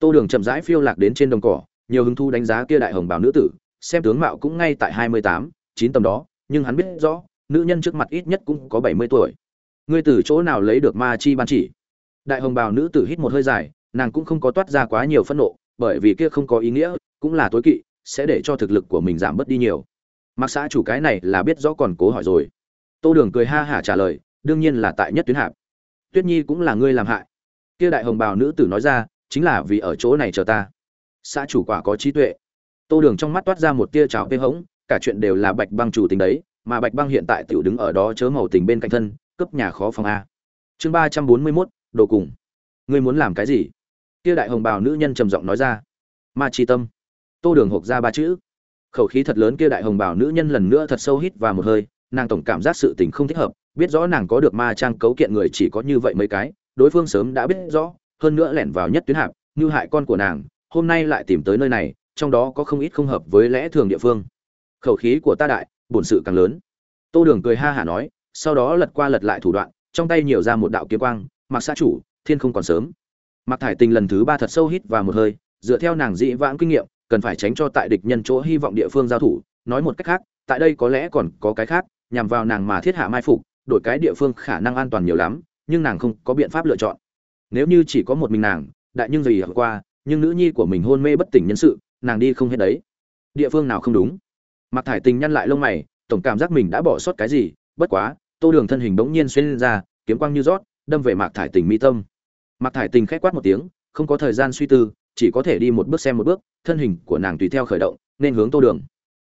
tô đường chậm rãi phiêu lạc đến trên đồng cỏ, nhiều hứng thu đánh giá kia đại hồng bào nữ tử, xem tướng mạo cũng ngay tại hai mươi tám, chín tầm đó, nhưng hắn biết rõ, nữ nhân trước mặt ít nhất cũng có bảy mươi tuổi. Ngươi từ chỗ nào lấy được ma chi ban chỉ? Đại hồng bào nữ tử hít một hơi dài, nàng cũng không có toát ra quá nhiều phẫn nộ, bởi vì kia không có ý nghĩa, cũng là tối kỵ, sẽ để cho thực lực của mình giảm bớt đi nhiều. Mặc xã chủ cái này là biết rõ còn cố hỏi rồi. Tô đường cười ha hả trả lời, đương nhiên là tại nhất tuyến hạp. Tuyết nhi cũng là ngươi làm hại. Kia đại hồng bào nữ tử nói ra chính là vì ở chỗ này chờ ta. Xã chủ quả có trí tuệ. Tô đường trong mắt toát ra một tia trào bê hống cả chuyện đều là bạch băng chủ tính đấy, mà bạch băng hiện tại tiểu đứng ở đó chớ màu tình bên cạnh thân cấp nhà khó phòng a. Chương ba trăm bốn mươi mốt, đồ cùng. Ngươi muốn làm cái gì? Kia đại hồng bào nữ nhân trầm giọng nói ra. Ma chi tâm. Tô đường hộp ra ba chữ. Khẩu khí thật lớn kia đại hồng bào nữ nhân lần nữa thật sâu hít vào một hơi, nàng tổng cảm giác sự tình không thích hợp, biết rõ nàng có được ma trang cấu kiện người chỉ có như vậy mấy cái, đối phương sớm đã biết rõ hơn nữa lẻn vào nhất tuyến hạp, như hại con của nàng, hôm nay lại tìm tới nơi này, trong đó có không ít không hợp với lẽ thường địa phương. Khẩu khí của ta đại, bổn sự càng lớn. Tô đường cười ha hả nói, sau đó lật qua lật lại thủ đoạn, trong tay nhiều ra một đạo kiếm quang, mặc xã chủ, thiên không còn sớm. Mặc thải tình lần thứ ba thật sâu hít vào một hơi, dựa theo nàng dị vãng kinh nghiệm, cần phải tránh cho tại địch nhân chỗ hy vọng địa phương giao thủ, nói một cách khác, tại đây có lẽ còn có cái khác, nhằm vào nàng mà thiết hạ mai phục, đổi cái địa phương khả năng an toàn nhiều lắm, nhưng nàng không có biện pháp lựa chọn nếu như chỉ có một mình nàng, đại nhưng gì hôm qua, nhưng nữ nhi của mình hôn mê bất tỉnh nhân sự, nàng đi không hết đấy. Địa phương nào không đúng? Mặc thải tình nhăn lại lông mày, tổng cảm giác mình đã bỏ sót cái gì, bất quá, tô đường thân hình bỗng nhiên xuyên lên ra, kiếm quang như rót, đâm về mạc thải tình mi tâm. Mạc thải tình khét quát một tiếng, không có thời gian suy tư, chỉ có thể đi một bước xem một bước, thân hình của nàng tùy theo khởi động, nên hướng tô đường.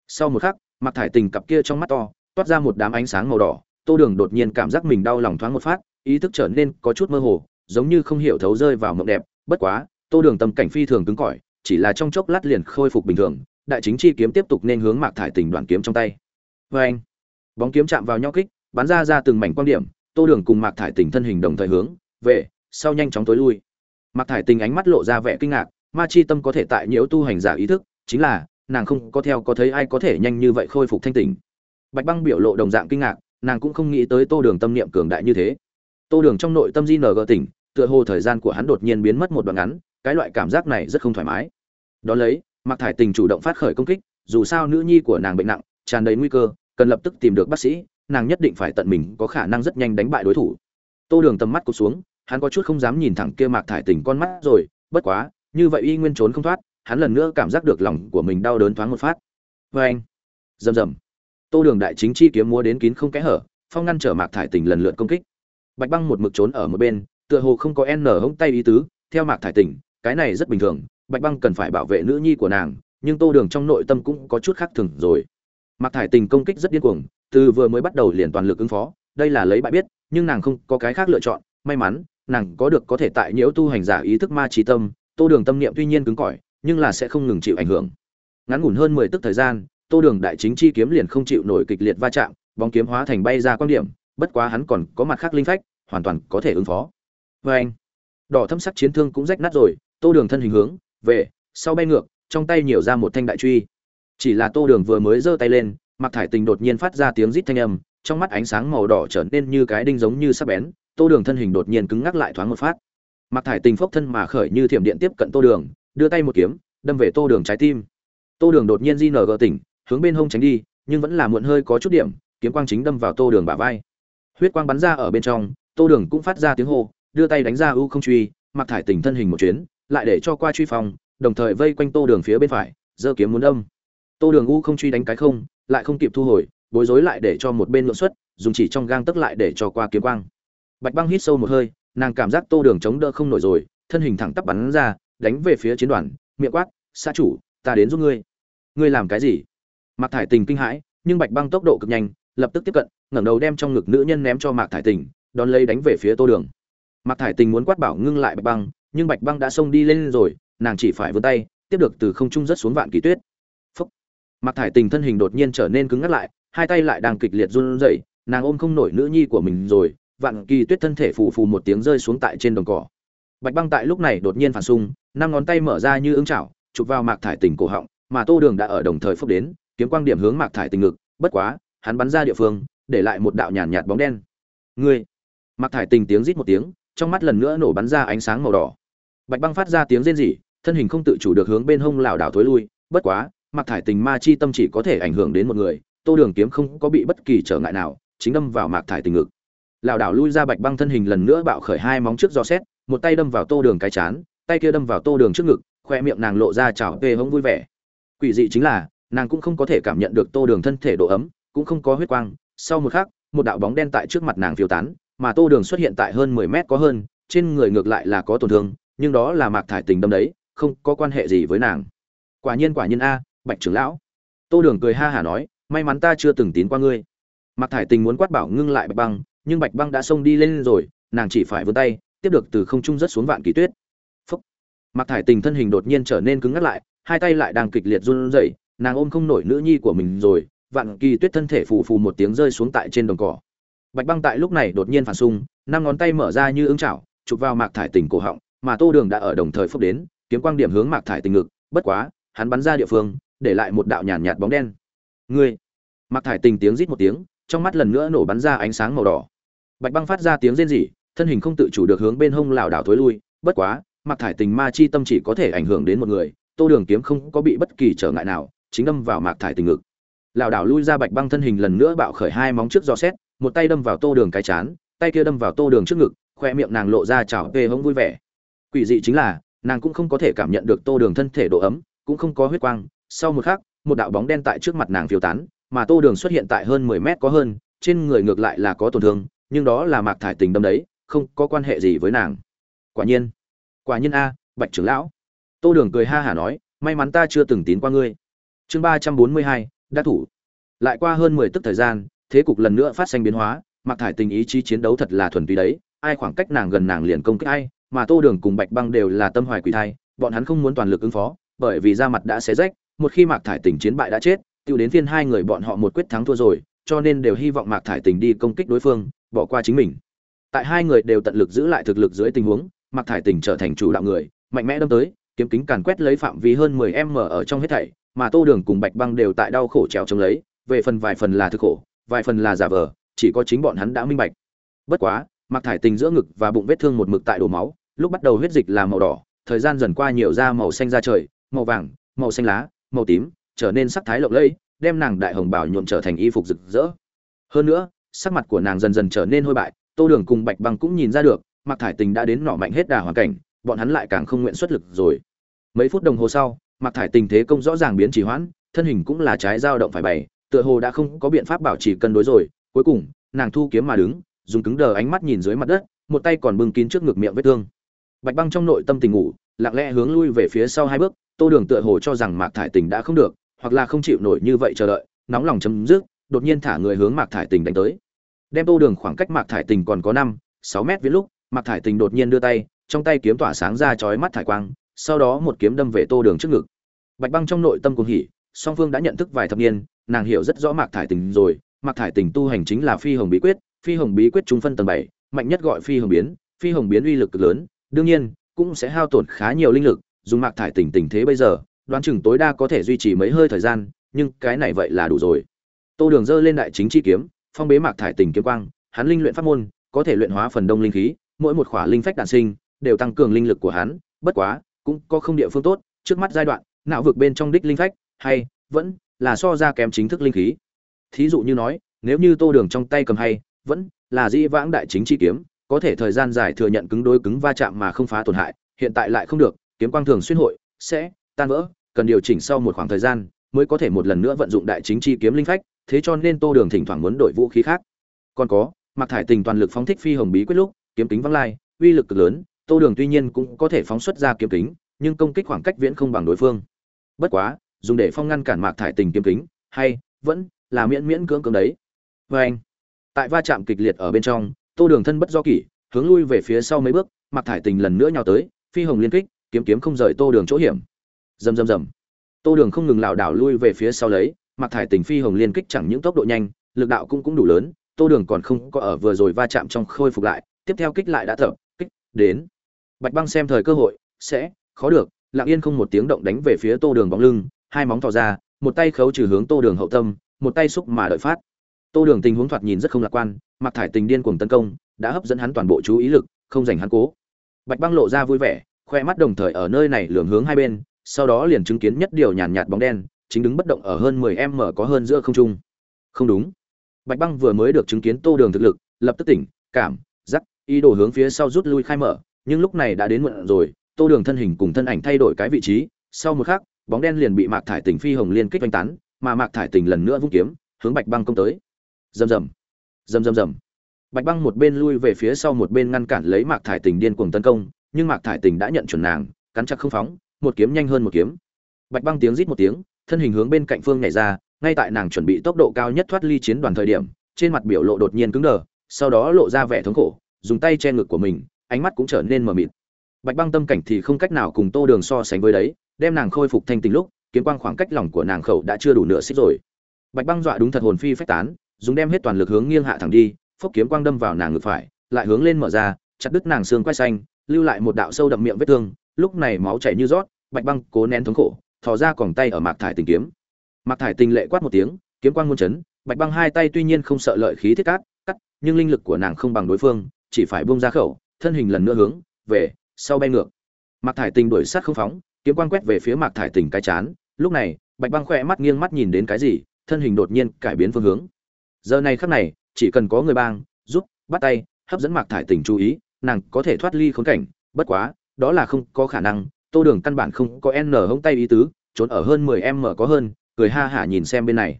Sau một khắc, mạc thải tình cặp kia trong mắt to, toát ra một đám ánh sáng màu đỏ, tô đường đột nhiên cảm giác mình đau lòng thoáng một phát, ý thức trở nên có chút mơ hồ giống như không hiểu thấu rơi vào mộng đẹp, bất quá, tô đường tâm cảnh phi thường cứng cỏi, chỉ là trong chốc lát liền khôi phục bình thường, đại chính chi kiếm tiếp tục nên hướng mạc thải tình đoàn kiếm trong tay. Vê anh, bóng kiếm chạm vào nhau kích, bắn ra ra từng mảnh quan điểm, tô đường cùng mạc thải tình thân hình đồng thời hướng về sau nhanh chóng tối lui. Mạc thải tình ánh mắt lộ ra vẻ kinh ngạc, ma chi tâm có thể tại nhiễu tu hành giả ý thức, chính là, nàng không có theo có thấy ai có thể nhanh như vậy khôi phục thanh tình bạch băng biểu lộ đồng dạng kinh ngạc, nàng cũng không nghĩ tới tô đường tâm niệm cường đại như thế. Tô đường trong nội tâm di nở gờ tỉnh tựa hồ thời gian của hắn đột nhiên biến mất một đoạn ngắn, cái loại cảm giác này rất không thoải mái. Đ ó lấy mặc thải tình chủ động phát khởi công kích, dù sao nữ nhi của nàng bệnh nặng, tràn đầy nguy cơ, cần lập tức tìm được bác sĩ, nàng nhất định phải tận mình có khả năng rất nhanh đánh bại đối thủ. Tô đường tầm mắt cụt xuống, hắn có chút không dám nhìn thẳng kia mạc thải tình con mắt rồi, bất quá, như vậy y nguyên trốn không thoát, hắn lần nữa cảm giác được lòng của mình đau đớn thoáng một phát. Vê anh, rầm rầm. Tô đường đại chính chi kiếm múa đến kín không kẽ hở, phong ngăn trở mạc thải tình lần lượt công kích. Bạch băng một mực trốn ở một bên tựa hồ không có n hông tay ý tứ, theo mạc thải tình, cái này rất bình thường, bạch băng cần phải bảo vệ nữ nhi của nàng, nhưng tô đường trong nội tâm cũng có chút khác thường rồi. Mạc thải tình công kích rất điên cuồng, từ vừa mới bắt đầu liền toàn lực ứng phó, đây là lấy bại biết, nhưng nàng không có cái khác lựa chọn, may mắn, nàng có được có thể tại nhiễu tu hành giả ý thức ma trí tâm, tô đường tâm niệm tuy nhiên cứng cỏi, nhưng là sẽ không ngừng chịu ảnh hưởng. Ngắn ngủn hơn mười tức thời gian, tô đường đại chính chi kiếm liền không chịu nổi kịch liệt va chạm, bóng kiếm hóa thành bay ra quan điểm, bất quá hắn còn có mặt khác linh phách, hoàn toàn có thể ứng phó vê anh. Đỏ thâm sắc chiến thương cũng rách nát rồi, tô đường thân hình hướng, về, sau bay ngược, trong tay nhiều ra một thanh đại truy. Chỉ là tô đường vừa mới giơ tay lên, mặc thải tình đột nhiên phát ra tiếng rít thanh âm, trong mắt ánh sáng màu đỏ trở nên như cái đinh giống như sắc bén, tô đường thân hình đột nhiên cứng ngắc lại thoáng một phát. Mặc thải tình phốc thân mà khởi như thiểm điện tiếp cận tô đường, đưa tay một kiếm, đâm về tô đường trái tim. Tô đường đột nhiên di nở gờ tỉnh, hướng bên hông tránh đi, nhưng vẫn là muộn hơi có chút điểm, kiếm quang chính đâm vào tô đường bả vai. Huyết quang bắn ra ở bên trong, tô đường cũng phát ra tiếng hô đưa tay đánh ra u không truy, mặc thải tình thân hình một chuyến, lại để cho qua truy phòng, đồng thời vây quanh tô đường phía bên phải, giơ kiếm muốn đâm. Tô đường u không truy đánh cái không, lại không kịp thu hồi, bối rối lại để cho một bên lượng xuất, dùng chỉ trong gang tức lại để cho qua kiếm quang. Bạch băng hít sâu một hơi, nàng cảm giác tô đường chống đỡ không nổi rồi, thân hình thẳng tắp bắn ra, đánh về phía chiến đoàn, miệng quát xa chủ, ta đến giúp ngươi. Ngươi làm cái gì? Mạc thải tình kinh hãi, nhưng bạch băng tốc độ cực nhanh, lập tức tiếp cận, ngẩng đầu đem trong ngực nữ nhân ném cho mạc thải tình, đón lấy đánh về phía tô đường mạc thải tình muốn quát bảo ngưng lại bạch băng, nhưng bạch băng đã xông đi lên rồi, nàng chỉ phải vươn tay, tiếp được từ không trung rất xuống vạn kỳ tuyết. Phốc. mạc thải tình thân hình đột nhiên trở nên cứng ngắt lại, hai tay lại đang kịch liệt run rẩy, nàng ôm không nổi nữ nhi của mình rồi, vạn kỳ tuyết thân thể phù phù một tiếng rơi xuống tại trên đồng cỏ. Bạch băng tại lúc này đột nhiên phản xung, năm ngón tay mở ra như ứng chảo, chụp vào mạc thải tình cổ họng, mà tô đường đã ở đồng thời phốc đến, kiếm quang điểm hướng mạc thải tình ngực, bất quá, hắn bắn ra địa phương, để lại một đạo nhàn nhạt bóng đen. Ngươi! Mạc thải tình tiếng rít một tiếng trong mắt lần nữa nổ bắn ra ánh sáng màu đỏ. Bạch băng phát ra tiếng rên rỉ, thân hình không tự chủ được hướng bên hông lảo đảo thối lui, bất quá, mặc thải tình ma chi tâm chỉ có thể ảnh hưởng đến một người, tô đường kiếm không có bị bất kỳ trở ngại nào, chính đâm vào mạc thải tình ngực. Lảo đảo lui ra bạch băng thân hình lần nữa bạo khởi hai móng trước do xét, một tay đâm vào tô đường cái chán, tay kia đâm vào tô đường trước ngực, khoe miệng nàng lộ ra chảo tê hông vui vẻ. Quỷ dị chính là, nàng cũng không có thể cảm nhận được tô đường thân thể độ ấm, cũng không có huyết quang, sau một khắc, một đạo bóng đen tại trước mặt nàng phiêu tán mà tô đường xuất hiện tại hơn mười mét có hơn, trên người ngược lại là có tổn thương, nhưng đó là mạc thải tình đâm đấy, không có quan hệ gì với nàng. Quả nhiên quả nhiên a, bạch trưởng lão. Tô đường cười ha hả nói, may mắn ta chưa từng tín qua ngươi. Mạc thải tình muốn quát bảo ngưng lại bạch băng, nhưng bạch băng đã xông đi lên rồi, nàng chỉ phải vươn tay, tiếp được từ không trung rất xuống vạn kỳ tuyết. Phốc. mạc thải tình thân hình đột nhiên trở nên cứng ngắt lại, hai tay lại đang kịch liệt run rẩy, nàng ôm không nổi nữ nhi của mình rồi, vạn kỳ tuyết thân thể phù phù một tiếng rơi xuống tại trên đồng cỏ bạch băng tại lúc này đột nhiên phản xung, năm ngón tay mở ra như ứng chảo, chụp vào mạc thải tình cổ họng, mà tô đường đã ở đồng thời phúc đến, kiếm quang điểm hướng mạc thải tình ngực, bất quá, hắn bắn ra địa phương, để lại một đạo nhàn nhạt bóng đen. Ngươi! Mạc thải tình tiếng rít một tiếng, trong mắt lần nữa nổ bắn ra ánh sáng màu đỏ. Bạch băng phát ra tiếng rên rỉ, thân hình không tự chủ được hướng bên hông lảo đảo thối lui, bất quá, mạc thải tình ma chi tâm chỉ có thể ảnh hưởng đến một người, tô đường kiếm không có bị bất kỳ trở ngại nào, chính đâm vào mạc thải tình ngực. Lảo đảo lui ra bạch băng thân hình lần nữa bạo khởi hai móng trước do xét một tay đâm vào tô đường cái chán, tay kia đâm vào tô đường trước ngực, khoe miệng nàng lộ ra chảo về hông vui vẻ. Quỷ dị chính là, nàng cũng không có thể cảm nhận được tô đường thân thể độ ấm, cũng không có huyết quang. Sau một khắc, một đạo bóng đen tại trước mặt nàng phiêu tán, mà tô đường xuất hiện tại hơn mười mét có hơn, trên người ngược lại là có tổn thương, nhưng đó là mạc thải tình đâm đấy, không có quan hệ gì với nàng. Quả nhiên quả nhiên a, bạch trưởng lão. Tô đường cười ha hả nói, may mắn ta chưa từng tín qua ngươi. Chương ba trăm bốn mươi hai đã thủ. Lại qua hơn mười tức thời gian thế cục lần nữa phát sinh biến hóa mặc thải tình ý chí chiến đấu thật là thuần túy đấy, ai khoảng cách nàng gần nàng liền công kích ai, mà tô đường cùng bạch băng đều là tâm hoài quỷ thai, bọn hắn không muốn toàn lực ứng phó, bởi vì da mặt đã xé rách, một khi mạc thải tình chiến bại đã chết, tiêu đến phiên hai người bọn họ một quyết thắng thua rồi, cho nên đều hy vọng mạc thải tình đi công kích đối phương, bỏ qua chính mình. Tại hai người đều tận lực giữ lại thực lực dưới tình huống, mạc thải tình trở thành chủ đạo người, mạnh mẽ đâm tới, kiếm kính càn quét lấy phạm vi hơn 10 m ở trong hết thảy, mà tô đường cùng bạch băng đều tại đau khổ trèo chống lấy, về phần vài phần là thực khổ vài phần là giả vờ, chỉ có chính bọn hắn đã minh bạch. Bất quá, mặc thải tình giữa ngực và bụng vết thương một mực tại đổ máu, lúc bắt đầu huyết dịch là màu đỏ, thời gian dần qua nhiều da màu xanh da trời, màu vàng, màu xanh lá, màu tím, trở nên sắc thái lộng lẫy, đem nàng đại hồng bảo nhuộm trở thành y phục rực rỡ. Hơn nữa, sắc mặt của nàng dần dần trở nên hôi bại, tô đường cùng bạch băng cũng nhìn ra được, mặc thải tình đã đến nọ mạnh hết đà hoàn cảnh, bọn hắn lại càng không nguyện xuất lực rồi. Mấy phút đồng hồ sau, mặc thải tình thế công rõ ràng biến trì hoãn, thân hình cũng là trái dao động phải bày tựa hồ đã không có biện pháp bảo trì cân đối rồi. Cuối cùng, nàng thu kiếm mà đứng, dùng cứng đờ ánh mắt nhìn dưới mặt đất, một tay còn bưng kín trước ngực miệng vết thương. Bạch băng trong nội tâm tình ngủ, lặng lẽ hướng lui về phía sau hai bước, tô đường tựa hồ cho rằng mạc thải tình đã không được, hoặc là không chịu nổi như vậy chờ đợi, nóng lòng chấm dứt, đột nhiên thả người hướng mạc thải tình đánh tới. Đem tô đường khoảng cách mạc thải tình còn có năm, sáu mét viết lúc, mạc thải tình đột nhiên đưa tay, trong tay kiếm tỏa sáng ra chói mắt thải quang, sau đó một kiếm đâm về tô đường trước ngực. Bạch băng trong nội tâm cùng hỉ, song phương đã nhận thức vài thập niên nàng hiểu rất rõ mạc thải tình rồi. Mạc thải tình tu hành chính là phi hồng bí quyết, phi hồng bí quyết trung phân tầng bảy, mạnh nhất gọi phi hồng biến, phi hồng biến uy lực cực lớn, đương nhiên, cũng sẽ hao tổn khá nhiều linh lực, dùng mạc thải tình tình thế bây giờ, đoán chừng tối đa có thể duy trì mấy hơi thời gian, nhưng cái này vậy là đủ rồi. Tô đường dơ lên đại chính chi kiếm, phong bế mạc thải tình kiếm quang, hắn linh luyện pháp môn, có thể luyện hóa phần đông linh khí, mỗi một khỏa linh phách đạn sinh, đều tăng cường linh lực của hắn, bất quá, cũng có không địa phương tốt, trước mắt giai đoạn, não vực bên trong đích linh phách, hay, vẫn là so ra kém chính thức linh khí. Thí dụ như nói, nếu như tô đường trong tay cầm hay, vẫn là di vãng đại chính chi kiếm, có thể thời gian dài thừa nhận cứng đối cứng va chạm mà không phá tổn hại, hiện tại lại không được, kiếm quang thường xuyên hội, sẽ tan vỡ, cần điều chỉnh sau một khoảng thời gian mới có thể một lần nữa vận dụng đại chính chi kiếm linh phách, thế cho nên tô đường thỉnh thoảng muốn đổi vũ khí khác. Còn có mặc thải tình toàn lực phóng thích phi hồng bí quyết lúc, kiếm kính văng lai, uy lực cực lớn, tô đường tuy nhiên cũng có thể phóng xuất ra kiếm kính, nhưng công kích khoảng cách viễn không bằng đối phương. Bất quá dùng để phong ngăn cản mạc thải tình kiếm kính, hay, vẫn, là miễn miễn cưỡng cưỡng đấy. Vê anh, tại va chạm kịch liệt ở bên trong, tô đường thân bất do kỷ, hướng lui về phía sau mấy bước, mạc thải tình lần nữa nhào tới, phi hồng liên kích, kiếm kiếm không rời tô đường chỗ hiểm. Rầm rầm rầm. Tô đường không ngừng lảo đảo lui về phía sau lấy, mạc thải tình phi hồng liên kích chẳng những tốc độ nhanh, lực đạo cũng cũng đủ lớn, tô đường còn không có ở vừa rồi va chạm trong khôi phục lại, tiếp theo kích lại đã thở, kích, đến. Bạch băng xem thời cơ hội, sẽ, khó được, lặng yên không một tiếng động đánh về phía tô đường bóng lưng hai móng tỏ ra, một tay khấu trừ hướng tô đường hậu tâm, một tay xúc mà đợi phát. Tô đường tình huống thoạt nhìn rất không lạc quan, mặc thải tình điên cuồng tấn công, đã hấp dẫn hắn toàn bộ chú ý lực, không dành hắn cố. Bạch băng lộ ra vui vẻ, khoe mắt đồng thời ở nơi này lường hướng hai bên, sau đó liền chứng kiến nhất điều nhàn nhạt bóng đen, chính đứng bất động ở hơn 10 m có hơn giữa không trung. Không đúng. Bạch băng vừa mới được chứng kiến tô đường thực lực, lập tức tỉnh, cảm, giác, ý đồ hướng phía sau rút lui khai mở, nhưng lúc này đã đến muộn rồi, tô đường thân hình cùng thân ảnh thay đổi cái vị trí, sau một khắc bóng đen liền bị mạc thải tình phi hồng liên kích oanh tán, mà mạc thải tình lần nữa vung kiếm, hướng bạch băng công tới. Rầm rầm rầm rầm rầm. Bạch băng một bên lui về phía sau một bên ngăn cản lấy mạc thải tình điên cuồng tấn công, nhưng mạc thải tình đã nhận chuẩn nàng, cắn chặt không phóng, một kiếm nhanh hơn một kiếm. Bạch băng tiếng rít một tiếng, thân hình hướng bên cạnh phương nhảy ra, ngay tại nàng chuẩn bị tốc độ cao nhất thoát ly chiến đoàn thời điểm, trên mặt biểu lộ đột nhiên cứng đờ, sau đó lộ ra vẻ thống khổ, dùng tay che ngực của mình, ánh mắt cũng trở nên mờ mịt. Bạch băng tâm cảnh thì không cách nào cùng tô đường so sánh với đấy đem nàng khôi phục thanh tình lúc, kiếm quang khoảng cách lòng của nàng khẩu đã chưa đủ nửa xích rồi. Bạch băng dọa đúng thật hồn phi phách tán, dùng đem hết toàn lực hướng nghiêng hạ thẳng đi, phốc kiếm quang đâm vào nàng ngực phải, lại hướng lên mở ra, chặt đứt nàng xương quai xanh, lưu lại một đạo sâu đậm miệng vết thương, lúc này máu chảy như rót, bạch băng cố nén thống khổ, thò ra còng tay ở mạc thải tình kiếm. Mạc thải tình lệ quát một tiếng, kiếm quang muôn chấn, bạch băng hai tay tuy nhiên không sợ lợi khí thiết cát, cắt, nhưng linh lực của nàng không bằng đối phương, chỉ phải buông ra khẩu, thân hình lần nữa hướng về, sau bay ngược. Mạc thải tình đuổi sát không phóng kiếm quang quét về phía mạc thải tình cái chán. Lúc này, bạch băng khỏe mắt nghiêng mắt nhìn đến cái gì, thân hình đột nhiên cải biến phương hướng. Giờ này khắc này, chỉ cần có người bang, giúp, bắt tay, hấp dẫn mạc thải tình chú ý, nàng có thể thoát ly khốn cảnh. Bất quá, đó là không có khả năng. Tô đường căn bản không có n hông tay ý tứ, trốn ở hơn mười em mở có hơn, cười ha hả nhìn xem bên này.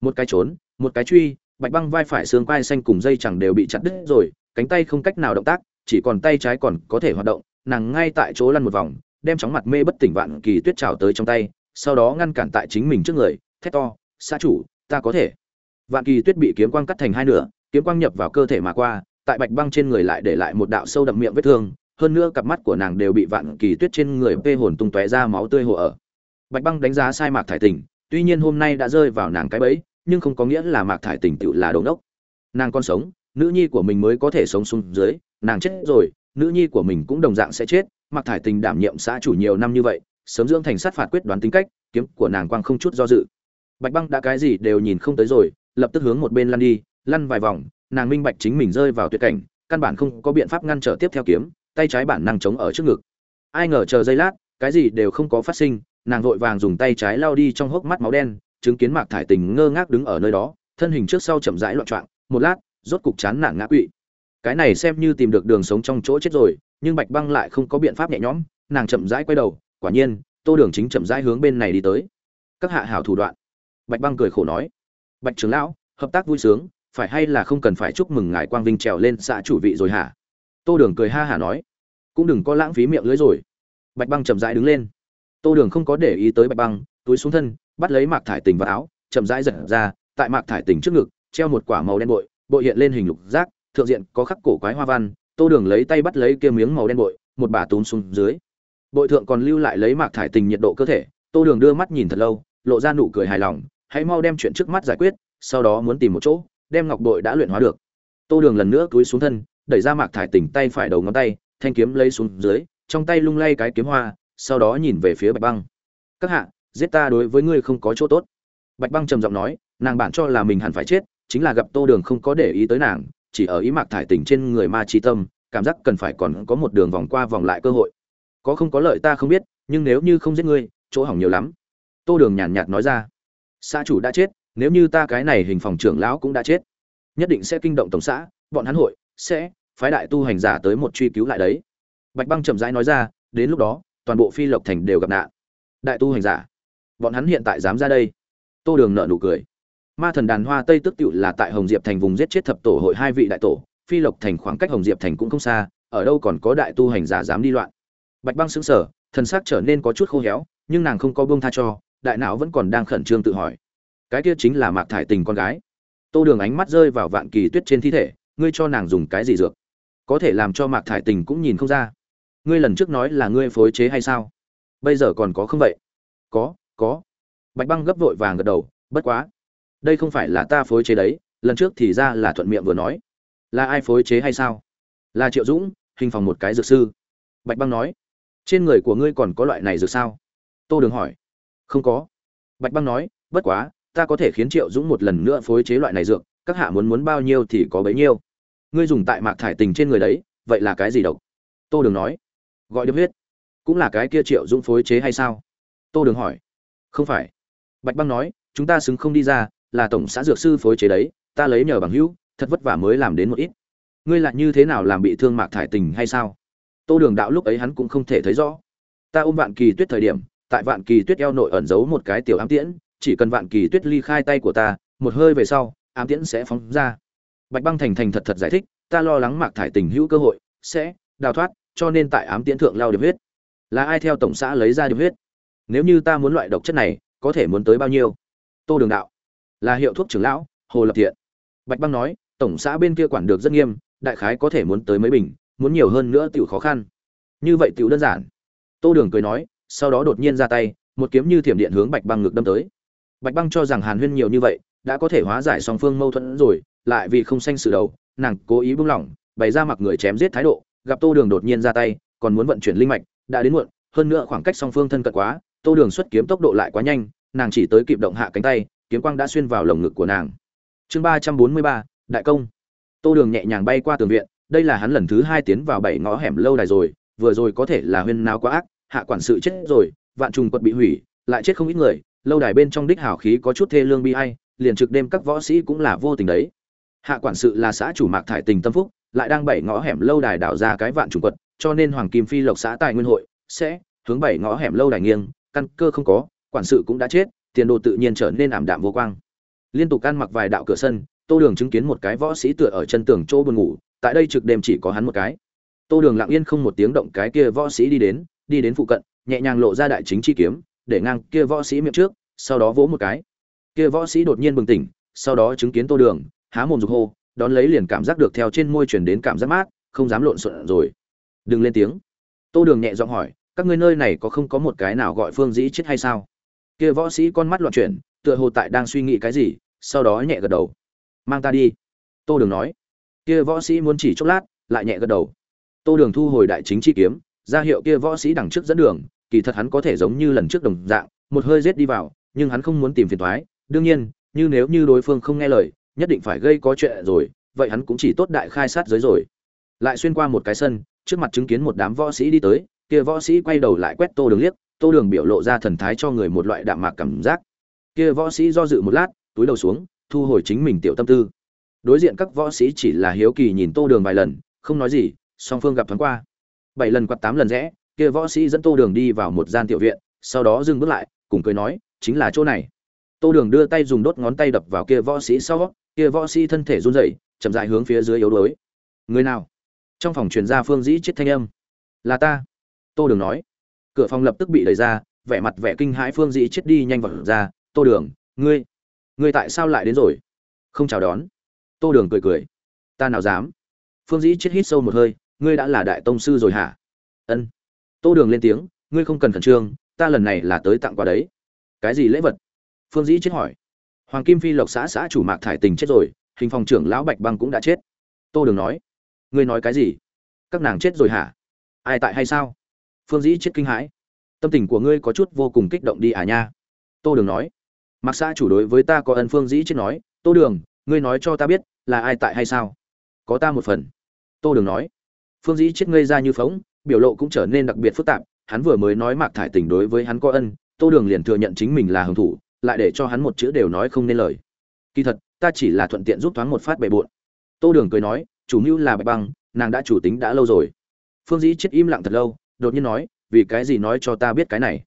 Một cái trốn, một cái truy, bạch băng vai phải xương quai xanh cùng dây chẳng đều bị chặt đứt rồi, cánh tay không cách nào động tác, chỉ còn tay trái còn có thể hoạt động, nàng ngay tại chỗ lăn một vòng đem chóng mặt mê bất tỉnh vạn kỳ tuyết trào tới trong tay, sau đó ngăn cản tại chính mình trước người, thét to xa chủ, ta có thể. Vạn kỳ tuyết bị kiếm quang cắt thành hai nửa, kiếm quang nhập vào cơ thể mà qua, tại bạch băng trên người lại để lại một đạo sâu đậm miệng vết thương, hơn nữa cặp mắt của nàng đều bị vạn kỳ tuyết trên người vê hồn tung tóe ra máu tươi hồ ở. Bạch băng đánh giá sai mạc thải tình, tuy nhiên hôm nay đã rơi vào nàng cái bẫy, nhưng không có nghĩa là mạc thải tình tự là đồn đốc nàng còn sống, nữ nhi của mình mới có thể sống xuống dưới, nàng chết rồi, nữ nhi của mình cũng đồng dạng sẽ chết mạc thải tình đảm nhiệm xã chủ nhiều năm như vậy, sớm dưỡng thành sát phạt quyết đoán tính cách, kiếm của nàng quang không chút do dự. Bạch băng đã cái gì đều nhìn không tới rồi, lập tức hướng một bên lăn đi, lăn vài vòng, nàng minh bạch chính mình rơi vào tuyệt cảnh, căn bản không có biện pháp ngăn trở tiếp theo kiếm, tay trái bản năng chống ở trước ngực. Ai ngờ chờ giây lát, cái gì đều không có phát sinh, nàng vội vàng dùng tay trái lao đi trong hốc mắt máu đen, chứng kiến mạc thải tình ngơ ngác đứng ở nơi đó, thân hình trước sau chậm rãi loạn trọng một lát, rốt cục chán nản ngã quỵ. Cái này xem như tìm được đường sống trong chỗ chết rồi nhưng bạch băng lại không có biện pháp nhẹ nhõm, nàng chậm rãi quay đầu, quả nhiên, tô đường chính chậm rãi hướng bên này đi tới. Các hạ hảo thủ đoạn. Bạch băng cười khổ nói. Bạch trưởng lão, hợp tác vui sướng, phải hay là không cần phải chúc mừng ngài quang vinh trèo lên xã chủ vị rồi hả? Tô đường cười ha hả nói. Cũng đừng có lãng phí miệng lưỡi rồi. Bạch băng chậm rãi đứng lên. Tô đường không có để ý tới bạch băng, túi xuống thân, bắt lấy mạc thải tình vào áo, chậm rãi giật ra, tại mạc thải tình trước ngực, treo một quả màu đen bội bội hiện lên hình lục giác, thượng diện có khắc cổ quái hoa văn tô đường lấy tay bắt lấy kia miếng màu đen bội, một bà túm xuống dưới. Bội thượng còn lưu lại lấy mạc thải tình nhiệt độ cơ thể, tô đường đưa mắt nhìn thật lâu, lộ ra nụ cười hài lòng, hãy mau đem chuyện trước mắt giải quyết, sau đó muốn tìm một chỗ, đem ngọc bội đã luyện hóa được. Tô đường lần nữa cúi xuống thân, đẩy ra mạc thải tình tay phải đầu ngón tay, thanh kiếm lấy xuống dưới, trong tay lung lay cái kiếm hoa, sau đó nhìn về phía bạch băng. Các hạ, giết ta đối với ngươi không có chỗ tốt. Bạch băng trầm giọng nói, nàng bản cho là mình hẳn phải chết, chính là gặp tô đường không có để ý tới nàng chỉ ở ý mạc thải tình trên người ma trí tâm, cảm giác cần phải còn có một đường vòng qua vòng lại cơ hội. Có không có lợi ta không biết, nhưng nếu như không giết ngươi, chỗ hỏng nhiều lắm. Tô đường nhàn nhạt nói ra. Xã chủ đã chết, nếu như ta cái này hình phòng trưởng lão cũng đã chết, nhất định sẽ kinh động tổng xã, bọn hắn hội sẽ phái đại tu hành giả tới một truy cứu lại đấy. Bạch băng chậm rãi nói ra, đến lúc đó, toàn bộ phi lộc thành đều gặp nạn. Đại tu hành giả, bọn hắn hiện tại dám ra đây. Tô đường nợ nụ cười ma thần đàn hoa tây tức tựu là tại hồng diệp thành vùng giết chết thập tổ hội hai vị đại tổ, phi lộc thành khoảng cách hồng diệp thành cũng không xa, ở đâu còn có đại tu hành giả dám đi loạn. Bạch băng xứng sở thần sắc trở nên có chút khô héo, nhưng nàng không có buông tha cho, đại não vẫn còn đang khẩn trương tự hỏi. Cái kia chính là mạc thải tình con gái. Tô đường ánh mắt rơi vào vạn kỳ tuyết trên thi thể, ngươi cho nàng dùng cái gì dược? Có thể làm cho mạc thải tình cũng nhìn không ra. Ngươi lần trước nói là ngươi phối chế hay sao? Bây giờ còn có không vậy? Có có. Bạch băng gấp vội vàng gật đầu, bất quá đây không phải là ta phối chế đấy, lần trước thì ra là thuận miệng vừa nói. Là ai phối chế hay sao? Là triệu dũng, hình phòng một cái dược sư. Bạch băng nói. Trên người của ngươi còn có loại này dược sao? Tô đường hỏi. Không có. Bạch băng nói, bất quá, ta có thể khiến triệu dũng một lần nữa phối chế loại này dược, các hạ muốn muốn bao nhiêu thì có bấy nhiêu. Ngươi dùng tại mạc thải tình trên người đấy, vậy là cái gì độc? Tô đường nói. Gọi điệp huyết. Cũng là cái kia triệu dũng phối chế hay sao? Tô đường hỏi. Không phải. Bạch băng nói, chúng ta xứng không đi ra là tổng xã dược sư phối chế đấy, ta lấy nhờ bằng hữu, thật vất vả mới làm đến một ít. Ngươi lại như thế nào làm bị thương mạc thải tình hay sao? Tô đường đạo lúc ấy hắn cũng không thể thấy rõ. Ta ôm vạn kỳ tuyết thời điểm, tại vạn kỳ tuyết eo nội ẩn giấu một cái tiểu ám tiễn, chỉ cần vạn kỳ tuyết ly khai tay của ta, một hơi về sau, ám tiễn sẽ phóng ra. Bạch băng thành thành thật thật giải thích, ta lo lắng mạc thải tình hữu cơ hội, sẽ đào thoát, cho nên tại ám tiễn thượng lao điệp huyết. Là ai theo tổng xã lấy ra điệp huyết? Nếu như ta muốn loại độc chất này, có thể muốn tới bao nhiêu? Tô đường đạo là hiệu thuốc trưởng lão, hồ lập thiện. Bạch băng nói, tổng xã bên kia quản được rất nghiêm, đại khái có thể muốn tới mấy bình, muốn nhiều hơn nữa tiểu khó khăn. Như vậy tiểu đơn giản. Tô đường cười nói, sau đó đột nhiên ra tay, một kiếm như thiểm điện hướng bạch băng ngực đâm tới. Bạch băng cho rằng hàn huyên nhiều như vậy, đã có thể hóa giải song phương mâu thuẫn rồi, lại vì không xanh sự đầu, nàng cố ý buông lỏng, bày ra mặc người chém giết thái độ, gặp tô đường đột nhiên ra tay, còn muốn vận chuyển linh mạch, đã đến muộn, hơn nữa khoảng cách song phương thân cận quá, tô đường xuất kiếm tốc độ lại quá nhanh, nàng chỉ tới kịp động hạ cánh tay kiếm quang đã xuyên vào lồng ngực của nàng. Chương ba trăm bốn mươi ba, đại công. Tô đường nhẹ nhàng bay qua tường viện, đây là hắn lần thứ hai tiến vào bảy ngõ hẻm lâu đài rồi, vừa rồi có thể là huyên náo quá ác, hạ quản sự chết rồi, vạn trùng quật bị hủy, lại chết không ít người, lâu đài bên trong đích hảo khí có chút thê lương bi ai, liền trực đêm các võ sĩ cũng là vô tình đấy. Hạ quản sự là xã chủ mạc thải tình tâm phúc, lại đang bảy ngõ hẻm lâu đài đảo ra cái vạn trùng quật, cho nên hoàng kim phi lộc xã tài nguyên hội, sẽ hướng bảy ngõ hẻm lâu đài nghiêng, căn cơ không có, quản sự cũng đã chết tiền đồ tự nhiên trở nên ảm đạm vô quang. Liên tục ăn mặc vài đạo cửa sân, tô đường chứng kiến một cái võ sĩ tựa ở chân tường chỗ buồn ngủ, tại đây trực đêm chỉ có hắn một cái. Tô đường lặng yên không một tiếng động cái kia võ sĩ đi đến đi đến phụ cận, nhẹ nhàng lộ ra đại chính chi kiếm, để ngang kia võ sĩ miệng trước, sau đó vỗ một cái. Kia võ sĩ đột nhiên bừng tỉnh, sau đó chứng kiến tô đường, há mồm dục hô, đón lấy liền cảm giác được theo trên môi chuyển đến cảm giác mát, không dám lộn xộn rồi. Đừng lên tiếng. Tô đường nhẹ giọng hỏi, các ngươi nơi này có không có một cái nào gọi phương dĩ chết hay sao? Kia võ sĩ con mắt loạn chuyển, tựa hồ tại đang suy nghĩ cái gì, sau đó nhẹ gật đầu. Mang ta đi. Tô đường nói. Kia võ sĩ muốn chỉ chốc lát, lại nhẹ gật đầu. Tô đường thu hồi đại chính chi kiếm, ra hiệu kia võ sĩ đằng trước dẫn đường, kỳ thật hắn có thể giống như lần trước đồng dạng, một hơi rết đi vào, nhưng hắn không muốn tìm phiền thoái đương nhiên, như nếu như đối phương không nghe lời, nhất định phải gây có chuyện rồi, vậy hắn cũng chỉ tốt đại khai sát giới rồi. Lại xuyên qua một cái sân, trước mặt chứng kiến một đám võ sĩ đi tới, kia võ sĩ quay đầu lại quét tô đường liếc tô đường biểu lộ ra thần thái cho người một loại đạm mạc cảm giác. Kia võ sĩ do dự một lát, túi đầu xuống, thu hồi chính mình tiểu tâm tư. Đối diện các võ sĩ chỉ là hiếu kỳ nhìn tô đường vài lần, không nói gì, song phương gặp thoáng qua. Bảy lần quạt tám lần rẽ, kia võ sĩ dẫn tô đường đi vào một gian tiểu viện, sau đó dừng bước lại, cùng cười nói, chính là chỗ này. Tô đường đưa tay dùng đốt ngón tay đập vào kia võ sĩ sau, kia võ sĩ thân thể run rẩy, chậm dại hướng phía dưới yếu đuối. Người nào? Trong phòng truyền ra phương dĩ chết thanh âm. Là ta. Tô đường nói cửa phòng lập tức bị đẩy ra, vẻ mặt vẻ kinh hãi phương dĩ chết đi nhanh vào ra, tô đường, ngươi ngươi tại sao lại đến rồi? Không chào đón. Tô đường cười cười. Ta nào dám? Phương dĩ chết hít sâu một hơi, ngươi đã là đại tông sư rồi hả? Ân. Tô đường lên tiếng, ngươi không cần khẩn trương, ta lần này là tới tặng quà đấy. Cái gì lễ vật? Phương dĩ chết hỏi. Hoàng kim phi lộc xã xã chủ mạc thải tình chết rồi, hình phòng trưởng lão bạch băng cũng đã chết. Tô đường nói. Ngươi nói cái gì? Các nàng chết rồi hả? Ai tại hay sao? Phương dĩ chết kinh hãi. Tâm tình của ngươi có chút vô cùng kích động đi à nha. Tô đường nói. Mặc xã chủ đối với ta có ân phương dĩ chết nói. Tô đường, ngươi nói cho ta biết là ai tại hay sao? Có ta một phần. Tô đường nói. Phương dĩ chết ngây ra như phóng, biểu lộ cũng trở nên đặc biệt phức tạp. Hắn vừa mới nói mạc thải tình đối với hắn có ân, tô đường liền thừa nhận chính mình là hưởng thủ, lại để cho hắn một chữ đều nói không nên lời. Kỳ thật, ta chỉ là thuận tiện giúp thoáng một phát bề bộn. Tô đường cười nói, chủ mưu là bạch băng, nàng đã chủ tính đã lâu rồi. Phương dĩ chết im lặng thật lâu đột nhiên nói, vì cái gì nói cho ta biết cái này?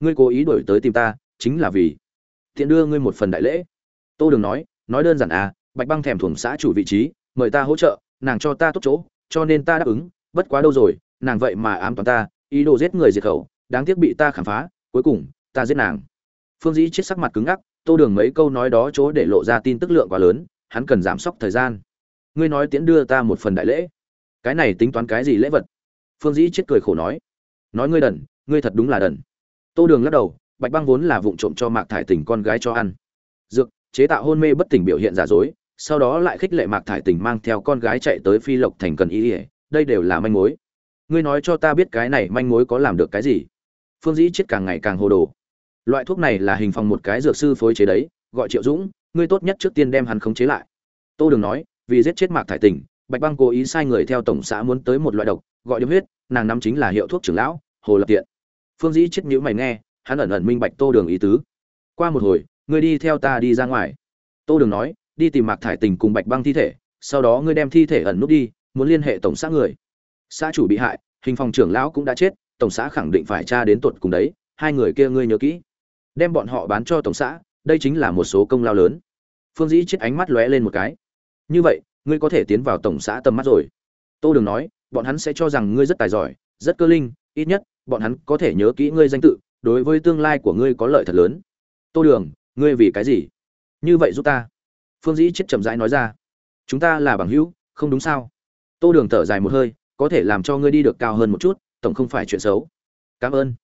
Ngươi cố ý đổi tới tìm ta, chính là vì thiện đưa ngươi một phần đại lễ. Tô đường nói nói đơn giản à bạch băng thèm thuồng xã chủ vị trí, mời ta hỗ trợ, nàng cho ta tốt chỗ, cho nên ta đáp ứng, bất quá đâu rồi, nàng vậy mà ám toán ta, ý đồ giết người diệt khẩu, đáng tiếc bị ta khám phá, cuối cùng, ta giết nàng. Phương dĩ chết sắc mặt cứng ngắc, tô đường mấy câu nói đó chỗ để lộ ra tin tức lượng quá lớn, hắn cần giảm sốc thời gian. Ngươi nói tiễn đưa ta một phần đại lễ? Cái này tính toán cái gì lễ vật? Phương dĩ chết cười khổ nói nói ngươi đần, ngươi thật đúng là đần. Tô đường lắc đầu, bạch băng vốn là vụ trộm cho mạc thải tình con gái cho ăn. Dược, chế tạo hôn mê bất tỉnh biểu hiện giả dối, sau đó lại khích lệ mạc thải tình mang theo con gái chạy tới phi lộc thành cần ý ỉa đây đều là manh mối. Ngươi nói cho ta biết cái này manh mối có làm được cái gì? Phương dĩ chết càng ngày càng hồ đồ. Loại thuốc này là hình phòng một cái dược sư phối chế đấy, gọi triệu dũng, ngươi tốt nhất trước tiên đem hắn khống chế lại. Tô đường nói, vì giết chết mạc thải tình bạch băng cố ý sai người theo tổng xã muốn tới một loại độc, gọi điểm huyết, nàng nắm chính là hiệu thuốc trưởng lão, hồ lập tiện. Phương dĩ chết nhữ mày nghe, hắn ẩn ẩn minh bạch tô đường ý tứ. Qua một hồi, ngươi đi theo ta đi ra ngoài. Tô đường nói, đi tìm mạc thải tình cùng bạch băng thi thể, sau đó ngươi đem thi thể ẩn nút đi, muốn liên hệ tổng xã người. Xã chủ bị hại, hình phòng trưởng lão cũng đã chết, tổng xã khẳng định phải tra đến tuột cùng đấy, hai người kia ngươi nhớ kỹ. Đem bọn họ bán cho tổng xã, đây chính là một số công lao lớn. Phương dĩ chết ánh mắt lóe lên một cái. Như vậy ngươi có thể tiến vào tổng xã tầm mắt rồi. Tô đường nói, bọn hắn sẽ cho rằng ngươi rất tài giỏi, rất cơ linh, ít nhất, bọn hắn có thể nhớ kỹ ngươi danh tự, đối với tương lai của ngươi có lợi thật lớn. Tô đường, ngươi vì cái gì? Như vậy giúp ta. Phương dĩ chết chậm rãi nói ra. Chúng ta là bằng hữu, không đúng sao? Tô đường thở dài một hơi, có thể làm cho ngươi đi được cao hơn một chút, tổng không phải chuyện xấu. Cảm ơn.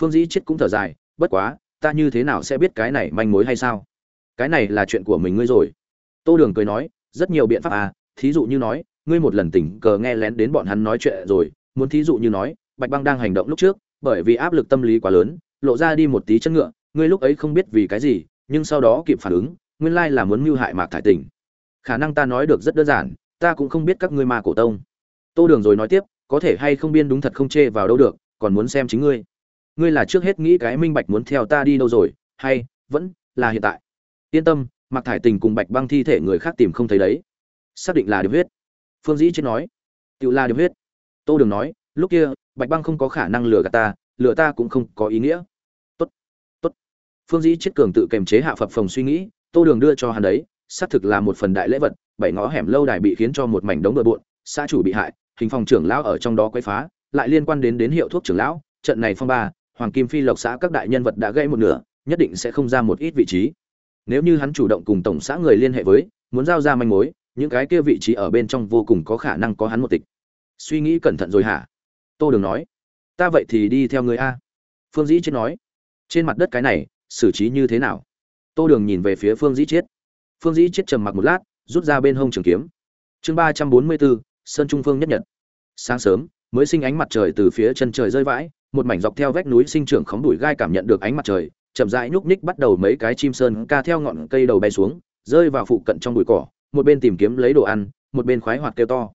Phương dĩ chết cũng thở dài, bất quá, ta như thế nào sẽ biết cái này manh mối hay sao? Cái này là chuyện của mình ngươi rồi. Tô đường cười nói rất nhiều biện pháp à thí dụ như nói, ngươi một lần tình cờ nghe lén đến bọn hắn nói chuyện rồi, muốn thí dụ như nói, bạch băng đang hành động lúc trước, bởi vì áp lực tâm lý quá lớn, lộ ra đi một tí chân ngựa, ngươi lúc ấy không biết vì cái gì, nhưng sau đó kịp phản ứng, nguyên lai là muốn mưu hại mạc thải tình. Khả năng ta nói được rất đơn giản, ta cũng không biết các ngươi ma cổ tông. Tô đường rồi nói tiếp, có thể hay không biên đúng thật không chê vào đâu được, còn muốn xem chính ngươi. Ngươi là trước hết nghĩ cái minh bạch muốn theo ta đi đâu rồi, hay vẫn là hiện tại. Yên tâm mặc thải tình cùng bạch băng thi thể người khác tìm không thấy đấy. Xác định là điệp huyết. Phương dĩ chết nói. Tự là điệp huyết. Tô đường nói, lúc kia, bạch băng không có khả năng lừa gạt ta, lừa ta cũng không có ý nghĩa. Tốt tốt. Phương dĩ chết cường tự kềm chế hạ phập phòng suy nghĩ, tô đường đưa cho hắn đấy, xác thực là một phần đại lễ vật, bảy ngõ hẻm lâu đài bị khiến cho một mảnh đống bừa bộn, xã chủ bị hại, hình phòng trưởng lão ở trong đó quấy phá, lại liên quan đến đến hiệu thuốc trưởng lão, trận này phong ba, hoàng kim phi lộc xã các đại nhân vật đã gây một nửa, nhất định sẽ không ra một ít vị trí nếu như hắn chủ động cùng tổng xã người liên hệ với, muốn giao ra manh mối, những cái kia vị trí ở bên trong vô cùng có khả năng có hắn một tịch. Suy nghĩ cẩn thận rồi hả? Tô đường nói. Ta vậy thì đi theo người a. Phương dĩ chết nói. Trên mặt đất cái này, xử trí như thế nào? Tô đường nhìn về phía phương dĩ chết phương dĩ chết trầm mặc một lát, rút ra bên hông trường kiếm. Chương ba trăm bốn mươi bốn, sơn trung phương nhất nhật. Sáng sớm, mới sinh ánh mặt trời từ phía chân trời rơi vãi, một mảnh dọc theo vách núi sinh trưởng khóng đùi gai cảm nhận được ánh mặt trời chậm rãi nhúc nhích bắt đầu mấy cái chim sơn ca theo ngọn cây đầu bay xuống, rơi vào phụ cận trong bụi cỏ, một bên tìm kiếm lấy đồ ăn, một bên khoái hoạt kêu to.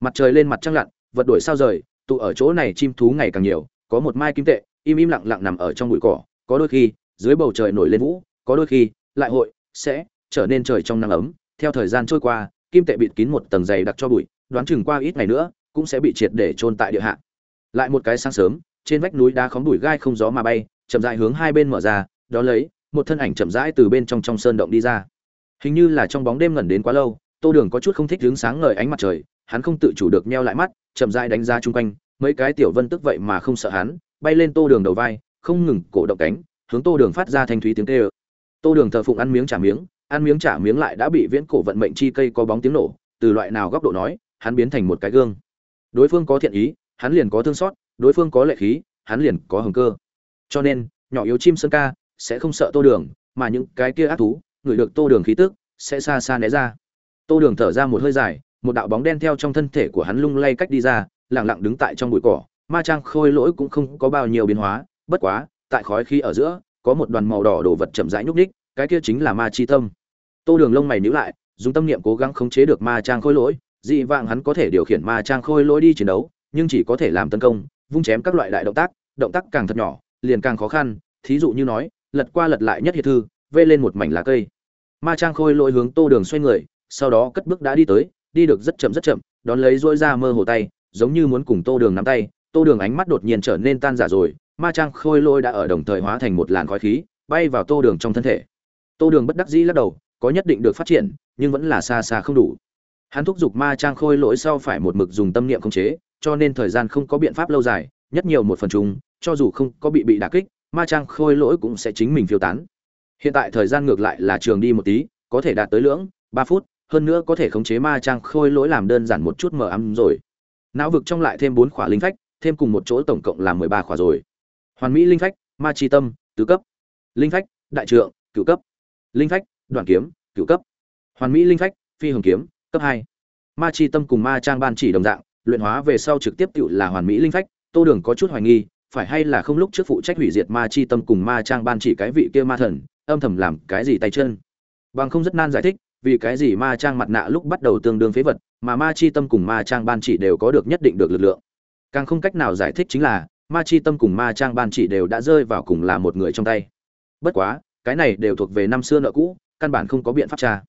Mặt trời lên mặt trăng lặn, vật đuổi sao rời, tụ ở chỗ này chim thú ngày càng nhiều, có một mai kim tệ, im im lặng lặng nằm ở trong bụi cỏ, có đôi khi, dưới bầu trời nổi lên vũ, có đôi khi, lại hội, sẽ trở nên trời trong nắng ấm. Theo thời gian trôi qua, kim tệ bịt kín một tầng dày đặc cho bụi, đoán chừng qua ít ngày nữa, cũng sẽ bị triệt để chôn tại địa hạ. Lại một cái sáng sớm, trên vách núi đá khóm bụi gai không gió mà bay chậm rãi hướng hai bên mở ra, đó lấy, một thân ảnh chậm rãi từ bên trong trong sơn động đi ra. Hình như là trong bóng đêm ngẩn đến quá lâu, tô đường có chút không thích hướng sáng ngời ánh mặt trời, hắn không tự chủ được nheo lại mắt, chậm rãi đánh ra chung quanh, mấy cái tiểu vân tức vậy mà không sợ hắn, bay lên tô đường đầu vai, không ngừng cổ động cánh, hướng tô đường phát ra thanh thúy tiếng kêu. Tô đường thờ phụng ăn miếng trả miếng, ăn miếng trả miếng lại đã bị viễn cổ vận mệnh chi cây có bóng tiếng nổ, từ loại nào góc độ nói, hắn biến thành một cái gương. Đối phương có thiện ý, hắn liền có thương xót, đối phương có lệ khí, hắn liền có hồng cơ cho nên, nhỏ yếu chim sơn ca sẽ không sợ tô đường, mà những cái kia ác thú, người được tô đường khí tức, sẽ xa xa né ra. Tô đường thở ra một hơi dài, một đạo bóng đen theo trong thân thể của hắn lung lay cách đi ra lẳng lặng đứng tại trong bụi cỏ. Ma trang khôi lỗi cũng không có bao nhiêu biến hóa, bất quá, tại khói khí ở giữa, có một đoàn màu đỏ đồ vật chậm rãi nhúc ních cái kia chính là ma chi tâm. Tô đường lông mày nhíu lại, dùng tâm niệm cố gắng khống chế được ma trang khôi lỗi, dị vạng hắn có thể điều khiển ma trang khôi lỗi đi chiến đấu, nhưng chỉ có thể làm tấn công, vung chém các loại đại động tác động tác càng thật nhỏ liền càng khó khăn, thí dụ như nói, lật qua lật lại nhất hiệt thư, vê lên một mảnh lá cây. Ma trang khôi lỗi hướng tô đường xoay người, sau đó cất bước đã đi tới, đi được rất chậm rất chậm, đón lấy dỗi ra mơ hồ tay, giống như muốn cùng tô đường nắm tay, tô đường ánh mắt đột nhiên trở nên tan giả rồi, ma trang khôi lỗi đã ở đồng thời hóa thành một làn khói khí, bay vào tô đường trong thân thể. Tô đường bất đắc dĩ lắc đầu, có nhất định được phát triển, nhưng vẫn là xa xa không đủ. Hắn thúc giục ma trang khôi lỗi sau phải một mực dùng tâm niệm khống chế, cho nên thời gian không có biện pháp lâu dài, nhất nhiều một phần chung cho dù không có bị bị đả kích, ma trang khôi lỗi cũng sẽ chính mình phiêu tán. Hiện tại thời gian ngược lại là trường đi một tí, có thể đạt tới lưỡng, ba phút, hơn nữa có thể khống chế ma trang khôi lỗi làm đơn giản một chút mờ ấm rồi. Não vực trong lại thêm bốn khỏa linh phách, thêm cùng một chỗ tổng cộng là mười ba khỏa rồi. Hoàn mỹ linh phách, ma chi tâm, tứ cấp. Linh phách, đại trượng, cửu cấp. Linh phách đoàn kiếm, cửu cấp. Hoàn mỹ linh phách, phi hồng kiếm, cấp hai. Ma chi tâm cùng ma trang ban chỉ đồng dạng, luyện hóa về sau trực tiếp tự là hoàn mỹ linh phách, tô đường có chút hoài nghi phải hay là không lúc trước phụ trách hủy diệt ma chi tâm cùng ma trang ban chỉ cái vị kia ma thần, âm thầm làm cái gì tay chân? Bằng không rất nan giải thích, vì cái gì ma trang mặt nạ lúc bắt đầu tương đương phế vật, mà ma chi tâm cùng ma trang ban chỉ đều có được nhất định được lực lượng. Càng không cách nào giải thích chính là, ma chi tâm cùng ma trang ban chỉ đều đã rơi vào cùng là một người trong tay. Bất quá, cái này đều thuộc về năm xưa nợ cũ, căn bản không có biện pháp tra.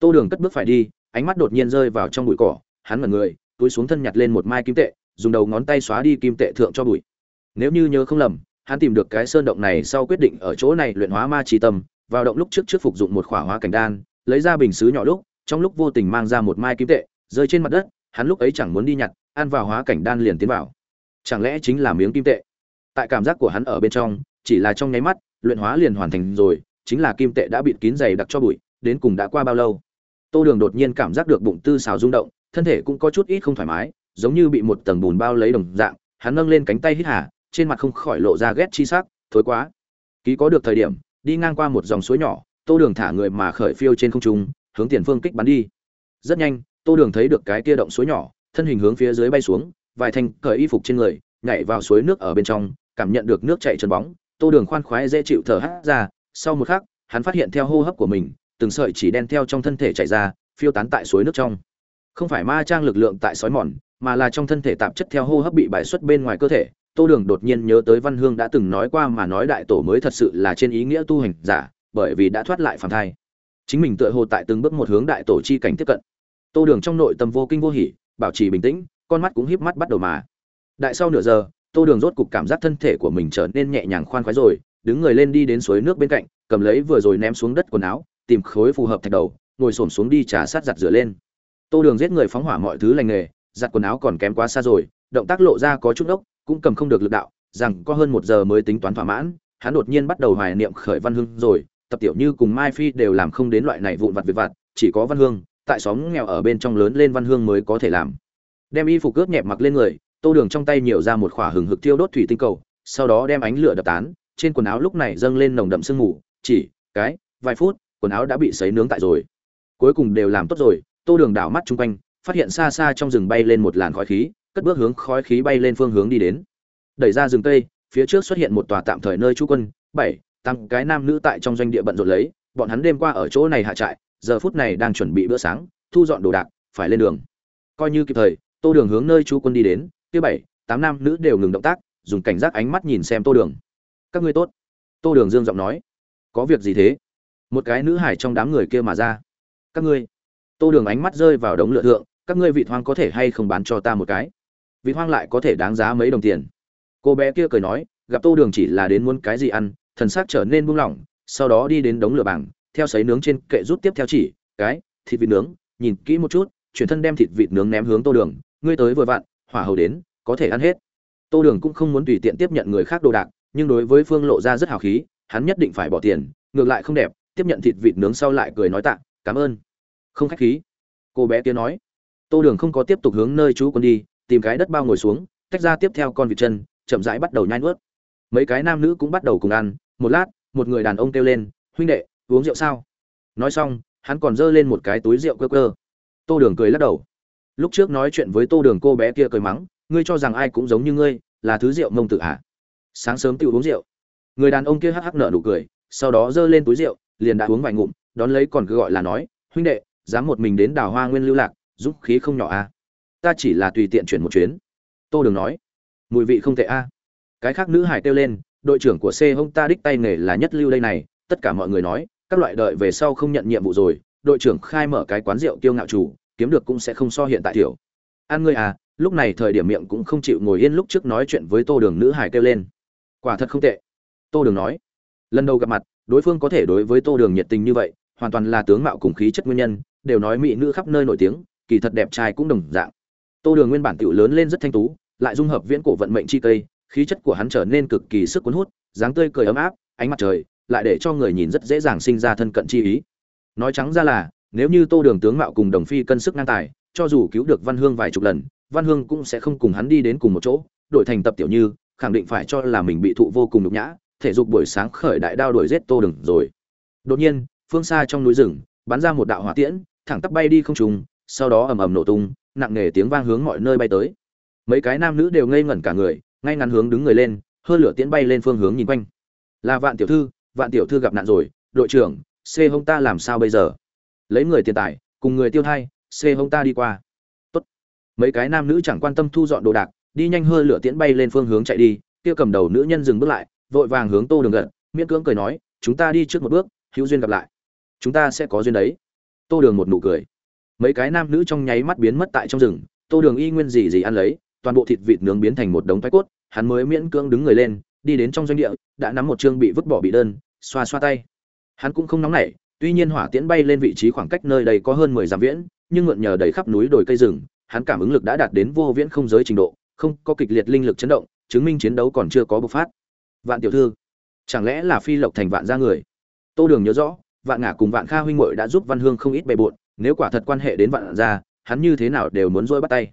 Tô đường cất bước phải đi, ánh mắt đột nhiên rơi vào trong bụi cỏ, hắn mật người, túi xuống thân nhặt lên một mai kim tệ, dùng đầu ngón tay xóa đi kim tệ thượng cho bụi nếu như nhớ không lầm, hắn tìm được cái sơn động này sau quyết định ở chỗ này luyện hóa ma chi tâm, vào động lúc trước trước phục dụng một khỏa hóa cảnh đan, lấy ra bình xứ nhỏ lúc, trong lúc vô tình mang ra một mai kim tệ, rơi trên mặt đất, hắn lúc ấy chẳng muốn đi nhặt, ăn vào hóa cảnh đan liền tiến vào. Chẳng lẽ chính là miếng kim tệ? Tại cảm giác của hắn ở bên trong, chỉ là trong nháy mắt, luyện hóa liền hoàn thành rồi, chính là kim tệ đã bịt kín dày đặc cho bụi, đến cùng đã qua bao lâu? Tô đường đột nhiên cảm giác được bụng tư xào rung động, thân thể cũng có chút ít không thoải mái, giống như bị một tầng bùn bao lấy đồng dạng, hắn nâng lên cánh tay hít hà trên mặt không khỏi lộ ra ghét chi sắc, thối quá. Ký có được thời điểm, đi ngang qua một dòng suối nhỏ, tô đường thả người mà khởi phiêu trên không trung, hướng tiền phương kích bắn đi. Rất nhanh, tô đường thấy được cái kia động suối nhỏ, thân hình hướng phía dưới bay xuống, vài thanh cởi y phục trên người, nhảy vào suối nước ở bên trong, cảm nhận được nước chảy trơn bóng. Tô đường khoan khoái dễ chịu thở hắt ra, sau một khắc, hắn phát hiện theo hô hấp của mình, từng sợi chỉ đen theo trong thân thể chảy ra, phiêu tán tại suối nước trong. Không phải ma trang lực lượng tại sói mòn, mà là trong thân thể tạp chất theo hô hấp bị bài xuất bên ngoài cơ thể tô đường đột nhiên nhớ tới văn hương đã từng nói qua mà nói đại tổ mới thật sự là trên ý nghĩa tu hành giả, bởi vì đã thoát lại phàm thai. Chính mình tựa hồ tại từng bước một hướng đại tổ chi cảnh tiếp cận. Tô đường trong nội tâm vô kinh vô hỉ, bảo trì bình tĩnh, con mắt cũng híp mắt bắt đầu mà. Đại sau nửa giờ, tô đường rốt cục cảm giác thân thể của mình trở nên nhẹ nhàng khoan khoái rồi, đứng người lên đi đến suối nước bên cạnh, cầm lấy vừa rồi ném xuống đất quần áo, tìm khối phù hợp thạch đầu, ngồi xổm xuống đi trà sát giặt rửa lên. Tô đường giết người phóng hỏa mọi thứ lành nghề, giặt quần áo còn kém quá xa rồi, động tác lộ ra có chút ốc cũng cầm không được lực đạo, rằng có hơn một giờ mới tính toán thỏa mãn, hắn đột nhiên bắt đầu hoài niệm khởi văn hương rồi, tập tiểu như cùng mai phi đều làm không đến loại này vụn vặt việc vặt, chỉ có văn hương, tại xóm nghèo ở bên trong lớn lên văn hương mới có thể làm. Đem y phục cướp nhẹp mặc lên người, tô đường trong tay nhiều ra một khỏa hừng hực thiêu đốt thủy tinh cầu, sau đó đem ánh lửa đập tán, trên quần áo lúc này dâng lên nồng đậm sương mù, chỉ cái, vài phút, quần áo đã bị sấy nướng tại rồi. Cuối cùng đều làm tốt rồi, tô đường đảo mắt chung quanh, phát hiện xa xa trong rừng bay lên một làn khói khí cất bước hướng khói khí bay lên phương hướng đi đến. Đẩy ra rừng cây, phía trước xuất hiện một tòa tạm thời nơi trú quân, bảy, tám cái nam nữ tại trong doanh địa bận rộn lấy, bọn hắn đêm qua ở chỗ này hạ trại, giờ phút này đang chuẩn bị bữa sáng, thu dọn đồ đạc, phải lên đường. Coi như kịp thời, tô đường hướng nơi trú quân đi đến, kia bảy, tám nam nữ đều ngừng động tác, dùng cảnh giác ánh mắt nhìn xem tô đường. Các ngươi tốt. Tô đường dương giọng nói. Có việc gì thế? Một cái nữ hải trong đám người kia mà ra. Các ngươi. Tô đường ánh mắt rơi vào đống lựa thượng, các ngươi vị hoàng có thể hay không bán cho ta một cái? Vị hoang lại có thể đáng giá mấy đồng tiền. Cô bé kia cười nói, gặp tô đường chỉ là đến muốn cái gì ăn, thần xác trở nên buông lỏng, sau đó đi đến đống lửa bảng, theo sấy nướng trên kệ rút tiếp theo chỉ, cái, thịt vịt nướng, nhìn kỹ một chút, chuyển thân đem thịt vịt nướng ném hướng tô đường, ngươi tới vừa vặn, hỏa hầu đến, có thể ăn hết. Tô đường cũng không muốn tùy tiện tiếp nhận người khác đồ đạc, nhưng đối với phương lộ ra rất hào khí, hắn nhất định phải bỏ tiền, ngược lại không đẹp, tiếp nhận thịt vịt nướng sau lại cười nói tạ, cảm ơn. Không khách khí. Cô bé kia nói. Tô đường không có tiếp tục hướng nơi chú quân đi tìm cái đất bao ngồi xuống, tách ra tiếp theo con vịt chân, chậm rãi bắt đầu nhai nuốt. Mấy cái nam nữ cũng bắt đầu cùng ăn, một lát, một người đàn ông kêu lên, huynh đệ, uống rượu sao? Nói xong, hắn còn giơ lên một cái túi rượu cơ cơ tô đường cười lắc đầu. Lúc trước nói chuyện với tô đường cô bé kia cười mắng, ngươi cho rằng ai cũng giống như ngươi, là thứ rượu mông tự ạ à? sáng sớm tự uống rượu. Người đàn ông kia hắc hắc nở nụ cười, sau đó giơ lên túi rượu, liền đã uống vài ngụm, đón lấy còn cứ gọi là nói, huynh đệ, dám một mình đến đào hoa nguyên lưu lạc giúp khí không nhỏ à? Ta chỉ là tùy tiện chuyển một chuyến. Tô đường nói, mùi vị không tệ a. À? cái khác nữ hải kêu lên, đội trưởng của c hông ta đích tay nghề là nhất lưu đây này. Tất cả mọi người nói, các loại đợi về sau không nhận nhiệm vụ rồi, đội trưởng khai mở cái quán rượu kiêu ngạo chủ, kiếm được cũng sẽ không so hiện tại tiểu. An ngươi à lúc này thời điểm miệng cũng không chịu ngồi yên lúc trước nói chuyện với tô đường nữ hải kêu lên. Quả thật không tệ. Tô đường nói, lần đầu gặp mặt, đối phương có thể đối với tô đường nhiệt tình như vậy, hoàn toàn là tướng mạo cùng khí chất nguyên nhân, đều nói mỹ nữ khắp nơi nổi tiếng, kỳ thật đẹp trai cũng đồng dạng tô đường nguyên bản tiểu lớn lên rất thanh tú, lại dung hợp viễn cổ vận mệnh chi cây, khí chất của hắn trở nên cực kỳ sức cuốn hút, dáng tươi cười ấm áp, ánh mặt trời lại để cho người nhìn rất dễ dàng sinh ra thân cận chi ý. Nói trắng ra là, nếu như tô đường tướng mạo cùng đồng phi cân sức ngang tài, cho dù cứu được văn hương vài chục lần, văn hương cũng sẽ không cùng hắn đi đến cùng một chỗ, đổi thành tập tiểu như, khẳng định phải cho là mình bị thụ vô cùng nhục nhã, thể dục buổi sáng khởi đại đao đuổi giết tô đường rồi. Đột nhiên, phương xa trong núi rừng, bắn ra một đạo hỏa tiễn, thẳng tắp bay đi không trùng sau đó ầm ầm nổ tung nặng nề tiếng vang hướng mọi nơi bay tới. Mấy cái nam nữ đều ngây ngẩn cả người, ngay ngắn hướng đứng người lên, hơn lửa tiễn bay lên phương hướng nhìn quanh. Là vạn tiểu thư, vạn tiểu thư gặp nạn rồi, đội trưởng, c hông ta làm sao bây giờ? Lấy người tiền tài, cùng người tiêu thai, c hông ta đi qua. Tốt. mấy cái nam nữ chẳng quan tâm thu dọn đồ đạc, đi nhanh hơn lửa tiễn bay lên phương hướng chạy đi, kia cầm đầu nữ nhân dừng bước lại, vội vàng hướng tô đường gật, miễn cưỡng cười nói, chúng ta đi trước một bước, hữu duyên gặp lại. Chúng ta sẽ có duyên đấy. Tô đường một nụ cười mấy cái nam nữ trong nháy mắt biến mất tại trong rừng, tô đường y nguyên gì gì ăn lấy, toàn bộ thịt vịt nướng biến thành một đống thoái cốt, hắn mới miễn cưỡng đứng người lên, đi đến trong doanh địa, đã nắm một chương bị vứt bỏ bị đơn, xoa xoa tay. Hắn cũng không nóng nảy, tuy nhiên hỏa tiễn bay lên vị trí khoảng cách nơi đây có hơn mười dặm viễn, nhưng ngượn nhờ đầy khắp núi đồi cây rừng, hắn cảm ứng lực đã đạt đến vô viễn không giới trình độ, không có kịch liệt linh lực chấn động, chứng minh chiến đấu còn chưa có bộc phát. Vạn tiểu thư, chẳng lẽ là phi lộc thành vạn ra người? Tô đường nhớ rõ, vạn ngả cùng vạn kha huynh muội đã giúp văn hương không ít bề bộn nếu quả thật quan hệ đến vạn gia, hắn như thế nào đều muốn dôi bắt tay.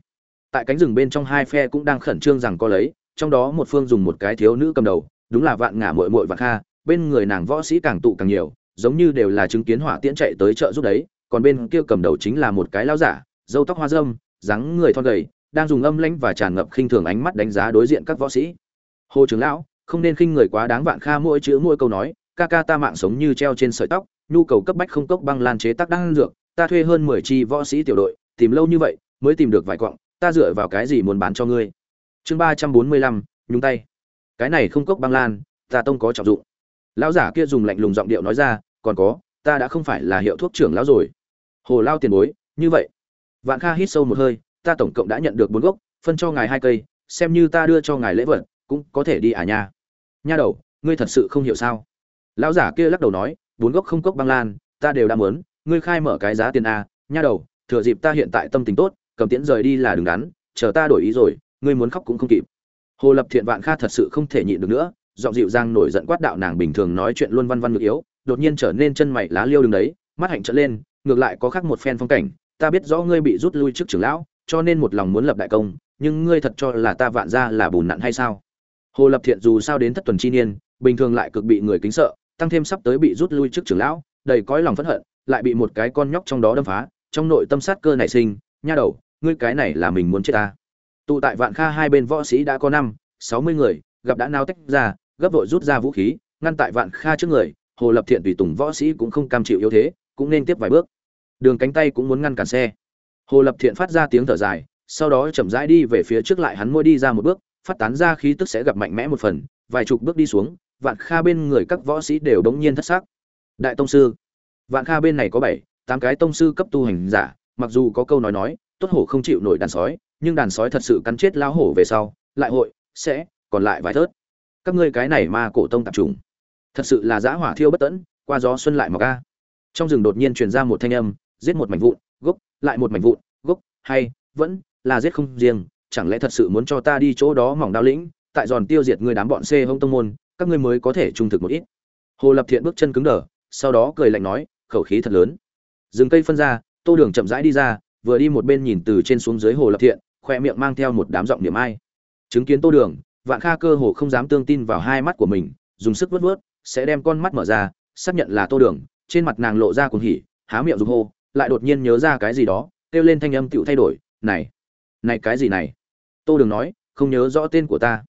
Tại cánh rừng bên trong hai phe cũng đang khẩn trương rằng có lấy, trong đó một phương dùng một cái thiếu nữ cầm đầu, đúng là vạn ngả muội muội vạn kha, bên người nàng võ sĩ càng tụ càng nhiều, giống như đều là chứng kiến hỏa tiễn chạy tới chợ giúp đấy, còn bên kia cầm đầu chính là một cái lao giả, râu tóc hoa râm dáng người thon gầy, đang dùng âm lãnh và tràn ngập khinh thường ánh mắt đánh giá đối diện các võ sĩ. Hồ trưởng lão, không nên khinh người quá đáng vạn kha mỗi chữ mỗi câu nói, ca ca ta mạng sống như treo trên sợi tóc, nhu cầu cấp bách không cốc băng lan chế tác đan dược ta thuê hơn mười chi võ sĩ tiểu đội, tìm lâu như vậy, mới tìm được vài quặng, ta dựa vào cái gì muốn bán cho ngươi? Chương ba trăm bốn mươi lăm, nhúng tay. Cái này không cốc băng lan, ta tông có trọng dụng. Lão giả kia dùng lạnh lùng giọng điệu nói ra, còn có, ta đã không phải là hiệu thuốc trưởng lão rồi. Hồ lao tiền bối, như vậy. Vạn kha hít sâu một hơi, ta tổng cộng đã nhận được bốn gốc, phân cho ngài hai cây, xem như ta đưa cho ngài lễ vật, cũng có thể đi à nha. Nha đầu, ngươi thật sự không hiểu sao? Lão giả kia lắc đầu nói, bốn gốc không cốc băng lan, ta đều đã muốn ngươi khai mở cái giá tiền a, nha đầu, thừa dịp ta hiện tại tâm tình tốt, cầm tiễn rời đi là đừng đắn, chờ ta đổi ý rồi, ngươi muốn khóc cũng không kịp. Hồ lập thiện vạn kha thật sự không thể nhịn được nữa, giọng dịu dàng nổi giận quát đạo nàng bình thường nói chuyện luôn văn văn ngược yếu, đột nhiên trở nên chân mày lá liêu đứng đấy, mắt hạnh trợn lên, ngược lại có khác một phen phong cảnh, ta biết rõ ngươi bị rút lui trước trưởng lão, cho nên một lòng muốn lập đại công, nhưng ngươi thật cho là ta vạn ra là bùn nặn hay sao? Hồ lập thiện dù sao đến thất tuần chi niên, bình thường lại cực bị người kính sợ, tăng thêm sắp tới bị rút lui trước trưởng lão, đầy cõi lòng phẫn hận lại bị một cái con nhóc trong đó đâm phá, trong nội tâm sát cơ nảy sinh, nha đầu, ngươi cái này là mình muốn chết ta. Tụ tại vạn kha hai bên võ sĩ đã có năm, sáu mươi người, gặp đã nao tách ra, gấp vội rút ra vũ khí, ngăn tại vạn kha trước người, hồ lập thiện tùy tùng võ sĩ cũng không cam chịu yếu thế, cũng nên tiếp vài bước. Đường cánh tay cũng muốn ngăn cản xe. Hồ lập thiện phát ra tiếng thở dài, sau đó chậm rãi đi về phía trước lại hắn môi đi ra một bước, phát tán ra khí tức sẽ gặp mạnh mẽ một phần, vài chục bước đi xuống, vạn kha bên người các võ sĩ đều đống nhiên thất xác đại tông sư vạn kha bên này có bảy, tám cái tông sư cấp tu hành giả, mặc dù có câu nói nói, tốt hổ không chịu nổi đàn sói, nhưng đàn sói thật sự cắn chết lão hổ về sau, lại hội, sẽ, còn lại vài thớt các ngươi cái này ma cổ tông tạp trùng thật sự là dã hỏa thiêu bất tận. qua gió xuân lại mọc a. trong rừng đột nhiên truyền ra một thanh âm, giết một mảnh vụn, gốc, lại một mảnh vụn, gốc, hay, vẫn, là giết không riêng, chẳng lẽ thật sự muốn cho ta đi chỗ đó mỏng đao lĩnh, tại giòn tiêu diệt người đám bọn C hung tông môn, các ngươi mới có thể trung thực một ít hồ lập thiện bước chân cứng đờ sau đó cười lạnh nói, khẩu khí thật lớn. Rừng cây phân ra, tô đường chậm rãi đi ra, vừa đi một bên nhìn từ trên xuống dưới hồ lập thiện, khoe miệng mang theo một đám giọng niệm ai. Chứng kiến tô đường, vạn kha cơ hồ không dám tương tin vào hai mắt của mình, dùng sức vớt vớt sẽ đem con mắt mở ra, xác nhận là tô đường, trên mặt nàng lộ ra cuồng hỉ, há miệng dùng hô, lại đột nhiên nhớ ra cái gì đó, kêu lên thanh âm tựu thay đổi, này này cái gì này? Tô đường nói, không nhớ rõ tên của ta.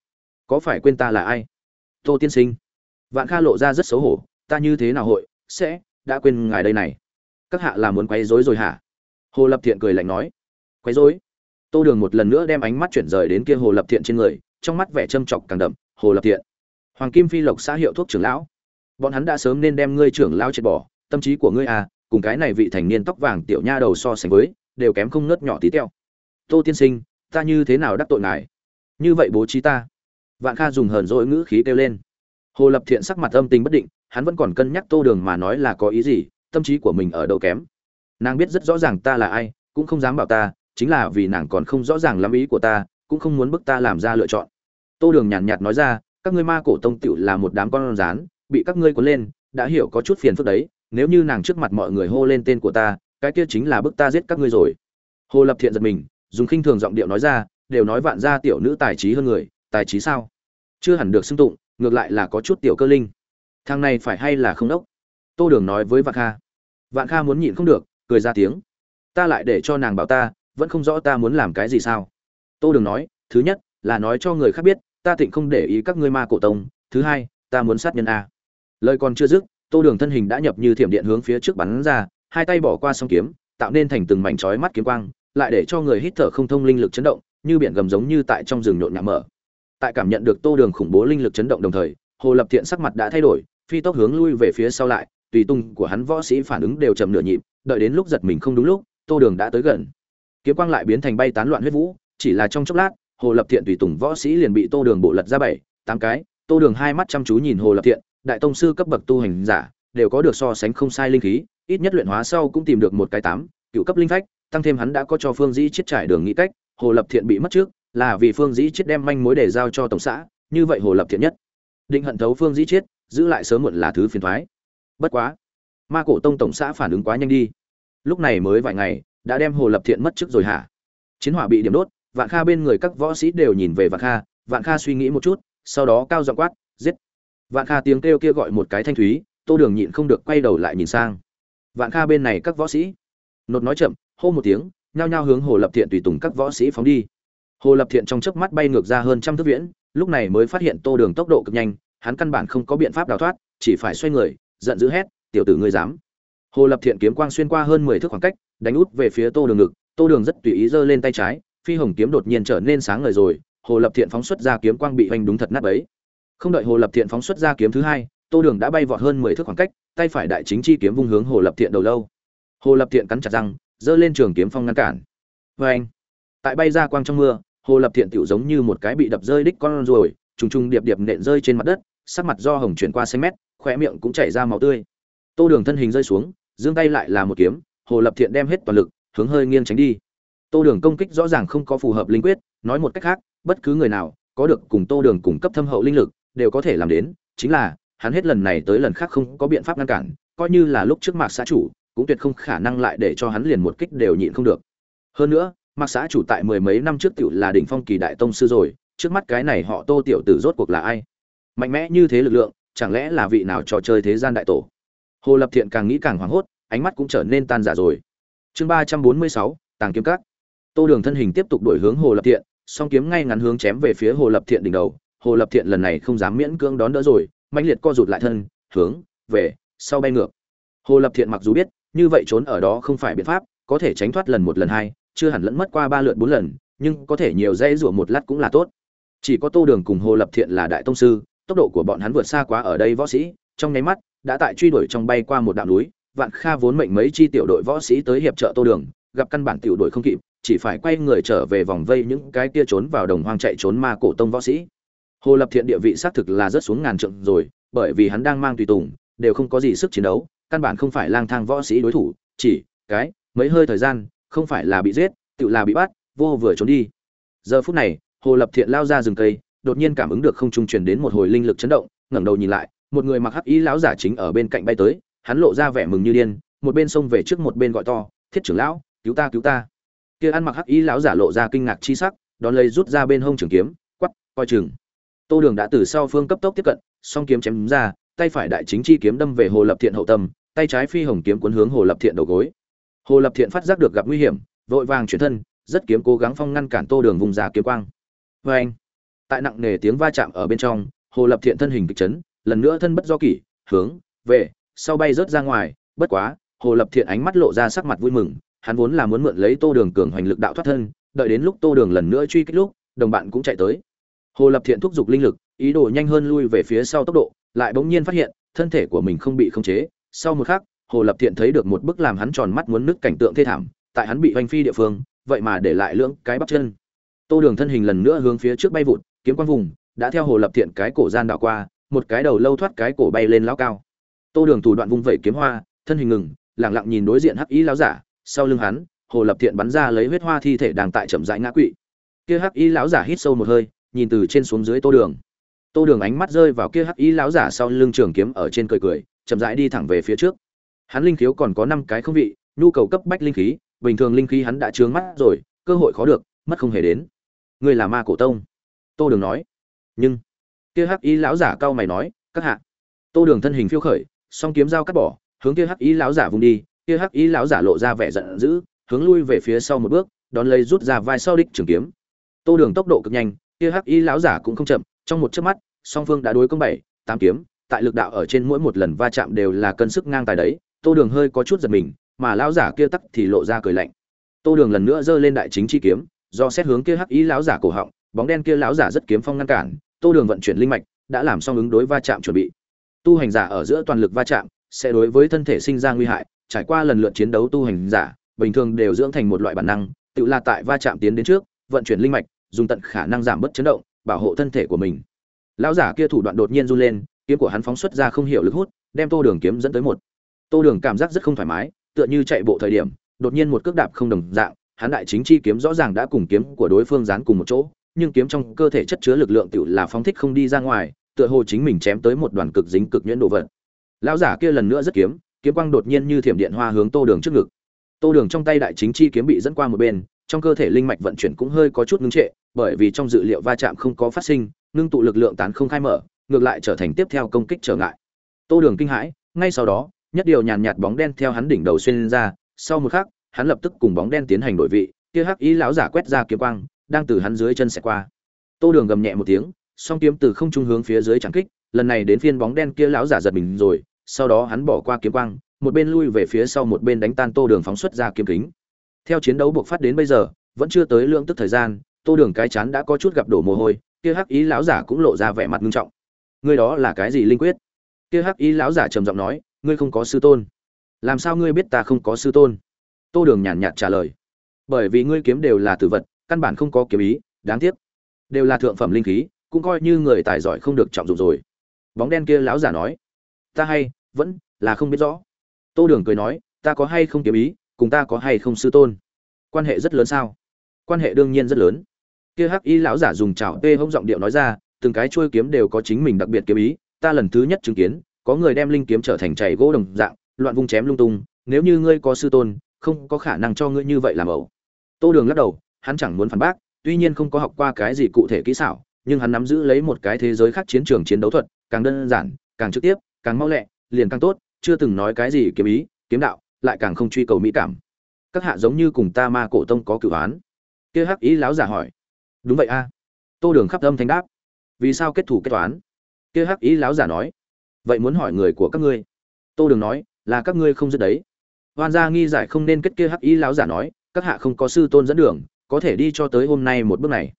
Có phải quên ta là ai? Tô tiên sinh. Vạn kha lộ ra rất xấu hổ, ta như thế nào hội sẽ, đã quên ngài đây này. Các hạ là muốn quấy rối rồi hả? Hồ lập thiện cười lạnh nói. Quấy rối? Tô đường một lần nữa đem ánh mắt chuyển rời đến kia hồ lập thiện trên người, trong mắt vẻ châm chọc càng đậm. Hồ lập thiện. Hoàng kim phi lộc xã hiệu thuốc trưởng lão. Bọn hắn đã sớm nên đem ngươi trưởng lão triệt bỏ, tâm trí của ngươi à cùng cái này vị thành niên tóc vàng tiểu nha đầu so sánh với, đều kém không nớt nhỏ tí teo. Tô tiên sinh, ta như thế nào đắc tội ngài? Như vậy bố trí ta. Vạn kha dùng hờn dỗi ngữ khí kêu lên. Hồ lập thiện sắc mặt âm tình bất định hắn vẫn còn cân nhắc tô đường mà nói là có ý gì, tâm trí của mình ở đâu kém. Nàng biết rất rõ ràng ta là ai, cũng không dám bảo ta, chính là vì nàng còn không rõ ràng lắm ý của ta, cũng không muốn bức ta làm ra lựa chọn. Tô đường nhàn nhạt nói ra, các ngươi ma cổ tông tựu là một đám con rán, bị các ngươi cuốn lên, đã hiểu có chút phiền phức đấy, nếu như nàng trước mặt mọi người hô lên tên của ta, cái kia chính là bức ta giết các ngươi rồi. Hồ lập thiện giật mình, dùng khinh thường giọng điệu nói ra, đều nói vạn gia tiểu nữ tài trí hơn người, tài trí sao? Chưa hẳn được xưng tụng, ngược lại là có chút tiểu cơ linh thằng này phải hay là không đốc? Tô đường nói với vạn kha. Vạn kha muốn nhịn không được, cười ra tiếng. Ta lại để cho nàng bảo ta, vẫn không rõ ta muốn làm cái gì sao? Tô đường nói, thứ nhất, là nói cho người khác biết, ta tịnh không để ý các ngươi ma cổ tông. Thứ hai, ta muốn sát nhân a. Lời còn chưa dứt, tô đường thân hình đã nhập như thiểm điện hướng phía trước bắn ra, hai tay bỏ qua song kiếm, tạo nên thành từng mảnh chói mắt kiếm quang, lại để cho người hít thở không thông linh lực chấn động, như biển gầm giống như tại trong rừng nhộn nhạc mở. Tại cảm nhận được tô đường khủng bố linh lực chấn động đồng thời, hồ lập thiện sắc mặt đã thay đổi phi tốc hướng lui về phía sau lại, tùy tung của hắn võ sĩ phản ứng đều chậm nửa nhịp, đợi đến lúc giật mình không đúng lúc, tô đường đã tới gần. Kiếm quang lại biến thành bay tán loạn huyết vũ, chỉ là trong chốc lát, hồ lập thiện tùy tùng võ sĩ liền bị tô đường bộ lật ra bảy, tám cái. Tô đường hai mắt chăm chú nhìn hồ lập thiện, đại tông sư cấp bậc tu hành giả, đều có được so sánh không sai linh khí, ít nhất luyện hóa sau cũng tìm được một cái tám, cựu cấp linh phách, tăng thêm hắn đã có cho phương dĩ chết trải đường nghĩ cách, hồ lập thiện bị mất trước, là vì phương dĩ chết đem manh mối để giao cho tổng xã, như vậy hồ lập thiện nhất. Định hận thấu phương dĩ chết giữ lại sớm muộn là thứ phiền thoái. Bất quá, ma cổ tông tổng xã phản ứng quá nhanh đi. Lúc này mới vài ngày, đã đem hồ lập thiện mất trước rồi hả? Chiến hỏa bị điểm đốt, vạn kha bên người các võ sĩ đều nhìn về vạn kha. Vạn kha suy nghĩ một chút, sau đó cao giọng quát, giết! Vạn kha tiếng kêu kia gọi một cái thanh thúy, tô đường nhịn không được quay đầu lại nhìn sang. Vạn kha bên này các võ sĩ nột nói chậm, hô một tiếng, nhao nhao hướng hồ lập thiện tùy tùng các võ sĩ phóng đi. Hồ lập thiện trong chớp mắt bay ngược ra hơn trăm thước viễn, lúc này mới phát hiện tô đường tốc độ cực nhanh hắn căn bản không có biện pháp đào thoát, chỉ phải xoay người, giận dữ hét, tiểu tử ngươi dám! Hồ lập thiện kiếm quang xuyên qua hơn mười thước khoảng cách, đánh út về phía tô đường ngực, tô đường rất tùy ý giơ lên tay trái, phi hồng kiếm đột nhiên trở nên sáng ngời rồi, hồ lập thiện phóng xuất ra kiếm quang bị hoành đúng thật nát ấy không đợi hồ lập thiện phóng xuất ra kiếm thứ hai, tô đường đã bay vọt hơn mười thước khoảng cách, tay phải đại chính chi kiếm vung hướng hồ lập thiện đầu lâu. Hồ lập thiện cắn chặt răng, giơ lên trường kiếm phong ngăn cản. Vê anh, tại bay ra quang trong mưa, hồ lập thiện tựu giống như một cái bị đập rơi đích con ruồi, trùng trùng điệp điệp nện rơi trên mặt đất sắc mặt do hồng chuyển qua xanh mét khoe miệng cũng chảy ra máu tươi. Tô đường thân hình rơi xuống, giương tay lại là một kiếm, hồ lập thiện đem hết toàn lực, hướng hơi nghiêng tránh đi. Tô đường công kích rõ ràng không có phù hợp linh quyết, nói một cách khác, bất cứ người nào, có được cùng tô đường cung cấp thâm hậu linh lực, đều có thể làm đến, chính là, hắn hết lần này tới lần khác không có biện pháp ngăn cản, coi như là lúc trước mạc xã chủ, cũng tuyệt không khả năng lại để cho hắn liền một kích đều nhịn không được. Hơn nữa, mạc xã chủ tại mười mấy năm trước tiểu là đỉnh phong kỳ đại tông sư rồi, trước mắt cái này họ tô tiểu tử rốt cuộc là ai? Mạnh mẽ như thế lực lượng, chẳng lẽ là vị nào trò chơi thế gian đại tổ? Hồ lập thiện càng nghĩ càng hoảng hốt, ánh mắt cũng trở nên tan giả rồi. Chương ba trăm bốn mươi sáu, tàng kiếm cắt tô đường thân hình tiếp tục đổi hướng hồ lập thiện, song kiếm ngay ngắn hướng chém về phía hồ lập thiện đỉnh đầu. Hồ lập thiện lần này không dám miễn cưỡng đón đỡ rồi mạnh liệt co rụt lại thân, hướng, về, sau bay ngược. Hồ lập thiện mặc dù biết, như vậy trốn ở đó không phải biện pháp, có thể tránh thoát lần một lần hai, chưa hẳn lẫn mất qua ba lượt bốn lần, nhưng có thể nhiều dây rủa một lát cũng là tốt. Chỉ có tô đường cùng hồ lập thiện là đại tông sư tốc độ của bọn hắn vượt xa quá ở đây võ sĩ, trong nháy mắt, đã tại truy đuổi trong bay qua một đạo núi, vạn kha vốn mệnh mấy chi tiểu đội võ sĩ tới hiệp trợ tô đường, gặp căn bản tiểu đội không kịp, chỉ phải quay người trở về vòng vây những cái kia trốn vào đồng hoang chạy trốn ma cổ tông võ sĩ. Hồ lập thiện địa vị xác thực là rất xuống ngàn trượng rồi, bởi vì hắn đang mang tùy tùng, đều không có gì sức chiến đấu, căn bản không phải lang thang võ sĩ đối thủ, chỉ cái, mấy hơi thời gian, không phải là bị giết, tự là bị bắt, vô vừa trốn đi. Giờ phút này, hồ lập thiện lao ra rừng cây đột nhiên cảm ứng được không trung truyền đến một hồi linh lực chấn động, ngẩng đầu nhìn lại, một người mặc hắc y lão giả chính ở bên cạnh bay tới, hắn lộ ra vẻ mừng như điên, một bên xông về trước một bên gọi to, thiết trưởng lão, cứu ta cứu ta. Kia ăn mặc hắc y lão giả lộ ra kinh ngạc chi sắc, đón lấy rút ra bên hông trường kiếm quắp coi chừng. Tô đường đã từ sau phương cấp tốc tiếp cận, song kiếm chém ra, tay phải đại chính chi kiếm đâm về hồ lập thiện hậu tâm, tay trái phi hồng kiếm cuốn hướng hồ lập thiện đầu gối. Hồ lập thiện phát giác được gặp nguy hiểm, vội vàng chuyển thân, rất kiếm cố gắng phong ngăn cản tô đường vùng ra kiếm quang. Vê anh tại nặng nề tiếng va chạm ở bên trong, hồ lập thiện thân hình kịch chấn, lần nữa thân bất do kỷ, hướng, về, sau bay rớt ra ngoài, bất quá, hồ lập thiện ánh mắt lộ ra sắc mặt vui mừng, hắn vốn là muốn mượn lấy tô đường cường hoành lực đạo thoát thân, đợi đến lúc tô đường lần nữa truy kích lúc, đồng bạn cũng chạy tới. Hồ lập thiện thúc giục linh lực, ý đồ nhanh hơn lui về phía sau tốc độ, lại bỗng nhiên phát hiện, thân thể của mình không bị khống chế. Sau một khắc, hồ lập thiện thấy được một bức làm hắn tròn mắt muốn nứt cảnh tượng thê thảm, tại hắn bị hoành phi địa phương, vậy mà để lại lưỡng cái bắp chân. Tô đường thân hình lần nữa hướng phía trước bay vụt kiếm quang vùng, đã theo hồ lập thiện cái cổ gian đảo qua, một cái đầu lâu thoát cái cổ bay lên lao cao. Tô đường thủ đoạn vung vẩy kiếm hoa, thân hình ngừng, lẳng lặng nhìn đối diện hắc ý lão giả, sau lưng hắn, hồ lập thiện bắn ra lấy huyết hoa thi thể đang tại chậm rãi ngã quỵ. Kia hắc ý lão giả hít sâu một hơi, nhìn từ trên xuống dưới tô đường. Tô đường ánh mắt rơi vào kia hắc ý lão giả sau lưng trường kiếm ở trên cười cười, chậm rãi đi thẳng về phía trước. Hắn linh khiếu còn có năm cái không vị, nhu cầu cấp bách linh khí, bình thường linh khí hắn đã trướng mắt rồi, cơ hội khó được, mất không hề đến. Ngươi là ma cổ tông tô đường nói. Nhưng, kia hắc ý lão giả cao mày nói, các hạ. Tô đường thân hình phiêu khởi, song kiếm dao cắt bỏ, hướng kia hắc ý lão giả vùng đi. Kia hắc ý lão giả lộ ra vẻ giận dữ, hướng lui về phía sau một bước, đón lấy rút ra vai sau đích trường kiếm. Tô đường tốc độ cực nhanh, kia hắc ý lão giả cũng không chậm, trong một chớp mắt, song phương đã đối công bảy, tám kiếm, tại lực đạo ở trên mỗi một lần va chạm đều là cân sức ngang tài đấy. Tô đường hơi có chút giật mình, mà lão giả kia tắc thì lộ ra cười lạnh. Tô đường lần nữa giơ lên đại chính chi kiếm, do xét hướng kia hắc ý lão giả cổ họng bóng đen kia lão giả rất kiếm phong ngăn cản, tô đường vận chuyển linh mạch, đã làm xong ứng đối va chạm chuẩn bị. Tu hành giả ở giữa toàn lực va chạm, sẽ đối với thân thể sinh ra nguy hại, trải qua lần lượt chiến đấu tu hành giả, bình thường đều dưỡng thành một loại bản năng, tự là tại va chạm tiến đến trước, vận chuyển linh mạch, dùng tận khả năng giảm bớt chấn động, bảo hộ thân thể của mình. Lão giả kia thủ đoạn đột nhiên run lên, kiếm của hắn phóng xuất ra không hiểu lực hút, đem tô đường kiếm dẫn tới một. Tô đường cảm giác rất không thoải mái, tựa như chạy bộ thời điểm, đột nhiên một cước đạp không đồng dạng, hắn đại chính chi kiếm rõ ràng đã cùng kiếm của đối phương dán cùng một chỗ nhưng kiếm trong cơ thể chất chứa lực lượng tự là phóng thích không đi ra ngoài, tựa hồ chính mình chém tới một đoàn cực dính cực nhuyễn đồ vật. Lão giả kia lần nữa rất kiếm kiếm quang đột nhiên như thiểm điện hoa hướng tô đường trước ngực. Tô đường trong tay đại chính chi kiếm bị dẫn qua một bên, trong cơ thể linh mạch vận chuyển cũng hơi có chút ngưng trệ, bởi vì trong dự liệu va chạm không có phát sinh, ngưng tụ lực lượng tán không khai mở, ngược lại trở thành tiếp theo công kích trở ngại. Tô đường kinh hãi, ngay sau đó, nhất điều nhàn nhạt bóng đen theo hắn đỉnh đầu xuyên ra, sau một khắc, hắn lập tức cùng bóng đen tiến hành đổi vị, kia hắc ý lão giả quét ra kiếm quang đang từ hắn dưới chân sẽ qua. Tô đường gầm nhẹ một tiếng, song kiếm từ không trung hướng phía dưới chẳng kích, lần này đến phiên bóng đen kia lão giả giật mình rồi, sau đó hắn bỏ qua kiếm quang, một bên lui về phía sau một bên đánh tan tô đường phóng xuất ra kiếm kính. Theo chiến đấu buộc phát đến bây giờ, vẫn chưa tới lượng tức thời gian, tô đường cái chán đã có chút gặp đổ mồ hôi, kia hắc ý lão giả cũng lộ ra vẻ mặt nghiêm trọng. Ngươi đó là cái gì linh quyết? Kia hắc ý lão giả trầm giọng nói, ngươi không có sư tôn. Làm sao ngươi biết ta không có sư tôn? Tô đường nhàn nhạt trả lời, bởi vì ngươi kiếm đều là tử vật căn bản không có kiếm ý, đáng tiếc. Đều là thượng phẩm linh khí, cũng coi như người tài giỏi không được trọng dụng rồi. Bóng đen kia lão giả nói, ta hay, vẫn là không biết rõ. Tô đường cười nói, ta có hay không kiếm ý, cùng ta có hay không sư tôn? Quan hệ rất lớn sao? Quan hệ đương nhiên rất lớn. Kia hắc y lão giả dùng chảo tê hông giọng điệu nói ra, từng cái chuôi kiếm đều có chính mình đặc biệt kiếm ý, ta lần thứ nhất chứng kiến, có người đem linh kiếm trở thành chảy gỗ đồng dạng, loạn vung chém lung tung, nếu như ngươi có sư tôn, không có khả năng cho ngươi như vậy làm ẩu. Tô đường lắc đầu hắn chẳng muốn phản bác, tuy nhiên không có học qua cái gì cụ thể kỹ xảo, nhưng hắn nắm giữ lấy một cái thế giới khác chiến trường chiến đấu thuật, càng đơn giản, càng trực tiếp, càng mau lẹ, liền càng tốt, chưa từng nói cái gì kiếm ý, kiếm đạo, lại càng không truy cầu mỹ cảm. Các hạ giống như cùng ta ma cổ tông có cửu án kia hắc ý láo giả hỏi. Đúng vậy a. Tô đường khắp âm thanh đáp. Vì sao kết thủ kết toán? Kia hắc ý láo giả nói. Vậy muốn hỏi người của các ngươi. Tô đường nói, là các ngươi không dứt đấy. Hoan gia nghi giải không nên kết kia hắc ý láo giả nói, các hạ không có sư tôn dẫn đường có thể đi cho tới hôm nay một bước này.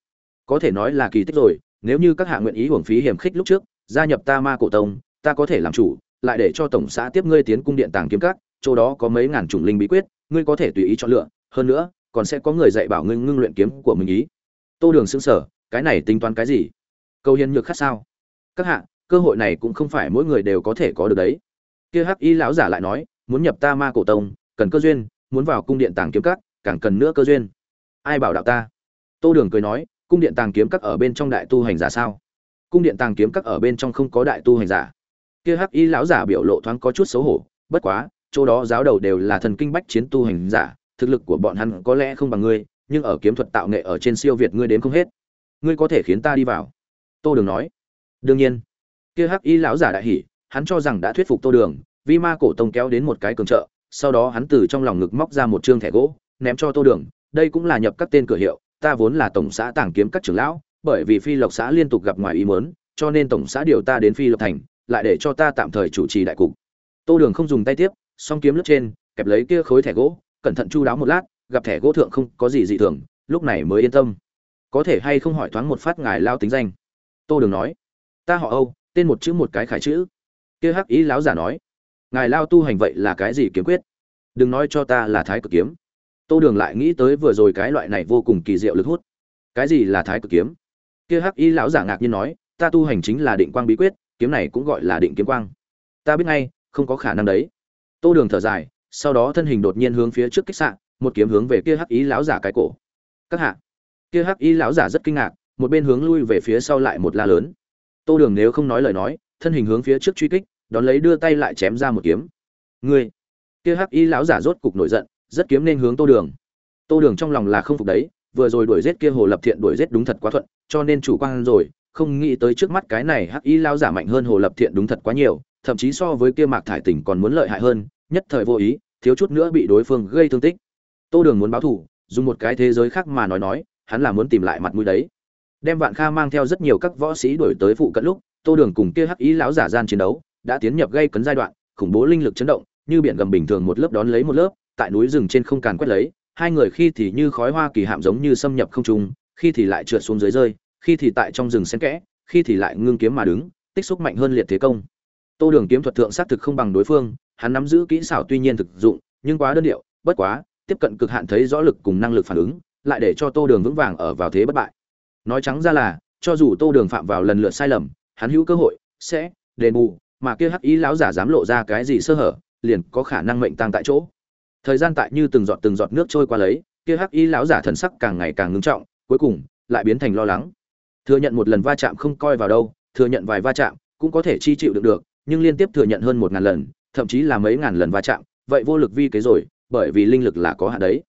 Có thể nói là kỳ tích rồi, nếu như các hạ nguyện ý hưởng phí hiểm khích lúc trước, gia nhập ta ma cổ tông, ta có thể làm chủ, lại để cho tổng xã tiếp ngươi tiến cung điện tàng kiếm các, chỗ đó có mấy ngàn chủng linh bí quyết, ngươi có thể tùy ý chọn lựa, hơn nữa, còn sẽ có người dạy bảo ngươi ngưng luyện kiếm của mình ý. Tô đường xứng sở cái này tính toán cái gì? Câu hiền nhược khác sao? Các hạ, cơ hội này cũng không phải mỗi người đều có thể có được đấy. Kia hắc y lão giả lại nói, muốn nhập ta ma cổ tông, cần cơ duyên, muốn vào cung điện tàng kiếm các, càng cần nữa cơ duyên ai bảo đạo ta? Tô đường cười nói, cung điện tàng kiếm các ở bên trong đại tu hành giả sao? Cung điện tàng kiếm các ở bên trong không có đại tu hành giả. Kia hắc y lão giả biểu lộ thoáng có chút xấu hổ, bất quá, chỗ đó giáo đầu đều là thần kinh bách chiến tu hành giả, thực lực của bọn hắn có lẽ không bằng ngươi, nhưng ở kiếm thuật tạo nghệ ở trên siêu việt ngươi đến không hết. Ngươi có thể khiến ta đi vào. Tô đường nói. Đương nhiên. Kia hắc y lão giả đại hỉ, hắn cho rằng đã thuyết phục tô đường, vi ma cổ tông kéo đến một cái cường trợ, sau đó hắn từ trong lòng ngực móc ra một trương thẻ gỗ, ném cho tô đường đây cũng là nhập các tên cửa hiệu, ta vốn là tổng xã tàng kiếm các trưởng lão, bởi vì phi lộc xã liên tục gặp ngoài ý muốn, cho nên tổng xã điều ta đến phi lộc thành, lại để cho ta tạm thời chủ trì đại cục. Tô đường không dùng tay tiếp, song kiếm lướt trên, kẹp lấy kia khối thẻ gỗ, cẩn thận chu đáo một lát, gặp thẻ gỗ thượng không có gì dị thường, lúc này mới yên tâm. Có thể hay không hỏi thoáng một phát ngài lao tính danh? Tô đường nói. Ta họ âu, tên một chữ một cái khải chữ. Kia hắc ý láo giả nói. Ngài lao tu hành vậy là cái gì kiếm quyết? Đừng nói cho ta là thái cực kiếm tô đường lại nghĩ tới vừa rồi cái loại này vô cùng kỳ diệu lực hút. Cái gì là thái cực kiếm? Kia hắc y lão giả ngạc nhiên nói, ta tu hành chính là định quang bí quyết, kiếm này cũng gọi là định kiếm quang. Ta biết ngay, không có khả năng đấy. Tô đường thở dài, sau đó thân hình đột nhiên hướng phía trước kích sạn một kiếm hướng về kia hắc y lão giả cái cổ. Các hạ. Kia hắc y lão giả rất kinh ngạc, một bên hướng lui về phía sau lại một la lớn. Tô đường nếu không nói lời nói, thân hình hướng phía trước truy kích, đón lấy đưa tay lại chém ra một kiếm. Ngươi. Kia hắc y lão giả rốt cục nổi giận rất kiếm nên hướng tô đường. Tô đường trong lòng là không phục đấy, vừa rồi đuổi giết kia hồ lập thiện đuổi giết đúng thật quá thuận, cho nên chủ quan rồi, không nghĩ tới trước mắt cái này hắc y lao giả mạnh hơn hồ lập thiện đúng thật quá nhiều, thậm chí so với kia mạc thải tỉnh còn muốn lợi hại hơn, nhất thời vô ý, thiếu chút nữa bị đối phương gây thương tích. Tô đường muốn báo thù, dùng một cái thế giới khác mà nói nói, hắn là muốn tìm lại mặt mũi đấy. Đem vạn kha mang theo rất nhiều các võ sĩ đuổi tới phụ cận lúc, tô đường cùng kia hắc y lão giả gian chiến đấu, đã tiến nhập gây cấn giai đoạn, khủng bố linh lực chấn động, như biển gầm bình thường một lớp đón lấy một lớp tại núi rừng trên không càn quét lấy, hai người khi thì như khói hoa kỳ hạm giống như xâm nhập không trung, khi thì lại trượt xuống dưới rơi, khi thì tại trong rừng xen kẽ, khi thì lại ngưng kiếm mà đứng, tích xúc mạnh hơn liệt thế công. Tô đường kiếm thuật thượng xác thực không bằng đối phương, hắn nắm giữ kỹ xảo tuy nhiên thực dụng, nhưng quá đơn điệu, bất quá, tiếp cận cực hạn thấy rõ lực cùng năng lực phản ứng, lại để cho tô đường vững vàng ở vào thế bất bại. Nói trắng ra là, cho dù tô đường phạm vào lần lượt sai lầm, hắn hữu cơ hội, sẽ đền bù, mà kia hắc ý lão giả dám lộ ra cái gì sơ hở, liền có khả năng mệnh tăng tại chỗ thời gian tại như từng giọt từng giọt nước trôi qua lấy, kia hắc y lão giả thần sắc càng ngày càng ngưng trọng, cuối cùng lại biến thành lo lắng. Thừa nhận một lần va chạm không coi vào đâu, thừa nhận vài va chạm cũng có thể chi chịu được được, nhưng liên tiếp thừa nhận hơn một ngàn lần, thậm chí là mấy ngàn lần va chạm, vậy vô lực vi kế rồi, bởi vì linh lực là có hạn đấy.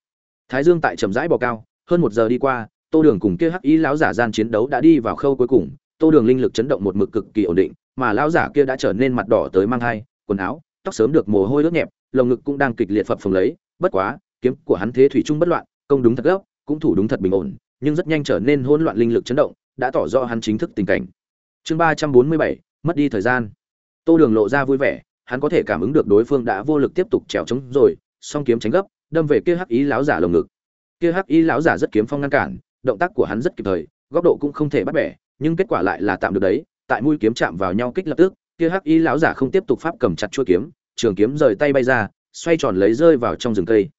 Thái dương tại trầm rãi bò cao, hơn một giờ đi qua, tô đường cùng kia hắc y lão giả gian chiến đấu đã đi vào khâu cuối cùng, tô đường linh lực chấn động một mực cực kỳ ổn định, mà lão giả kia đã trở nên mặt đỏ tới mang hai quần áo, tóc sớm được mồ hôi ướt nhẹp lồng ngực cũng đang kịch liệt phập phồng lấy bất quá kiếm của hắn thế thủy trung bất loạn công đúng thật gốc, cũng thủ đúng thật bình ổn nhưng rất nhanh trở nên hỗn loạn linh lực chấn động đã tỏ rõ hắn chính thức tình cảnh. Chương ba trăm bốn mươi bảy mất đi thời gian. Tô đường lộ ra vui vẻ hắn có thể cảm ứng được đối phương đã vô lực tiếp tục trèo chống rồi song kiếm tránh gấp đâm về kia hắc ý lão giả lồng ngực. Kia hắc ý lão giả rất kiếm phong ngăn cản động tác của hắn rất kịp thời góc độ cũng không thể bắt bẻ nhưng kết quả lại là tạm được đấy tại mũi kiếm chạm vào nhau kích lập tức kia hắc ý lão giả không tiếp tục pháp cầm chặt chuôi kiếm trường kiếm rời tay bay ra, xoay tròn lấy rơi vào trong rừng cây.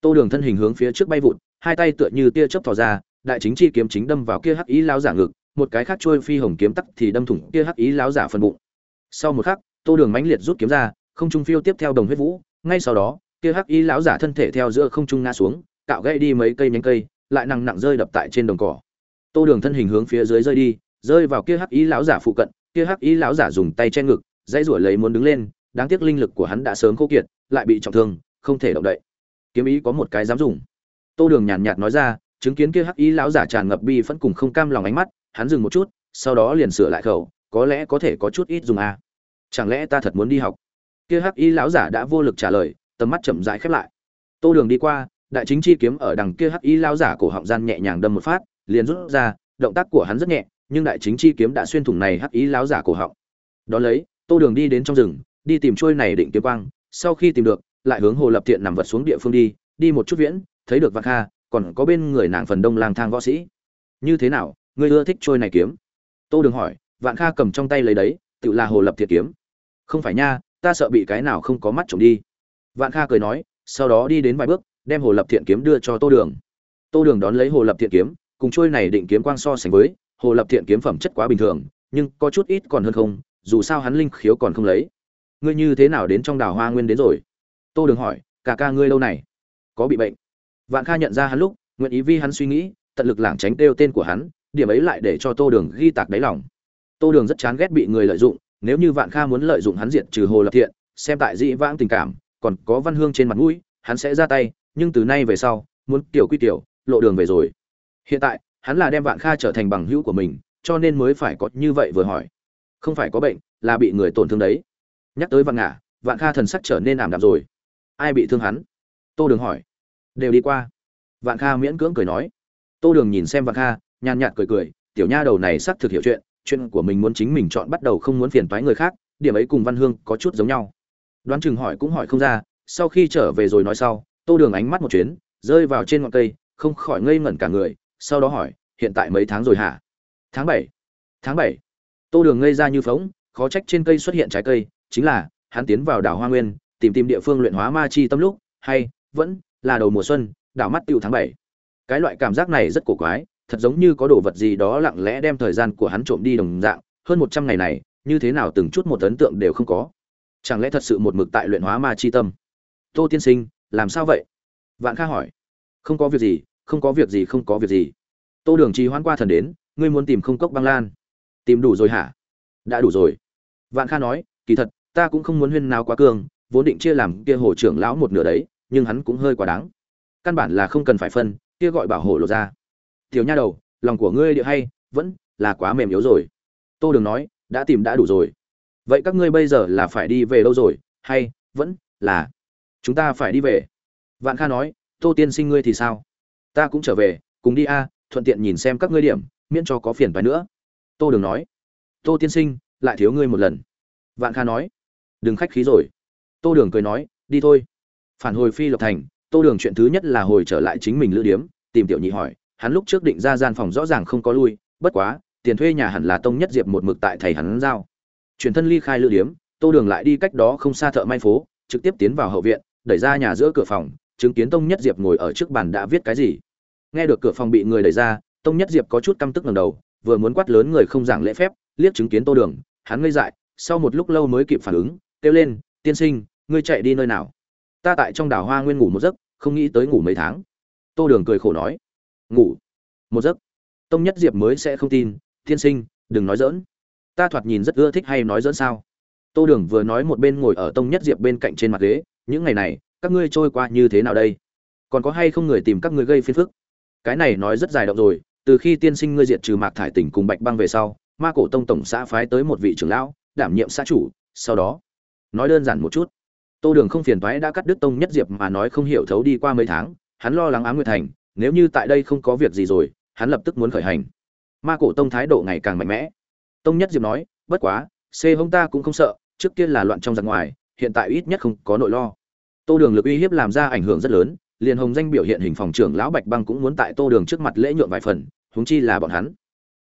Tô đường thân hình hướng phía trước bay vụt, hai tay tựa như tia chớp thò ra, đại chính chi kiếm chính đâm vào kia hắc ý lão giả ngực, một cái khác trôi phi hồng kiếm tắc thì đâm thủng kia hắc ý lão giả phần bụng. Sau một khắc, tô đường mãnh liệt rút kiếm ra, không trung phiêu tiếp theo đồng huyết vũ, ngay sau đó, kia hắc ý lão giả thân thể theo giữa không trung ngã xuống, cạo gãy đi mấy cây nhánh cây, lại nặng nặng rơi đập tại trên đồng cỏ. Tô đường thân hình hướng phía dưới rơi đi, rơi vào kia hắc ý lão giả phụ cận, kia hắc ý lão giả dùng tay che ngực, dãy rủa lấy muốn đứng lên đáng tiếc linh lực của hắn đã sớm khô kiệt, lại bị trọng thương, không thể động đậy. Kiếm ý có một cái dám dùng. Tô đường nhàn nhạt nói ra, chứng kiến kia hắc ý lão giả tràn ngập bi phẫn cùng không cam lòng ánh mắt, hắn dừng một chút, sau đó liền sửa lại khẩu, có lẽ có thể có chút ít dùng à. chẳng lẽ ta thật muốn đi học? Kia hắc ý lão giả đã vô lực trả lời, tầm mắt chậm rãi khép lại. Tô đường đi qua, đại chính chi kiếm ở đằng kia hắc ý lão giả cổ họng gian nhẹ nhàng đâm một phát, liền rút ra, động tác của hắn rất nhẹ, nhưng đại chính chi kiếm đã xuyên thủng này hắc ý lão giả cổ họng. Đón lấy, tô đường đi đến trong rừng đi tìm trôi này định kiếm quang, sau khi tìm được, lại hướng hồ lập thiện nằm vật xuống địa phương đi đi một chút viễn, thấy được vạn kha, còn có bên người nàng phần đông lang thang võ sĩ. Như thế nào, ngươi ưa thích trôi này kiếm? Tô đường hỏi, vạn kha cầm trong tay lấy đấy, tự là hồ lập thiện kiếm. Không phải nha, ta sợ bị cái nào không có mắt trộm đi. Vạn kha cười nói, sau đó đi đến vài bước, đem hồ lập thiện kiếm đưa cho tô đường. Tô đường đón lấy hồ lập thiện kiếm, cùng trôi này định kiếm quang so sánh với, hồ lập thiện kiếm phẩm chất quá bình thường, nhưng có chút ít còn hơn không, dù sao hắn linh khiếu còn không lấy ngươi như thế nào đến trong đảo hoa nguyên đến rồi? Tô đường hỏi, cả ca ngươi lâu này có bị bệnh? Vạn kha nhận ra hắn lúc, nguyện ý vi hắn suy nghĩ, tận lực lảng tránh đeo tên của hắn, điểm ấy lại để cho tô đường ghi tạc đáy lòng. Tô đường rất chán ghét bị người lợi dụng, nếu như vạn kha muốn lợi dụng hắn diện trừ hồ lập thiện, xem tại dĩ vãng tình cảm, còn có văn hương trên mặt mũi, hắn sẽ ra tay, nhưng từ nay về sau, muốn tiểu quy tiểu, lộ đường về rồi. Hiện tại, hắn là đem vạn kha trở thành bằng hữu của mình, cho nên mới phải có như vậy vừa hỏi. Không phải có bệnh, là bị người tổn thương đấy nhắc tới vạn ngã, vạn kha thần sắc trở nên ảm đạm rồi. Ai bị thương hắn? Tô đường hỏi. Đều đi qua. Vạn kha miễn cưỡng cười nói. Tô đường nhìn xem vạn kha, nhàn nhạt cười cười, tiểu nha đầu này xác thực hiểu chuyện chuyện của mình muốn chính mình chọn bắt đầu không muốn phiền toái người khác, điểm ấy cùng văn hương có chút giống nhau. Đoán chừng hỏi cũng hỏi không ra, sau khi trở về rồi nói sau, tô đường ánh mắt một chuyến, rơi vào trên ngọn cây, không khỏi ngây ngẩn cả người, sau đó hỏi, hiện tại mấy tháng rồi hả? Tháng bảy. Tháng bảy. Tô đường ngây ra như phóng, khó trách trên cây xuất hiện trái cây chính là, hắn tiến vào đảo hoa nguyên, tìm tìm địa phương luyện hóa ma chi tâm lúc, hay, vẫn là đầu mùa xuân, đảo mắt tiêu tháng bảy. Cái loại cảm giác này rất cổ quái, thật giống như có đồ vật gì đó lặng lẽ đem thời gian của hắn trộm đi đồng dạng, hơn một trăm ngày này, như thế nào từng chút một ấn tượng đều không có. Chẳng lẽ thật sự một mực tại luyện hóa ma chi tâm? Tô tiên sinh, làm sao vậy? Vạn kha hỏi. Không có việc gì, không có việc gì, không có việc gì. Tô đường trì hoãn qua thần đến, ngươi muốn tìm không cốc băng lan. Tìm đủ rồi hả? Đã đủ rồi. Vạn kha nói, kỳ thật ta cũng không muốn huyên nào quá cường, vốn định chia làm kia hồ trưởng lão một nửa đấy, nhưng hắn cũng hơi quá đáng. Căn bản là không cần phải phân, kia gọi bảo hộ lột ra. Tiểu nha đầu, lòng của ngươi địa hay, vẫn là quá mềm yếu rồi. Tô đường nói, đã tìm đã đủ rồi. Vậy các ngươi bây giờ là phải đi về đâu rồi, hay vẫn là chúng ta phải đi về? Vạn kha nói, tô tiên sinh ngươi thì sao? Ta cũng trở về, cùng đi a, thuận tiện nhìn xem các ngươi điểm, miễn cho có phiền phái nữa. Tô đường nói, tô tiên sinh, lại thiếu ngươi một lần. Vạn kha nói đừng khách khí rồi. Tô đường cười nói, đi thôi. Phản hồi phi lộc thành, tô đường chuyện thứ nhất là hồi trở lại chính mình lữ điếm, tìm tiểu nhị hỏi, hắn lúc trước định ra gian phòng rõ ràng không có lui, bất quá, tiền thuê nhà hẳn là tông nhất diệp một mực tại thầy hắn giao. Chuyển thân ly khai lữ điếm, tô đường lại đi cách đó không xa thợ may phố, trực tiếp tiến vào hậu viện, đẩy ra nhà giữa cửa phòng, chứng kiến tông nhất diệp ngồi ở trước bàn đã viết cái gì. Nghe được cửa phòng bị người đẩy ra, tông nhất diệp có chút căm tức ngầm đầu, vừa muốn quát lớn người không giảng lễ phép, liếc chứng kiến tô đường, hắn ngây dại, sau một lúc lâu mới kịp phản ứng kêu lên, tiên sinh, ngươi chạy đi nơi nào? Ta tại trong đảo hoa nguyên ngủ một giấc, không nghĩ tới ngủ mấy tháng. Tô đường cười khổ nói, ngủ? Một giấc? Tông nhất diệp mới sẽ không tin, tiên sinh, đừng nói dỡn ta thoạt nhìn rất ưa thích hay nói dỡn sao? Tô đường vừa nói một bên ngồi ở tông nhất diệp bên cạnh trên mặt ghế, những ngày này, các ngươi trôi qua như thế nào đây? Còn có hay không người tìm các ngươi gây phiền phức? Cái này nói rất dài động rồi, từ khi tiên sinh ngươi diệt trừ mạc thải tỉnh cùng bạch băng về sau, ma cổ tông tổng xã phái tới một vị trưởng lão, đảm nhiệm xã chủ, sau đó nói đơn giản một chút. Tô đường không phiền thoái đã cắt đứt tông nhất diệp mà nói không hiểu thấu đi qua mấy tháng, hắn lo lắng ám nguyệt thành, nếu như tại đây không có việc gì rồi, hắn lập tức muốn khởi hành. Ma cổ tông thái độ ngày càng mạnh mẽ. Tông nhất diệp nói, bất quá c hông ta cũng không sợ, trước kia là loạn trong giặc ngoài, hiện tại ít nhất không có nội lo. Tô đường lực uy hiếp làm ra ảnh hưởng rất lớn, liền hồng danh biểu hiện hình phòng trưởng lão bạch băng cũng muốn tại tô đường trước mặt lễ nhượng vài phần, huống chi là bọn hắn.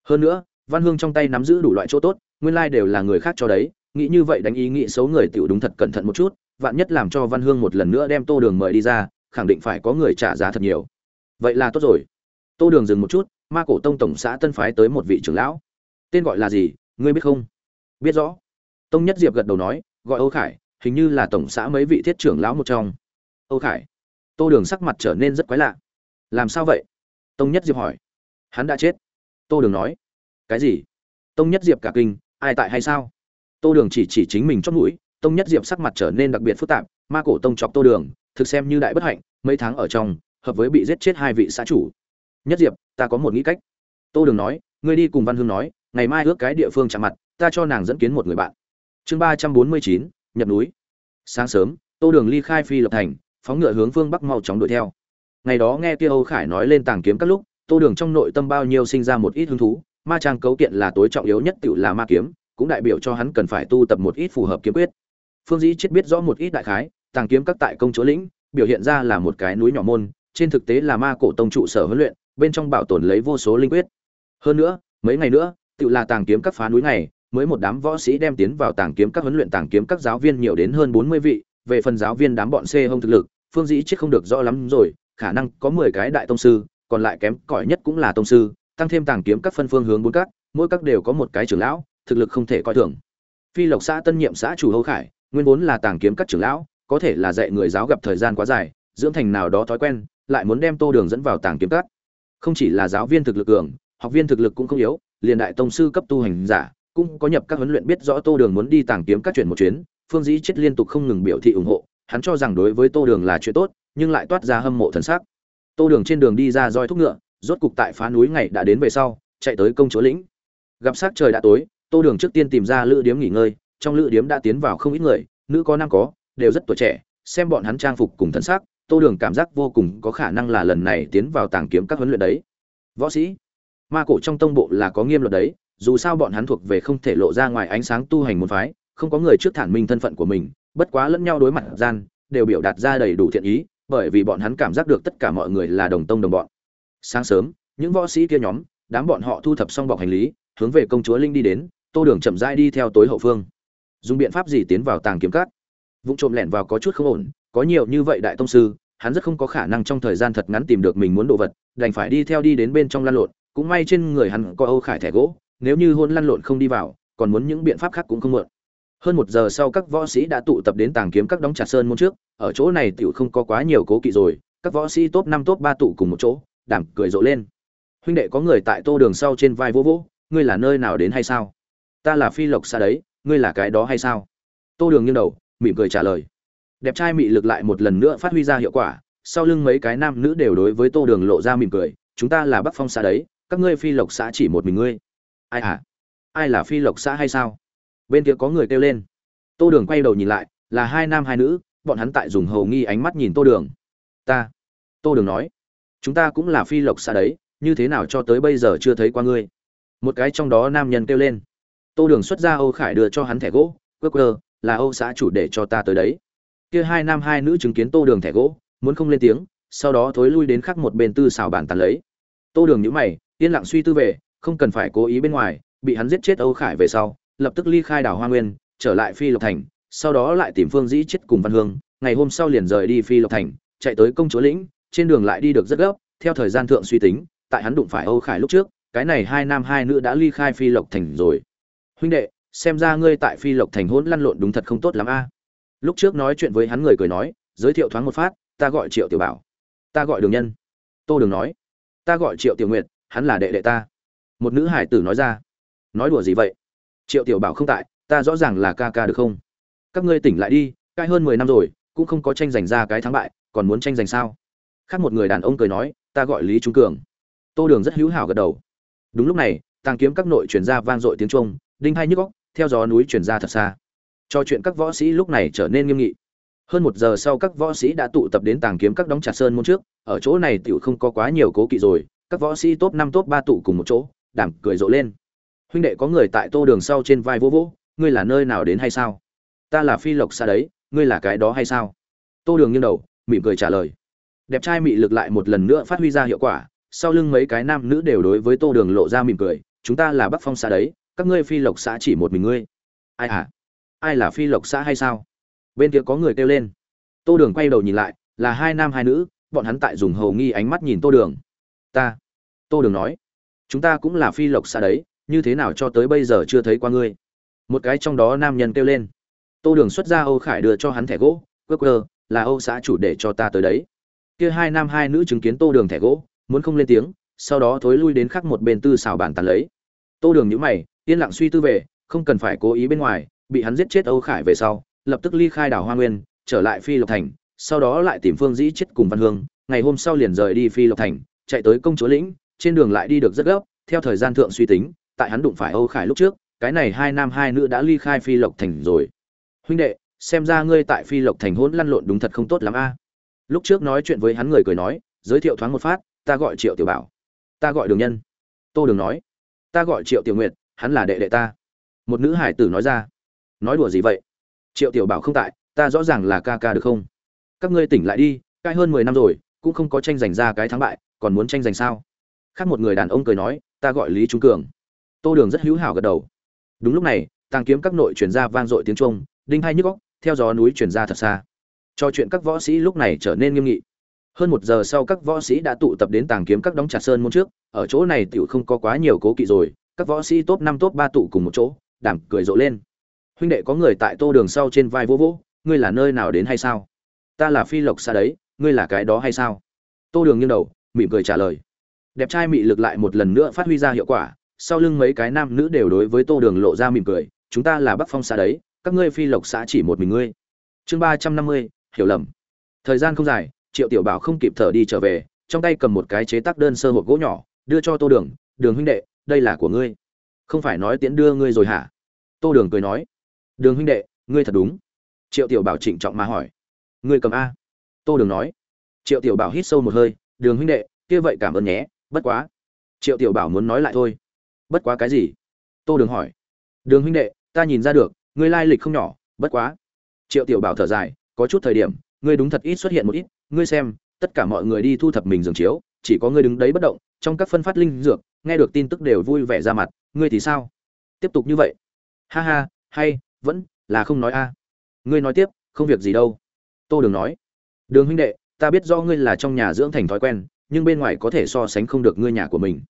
Hơn nữa, văn hương trong tay nắm giữ đủ loại chỗ tốt, nguyên lai đều là người khác cho đấy nghĩ như vậy đánh ý nghĩ xấu người tiểu đúng thật cẩn thận một chút, vạn nhất làm cho văn hương một lần nữa đem tô đường mời đi ra, khẳng định phải có người trả giá thật nhiều. Vậy là tốt rồi. Tô đường dừng một chút, ma cổ tông tổng xã tân phái tới một vị trưởng lão. Tên gọi là gì, ngươi biết không? Biết rõ. Tông nhất diệp gật đầu nói, gọi âu khải, hình như là tổng xã mấy vị thiết trưởng lão một trong. Âu khải. Tô đường sắc mặt trở nên rất quái lạ. Làm sao vậy? Tông nhất diệp hỏi. Hắn đã chết. Tô đường nói. Cái gì? Tông nhất diệp cả kinh, ai tại hay sao? Tô đường chỉ chỉ chính mình chót mũi, tông nhất diệp sắc mặt trở nên đặc biệt phức tạp, ma cổ tông chọc tô đường, thực xem như đại bất hạnh, mấy tháng ở trong, hợp với bị giết chết hai vị xã chủ. Nhất diệp, ta có một nghĩ cách. Tô đường nói, ngươi đi cùng văn hương nói, ngày mai ước cái địa phương chạm mặt, ta cho nàng dẫn kiến một người bạn. Chương ba trăm bốn mươi chín, nhập núi. Sáng sớm, tô đường ly khai phi lập thành, phóng ngựa hướng phương bắc mau chóng đuổi theo. Ngày đó nghe kia âu khải nói lên tàng kiếm các lúc, tô đường trong nội tâm bao nhiêu sinh ra một ít hứng thú, ma trang cấu kiện là tối trọng yếu nhất tự là ma kiếm cũng đại biểu cho hắn cần phải tu tập một ít phù hợp kiếm quyết. Phương dĩ chết biết rõ một ít đại khái, tàng kiếm các tại công chúa lĩnh, biểu hiện ra là một cái núi nhỏ môn, trên thực tế là ma cổ tông trụ sở huấn luyện, bên trong bảo tồn lấy vô số linh quyết. Hơn nữa, mấy ngày nữa, tự là tàng kiếm các phá núi này, mới một đám võ sĩ đem tiến vào tàng kiếm các huấn luyện tàng kiếm các giáo viên nhiều đến hơn bốn mươi vị, về phần giáo viên đám bọn c hông thực lực, phương dĩ chết không được rõ lắm rồi, khả năng có mười cái đại tông sư, còn lại kém cỏi nhất cũng là tông sư, tăng thêm tàng kiếm các phân phương hướng bốn các, mỗi các đều có một cái trưởng lão thực lực không thể coi thường. Phi lộc xã tân nhiệm xã chủ hâu khải, nguyên vốn là tàng kiếm các trưởng lão, có thể là dạy người giáo gặp thời gian quá dài, dưỡng thành nào đó thói quen, lại muốn đem tô đường dẫn vào tàng kiếm các. Không chỉ là giáo viên thực lực cường, học viên thực lực cũng không yếu, liền đại tông sư cấp tu hành giả, cũng có nhập các huấn luyện biết rõ tô đường muốn đi tàng kiếm các chuyển một chuyến, phương dĩ chết liên tục không ngừng biểu thị ủng hộ, hắn cho rằng đối với tô đường là chuyện tốt, nhưng lại toát ra hâm mộ thần sắc. Tô đường trên đường đi ra roi thúc ngựa, rốt cục tại phá núi ngày đã đến về sau, chạy tới công chúa lĩnh. Gặp sắc trời đã tối tô đường trước tiên tìm ra lữ điếm nghỉ ngơi, trong lữ điếm đã tiến vào không ít người, nữ có nam có, đều rất tuổi trẻ, xem bọn hắn trang phục cùng thân xác, tô đường cảm giác vô cùng có khả năng là lần này tiến vào tàng kiếm các huấn luyện đấy. Võ sĩ, ma cổ trong tông bộ là có nghiêm luật đấy, dù sao bọn hắn thuộc về không thể lộ ra ngoài ánh sáng tu hành môn phái, không có người trước thản minh thân phận của mình, bất quá lẫn nhau đối mặt gian, đều biểu đạt ra đầy đủ thiện ý, bởi vì bọn hắn cảm giác được tất cả mọi người là đồng tông đồng bọn. Sáng sớm, những võ sĩ kia nhóm, đám bọn họ thu thập xong bọc hành lý hướng về công chúa linh đi đến, tô đường chậm rãi đi theo tối hậu phương. Dùng biện pháp gì tiến vào tàng kiếm cát vụ trộm lẻn vào có chút không ổn, có nhiều như vậy đại tông sư, hắn rất không có khả năng trong thời gian thật ngắn tìm được mình muốn đồ vật, đành phải đi theo đi đến bên trong lăn lộn, cũng may trên người hắn có âu khải thẻ gỗ, nếu như hôn lăn lộn không đi vào, còn muốn những biện pháp khác cũng không mượn. Hơn một giờ sau các võ sĩ đã tụ tập đến tàng kiếm các đóng chặt sơn môn trước, ở chỗ này tiểu không có quá nhiều cố kỵ rồi, các võ sĩ top năm top ba tụ cùng một chỗ, đảm cười rộ lên. Huynh đệ có người tại tô đường sau trên vai vô vỗ ngươi là nơi nào đến hay sao? Ta là phi lộc xa đấy, ngươi là cái đó hay sao? Tô đường nghiêng đầu, mỉm cười trả lời. Đẹp trai mị lực lại một lần nữa phát huy ra hiệu quả, sau lưng mấy cái nam nữ đều đối với tô đường lộ ra mỉm cười. Chúng ta là bắc phong xã đấy, các ngươi phi lộc xã chỉ một mình ngươi. Ai hả ai là phi lộc xã hay sao? Bên kia có người kêu lên. Tô đường quay đầu nhìn lại, là hai nam hai nữ, bọn hắn tại dùng hầu nghi ánh mắt nhìn tô đường. Ta. Tô đường nói. Chúng ta cũng là phi lộc xã đấy, như thế nào cho tới bây giờ chưa thấy qua ngươi? Một cái trong đó nam nhân kêu lên. Tô đường xuất ra âu khải đưa cho hắn thẻ gỗ, quơ quơ, là âu xã chủ để cho ta tới đấy. Kia hai nam hai nữ chứng kiến tô đường thẻ gỗ, muốn không lên tiếng, sau đó thối lui đến khắc một bên tư xào bàn tàn lấy. Tô đường nhữ mày, yên lặng suy tư về, không cần phải cố ý bên ngoài, bị hắn giết chết âu khải về sau, lập tức ly khai đảo hoa nguyên, trở lại phi lộc thành, sau đó lại tìm phương dĩ chết cùng văn hương, ngày hôm sau liền rời đi phi lộc thành, chạy tới công chúa lĩnh, trên đường lại đi được rất gấp, theo thời gian thượng suy tính, tại hắn đụng phải âu khải lúc trước cái này hai nam hai nữ đã ly khai phi lộc thành rồi. Huynh đệ, xem ra ngươi tại phi lộc thành hỗn lăn lộn đúng thật không tốt lắm a. Lúc trước nói chuyện với hắn người cười nói, giới thiệu thoáng một phát, ta gọi triệu tiểu bảo. Ta gọi đường nhân. Tô đường nói, ta gọi triệu tiểu nguyệt, hắn là đệ đệ ta. Một nữ hải tử nói ra, nói đùa gì vậy? Triệu tiểu bảo không tại, ta rõ ràng là ca ca được không? Các ngươi tỉnh lại đi cai hơn mười năm rồi, cũng không có tranh giành ra cái thắng bại, còn muốn tranh giành sao? Khác một người đàn ông cười nói, ta gọi lý trung cường. Tô đường rất hữu hảo gật đầu đúng lúc này, tàng kiếm các nội chuyển ra vang dội tiếng trung đinh hai nhức góc theo gió núi chuyển ra thật xa. Cho chuyện các võ sĩ lúc này trở nên nghiêm nghị. Hơn một giờ sau các võ sĩ đã tụ tập đến tàng kiếm các đóng chặt sơn môn trước, ở chỗ này tiểu không có quá nhiều cố kỵ rồi, các võ sĩ top năm, top ba tụ cùng một chỗ, đảm cười rộ lên. Huynh đệ có người tại tô đường sau trên vai vô vỗ, ngươi là nơi nào đến hay sao? Ta là phi lộc xa đấy, ngươi là cái đó hay sao? Tô đường nghiêng đầu, mỉm cười trả lời. Đẹp trai mị lực lại một lần nữa phát huy ra hiệu quả sau lưng mấy cái nam nữ đều đối với tô đường lộ ra mỉm cười, chúng ta là bắc phong xã đấy, các ngươi phi lộc xã chỉ một mình ngươi. Ai hả ai là phi lộc xã hay sao? Bên kia có người kêu lên. Tô đường quay đầu nhìn lại, là hai nam hai nữ, bọn hắn tại dùng hầu nghi ánh mắt nhìn tô đường. Ta. Tô đường nói, chúng ta cũng là phi lộc xã đấy, như thế nào cho tới bây giờ chưa thấy qua ngươi? Một cái trong đó nam nhân kêu lên. Tô đường xuất ra âu khải đưa cho hắn thẻ gỗ, quơ quơ, là âu xã chủ để cho ta tới đấy. Kia hai nam hai nữ chứng kiến tô đường thẻ gỗ muốn không lên tiếng, sau đó thối lui đến khắc một bên tư xào bàn tàn lấy. Tô đường nhữ mày, yên lặng suy tư về, không cần phải cố ý bên ngoài, bị hắn giết chết âu khải về sau, lập tức ly khai đảo hoa nguyên, trở lại phi lộc thành, sau đó lại tìm phương dĩ chết cùng văn hương, ngày hôm sau liền rời đi phi lộc thành, chạy tới công chúa lĩnh, trên đường lại đi được rất gấp, theo thời gian thượng suy tính, tại hắn đụng phải âu khải lúc trước, cái này hai nam hai nữ đã ly khai phi lộc thành rồi. Huynh đệ, xem ra ngươi tại phi lộc thành hỗn lăn lộn đúng thật không tốt lắm a. Lúc trước nói chuyện với hắn người cười nói, giới thiệu thoáng một phát ta gọi triệu tiểu bảo. Ta gọi đường nhân. Tô đường nói. Ta gọi triệu tiểu nguyệt, hắn là đệ đệ ta. Một nữ hải tử nói ra. Nói đùa gì vậy? Triệu tiểu bảo không tại, ta rõ ràng là ca ca được không? Các ngươi tỉnh lại đi, cai hơn mười năm rồi, cũng không có tranh giành ra cái thắng bại, còn muốn tranh giành sao? Khác một người đàn ông cười nói, ta gọi lý trung cường. Tô đường rất hữu hảo gật đầu. Đúng lúc này, tàng kiếm các nội chuyển ra vang dội tiếng trung đinh hay nhức góc theo gió núi chuyển ra thật xa. Trò chuyện các võ sĩ lúc này trở nên nghiêm nghị hơn một giờ sau các võ sĩ đã tụ tập đến tàng kiếm các đóng chặt sơn môn trước, ở chỗ này tiểu không có quá nhiều cố kỵ rồi, các võ sĩ top năm, top ba tụ cùng một chỗ, đảm cười rộ lên. Huynh đệ có người tại tô đường sau trên vai vô vỗ, ngươi là nơi nào đến hay sao? Ta là phi lộc xa đấy, ngươi là cái đó hay sao? Tô đường nghiêng đầu, mỉm cười trả lời. Đẹp trai mị lực lại một lần nữa phát huy ra hiệu quả, sau lưng mấy cái nam nữ đều đối với tô đường lộ ra mỉm cười, chúng ta là bắc phong xã đấy, các ngươi phi lộc xã chỉ một mình ngươi. Chương ba trăm năm mươi, hiểu lầm. Thời gian không dài triệu tiểu bảo không kịp thở đi trở về, trong tay cầm một cái chế tác đơn sơ hộp gỗ nhỏ, đưa cho tô đường đường huynh đệ, đây là của ngươi. Không phải nói tiễn đưa ngươi rồi hả? Tô đường cười nói. Đường huynh đệ, ngươi thật đúng. Triệu tiểu bảo trịnh trọng mà hỏi. Ngươi cầm a. Tô đường nói. Triệu tiểu bảo hít sâu một hơi, đường huynh đệ, kia vậy cảm ơn nhé, bất quá. Triệu tiểu bảo muốn nói lại thôi. Bất quá cái gì? Tô đường hỏi. Đường huynh đệ, ta nhìn ra được, ngươi lai lịch không nhỏ, bất quá. Triệu tiểu bảo thở dài, có chút thời điểm, ngươi đúng thật ít xuất hiện một ít ngươi xem, tất cả mọi người đi thu thập mình giường chiếu, chỉ có ngươi đứng đấy bất động, trong các phân phát linh dược, nghe được tin tức đều vui vẻ ra mặt, ngươi thì sao? Tiếp tục như vậy. Ha ha, hay, vẫn là không nói a. Ngươi nói tiếp, không việc gì đâu. Tô đường nói. Đường huynh đệ, ta biết do ngươi là trong nhà dưỡng thành thói quen, nhưng bên ngoài có thể so sánh không được ngươi nhà của mình.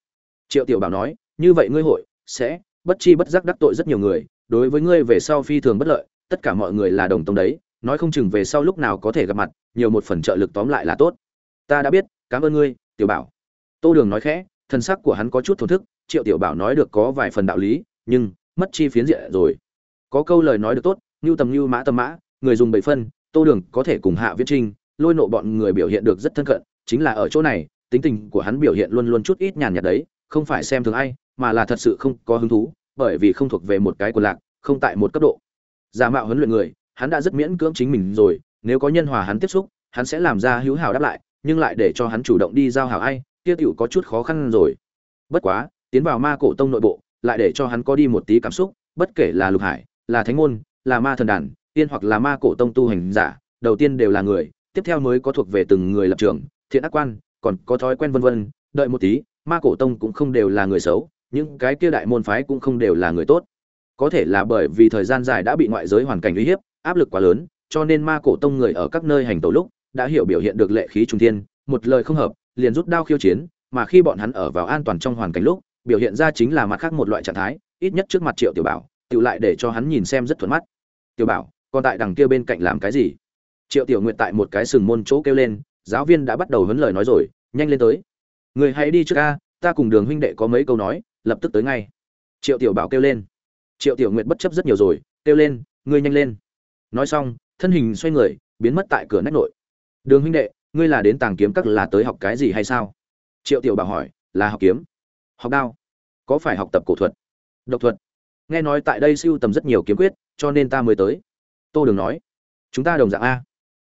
Triệu tiểu bảo nói, như vậy ngươi hội sẽ bất chi bất giác đắc tội rất nhiều người, đối với ngươi về sau phi thường bất lợi, tất cả mọi người là đồng tông đấy nói không chừng về sau lúc nào có thể gặp mặt, nhiều một phần trợ lực tóm lại là tốt. Ta đã biết, cảm ơn ngươi, tiểu bảo. Tô đường nói khẽ, thân sắc của hắn có chút thổn thức, triệu tiểu bảo nói được có vài phần đạo lý, nhưng mất chi phiến diện rồi. Có câu lời nói được tốt như tầm như mã tầm mã, người dùng bảy phân, tô đường có thể cùng hạ viễn trinh, lôi nộ bọn người biểu hiện được rất thân cận, chính là ở chỗ này, tính tình của hắn biểu hiện luôn luôn chút ít nhàn nhạt đấy, không phải xem thường ai, mà là thật sự không có hứng thú, bởi vì không thuộc về một cái quần lạc, không tại một cấp độ. Giả mạo huấn luyện người hắn đã rất miễn cưỡng chính mình rồi, nếu có nhân hòa hắn tiếp xúc, hắn sẽ làm ra hữu hảo đáp lại, nhưng lại để cho hắn chủ động đi giao hảo ai, kia tiểu có chút khó khăn rồi. Bất quá, tiến vào ma cổ tông nội bộ, lại để cho hắn có đi một tí cảm xúc, bất kể là lục hải, là thánh môn, là ma thần đàn, tiên hoặc là ma cổ tông tu hành giả, đầu tiên đều là người, tiếp theo mới có thuộc về từng người lập trường, thiện ác quan, còn có thói quen vân vân, đợi một tí, ma cổ tông cũng không đều là người xấu, những cái kia đại môn phái cũng không đều là người tốt. Có thể là bởi vì thời gian dài đã bị ngoại giới hoàn cảnh uy hiếp áp lực quá lớn cho nên ma cổ tông người ở các nơi hành tẩu lúc đã hiểu biểu hiện được lệ khí trung thiên một lời không hợp liền rút đao khiêu chiến mà khi bọn hắn ở vào an toàn trong hoàn cảnh lúc biểu hiện ra chính là mặt khác một loại trạng thái ít nhất trước mặt triệu tiểu bảo tiểu lại để cho hắn nhìn xem rất thuận mắt. Tiểu bảo còn tại đằng kia bên cạnh làm cái gì? Triệu tiểu nguyệt tại một cái sừng môn chỗ kêu lên giáo viên đã bắt đầu vấn lời nói rồi nhanh lên tới. Người hãy đi trước a, ta cùng đường huynh đệ có mấy câu nói lập tức tới ngay. Triệu tiểu bảo kêu lên. Triệu tiểu nguyệt bất chấp rất nhiều rồi kêu lên ngươi nhanh lên nói xong, thân hình xoay người, biến mất tại cửa nách nội. Đường huynh đệ, ngươi là đến tàng kiếm các là tới học cái gì hay sao? Triệu tiểu bảo hỏi, là học kiếm. Học đao. Có phải học tập cổ thuật? Độc thuật. Nghe nói tại đây siêu tầm rất nhiều kiếm quyết, cho nên ta mới tới. Tô đường nói, chúng ta đồng dạng a.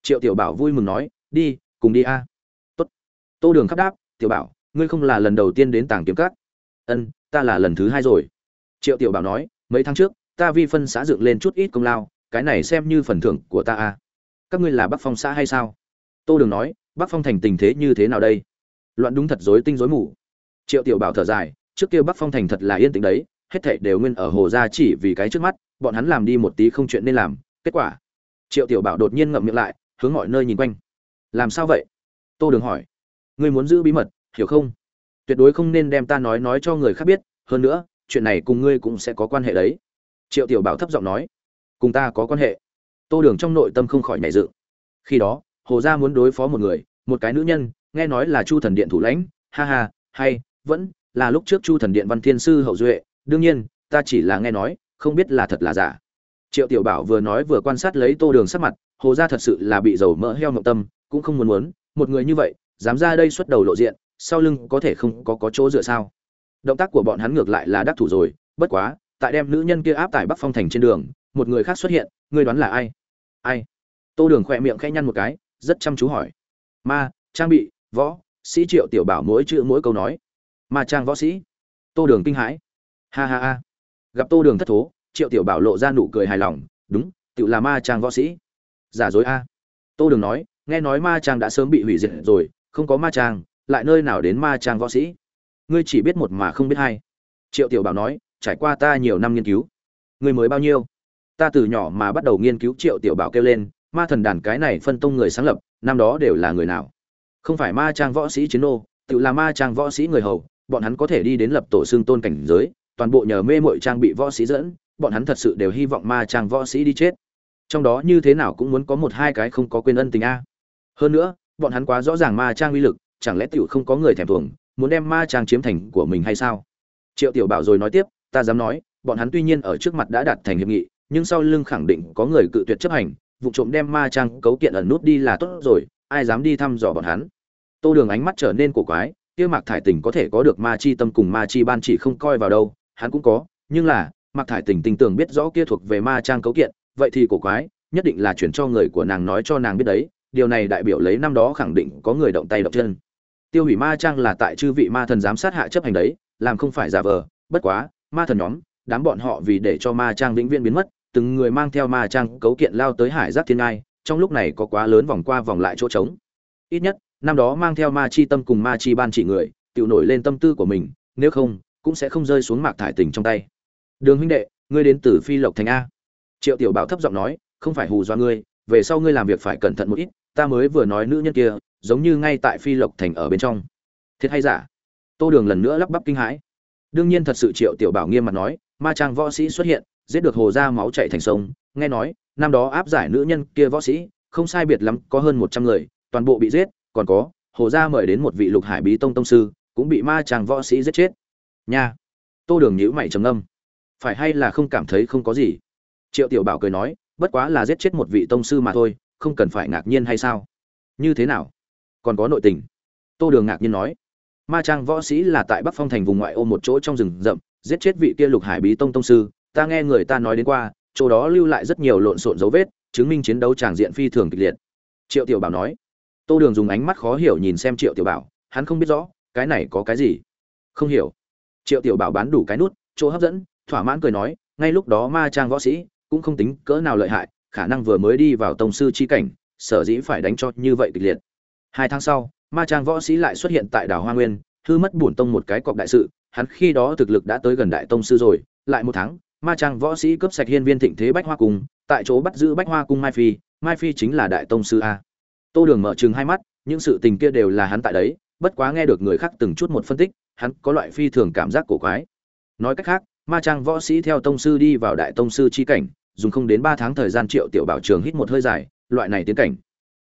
Triệu tiểu bảo vui mừng nói, đi, cùng đi a. Tốt. Tô đường khắp đáp, tiểu bảo, ngươi không là lần đầu tiên đến tàng kiếm cát ân, ta là lần thứ hai rồi. Triệu tiểu bảo nói, mấy tháng trước, ta vi phân xã dựng lên chút ít công lao cái này xem như phần thưởng của ta a các ngươi là bắc phong xã hay sao? Tô đường nói, bắc phong thành tình thế như thế nào đây? Loạn đúng thật dối tinh dối mù. Triệu tiểu bảo thở dài, trước kia bắc phong thành thật là yên tĩnh đấy, hết thảy đều nguyên ở hồ gia chỉ vì cái trước mắt, bọn hắn làm đi một tí không chuyện nên làm, kết quả. Triệu tiểu bảo đột nhiên ngậm miệng lại, hướng mọi nơi nhìn quanh. Làm sao vậy? Tô đường hỏi. Ngươi muốn giữ bí mật, hiểu không? Tuyệt đối không nên đem ta nói nói cho người khác biết, hơn nữa, chuyện này cùng ngươi cũng sẽ có quan hệ đấy. Triệu tiểu bảo thấp giọng nói cùng ta có quan hệ. Tô đường trong nội tâm không khỏi nhảy dự khi đó, hồ gia muốn đối phó một người, một cái nữ nhân, nghe nói là chu thần điện thủ lãnh, ha ha, hay, vẫn là lúc trước chu thần điện văn thiên sư hậu duệ, đương nhiên, ta chỉ là nghe nói, không biết là thật là giả. Triệu tiểu bảo vừa nói vừa quan sát lấy tô đường sắc mặt, hồ gia thật sự là bị dầu mỡ heo ngậm tâm, cũng không muốn muốn, một người như vậy, dám ra đây xuất đầu lộ diện, sau lưng có thể không có có chỗ dựa sao? Động tác của bọn hắn ngược lại là đắc thủ rồi, bất quá tại đem nữ nhân kia áp tại bắc phong thành trên đường, một người khác xuất hiện, ngươi đoán là ai? Ai? Tô đường khỏe miệng khẽ nhăn một cái, rất chăm chú hỏi. Ma, trang bị, võ, sĩ triệu tiểu bảo mỗi chữ mỗi câu nói. Ma trang võ sĩ. Tô đường kinh hãi. Ha ha ha. Gặp tô đường thất thố, triệu tiểu bảo lộ ra nụ cười hài lòng, đúng tự là ma trang võ sĩ. Giả dối a. Tô đường nói, nghe nói ma trang đã sớm bị hủy diệt rồi, không có ma trang, lại nơi nào đến ma trang võ sĩ? Ngươi chỉ biết một mà không biết hai. Triệu tiểu bảo nói trải qua ta nhiều năm nghiên cứu. Người mới bao nhiêu? Ta từ nhỏ mà bắt đầu nghiên cứu triệu tiểu bảo kêu lên, ma thần đàn cái này phân tông người sáng lập, năm đó đều là người nào? Không phải ma trang võ sĩ chiến ô tự là ma trang võ sĩ người hầu, bọn hắn có thể đi đến lập tổ xương tôn cảnh giới, toàn bộ nhờ mê mội trang bị võ sĩ dẫn, bọn hắn thật sự đều hy vọng ma trang võ sĩ đi chết. Trong đó như thế nào cũng muốn có một hai cái không có quên ân tình a. Hơn nữa, bọn hắn quá rõ ràng ma trang uy lực, chẳng lẽ tiểu không có người thèm thuồng, muốn đem ma trang chiếm thành của mình hay sao? Triệu tiểu bảo rồi nói tiếp ta dám nói, bọn hắn tuy nhiên ở trước mặt đã đạt thành hiệp nghị, nhưng sau lưng khẳng định có người cự tuyệt chấp hành, vụ trộm đem ma trang cấu kiện ẩn nút đi là tốt rồi, ai dám đi thăm dò bọn hắn? Tô đường ánh mắt trở nên cổ quái, kia mạc thải tình có thể có được ma chi tâm cùng ma chi ban chỉ không coi vào đâu, hắn cũng có, nhưng là, mạc thải tình tình tưởng biết rõ kia thuộc về ma trang cấu kiện, vậy thì cổ quái, nhất định là chuyển cho người của nàng nói cho nàng biết đấy, điều này đại biểu lấy năm đó khẳng định có người động tay động chân. Tiêu hủy ma trang là tại chư vị ma thần giám sát hạ chấp hành đấy, làm không phải giả vờ, bất quá ma thần nhóm, đám bọn họ vì để cho ma trang vĩnh viễn biến mất, từng người mang theo ma trang cấu kiện lao tới hải giác thiên ngai, trong lúc này có quá lớn vòng qua vòng lại chỗ trống. Ít nhất, năm đó mang theo ma chi tâm cùng ma chi ban chỉ người tự nổi lên tâm tư của mình, nếu không, cũng sẽ không rơi xuống mạc thải tình trong tay. Đường huynh đệ, ngươi đến từ phi lộc thành a. Triệu tiểu bảo thấp giọng nói, không phải hù do ngươi, về sau ngươi làm việc phải cẩn thận một ít, ta mới vừa nói nữ nhân kia, giống như ngay tại phi lộc thành ở bên trong. Thiệt hay giả? Tô đường lần nữa lắp bắp kinh hãi đương nhiên thật sự triệu tiểu bảo nghiêm mặt nói, ma trang võ sĩ xuất hiện, giết được hồ ra máu chạy thành sông. Nghe nói, năm đó áp giải nữ nhân kia võ sĩ, không sai biệt lắm, có hơn một trăm người, toàn bộ bị giết, còn có, hồ gia mời đến một vị lục hải bí tông tông sư, cũng bị ma trang võ sĩ giết chết. Nha! Tô đường nhữ mày trầm âm phải hay là không cảm thấy không có gì? Triệu tiểu bảo cười nói, bất quá là giết chết một vị tông sư mà thôi, không cần phải ngạc nhiên hay sao? Như thế nào? Còn có nội tình? Tô đường ngạc nhiên nói ma trang võ sĩ là tại bắc phong thành vùng ngoại ô một chỗ trong rừng rậm, giết chết vị kia lục hải bí tông tông sư. Ta nghe người ta nói đến qua, chỗ đó lưu lại rất nhiều lộn xộn dấu vết, chứng minh chiến đấu tràng diện phi thường kịch liệt. Triệu tiểu bảo nói. Tô đường dùng ánh mắt khó hiểu nhìn xem triệu tiểu bảo, hắn không biết rõ, cái này có cái gì? Không hiểu. Triệu tiểu bảo bán đủ cái nút, chỗ hấp dẫn, thỏa mãn cười nói, ngay lúc đó ma trang võ sĩ cũng không tính cỡ nào lợi hại, khả năng vừa mới đi vào tông sư chi cảnh, sở dĩ phải đánh cho như vậy kịch liệt. Hai tháng sau ma trang võ sĩ lại xuất hiện tại đảo hoa nguyên, hư mất bổn tông một cái cọc đại sự, hắn khi đó thực lực đã tới gần đại tông sư rồi, lại một tháng, ma trang võ sĩ cướp sạch hiên viên thịnh thế bách hoa cung, tại chỗ bắt giữ bách hoa cung mai phi mai phi chính là đại tông sư a. Tô đường mở chừng hai mắt, những sự tình kia đều là hắn tại đấy, bất quá nghe được người khác từng chút một phân tích, hắn có loại phi thường cảm giác cổ quái. Nói cách khác, ma trang võ sĩ theo tông sư đi vào đại tông sư chi cảnh, dùng không đến ba tháng thời gian triệu tiểu bảo trường hít một hơi dài, loại này tiến cảnh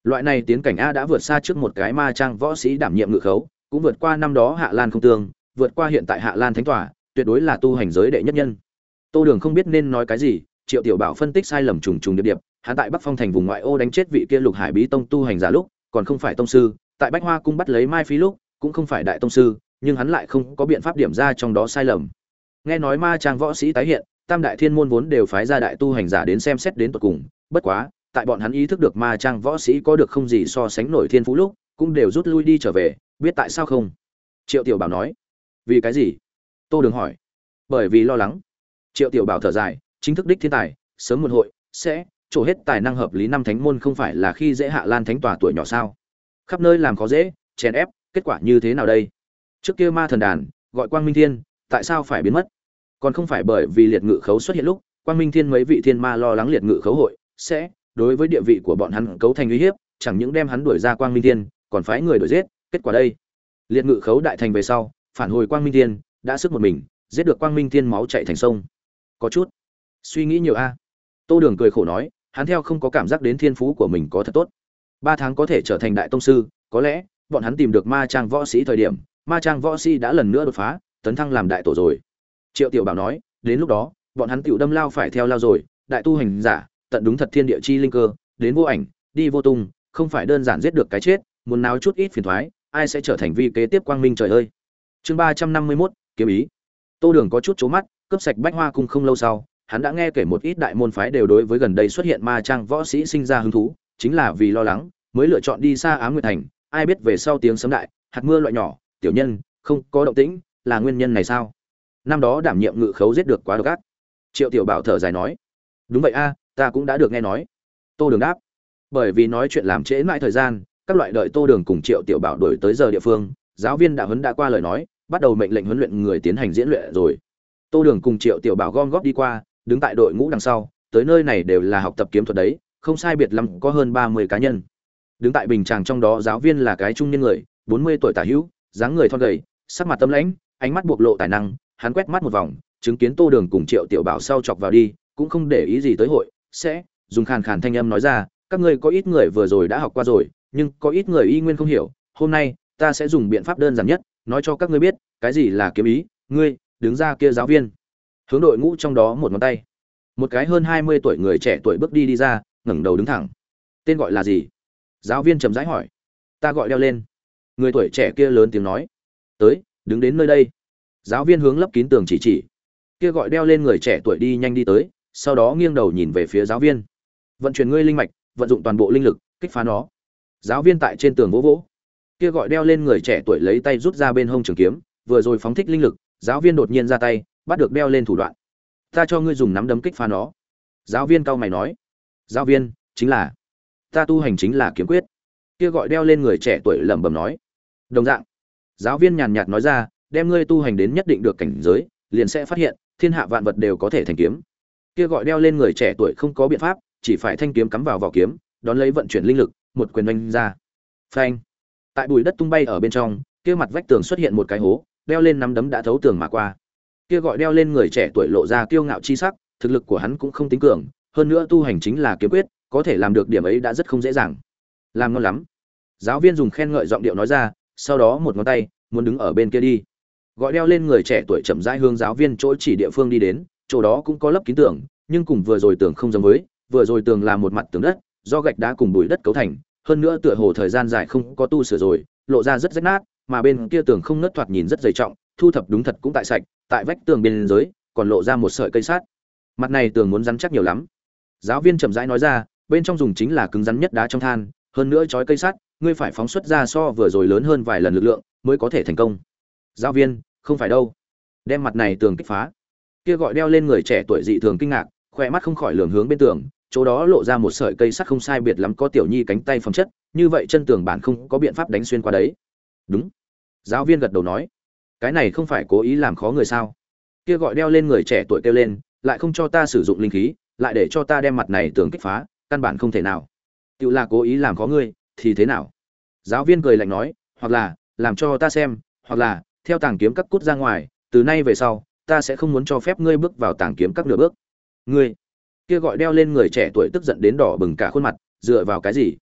loại này tiến cảnh a đã vượt xa trước một cái ma trang võ sĩ đảm nhiệm ngự khấu cũng vượt qua năm đó hạ lan không tương vượt qua hiện tại hạ lan thánh tỏa, tuyệt đối là tu hành giới đệ nhất nhân. Tô đường không biết nên nói cái gì triệu tiểu bảo phân tích sai lầm trùng trùng điệp điệp hắn tại bắc phong thành vùng ngoại ô đánh chết vị kia lục hải bí tông tu hành giả lúc còn không phải tông sư tại bách hoa cung bắt lấy mai phi lúc cũng không phải đại tông sư nhưng hắn lại không có biện pháp điểm ra trong đó sai lầm. Nghe nói ma trang võ sĩ tái hiện tam đại thiên môn vốn đều phái ra đại tu hành giả đến xem xét đến tận cùng bất quá tại bọn hắn ý thức được ma trang võ sĩ có được không gì so sánh nổi thiên phú lúc, cũng đều rút lui đi trở về, biết tại sao không? Triệu tiểu bảo nói. Vì cái gì? Tô đường hỏi. Bởi vì lo lắng. Triệu tiểu bảo thở dài, chính thức đích thiên tài, sớm muộn hội, sẽ trổ hết tài năng hợp lý năm thánh môn không phải là khi dễ hạ lan thánh tòa tuổi nhỏ sao? Khắp nơi làm khó dễ, chèn ép, kết quả như thế nào đây? Trước kia ma thần đàn, gọi quang minh thiên, tại sao phải biến mất? Còn không phải bởi vì liệt ngự khấu xuất hiện lúc, quang minh thiên mấy vị thiên ma lo lắng liệt ngự khấu hội, sẽ đối với địa vị của bọn hắn cấu thành uy hiếp, chẳng những đem hắn đuổi ra quang minh thiên, còn phái người đuổi giết, kết quả đây. Liệt ngự khấu đại thành về sau, phản hồi quang minh thiên, đã sức một mình, giết được quang minh thiên máu chảy thành sông. Có chút suy nghĩ nhiều a. Tô đường cười khổ nói, hắn theo không có cảm giác đến thiên phú của mình có thật tốt. Ba tháng có thể trở thành đại tông sư, có lẽ, bọn hắn tìm được ma trang võ sĩ thời điểm, ma trang võ sĩ đã lần nữa đột phá, tấn thăng làm đại tổ rồi. Triệu tiểu bảo nói, đến lúc đó, bọn hắn tiểu đâm lao phải theo lao rồi, đại tu hành giả tận đúng thật thiên địa chi linh cơ, đến vô ảnh, đi vô tung, không phải đơn giản giết được cái chết, muốn náo chút ít phiền toái ai sẽ trở thành vi kế tiếp quang minh trời ơi. Chương ba trăm năm mươi mốt, kiếm ý. Tô đường có chút chố mắt, cướp sạch bách hoa cung không lâu sau, hắn đã nghe kể một ít đại môn phái đều đối với gần đây xuất hiện ma trang võ sĩ sinh ra hứng thú, chính là vì lo lắng, mới lựa chọn đi xa ám nguyệt thành, ai biết về sau tiếng sấm đại, hạt mưa loại nhỏ, tiểu nhân, không có động tĩnh, là nguyên nhân này sao? Năm đó đảm nhiệm ngự khấu giết được quá độc ác. Triệu tiểu bảo thở dài nói, đúng vậy a ta cũng đã được nghe nói. Tô đường đáp. Bởi vì nói chuyện làm trễ mãi thời gian, các loại đợi tô đường cùng triệu tiểu bảo đổi tới giờ địa phương, giáo viên đã huấn đã qua lời nói, bắt đầu mệnh lệnh huấn luyện người tiến hành diễn luyện rồi. Tô đường cùng triệu tiểu bảo gom góp đi qua, đứng tại đội ngũ đằng sau, tới nơi này đều là học tập kiếm thuật đấy, không sai biệt lắm có hơn ba mươi cá nhân. Đứng tại bình tràng trong đó giáo viên là cái trung niên người, bốn mươi tuổi tả hữu, dáng người thon gầy, sắc mặt tâm lãnh, ánh mắt bộc lộ tài năng, hắn quét mắt một vòng, chứng kiến tô đường cùng triệu tiểu bảo sau chọc vào đi, cũng không để ý gì tới hội sẽ, dùng khàn khàn thanh âm nói ra, các ngươi có ít người vừa rồi đã học qua rồi, nhưng có ít người y nguyên không hiểu, hôm nay, ta sẽ dùng biện pháp đơn giản nhất, nói cho các ngươi biết, cái gì là kiếm ý, ngươi, đứng ra kia giáo viên. Hướng đội ngũ trong đó một ngón tay. Một cái hơn hai mươi tuổi người trẻ tuổi bước đi đi ra, ngẩng đầu đứng thẳng. Tên gọi là gì? Giáo viên trầm rãi hỏi. Ta gọi đeo lên. Người tuổi trẻ kia lớn tiếng nói. Tới, đứng đến nơi đây. Giáo viên hướng lấp kín tường chỉ chỉ. Kia gọi đeo lên người trẻ tuổi đi nhanh đi tới sau đó nghiêng đầu nhìn về phía giáo viên. Vận chuyển ngươi linh mạch, vận dụng toàn bộ linh lực, kích phá nó. Giáo viên tại trên tường vỗ vỗ. Kia gọi đeo lên người trẻ tuổi lấy tay rút ra bên hông trường kiếm, vừa rồi phóng thích linh lực, giáo viên đột nhiên ra tay, bắt được đeo lên thủ đoạn. Ta cho ngươi dùng nắm đấm kích phá nó. Giáo viên cao mày nói. Giáo viên, chính là. Ta tu hành chính là kiếm quyết. Kia gọi đeo lên người trẻ tuổi lẩm bẩm nói. Đồng dạng. Giáo viên nhàn nhạt nói ra, đem ngươi tu hành đến nhất định được cảnh giới, liền sẽ phát hiện, thiên hạ vạn vật đều có thể thành kiếm kia gọi đeo lên người trẻ tuổi không có biện pháp, chỉ phải thanh kiếm cắm vào vỏ kiếm, đón lấy vận chuyển linh lực, một quyền đánh ra. Phanh. Tại bụi đất tung bay ở bên trong, kia mặt vách tường xuất hiện một cái hố, đeo lên nắm đấm đã thấu tường mà qua. Kia gọi đeo lên người trẻ tuổi lộ ra kiêu ngạo chi sắc, thực lực của hắn cũng không tính cường, hơn nữa tu hành chính là kiếm quyết, có thể làm được điểm ấy đã rất không dễ dàng. Làm ngon lắm. Giáo viên dùng khen ngợi giọng điệu nói ra, sau đó một ngón tay, muốn đứng ở bên kia đi. Gọi đeo lên người trẻ tuổi chậm rãi hướng giáo viên chỗ chỉ địa phương đi đến chỗ đó cũng có lớp kín tường, nhưng cùng vừa rồi tường không giống với, vừa rồi tường là một mặt tường đất, do gạch đá cùng bụi đất cấu thành, hơn nữa tựa hồ thời gian dài không có tu sửa rồi, lộ ra rất rách nát, mà bên kia tường không nứt thoạt nhìn rất dày trọng, thu thập đúng thật cũng tại sạch, tại vách tường bên dưới, còn lộ ra một sợi cây sát mặt này tường muốn rắn chắc nhiều lắm. Giáo viên chậm rãi nói ra, bên trong dùng chính là cứng rắn nhất đá trong than, hơn nữa chói cây sắt, ngươi phải phóng xuất ra so vừa rồi lớn hơn vài lần lực lượng mới có thể thành công. Giáo viên, không phải đâu. Đem mặt này tường kích phá kia gọi đeo lên người trẻ tuổi dị thường kinh ngạc khoe mắt không khỏi lường hướng bên tường, chỗ đó lộ ra một sợi cây sắt không sai biệt lắm có tiểu nhi cánh tay phẩm chất, như vậy chân tường bản không có biện pháp đánh xuyên qua đấy. Đúng. Giáo viên gật đầu nói. Cái này không phải cố ý làm khó người sao? Kia gọi đeo lên người trẻ tuổi kêu lên, lại không cho ta sử dụng linh khí, lại để cho ta đem mặt này tường kích phá, căn bản không thể nào. Tự là cố ý làm khó ngươi, thì thế nào? Giáo viên cười lạnh nói, hoặc là, làm cho ta xem, hoặc là, theo tàng kiếm các cút ra ngoài, từ nay về sau ta sẽ không muốn cho phép ngươi bước vào tàng kiếm các nửa bước. Ngươi, kia gọi đeo lên người trẻ tuổi tức giận đến đỏ bừng cả khuôn mặt, dựa vào cái gì?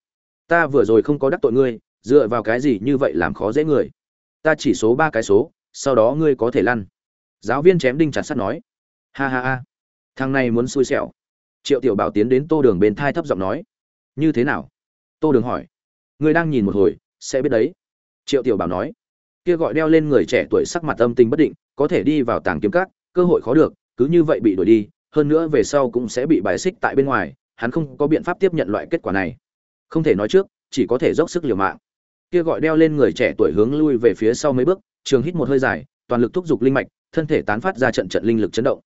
Ta vừa rồi không có đắc tội ngươi, dựa vào cái gì như vậy làm khó dễ người? Ta chỉ số ba cái số, sau đó ngươi có thể lăn. Giáo viên chém đinh chặt sắt nói. Ha ha ha. Thằng này muốn xui xẻo. Triệu tiểu bảo tiến đến tô đường bên thai thấp giọng nói. Như thế nào? Tô đường hỏi. Ngươi đang nhìn một hồi, sẽ biết đấy. Triệu tiểu bảo nói. Kia gọi đeo lên người trẻ tuổi sắc mặt âm tình bất định có thể đi vào tàng kiếm cát cơ hội khó được, cứ như vậy bị đuổi đi, hơn nữa về sau cũng sẽ bị bài xích tại bên ngoài, hắn không có biện pháp tiếp nhận loại kết quả này. Không thể nói trước, chỉ có thể dốc sức liều mạng. Kia gọi đeo lên người trẻ tuổi hướng lui về phía sau mấy bước, trường hít một hơi dài, toàn lực thúc giục linh mạch, thân thể tán phát ra trận trận linh lực chấn động.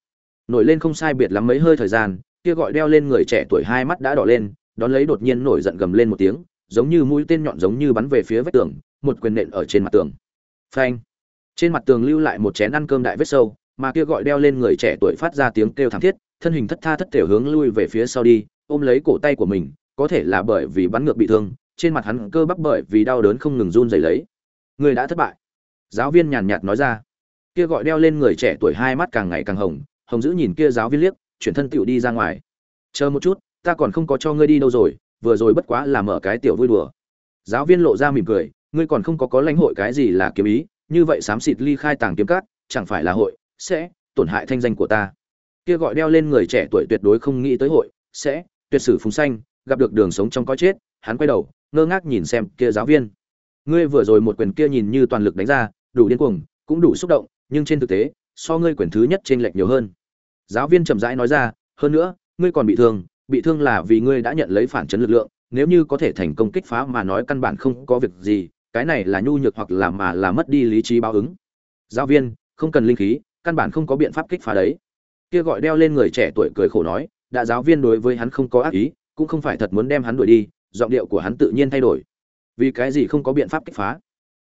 Nổi lên không sai biệt lắm mấy hơi thời gian, kia gọi đeo lên người trẻ tuổi hai mắt đã đỏ lên, đón lấy đột nhiên nổi giận gầm lên một tiếng, giống như mũi tên nhọn giống như bắn về phía vách tường, một quyền nện ở trên mặt tường. Phanh! Trên mặt tường lưu lại một chén ăn cơm đại vết sâu, mà kia gọi đeo lên người trẻ tuổi phát ra tiếng kêu thảm thiết, thân hình thất tha thất thể hướng lui về phía sau đi, ôm lấy cổ tay của mình, có thể là bởi vì bắn ngược bị thương, trên mặt hắn cơ bắp bởi vì đau đớn không ngừng run rẩy lấy. Người đã thất bại. Giáo viên nhàn nhạt nói ra. Kia gọi đeo lên người trẻ tuổi hai mắt càng ngày càng hồng hồng giữ nhìn kia giáo viên liếc, chuyển thân tựu đi ra ngoài. Chờ một chút, ta còn không có cho ngươi đi đâu rồi, vừa rồi bất quá là mở cái tiểu vui đùa. Giáo viên lộ ra mỉm cười, ngươi còn không có có lãnh hội cái gì là kiếm ý như vậy xám xịt ly khai tàng kiếm cát chẳng phải là hội, sẽ tổn hại thanh danh của ta. Kia gọi đeo lên người trẻ tuổi tuyệt đối không nghĩ tới hội, sẽ tuyệt sử phùng xanh gặp được đường sống trong có chết, hắn quay đầu, ngơ ngác nhìn xem kia giáo viên. Ngươi vừa rồi một quyền kia nhìn như toàn lực đánh ra, đủ điên cuồng, cũng đủ xúc động, nhưng trên thực tế, so ngươi quyền thứ nhất trên lệch nhiều hơn. Giáo viên chậm rãi nói ra, hơn nữa, ngươi còn bị thương bị thương là vì ngươi đã nhận lấy phản chấn lực lượng, nếu như có thể thành công kích phá mà nói căn bản không có việc gì cái này là nhu nhược hoặc là mà là mất đi lý trí báo ứng. Giáo viên, không cần linh khí, căn bản không có biện pháp kích phá đấy. Kia gọi đeo lên người trẻ tuổi cười khổ nói, đã giáo viên đối với hắn không có ác ý, cũng không phải thật muốn đem hắn đuổi đi, giọng điệu của hắn tự nhiên thay đổi. Vì cái gì không có biện pháp kích phá?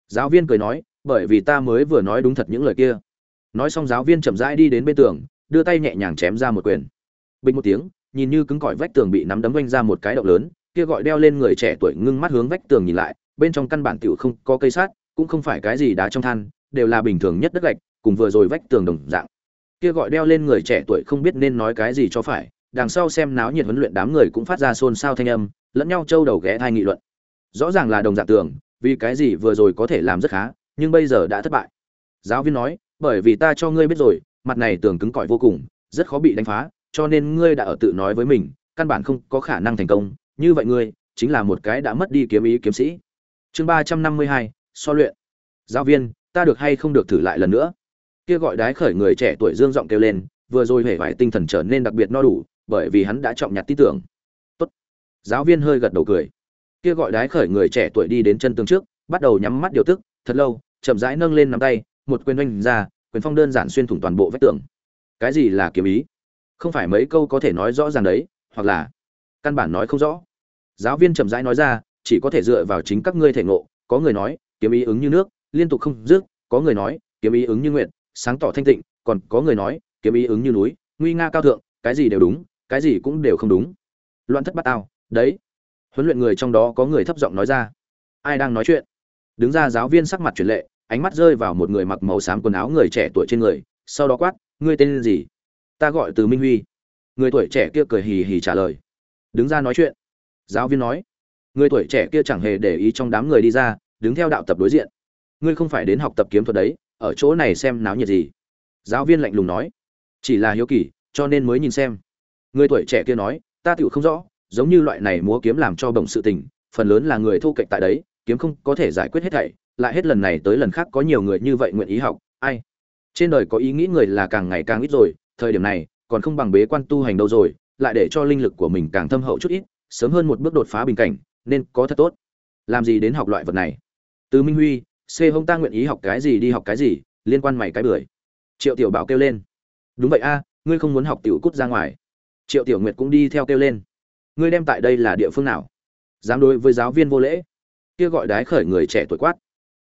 Giáo viên cười nói, bởi vì ta mới vừa nói đúng thật những lời kia. Nói xong giáo viên chậm rãi đi đến bên tường, đưa tay nhẹ nhàng chém ra một quyền. Bình một tiếng, nhìn như cứng cỏi vách tường bị nắm đấm vanh ra một cái động lớn, kia gọi đeo lên người trẻ tuổi ngưng mắt hướng vách tường nhìn lại bên trong căn bản tiểu không có cây sát cũng không phải cái gì đá trong than, đều là bình thường nhất đất gạch, cùng vừa rồi vách tường đồng dạng. Kia gọi đeo lên người trẻ tuổi không biết nên nói cái gì cho phải, đằng sau xem náo nhiệt huấn luyện đám người cũng phát ra xôn xao thanh âm, lẫn nhau trâu đầu ghé thai nghị luận. Rõ ràng là đồng dạng tường, vì cái gì vừa rồi có thể làm rất khá, nhưng bây giờ đã thất bại. Giáo viên nói, bởi vì ta cho ngươi biết rồi, mặt này tường cứng cỏi vô cùng, rất khó bị đánh phá, cho nên ngươi đã ở tự nói với mình, căn bản không có khả năng thành công. Như vậy ngươi, chính là một cái đã mất đi kiếm ý kiếm sĩ chương ba trăm năm mươi hai, so luyện. Giáo viên, ta được hay không được thử lại lần nữa? Kia gọi đái khởi người trẻ tuổi dương giọng kêu lên, vừa rồi hề vải tinh thần trở nên đặc biệt no đủ, bởi vì hắn đã trọng nhặt tin tưởng. Tốt. giáo viên hơi gật đầu cười. Kia gọi đái khởi người trẻ tuổi đi đến chân tường trước, bắt đầu nhắm mắt điều tức, thật lâu, chậm rãi nâng lên nắm tay, một quyền oanh ra, quyền phong đơn giản xuyên thủng toàn bộ vách tường. Cái gì là kiếm ý? Không phải mấy câu có thể nói rõ ràng đấy, hoặc là căn bản nói không rõ. Giáo viên chậm rãi nói ra chỉ có thể dựa vào chính các ngươi thể ngộ có người nói kiếm ý ứng như nước liên tục không dứt có người nói kiếm ý ứng như nguyện sáng tỏ thanh tịnh còn có người nói kiếm ý ứng như núi nguy nga cao thượng cái gì đều đúng cái gì cũng đều không đúng. Loạn thất bát ao, đấy. Huấn luyện người trong đó có người thấp giọng nói ra. Ai đang nói chuyện? Đứng ra giáo viên sắc mặt chuyển lệ ánh mắt rơi vào một người mặc màu xám quần áo người trẻ tuổi trên người sau đó quát ngươi tên gì? Ta gọi từ minh huy. Người tuổi trẻ kia cười hì hì trả lời. Đứng ra nói chuyện. Giáo viên nói người tuổi trẻ kia chẳng hề để ý trong đám người đi ra, đứng theo đạo tập đối diện. Ngươi không phải đến học tập kiếm thuật đấy, ở chỗ này xem náo nhiệt gì? Giáo viên lạnh lùng nói. Chỉ là hiếu kỳ, cho nên mới nhìn xem. Người tuổi trẻ kia nói, ta tựu không rõ, giống như loại này múa kiếm làm cho bổng sự tình, phần lớn là người thu cạnh tại đấy, kiếm không có thể giải quyết hết thảy, lại hết lần này tới lần khác có nhiều người như vậy nguyện ý học, ai? Trên đời có ý nghĩ người là càng ngày càng ít rồi, thời điểm này, còn không bằng bế quan tu hành đâu rồi, lại để cho linh lực của mình càng thâm hậu chút ít, sớm hơn một bước đột phá bình cảnh nên có thật tốt. Làm gì đến học loại vật này? Từ minh huy, c hông ta nguyện ý học cái gì đi học cái gì, liên quan mày cái bưởi. Triệu tiểu bảo kêu lên. Đúng vậy a, ngươi không muốn học tiểu cút ra ngoài. Triệu tiểu nguyệt cũng đi theo kêu lên. Ngươi đem tại đây là địa phương nào? Dám đối với giáo viên vô lễ? Kia gọi đái khởi người trẻ tuổi quát.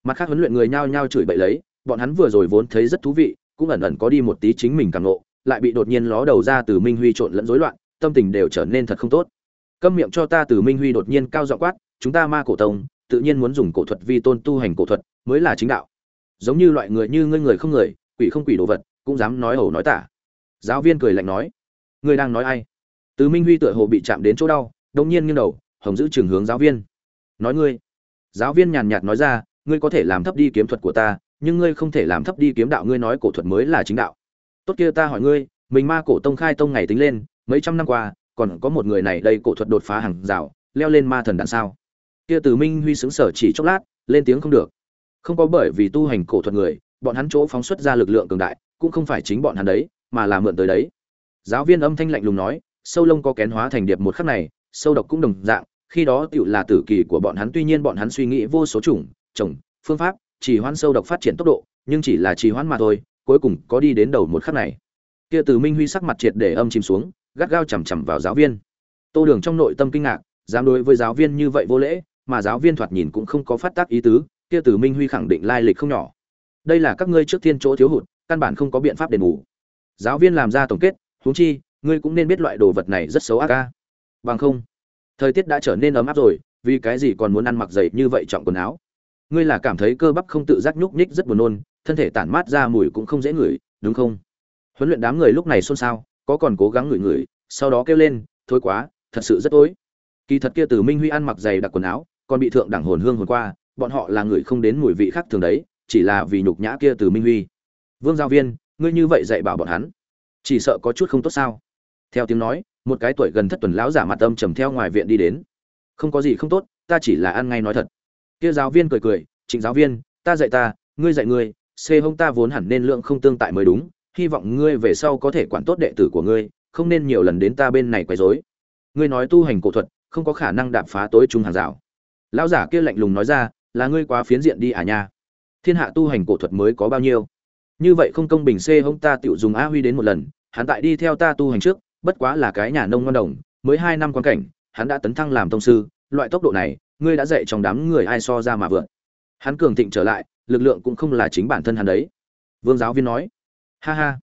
Mặt khác huấn luyện người nhao nhao chửi bậy lấy, bọn hắn vừa rồi vốn thấy rất thú vị, cũng ẩn ẩn có đi một tí chính mình càng ngộ, lại bị đột nhiên ló đầu ra từ minh huy trộn lẫn rối loạn, tâm tình đều trở nên thật không tốt câm miệng cho ta từ minh huy đột nhiên cao giọng quát, chúng ta ma cổ tông, tự nhiên muốn dùng cổ thuật vi tôn tu hành cổ thuật, mới là chính đạo. Giống như loại người như ngươi người không người, quỷ không quỷ đồ vật, cũng dám nói ẩu nói tả. Giáo viên cười lạnh nói, ngươi đang nói ai? Từ minh huy tựa hồ bị chạm đến chỗ đau đông nhiên nghiêng đầu, hồng giữ trường hướng giáo viên. Nói ngươi. Giáo viên nhàn nhạt nói ra, ngươi có thể làm thấp đi kiếm thuật của ta, nhưng ngươi không thể làm thấp đi kiếm đạo, ngươi nói cổ thuật mới là chính đạo. Tốt kia ta hỏi ngươi, mình ma cổ tông khai tông ngày tính lên, mấy trăm năm qua còn có một người này đây cổ thuật đột phá hàng rào, leo lên ma thần đạn sao. Kia từ minh huy xứng sở chỉ chốc lát, lên tiếng không được. Không có bởi vì tu hành cổ thuật người, bọn hắn chỗ phóng xuất ra lực lượng cường đại, cũng không phải chính bọn hắn đấy, mà là mượn tới đấy. Giáo viên âm thanh lạnh lùng nói, sâu lông có kén hóa thành điệp một khắc này, sâu độc cũng đồng dạng, khi đó tựu là tử kỳ của bọn hắn, tuy nhiên bọn hắn suy nghĩ vô số chủng trồng phương pháp chỉ hoãn sâu độc phát triển tốc độ, nhưng chỉ là trì hoãn mà thôi, cuối cùng có đi đến đầu một khắc này. Kia từ minh huy sắc mặt triệt để âm chìm xuống gắt gao chằm chằm vào giáo viên. Tô đường trong nội tâm kinh ngạc, dám đối với giáo viên như vậy vô lễ, mà giáo viên thoạt nhìn cũng không có phát tác ý tứ, kia Tử minh huy khẳng định lai lịch không nhỏ. Đây là các ngươi trước tiên chỗ thiếu hụt, căn bản không có biện pháp đền bù. Giáo viên làm ra tổng kết, huống chi, ngươi cũng nên biết loại đồ vật này rất xấu ác ca bằng không, thời tiết đã trở nên ấm áp rồi, vì cái gì còn muốn ăn mặc dày như vậy trọng quần áo? Ngươi là cảm thấy cơ bắp không tự giác nhúc nhích rất buồn nôn, thân thể tản mát ra mùi cũng không dễ ngửi, đúng không? Huấn luyện đám người lúc này xôn xao có còn cố gắng ngửi ngửi, sau đó kêu lên, thôi quá, thật sự rất tối. Kỳ thật kia từ minh huy ăn mặc dày đặc quần áo, còn bị thượng đẳng hồn hương hồn qua, bọn họ là người không đến mùi vị khác thường đấy, chỉ là vì nhục nhã kia từ minh huy. Vương giáo viên, ngươi như vậy dạy bảo bọn hắn, chỉ sợ có chút không tốt sao? Theo tiếng nói, một cái tuổi gần thất tuần lão giả mặt âm trầm theo ngoài viện đi đến. Không có gì không tốt, ta chỉ là ăn ngay nói thật. Kia giáo viên cười cười, trịnh giáo viên, ta dạy ta, ngươi dạy ngươi, xê hông ta vốn hẳn nên lượng không tương tại mới đúng hy vọng ngươi về sau có thể quản tốt đệ tử của ngươi, không nên nhiều lần đến ta bên này quấy rối. Ngươi nói tu hành cổ thuật, không có khả năng đạp phá tối trung hàng rào. Lão giả kia lạnh lùng nói ra, là ngươi quá phiến diện đi à nha. Thiên hạ tu hành cổ thuật mới có bao nhiêu? Như vậy không công bình xê hông ta tự dùng a huy đến một lần, hắn tại đi theo ta tu hành trước, bất quá là cái nhà nông ngon đồng, mới hai năm quan cảnh, hắn đã tấn thăng làm tông sư, loại tốc độ này, ngươi đã dạy trong đám người ai so ra mà vượt. Hắn cường thịnh trở lại, lực lượng cũng không là chính bản thân hắn đấy. Vương giáo viên nói ha ha.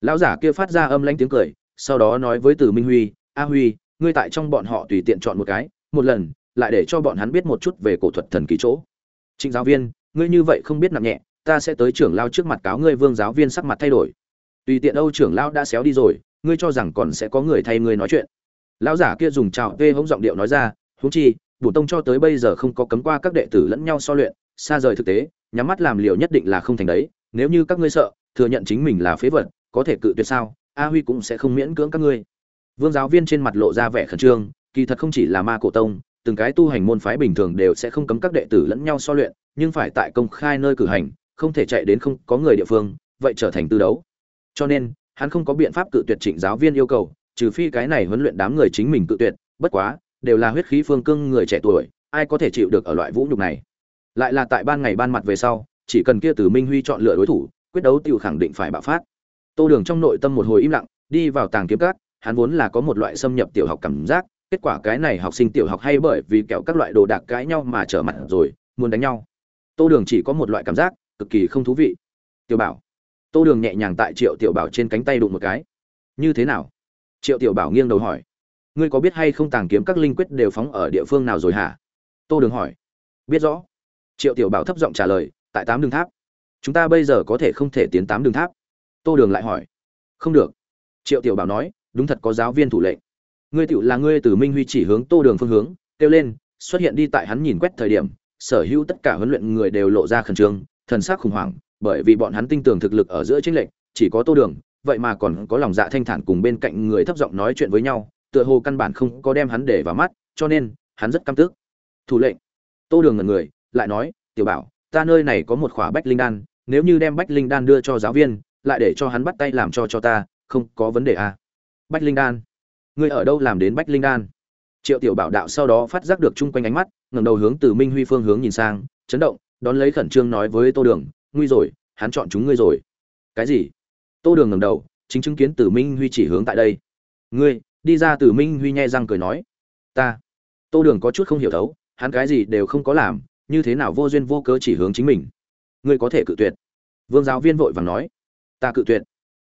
Lão giả kia phát ra âm lãnh tiếng cười, sau đó nói với từ minh huy, a huy, ngươi tại trong bọn họ tùy tiện chọn một cái, một lần, lại để cho bọn hắn biết một chút về cổ thuật thần kỳ chỗ. Trịnh giáo viên, ngươi như vậy không biết nặng nhẹ, ta sẽ tới trưởng lao trước mặt cáo ngươi vương giáo viên sắc mặt thay đổi. Tùy tiện âu trưởng lao đã xéo đi rồi, ngươi cho rằng còn sẽ có người thay ngươi nói chuyện. Lão giả kia dùng trào vê hống giọng điệu nói ra, huống chi, bổ tông cho tới bây giờ không có cấm qua các đệ tử lẫn nhau so luyện, xa rời thực tế, nhắm mắt làm liều nhất định là không thành đấy, nếu như các ngươi sợ thừa nhận chính mình là phế vật, có thể cự tuyệt sao? A huy cũng sẽ không miễn cưỡng các ngươi. Vương giáo viên trên mặt lộ ra vẻ khẩn trương, kỳ thật không chỉ là ma cổ tông, từng cái tu hành môn phái bình thường đều sẽ không cấm các đệ tử lẫn nhau so luyện, nhưng phải tại công khai nơi cử hành, không thể chạy đến không có người địa phương, vậy trở thành tư đấu. Cho nên, hắn không có biện pháp cự tuyệt trịnh giáo viên yêu cầu, trừ phi cái này huấn luyện đám người chính mình cự tuyệt, bất quá, đều là huyết khí phương cương người trẻ tuổi, ai có thể chịu được ở loại vũ nhục này? Lại là tại ban ngày ban mặt về sau, chỉ cần kia từ minh huy chọn lựa đối thủ quyết đấu tiểu khẳng định phải bạo phát. Tô đường trong nội tâm một hồi im lặng, đi vào tàng kiếm cát hắn vốn là có một loại xâm nhập tiểu học cảm giác, kết quả cái này học sinh tiểu học hay bởi vì kẹo các loại đồ đạc cãi nhau mà trở mặt rồi, muốn đánh nhau. Tô đường chỉ có một loại cảm giác, cực kỳ không thú vị. Tiểu bảo. Tô đường nhẹ nhàng tại triệu tiểu bảo trên cánh tay đụng một cái. Như thế nào? Triệu tiểu bảo nghiêng đầu hỏi. Ngươi có biết hay không tàng kiếm các linh quyết đều phóng ở địa phương nào rồi hả? Tô đường hỏi. Biết rõ. Triệu tiểu bảo thấp giọng trả lời, tại tám đường tháp chúng ta bây giờ có thể không thể tiến tám đường tháp. Tô đường lại hỏi. Không được. Triệu tiểu bảo nói, đúng thật có giáo viên thủ lệnh. Ngươi tiểu là ngươi từ minh huy chỉ hướng tô đường phương hướng, kêu lên, xuất hiện đi tại hắn nhìn quét thời điểm, sở hữu tất cả huấn luyện người đều lộ ra khẩn trương, thần sắc khủng hoảng, bởi vì bọn hắn tin tưởng thực lực ở giữa chính lệnh chỉ có tô đường, vậy mà còn có lòng dạ thanh thản cùng bên cạnh người thấp giọng nói chuyện với nhau, tựa hồ căn bản không có đem hắn để vào mắt, cho nên, hắn rất căm tức. Thủ lệnh. Tô đường ngần người, lại nói, tiểu bảo, ta nơi này có một khỏa bách linh đan nếu như đem bách linh đan đưa cho giáo viên, lại để cho hắn bắt tay làm cho cho ta, không có vấn đề à. bách linh đan, ngươi ở đâu làm đến bách linh đan? Triệu tiểu bảo đạo sau đó phát giác được chung quanh ánh mắt, ngẩng đầu hướng từ minh huy phương hướng nhìn sang, chấn động, đón lấy khẩn trương nói với tô đường, nguy rồi, hắn chọn chúng ngươi rồi. Cái gì? Tô đường ngẩng đầu, chính chứng kiến từ minh huy chỉ hướng tại đây. Ngươi, đi ra. Từ minh huy nhai răng cười nói. Ta. Tô đường có chút không hiểu thấu, hắn cái gì đều không có làm, như thế nào vô duyên vô cớ chỉ hướng chính mình ngươi có thể cự tuyệt. Vương giáo viên vội vàng nói, ta cự tuyệt.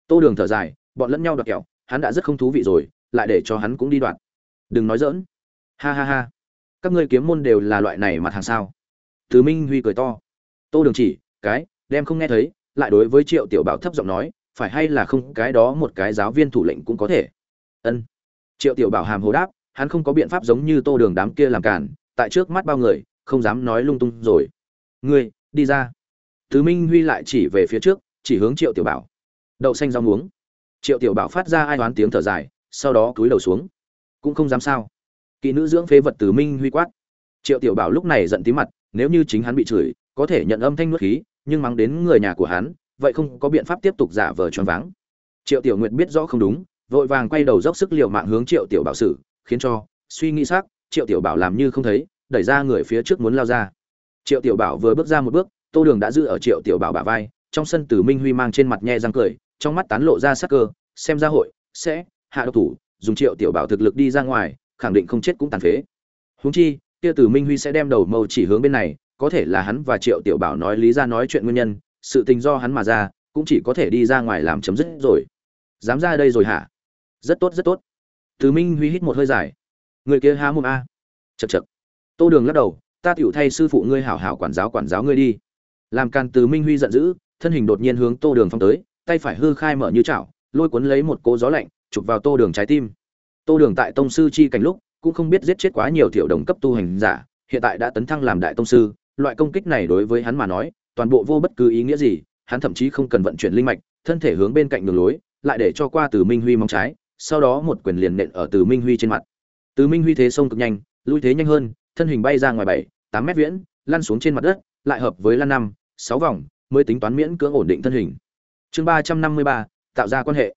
Tô đường thở dài, bọn lẫn nhau đoạt kẹo, hắn đã rất không thú vị rồi, lại để cho hắn cũng đi đoạt. Đừng nói dỡn ha ha ha. Các ngươi kiếm môn đều là loại này mặt hàng sao? Thứ minh huy cười to. Tô đường chỉ, cái, đem không nghe thấy, lại đối với triệu tiểu bảo thấp giọng nói, phải hay là không, cái đó một cái giáo viên thủ lệnh cũng có thể. Ân. Triệu tiểu bảo hàm hồ đáp, hắn không có biện pháp giống như tô đường đám kia làm cản tại trước mắt bao người, không dám nói lung tung rồi. Ngươi, đi ra. Tứ minh huy lại chỉ về phía trước chỉ hướng triệu tiểu bảo. Đậu xanh rau muống. Triệu tiểu bảo phát ra ai đoán tiếng thở dài sau đó cúi đầu xuống. Cũng không dám sao. Kỹ nữ dưỡng phế vật Tứ minh huy quát. Triệu tiểu bảo lúc này giận tí mặt nếu như chính hắn bị chửi có thể nhận âm thanh nuốt khí nhưng mắng đến người nhà của hắn vậy không có biện pháp tiếp tục giả vờ choáng váng. Triệu tiểu nguyệt biết rõ không đúng vội vàng quay đầu dốc sức liều mạng hướng triệu tiểu bảo xử khiến cho suy nghĩ sắc, triệu tiểu bảo làm như không thấy đẩy ra người phía trước muốn lao ra. Triệu tiểu bảo vừa bước ra một bước tô đường đã giữ ở triệu tiểu bảo bả vai, trong sân từ minh huy mang trên mặt nhe răng cười, trong mắt tán lộ ra sắc cơ, xem ra hội sẽ hạ độc thủ, dùng triệu tiểu bảo thực lực đi ra ngoài, khẳng định không chết cũng tàn phế. Huống chi, kia từ minh huy sẽ đem đầu mâu chỉ hướng bên này, có thể là hắn và triệu tiểu bảo nói lý ra nói chuyện nguyên nhân, sự tình do hắn mà ra, cũng chỉ có thể đi ra ngoài làm chấm dứt rồi. Dám ra đây rồi hả? Rất tốt rất tốt. Từ minh huy hít một hơi dài. Người kia há mồm a. Chật chật tô đường lắc đầu, ta tiểu thay sư phụ ngươi hảo hảo quản giáo quản giáo ngươi đi làm càn từ minh huy giận dữ, thân hình đột nhiên hướng tô đường phong tới, tay phải hư khai mở như chảo, lôi cuốn lấy một cỗ gió lạnh, chụp vào tô đường trái tim. Tô đường tại tông sư chi cảnh lúc, cũng không biết giết chết quá nhiều tiểu đồng cấp tu hành giả, hiện tại đã tấn thăng làm đại tông sư, loại công kích này đối với hắn mà nói, toàn bộ vô bất cứ ý nghĩa gì, hắn thậm chí không cần vận chuyển linh mạch, thân thể hướng bên cạnh đường lối, lại để cho qua từ minh huy mong trái, sau đó một quyền liền nện ở từ minh huy trên mặt. Từ minh huy thế sông cực nhanh, lui thế nhanh hơn, thân hình bay ra ngoài bảy, tám mét viễn, lăn xuống trên mặt đất, lại hợp với lăn năm sáu vòng, mới tính toán miễn cưỡng ổn định thân hình. Chương ba trăm năm mươi ba, tạo ra quan hệ.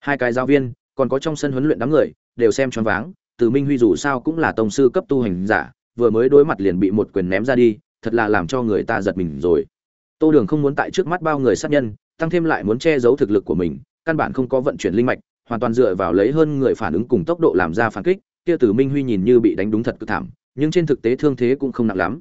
Hai cái giáo viên, còn có trong sân huấn luyện đám người, đều xem choáng váng, từ minh huy dù sao cũng là tổng sư cấp tu hành giả, vừa mới đối mặt liền bị một quyền ném ra đi, thật là làm cho người ta giật mình rồi. Tô đường không muốn tại trước mắt bao người sát nhân, tăng thêm lại muốn che giấu thực lực của mình, căn bản không có vận chuyển linh mạch, hoàn toàn dựa vào lấy hơn người phản ứng cùng tốc độ làm ra phản kích, kia từ minh huy nhìn như bị đánh đúng thật cực thảm, nhưng trên thực tế thương thế cũng không nặng lắm.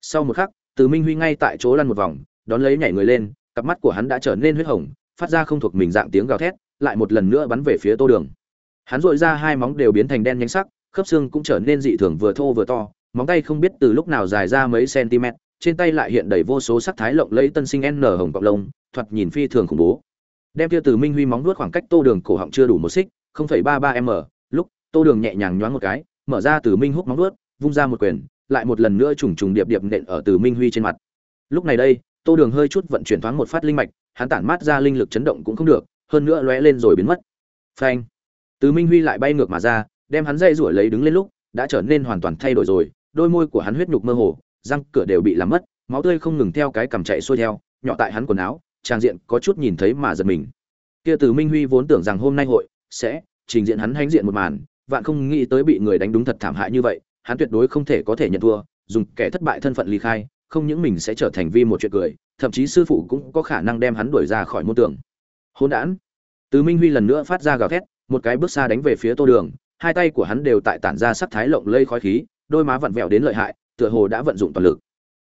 Sau một khắc từ minh huy ngay tại chỗ lăn một vòng đón lấy nhảy người lên cặp mắt của hắn đã trở nên huyết hồng phát ra không thuộc mình dạng tiếng gào thét lại một lần nữa bắn về phía tô đường. Hắn dội ra hai móng đều biến thành đen nhánh sắc khớp xương cũng trở nên dị thường vừa thô vừa to móng tay không biết từ lúc nào dài ra mấy cm trên tay lại hiện đầy vô số sắc thái lộng lẫy tân sinh n hồng cọc lông thoạt nhìn phi thường khủng bố. Đem kia từ minh huy móng nuốt khoảng cách tô đường cổ họng chưa đủ một xích 0,33 m lúc tô đường nhẹ nhàng nhoáng một cái mở ra từ minh hút móng nuốt vung ra một quyền lại một lần nữa trùng trùng điệp điệp nện ở từ minh huy trên mặt. Lúc này đây, tô đường hơi chút vận chuyển thoáng một phát linh mạch, hắn tản mát ra linh lực chấn động cũng không được, hơn nữa lóe lên rồi biến mất. Phanh! Từ minh huy lại bay ngược mà ra, đem hắn dây rủi lấy đứng lên lúc, đã trở nên hoàn toàn thay đổi rồi, đôi môi của hắn huyết nhục mơ hồ, răng cửa đều bị làm mất, máu tươi không ngừng theo cái cằm chạy xuôi theo, nhỏ tại hắn quần áo, trang diện có chút nhìn thấy mà giật mình. Kia từ minh huy vốn tưởng rằng hôm nay hội sẽ trình diện hắn hãnh diện một màn, vạn không nghĩ tới bị người đánh đúng thật thảm hại như vậy hắn tuyệt đối không thể có thể nhận thua, dùng kẻ thất bại thân phận ly khai, không những mình sẽ trở thành vi một chuyện cười, thậm chí sư phụ cũng có khả năng đem hắn đuổi ra khỏi môn tưởng hôn đản. Từ minh huy lần nữa phát ra gào thét, một cái bước xa đánh về phía tô đường, hai tay của hắn đều tại tản ra sắc thái lộng lây khói khí, đôi má vặn vẹo đến lợi hại, tựa hồ đã vận dụng toàn lực.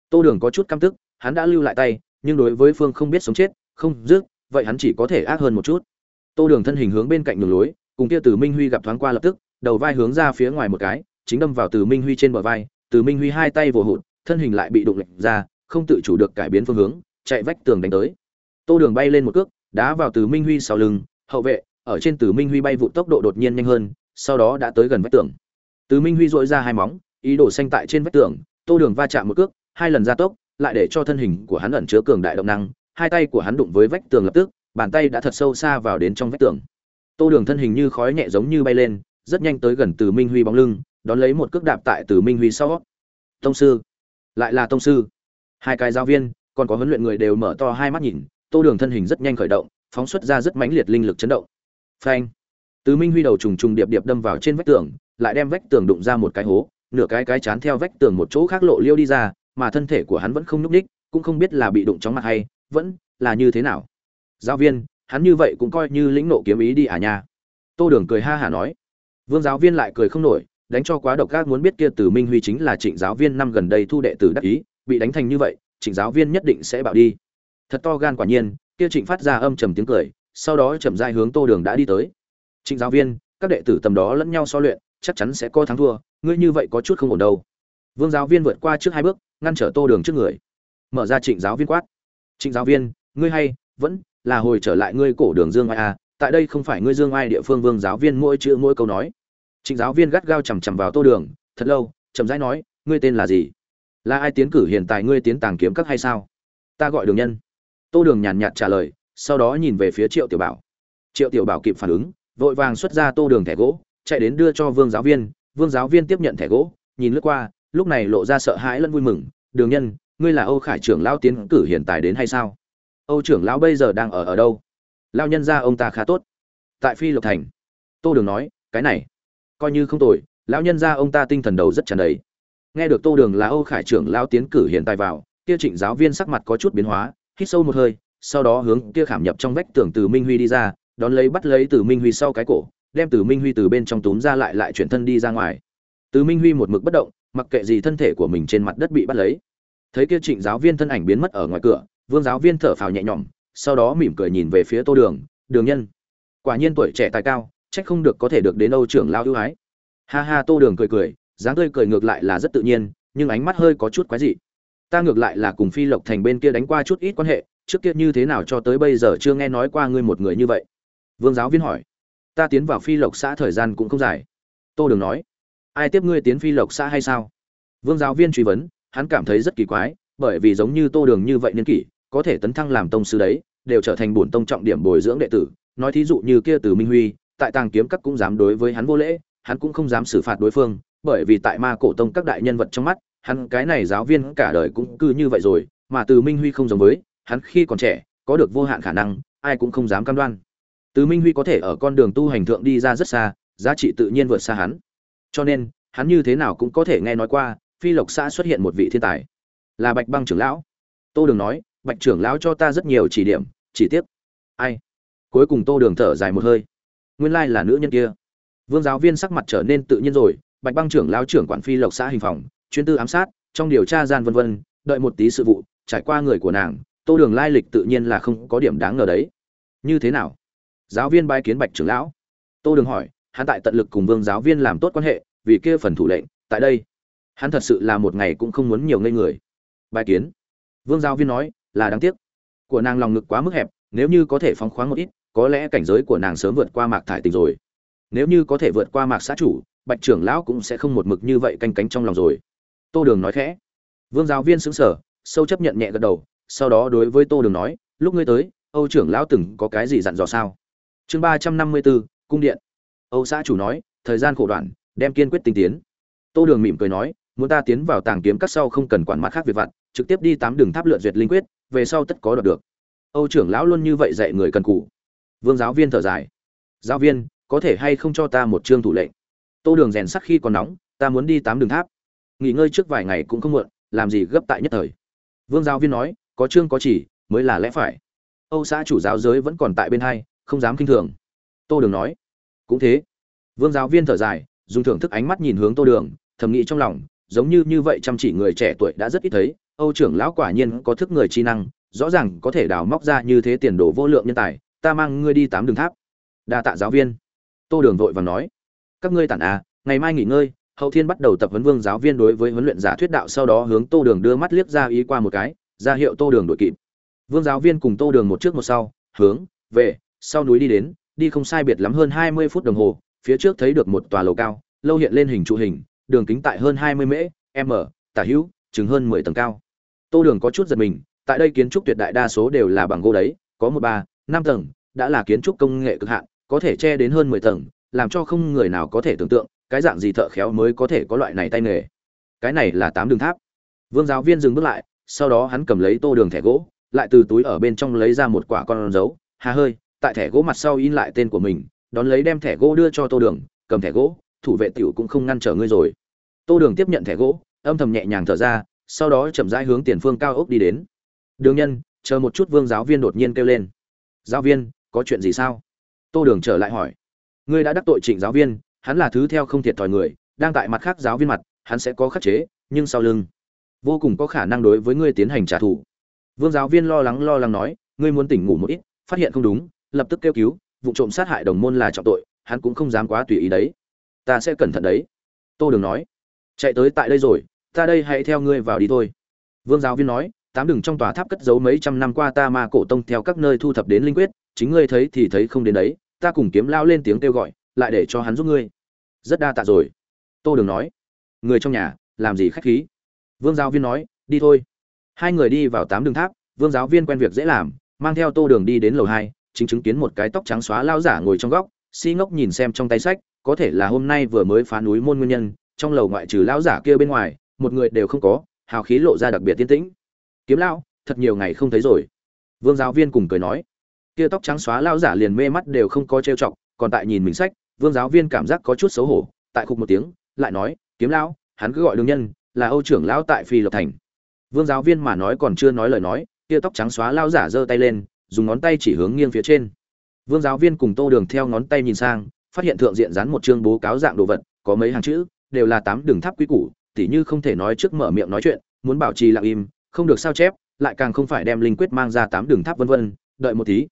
Tô đường có chút căm tức, hắn đã lưu lại tay, nhưng đối với phương không biết sống chết, không dứt, vậy hắn chỉ có thể ác hơn một chút. Tô đường thân hình hướng bên cạnh đường lối, cùng kia từ minh huy gặp thoáng qua lập tức, đầu vai hướng ra phía ngoài một cái chính đâm vào từ minh huy trên bờ vai, từ minh huy hai tay vồ hụt, thân hình lại bị đụng lệch ra, không tự chủ được cải biến phương hướng, chạy vách tường đánh tới. Tô đường bay lên một cước, đá vào từ minh huy sau lưng, hậu vệ, ở trên từ minh huy bay vụ tốc độ đột nhiên nhanh hơn, sau đó đã tới gần vách tường. Từ minh huy dội ra hai móng, ý đồ xanh tại trên vách tường, tô đường va chạm một cước, hai lần gia tốc, lại để cho thân hình của hắn ẩn chứa cường đại động năng, hai tay của hắn đụng với vách tường lập tức, bàn tay đã thật sâu xa vào đến trong vách tường. Tô đường thân hình như khói nhẹ giống như bay lên, rất nhanh tới gần từ minh huy bóng lưng đón lấy một cước đạp tại từ minh huy sau. Tông sư. Lại là tông sư. Hai cái giáo viên, còn có huấn luyện người đều mở to hai mắt nhìn, tô đường thân hình rất nhanh khởi động, phóng xuất ra rất mãnh liệt linh lực chấn động. Phanh. Từ minh huy đầu trùng trùng điệp điệp đâm vào trên vách tường, lại đem vách tường đụng ra một cái hố, nửa cái cái chán theo vách tường một chỗ khác lộ liêu đi ra, mà thân thể của hắn vẫn không nhúc ních cũng không biết là bị đụng chóng mặt hay, vẫn là như thế nào. Giáo viên, hắn như vậy cũng coi như lĩnh nộ kiếm ý đi à nha. Tô đường cười ha hả nói. Vương giáo viên lại cười không nổi đánh cho quá độc ác muốn biết kia từ minh huy chính là trịnh giáo viên năm gần đây thu đệ tử đắc ý, bị đánh thành như vậy, trịnh giáo viên nhất định sẽ bảo đi. Thật to gan quả nhiên, kia trịnh phát ra âm trầm tiếng cười, sau đó chậm rãi hướng tô đường đã đi tới. Trịnh giáo viên, các đệ tử tầm đó lẫn nhau so luyện, chắc chắn sẽ có thắng thua, ngươi như vậy có chút không ổn đâu. Vương giáo viên vượt qua trước hai bước, ngăn trở tô đường trước người. Mở ra trịnh giáo viên quát. Trịnh giáo viên, ngươi hay, vẫn là hồi trở lại ngươi cổ đường dương ai à tại đây không phải ngươi dương ai địa phương, vương giáo viên mỗi chữ mỗi câu nói trịnh giáo viên gắt gao chằm chằm vào tô đường, thật lâu, chậm rãi nói, ngươi tên là gì? Là ai tiến cử hiện tại ngươi tiến tàng kiếm các hay sao? Ta gọi đường nhân. Tô đường nhàn nhạt trả lời, sau đó nhìn về phía triệu tiểu bảo. Triệu tiểu bảo kịp phản ứng, vội vàng xuất ra tô đường thẻ gỗ, chạy đến đưa cho vương giáo viên. Vương giáo viên tiếp nhận thẻ gỗ, nhìn lướt qua, lúc này lộ ra sợ hãi lẫn vui mừng. Đường nhân, ngươi là âu khải trưởng lão tiến cử hiện tại đến hay sao? Âu trưởng lão bây giờ đang ở ở đâu? Lão nhân gia ông ta khá tốt. Tại phi lộc thành, tô đường nói, cái này coi như không tồi, lão nhân ra ông ta tinh thần đầu rất tràn đầy. Nghe được tô đường là âu khải trưởng lao tiến cử hiện tại vào, kia trịnh giáo viên sắc mặt có chút biến hóa, hít sâu một hơi, sau đó hướng kia khảm nhập trong vách tường từ minh huy đi ra, đón lấy bắt lấy từ minh huy sau cái cổ, đem từ minh huy từ bên trong túm ra lại lại chuyển thân đi ra ngoài. Từ minh huy một mực bất động, mặc kệ gì thân thể của mình trên mặt đất bị bắt lấy. Thấy kia trịnh giáo viên thân ảnh biến mất ở ngoài cửa, vương giáo viên thở phào nhẹ nhõm, sau đó mỉm cười nhìn về phía tô đường đường nhân, quả nhiên tuổi trẻ tài cao trách không được có thể được đến âu trưởng lao ưu ái. Ha ha, tô đường cười cười, dáng tươi cười ngược lại là rất tự nhiên, nhưng ánh mắt hơi có chút quái dị. Ta ngược lại là cùng phi lộc thành bên kia đánh qua chút ít quan hệ, trước kia như thế nào cho tới bây giờ chưa nghe nói qua ngươi một người như vậy. Vương giáo viên hỏi. Ta tiến vào phi lộc xã thời gian cũng không dài. Tô đường nói. Ai tiếp ngươi tiến phi lộc xã hay sao? Vương giáo viên truy vấn, hắn cảm thấy rất kỳ quái, bởi vì giống như tô đường như vậy niên kỷ, có thể tấn thăng làm tông sư đấy, đều trở thành bổn tông trọng điểm bồi dưỡng đệ tử. Nói thí dụ như kia từ minh huy tại tàng kiếm các cũng dám đối với hắn vô lễ, hắn cũng không dám xử phạt đối phương, bởi vì tại ma cổ tông các đại nhân vật trong mắt, hắn cái này giáo viên cả đời cũng cứ như vậy rồi, mà từ minh huy không giống với, hắn khi còn trẻ, có được vô hạn khả năng, ai cũng không dám cam đoan. Từ minh huy có thể ở con đường tu hành thượng đi ra rất xa, giá trị tự nhiên vượt xa hắn. Cho nên, hắn như thế nào cũng có thể nghe nói qua, phi lộc xã xuất hiện một vị thiên tài. Là bạch băng trưởng lão. Tô đường nói, bạch trưởng lão cho ta rất nhiều chỉ điểm, chỉ tiếc. Ai? Cuối cùng tô đường thở dài một hơi nguyên lai là nữ nhân kia. Vương giáo viên sắc mặt trở nên tự nhiên rồi, bạch băng trưởng lão trưởng quản phi lộc xã hình phòng, chuyên tư ám sát, trong điều tra gian vân vân, đợi một tí sự vụ, trải qua người của nàng, tô đường lai lịch tự nhiên là không có điểm đáng ngờ đấy. Như thế nào? Giáo viên bái kiến bạch trưởng lão. Tô đường hỏi, hắn tại tận lực cùng vương giáo viên làm tốt quan hệ, vì kia phần thủ lệnh, tại đây. Hắn thật sự là một ngày cũng không muốn nhiều ngây người. Bài kiến. Vương giáo viên nói, là đáng tiếc. Của nàng lòng ngực quá mức hẹp, nếu như có thể phóng khoáng một ít có lẽ cảnh giới của nàng sớm vượt qua mạc thải tình rồi. Nếu như có thể vượt qua mạc xã chủ, bạch trưởng lão cũng sẽ không một mực như vậy canh cánh trong lòng rồi. Tô đường nói khẽ. Vương giáo viên xứng sở sâu chấp nhận nhẹ gật đầu, sau đó đối với tô đường nói, lúc ngươi tới, âu trưởng lão từng có cái gì dặn dò sao? Chương ba trăm năm mươi bốn cung điện. Âu xã chủ nói, thời gian khổ đoạn, đem kiên quyết tinh tiến. Tô đường mỉm cười nói, muốn ta tiến vào tàng kiếm các sau không cần quản mặt khác việc vặt, trực tiếp đi tám đường tháp lượn duyệt linh quyết, về sau tất có đoạt được. Âu trưởng lão luôn như vậy dạy người cần cụ vương giáo viên thở dài. Giáo viên, có thể hay không cho ta một chương thủ lệnh? Tô đường rèn sắc khi còn nóng, ta muốn đi tám đường tháp. Nghỉ ngơi trước vài ngày cũng không muộn, làm gì gấp tại nhất thời. Vương giáo viên nói, có chương có chỉ, mới là lẽ phải. Âu xã chủ giáo giới vẫn còn tại bên hai, không dám kinh thường. Tô đường nói, cũng thế. Vương giáo viên thở dài, dùng thưởng thức ánh mắt nhìn hướng tô đường, thầm nghĩ trong lòng, giống như như vậy chăm chỉ người trẻ tuổi đã rất ít thấy, âu trưởng lão quả nhiên có thức người chi năng, rõ ràng có thể đào móc ra như thế tiền đồ vô lượng nhân tài ta mang ngươi đi tám đường tháp. Đa tạ giáo viên. Tô đường vội và nói. Các ngươi tản à ngày mai nghỉ ngơi, hậu thiên bắt đầu tập huấn vương giáo viên đối với huấn luyện giả thuyết đạo, sau đó hướng tô đường đưa mắt liếc ra ý qua một cái, ra hiệu tô đường đội kịp. Vương giáo viên cùng tô đường một trước một sau, hướng, về, sau núi đi đến, đi không sai biệt lắm hơn hai mươi phút đồng hồ, phía trước thấy được một tòa lầu cao, lâu hiện lên hình trụ hình, đường kính tại hơn hai mươi mễ, m, tả hữu chứng hơn mười tầng cao. Tô đường có chút giật mình, tại đây kiến trúc tuyệt đại đa số đều là bằng gỗ đấy, có một ba, năm tầng đã là kiến trúc công nghệ cực hạn, có thể che đến hơn mười tầng, làm cho không người nào có thể tưởng tượng cái dạng gì thợ khéo mới có thể có loại này tay nghề. Cái này là tám đường tháp. Vương giáo viên dừng bước lại, sau đó hắn cầm lấy tô đường thẻ gỗ, lại từ túi ở bên trong lấy ra một quả con dấu. Hà hơi, tại thẻ gỗ mặt sau in lại tên của mình, đón lấy đem thẻ gỗ đưa cho tô đường, cầm thẻ gỗ, thủ vệ tiểu cũng không ngăn trở ngươi rồi. Tô đường tiếp nhận thẻ gỗ, âm thầm nhẹ nhàng thở ra, sau đó chậm rãi hướng tiền phương cao ốc đi đến. Đường nhân, chờ một chút. Vương giáo viên đột nhiên kêu lên. Giáo viên có chuyện gì sao? Tô đường trở lại hỏi. Ngươi đã đắc tội trịnh giáo viên, hắn là thứ theo không thiệt thòi người, đang tại mặt khác giáo viên mặt, hắn sẽ có khắc chế, nhưng sau lưng, vô cùng có khả năng đối với ngươi tiến hành trả thù. Vương giáo viên lo lắng lo lắng nói, ngươi muốn tỉnh ngủ một ít, phát hiện không đúng, lập tức kêu cứu, vụ trộm sát hại đồng môn là trọng tội, hắn cũng không dám quá tùy ý đấy. Ta sẽ cẩn thận đấy. Tô đường nói. Chạy tới tại đây rồi, ta đây hãy theo ngươi vào đi thôi. Vương giáo viên nói, tám đường trong tòa tháp cất giấu mấy trăm năm qua ta ma cổ tông theo các nơi thu thập đến linh quyết chính ngươi thấy thì thấy không đến đấy, ta cùng kiếm lao lên tiếng kêu gọi, lại để cho hắn giúp ngươi. Rất đa tạ rồi. Tô đường nói. Người trong nhà, làm gì khách khí? Vương giáo viên nói, đi thôi. Hai người đi vào tám đường tháp, vương giáo viên quen việc dễ làm, mang theo tô đường đi đến lầu hai, chính chứng kiến một cái tóc trắng xóa lao giả ngồi trong góc, si ngốc nhìn xem trong tay sách, có thể là hôm nay vừa mới phá núi môn nguyên nhân, trong lầu ngoại trừ lão giả kia bên ngoài, một người đều không có, hào khí lộ ra đặc biệt tiên tĩnh. Kiếm lão thật nhiều ngày không thấy rồi. Vương giáo viên cùng cười nói kia tóc trắng xóa lao giả liền mê mắt đều không có trêu chọc, còn tại nhìn mình sách, vương giáo viên cảm giác có chút xấu hổ, tại khúc một tiếng, lại nói, kiếm lão, hắn cứ gọi đường nhân, là âu trưởng lão tại phi lộc thành. Vương giáo viên mà nói còn chưa nói lời nói, kia tóc trắng xóa lao giả giơ tay lên, dùng ngón tay chỉ hướng nghiêng phía trên. Vương giáo viên cùng tô đường theo ngón tay nhìn sang, phát hiện thượng diện dán một chương bố cáo dạng đồ vật, có mấy hàng chữ, đều là tám đường tháp quý củ, tỉ như không thể nói trước mở miệng nói chuyện, muốn bảo trì lặng im, không được sao chép, lại càng không phải đem linh quyết mang ra tám đường tháp vân vân, đợi một tí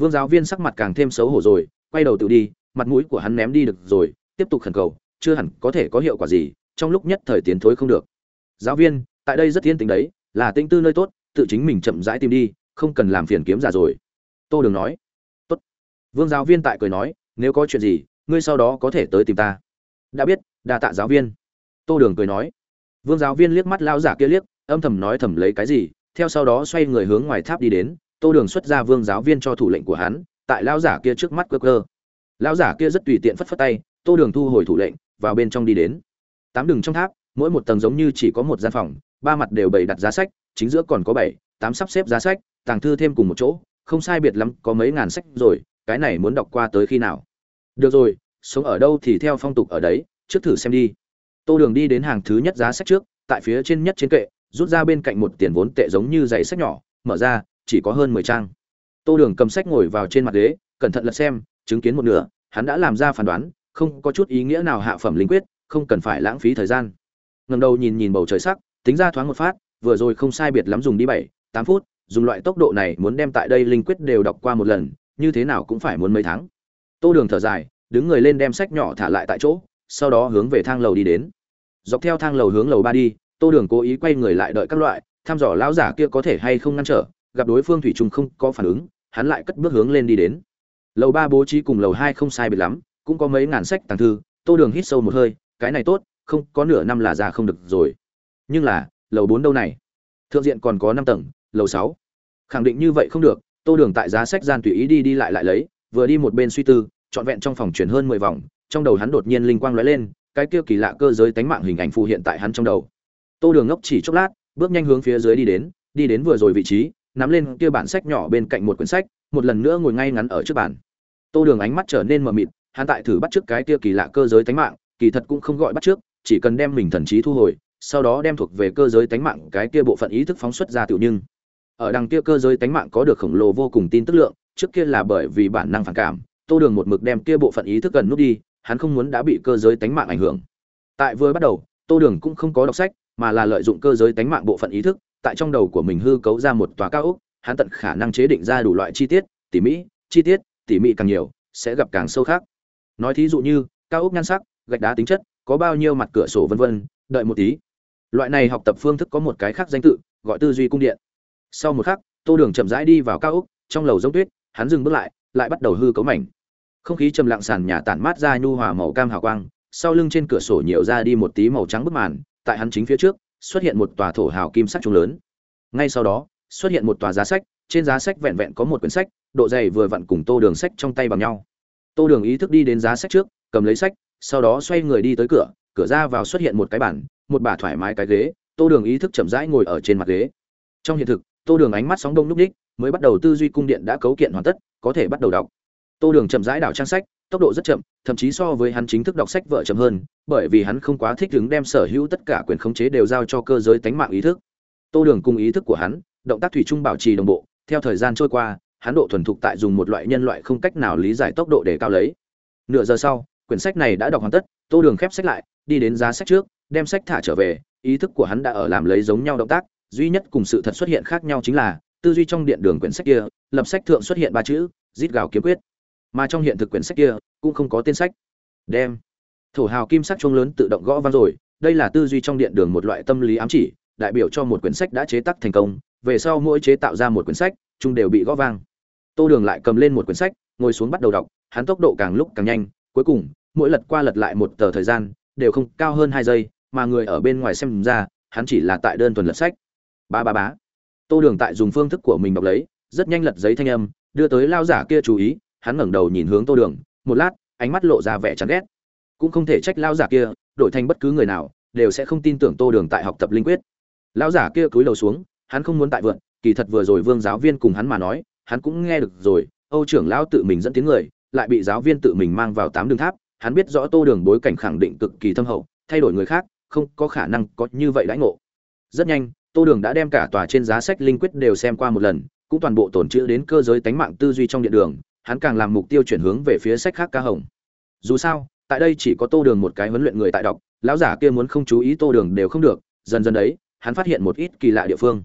vương giáo viên sắc mặt càng thêm xấu hổ rồi, quay đầu tự đi, mặt mũi của hắn ném đi được rồi, tiếp tục khẩn cầu, chưa hẳn có thể có hiệu quả gì, trong lúc nhất thời tiến thối không được. Giáo viên, tại đây rất thiên tính đấy, là tinh tư nơi tốt, tự chính mình chậm rãi tìm đi, không cần làm phiền kiếm giả rồi. Tô đường nói. Tốt. Vương giáo viên tại cười nói, nếu có chuyện gì, ngươi sau đó có thể tới tìm ta. Đã biết, đa tạ giáo viên. Tô đường cười nói. Vương giáo viên liếc mắt lao giả kia liếc, âm thầm nói thầm lấy cái gì, theo sau đó xoay người hướng ngoài tháp đi đến tô đường xuất ra vương giáo viên cho thủ lệnh của hắn, tại lão giả kia trước mắt cơ cơ Lão giả kia rất tùy tiện phất phất tay, tô đường thu hồi thủ lệnh, vào bên trong đi đến. Tám đường trong tháp, mỗi một tầng giống như chỉ có một gian phòng, ba mặt đều bày đặt giá sách, chính giữa còn có bảy, tám sắp xếp giá sách, tàng thư thêm cùng một chỗ, không sai biệt lắm, có mấy ngàn sách rồi, cái này muốn đọc qua tới khi nào? Được rồi, sống ở đâu thì theo phong tục ở đấy, trước thử xem đi. Tô đường đi đến hàng thứ nhất giá sách trước, tại phía trên nhất trên kệ, rút ra bên cạnh một tiền vốn tệ giống như giày sách nhỏ, mở ra chỉ có hơn mười trang. Tô đường cầm sách ngồi vào trên mặt ghế, cẩn thận lật xem, chứng kiến một nửa, hắn đã làm ra phán đoán, không có chút ý nghĩa nào hạ phẩm linh quyết, không cần phải lãng phí thời gian. Ngầm đầu nhìn nhìn bầu trời sắc, tính ra thoáng một phát, vừa rồi không sai biệt lắm dùng đi bảy, tám phút, dùng loại tốc độ này muốn đem tại đây linh quyết đều đọc qua một lần, như thế nào cũng phải muốn mấy tháng. Tô đường thở dài, đứng người lên đem sách nhỏ thả lại tại chỗ, sau đó hướng về thang lầu đi đến. Dọc theo thang lầu hướng lầu ba đi, tô đường cố ý quay người lại đợi các loại, thăm dò lão giả kia có thể hay không ngăn trở gặp đối phương thủy trùng không có phản ứng, hắn lại cất bước hướng lên đi đến. Lầu ba bố trí cùng lầu hai không sai biệt lắm, cũng có mấy ngàn sách tàng thư, tô đường hít sâu một hơi, cái này tốt, không, có nửa năm là ra không được rồi. Nhưng là, lầu bốn đâu này? Thượng diện còn có năm tầng, lầu sáu. Khẳng định như vậy không được, tô đường tại giá sách gian tùy ý đi đi lại lại lấy, vừa đi một bên suy tư, trọn vẹn trong phòng chuyển hơn mười vòng, trong đầu hắn đột nhiên linh quang lóe lên, cái kia kỳ lạ cơ giới tánh mạng hình ảnh phù hiện tại hắn trong đầu. Tô đường ngốc chỉ chốc lát, bước nhanh hướng phía dưới đi đến đi đến vừa rồi vị trí nắm lên kia bản sách nhỏ bên cạnh một quyển sách, một lần nữa ngồi ngay ngắn ở trước bàn. Tô đường ánh mắt trở nên mờ mịt, hắn tại thử bắt trước cái kia kỳ lạ cơ giới tánh mạng, kỳ thật cũng không gọi bắt trước, chỉ cần đem mình thần trí thu hồi, sau đó đem thuộc về cơ giới tánh mạng cái kia bộ phận ý thức phóng xuất ra tiểu nhưng. Ở đằng kia cơ giới tánh mạng có được khổng lồ vô cùng tin tức lượng, trước kia là bởi vì bản năng phản cảm, tô đường một mực đem kia bộ phận ý thức gần nút đi, hắn không muốn đã bị cơ giới tánh mạng ảnh hưởng. Tại vừa bắt đầu, tô đường cũng không có đọc sách, mà là lợi dụng cơ giới tánh mạng bộ phận ý thức tại trong đầu của mình hư cấu ra một tòa cao ốc hắn tận khả năng chế định ra đủ loại chi tiết tỉ mỉ, chi tiết tỉ mỉ càng nhiều sẽ gặp càng sâu khác. Nói thí dụ như cao ốc nhan sắc gạch đá tính chất có bao nhiêu mặt cửa sổ vân vân đợi một tí. Loại này học tập phương thức có một cái khác danh tự gọi tư duy cung điện. Sau một khắc tô đường chậm rãi đi vào cao ốc trong lầu giống tuyết hắn dừng bước lại lại bắt đầu hư cấu mảnh. Không khí trầm lặng sàn nhà tản mát ra nhu hòa màu cam hào quang sau lưng trên cửa sổ nhiều ra đi một tí màu trắng bức màn tại hắn chính phía trước xuất hiện một tòa thổ hào kim sắc trung lớn. Ngay sau đó xuất hiện một tòa giá sách trên giá sách vẹn vẹn có một quyển sách độ dày vừa vặn cùng tô đường sách trong tay bằng nhau. Tô đường ý thức đi đến giá sách trước cầm lấy sách sau đó xoay người đi tới cửa cửa ra vào xuất hiện một cái bàn, một bà thoải mái cái ghế tô đường ý thức chậm rãi ngồi ở trên mặt ghế. Trong hiện thực tô đường ánh mắt sóng đông lúc đích, mới bắt đầu tư duy cung điện đã cấu kiện hoàn tất có thể bắt đầu đọc. Tô đường chậm rãi đảo trang sách tốc độ rất chậm thậm chí so với hắn chính thức đọc sách vợ chậm hơn, bởi vì hắn không quá thích đứng đem sở hữu tất cả quyền khống chế đều giao cho cơ giới tánh mạng ý thức. Tô đường cùng ý thức của hắn, động tác thủy chung bảo trì đồng bộ, theo thời gian trôi qua, hắn độ thuần thục tại dùng một loại nhân loại không cách nào lý giải tốc độ để cao lấy. Nửa giờ sau, quyển sách này đã đọc hoàn tất, tô đường khép sách lại, đi đến giá sách trước, đem sách thả trở về, ý thức của hắn đã ở làm lấy giống nhau động tác, duy nhất cùng sự thật xuất hiện khác nhau chính là, tư duy trong điện đường quyển sách kia, lập sách thượng xuất hiện ba chữ, rít gào kiếm quyết mà trong hiện thực quyển sách kia cũng không có tên sách. Đem. Thổ hào kim sắc chuông lớn tự động gõ vang rồi, đây là tư duy trong điện đường một loại tâm lý ám chỉ, đại biểu cho một quyển sách đã chế tác thành công, về sau mỗi chế tạo ra một quyển sách chung đều bị gõ vang. Tô đường lại cầm lên một quyển sách, ngồi xuống bắt đầu đọc, hắn tốc độ càng lúc càng nhanh, cuối cùng, mỗi lật qua lật lại một tờ thời gian, đều không cao hơn hai giây, mà người ở bên ngoài xem ra, hắn chỉ là tại đơn thuần lật sách. Ba ba bá tô đường tại dùng phương thức của mình đọc lấy, rất nhanh lật giấy thanh âm, đưa tới lao giả kia chú ý hắn ngẩng đầu nhìn hướng tô đường, một lát, ánh mắt lộ ra vẻ chán ghét. Cũng không thể trách lao giả kia, đổi thành bất cứ người nào, đều sẽ không tin tưởng tô đường tại học tập linh quyết. Lão giả kia cúi đầu xuống, hắn không muốn tại vượn kỳ thật vừa rồi vương giáo viên cùng hắn mà nói, hắn cũng nghe được rồi, âu trưởng lão tự mình dẫn tiếng người, lại bị giáo viên tự mình mang vào tám đường tháp, hắn biết rõ tô đường bối cảnh khẳng định cực kỳ thâm hậu, thay đổi người khác, không có khả năng có như vậy đãi ngộ. Rất nhanh, tô đường đã đem cả tòa trên giá sách linh quyết đều xem qua một lần, cũng toàn bộ tổn chữ đến cơ giới tánh mạng tư duy trong điện đường hắn càng làm mục tiêu chuyển hướng về phía sách khác ca hồng. Dù sao, tại đây chỉ có tô đường một cái huấn luyện người tại đọc, lão giả kia muốn không chú ý tô đường đều không được, dần dần đấy, hắn phát hiện một ít kỳ lạ địa phương.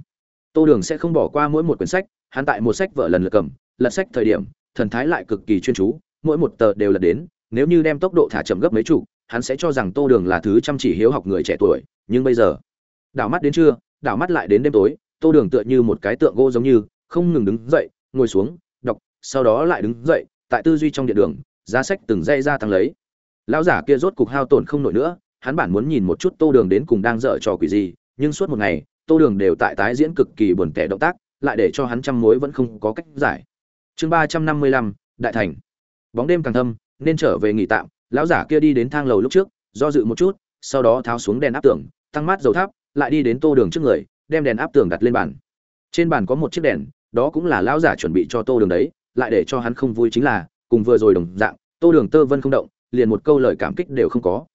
Tô đường sẽ không bỏ qua mỗi một quyển sách, hắn tại một sách vợ lần lượt cầm, lật sách thời điểm, thần thái lại cực kỳ chuyên chú, mỗi một tờ đều lật đến, nếu như đem tốc độ thả chậm gấp mấy chục, hắn sẽ cho rằng tô đường là thứ chăm chỉ hiếu học người trẻ tuổi, nhưng bây giờ, đảo mắt đến trưa, đảo mắt lại đến đêm tối, tô đường tựa như một cái tượng gỗ giống như, không ngừng đứng dậy, ngồi xuống sau đó lại đứng dậy, tại tư duy trong điện đường, giá sách từng dây ra tăng lấy. Lão giả kia rốt cục hao tổn không nổi nữa, hắn bản muốn nhìn một chút tô đường đến cùng đang dở trò quỷ gì, nhưng suốt một ngày, tô đường đều tại tái diễn cực kỳ buồn tẻ động tác, lại để cho hắn trăm mối vẫn không có cách giải. Chương ba trăm năm mươi lăm, đại thành. Bóng đêm càng thâm, nên trở về nghỉ tạm, lão giả kia đi đến thang lầu lúc trước, do dự một chút, sau đó tháo xuống đèn áp tường, tăng mát dầu tháp, lại đi đến tô đường trước người, đem đèn áp tường đặt lên bàn. Trên bàn có một chiếc đèn, đó cũng là lão giả chuẩn bị cho tô đường đấy lại để cho hắn không vui chính là, cùng vừa rồi đồng dạng, tô đường tơ vân không động, liền một câu lời cảm kích đều không có.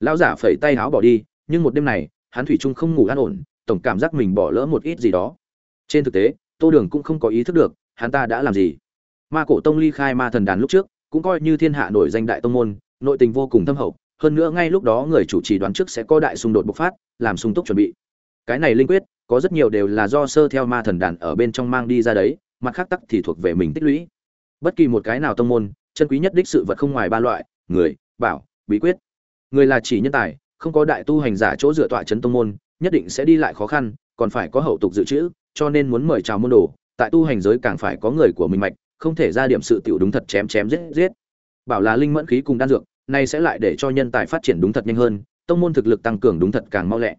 Lão giả phẩy tay áo bỏ đi, nhưng một đêm này, hắn thủy chung không ngủ an ổn, tổng cảm giác mình bỏ lỡ một ít gì đó. Trên thực tế, tô đường cũng không có ý thức được, hắn ta đã làm gì. Ma cổ tông ly khai ma thần đàn lúc trước, cũng coi như thiên hạ nổi danh đại tông môn, nội tình vô cùng thâm hậu, hơn nữa ngay lúc đó người chủ trì đoán trước sẽ có đại xung đột bộc phát, làm sung túc chuẩn bị. Cái này linh quyết, có rất nhiều đều là do sơ theo ma thần đàn ở bên trong mang đi ra đấy mặt khác tắc thì thuộc về mình tích lũy. Bất kỳ một cái nào tông môn, chân quý nhất đích sự vật không ngoài ba loại, người, bảo, bí quyết. Người là chỉ nhân tài, không có đại tu hành giả chỗ dựa tọa chấn tông môn, nhất định sẽ đi lại khó khăn, còn phải có hậu tục dự trữ, cho nên muốn mời chào môn đồ. Tại tu hành giới càng phải có người của mình mạch, không thể ra điểm sự tiểu đúng thật chém chém giết giết. Bảo là linh mẫn khí cùng đan dược này sẽ lại để cho nhân tài phát triển đúng thật nhanh hơn, tông môn thực lực tăng cường đúng thật càng mau lẹ.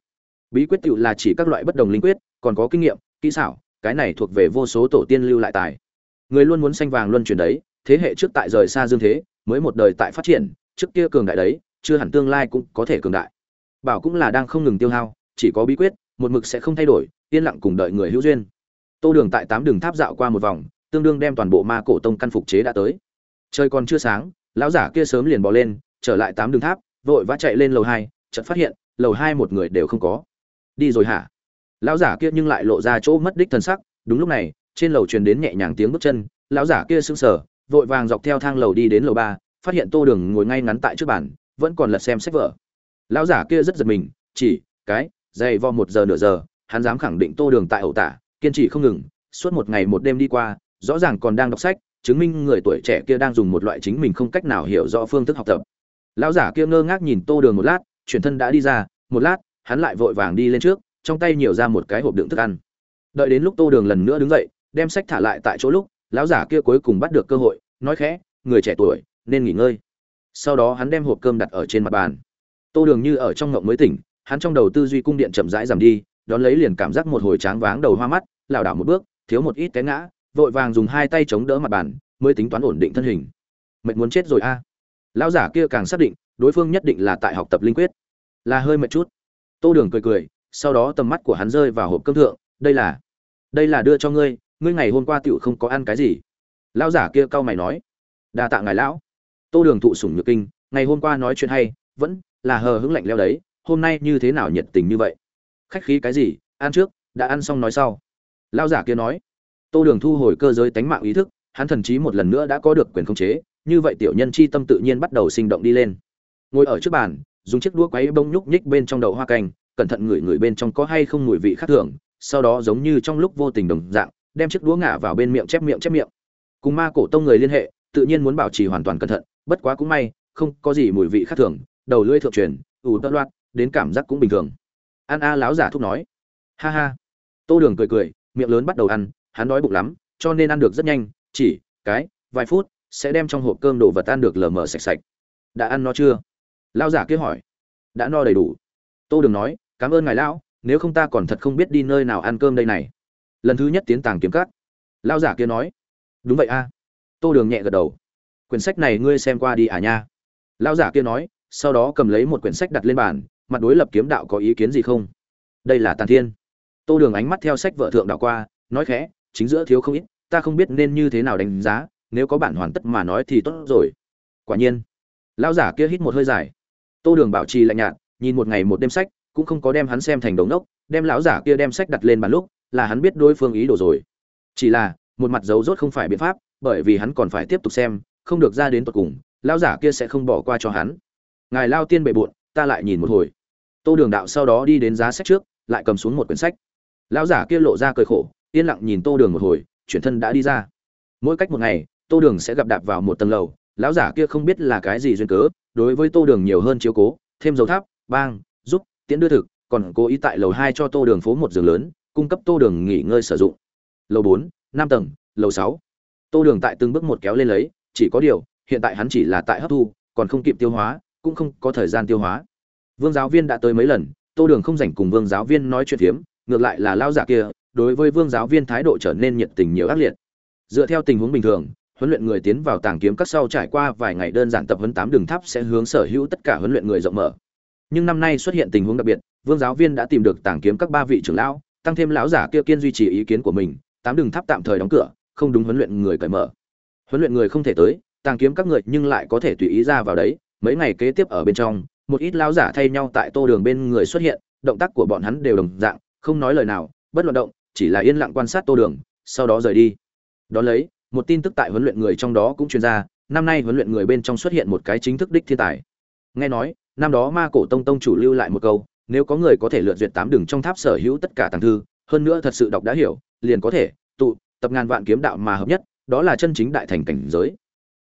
Bí quyết tiểu là chỉ các loại bất đồng linh quyết, còn có kinh nghiệm, kỹ xảo cái này thuộc về vô số tổ tiên lưu lại tài. Người luôn muốn xanh vàng luân chuyển đấy, thế hệ trước tại rời xa dương thế, mới một đời tại phát triển, trước kia cường đại đấy, chưa hẳn tương lai cũng có thể cường đại. Bảo cũng là đang không ngừng tiêu hao, chỉ có bí quyết, một mực sẽ không thay đổi, yên lặng cùng đợi người hữu duyên. Tô đường tại tám đường tháp dạo qua một vòng, tương đương đem toàn bộ ma cổ tông căn phục chế đã tới. Trời còn chưa sáng, lão giả kia sớm liền bỏ lên, trở lại tám đường tháp, vội vã chạy lên lầu hai, chợt phát hiện, lầu hai một người đều không có. Đi rồi hả? Lão giả kia nhưng lại lộ ra chỗ mất đích thần sắc. Đúng lúc này, trên lầu truyền đến nhẹ nhàng tiếng bước chân. Lão giả kia sững sờ, vội vàng dọc theo thang lầu đi đến lầu ba, phát hiện tô đường ngồi ngay ngắn tại trước bàn, vẫn còn lật xem sách vở. Lão giả kia rất giật mình, chỉ cái, dày vo một giờ nửa giờ, hắn dám khẳng định tô đường tại ẩu tả, kiên trì không ngừng. Suốt một ngày một đêm đi qua, rõ ràng còn đang đọc sách, chứng minh người tuổi trẻ kia đang dùng một loại chính mình không cách nào hiểu rõ phương thức học tập. Lão giả kia ngơ ngác nhìn tô đường một lát, chuyển thân đã đi ra, một lát, hắn lại vội vàng đi lên trước trong tay nhiều ra một cái hộp đựng thức ăn. Đợi đến lúc tô đường lần nữa đứng dậy, đem sách thả lại tại chỗ lúc, lão giả kia cuối cùng bắt được cơ hội, nói khẽ, người trẻ tuổi, nên nghỉ ngơi. Sau đó hắn đem hộp cơm đặt ở trên mặt bàn. Tô đường như ở trong ngộng mới tỉnh, hắn trong đầu tư duy cung điện chậm rãi giảm đi, đón lấy liền cảm giác một hồi tráng váng đầu hoa mắt, lảo đảo một bước, thiếu một ít té ngã, vội vàng dùng hai tay chống đỡ mặt bàn, mới tính toán ổn định thân hình. Mệt muốn chết rồi a. Lão giả kia càng xác định, đối phương nhất định là tại học tập linh quyết. Là hơi mệt chút. Tô đường cười cười sau đó tầm mắt của hắn rơi vào hộp cơm thượng, đây là đây là đưa cho ngươi ngươi ngày hôm qua tựu không có ăn cái gì? Lão giả kia cau mày nói, đa tạ ngài lão. Tô đường thụ sủng nhược kinh, ngày hôm qua nói chuyện hay, vẫn là hờ hững lạnh leo đấy, hôm nay như thế nào nhiệt tình như vậy? Khách khí cái gì, ăn trước, đã ăn xong nói sau. Lão giả kia nói, tô đường thu hồi cơ giới tánh mạng ý thức, hắn thần chí một lần nữa đã có được quyền khống chế, như vậy tiểu nhân chi tâm tự nhiên bắt đầu sinh động đi lên. Ngồi ở trước bàn, dùng chiếc đũa quấy bông nhúc nhích bên trong đậu hoa canh cẩn thận ngửi ngửi bên trong có hay không mùi vị khác thường, sau đó giống như trong lúc vô tình đồng dạng, đem chiếc đũa ngả vào bên miệng chép miệng chép miệng. Cùng ma cổ tông người liên hệ, tự nhiên muốn bảo trì hoàn toàn cẩn thận, bất quá cũng may, không có gì mùi vị khác thường, đầu lưỡi thượng truyền, ủ tơ loạt đến cảm giác cũng bình thường. An a láo giả thúc nói. Ha ha. Tô đường cười cười, miệng lớn bắt đầu ăn, hắn đói bụng lắm, cho nên ăn được rất nhanh, chỉ cái, vài phút, sẽ đem trong hộp cơm đồ vật ăn được lờ mờ sạch sạch. Đã ăn no chưa? Lao giả kia hỏi. Đã no đầy đủ. Tô đường nói cảm ơn ngài lão, nếu không ta còn thật không biết đi nơi nào ăn cơm đây này. Lần thứ nhất tiến tàng kiếm cắt lao giả kia nói, đúng vậy a. Tô đường nhẹ gật đầu, quyển sách này ngươi xem qua đi à nha. Lao giả kia nói, sau đó cầm lấy một quyển sách đặt lên bàn, mặt đối lập kiếm đạo có ý kiến gì không? Đây là tàn thiên. Tô đường ánh mắt theo sách vợ thượng đạo qua, nói khẽ, chính giữa thiếu không ít, ta không biết nên như thế nào đánh giá, nếu có bản hoàn tất mà nói thì tốt rồi. Quả nhiên, lão giả kia hít một hơi dài. Tô đường bảo trì lạnh nhạt, nhìn một ngày một đêm sách cũng không có đem hắn xem thành đống nốc đem lão giả kia đem sách đặt lên bàn lúc, là hắn biết đối phương ý đồ rồi. Chỉ là, một mặt dấu rốt không phải biện pháp, bởi vì hắn còn phải tiếp tục xem, không được ra đến tận cùng, lão giả kia sẽ không bỏ qua cho hắn. Ngài lao tiên bệ bộn, ta lại nhìn một hồi. Tô đường đạo sau đó đi đến giá sách trước, lại cầm xuống một quyển sách. Lão giả kia lộ ra cười khổ, yên lặng nhìn tô đường một hồi, chuyển thân đã đi ra. Mỗi cách một ngày, tô đường sẽ gặp đạp vào một tầng lầu, lão giả kia không biết là cái gì duyên cớ, đối với tô đường nhiều hơn chiếu cố, thêm dầu tháp, bang tiễn đưa thực, còn cố ý tại lầu hai cho tô đường phố một giường lớn, cung cấp tô đường nghỉ ngơi sử dụng. Lầu bốn, năm tầng, lầu sáu. Tô đường tại từng bước một kéo lên lấy, chỉ có điều, hiện tại hắn chỉ là tại hấp thu, còn không kịp tiêu hóa, cũng không có thời gian tiêu hóa. Vương giáo viên đã tới mấy lần, tô đường không dành cùng vương giáo viên nói chuyện phiếm, ngược lại là lao giả kia, đối với vương giáo viên thái độ trở nên nhiệt tình nhiều ác liệt. Dựa theo tình huống bình thường, huấn luyện người tiến vào tàng kiếm các sau trải qua vài ngày đơn giản tập huấn tám đường tháp sẽ hướng sở hữu tất cả huấn luyện người rộng mở nhưng năm nay xuất hiện tình huống đặc biệt, vương giáo viên đã tìm được tàng kiếm các ba vị trưởng lão, tăng thêm lão giả kia kiên duy trì ý kiến của mình, tám đường tháp tạm thời đóng cửa, không đúng huấn luyện người cởi mở. Huấn luyện người không thể tới, tàng kiếm các người nhưng lại có thể tùy ý ra vào đấy, mấy ngày kế tiếp ở bên trong, một ít lão giả thay nhau tại tô đường bên người xuất hiện, động tác của bọn hắn đều đồng dạng, không nói lời nào, bất luận động, chỉ là yên lặng quan sát tô đường, sau đó rời đi. Đón lấy, một tin tức tại huấn luyện người trong đó cũng truyền ra, năm nay huấn luyện người bên trong xuất hiện một cái chính thức đích thiên tài. Nghe nói năm đó ma cổ tông tông chủ lưu lại một câu, nếu có người có thể lượt duyệt tám đường trong tháp sở hữu tất cả tàng thư, hơn nữa thật sự đọc đã hiểu, liền có thể, tụ, tập ngàn vạn kiếm đạo mà hợp nhất, đó là chân chính đại thành cảnh giới.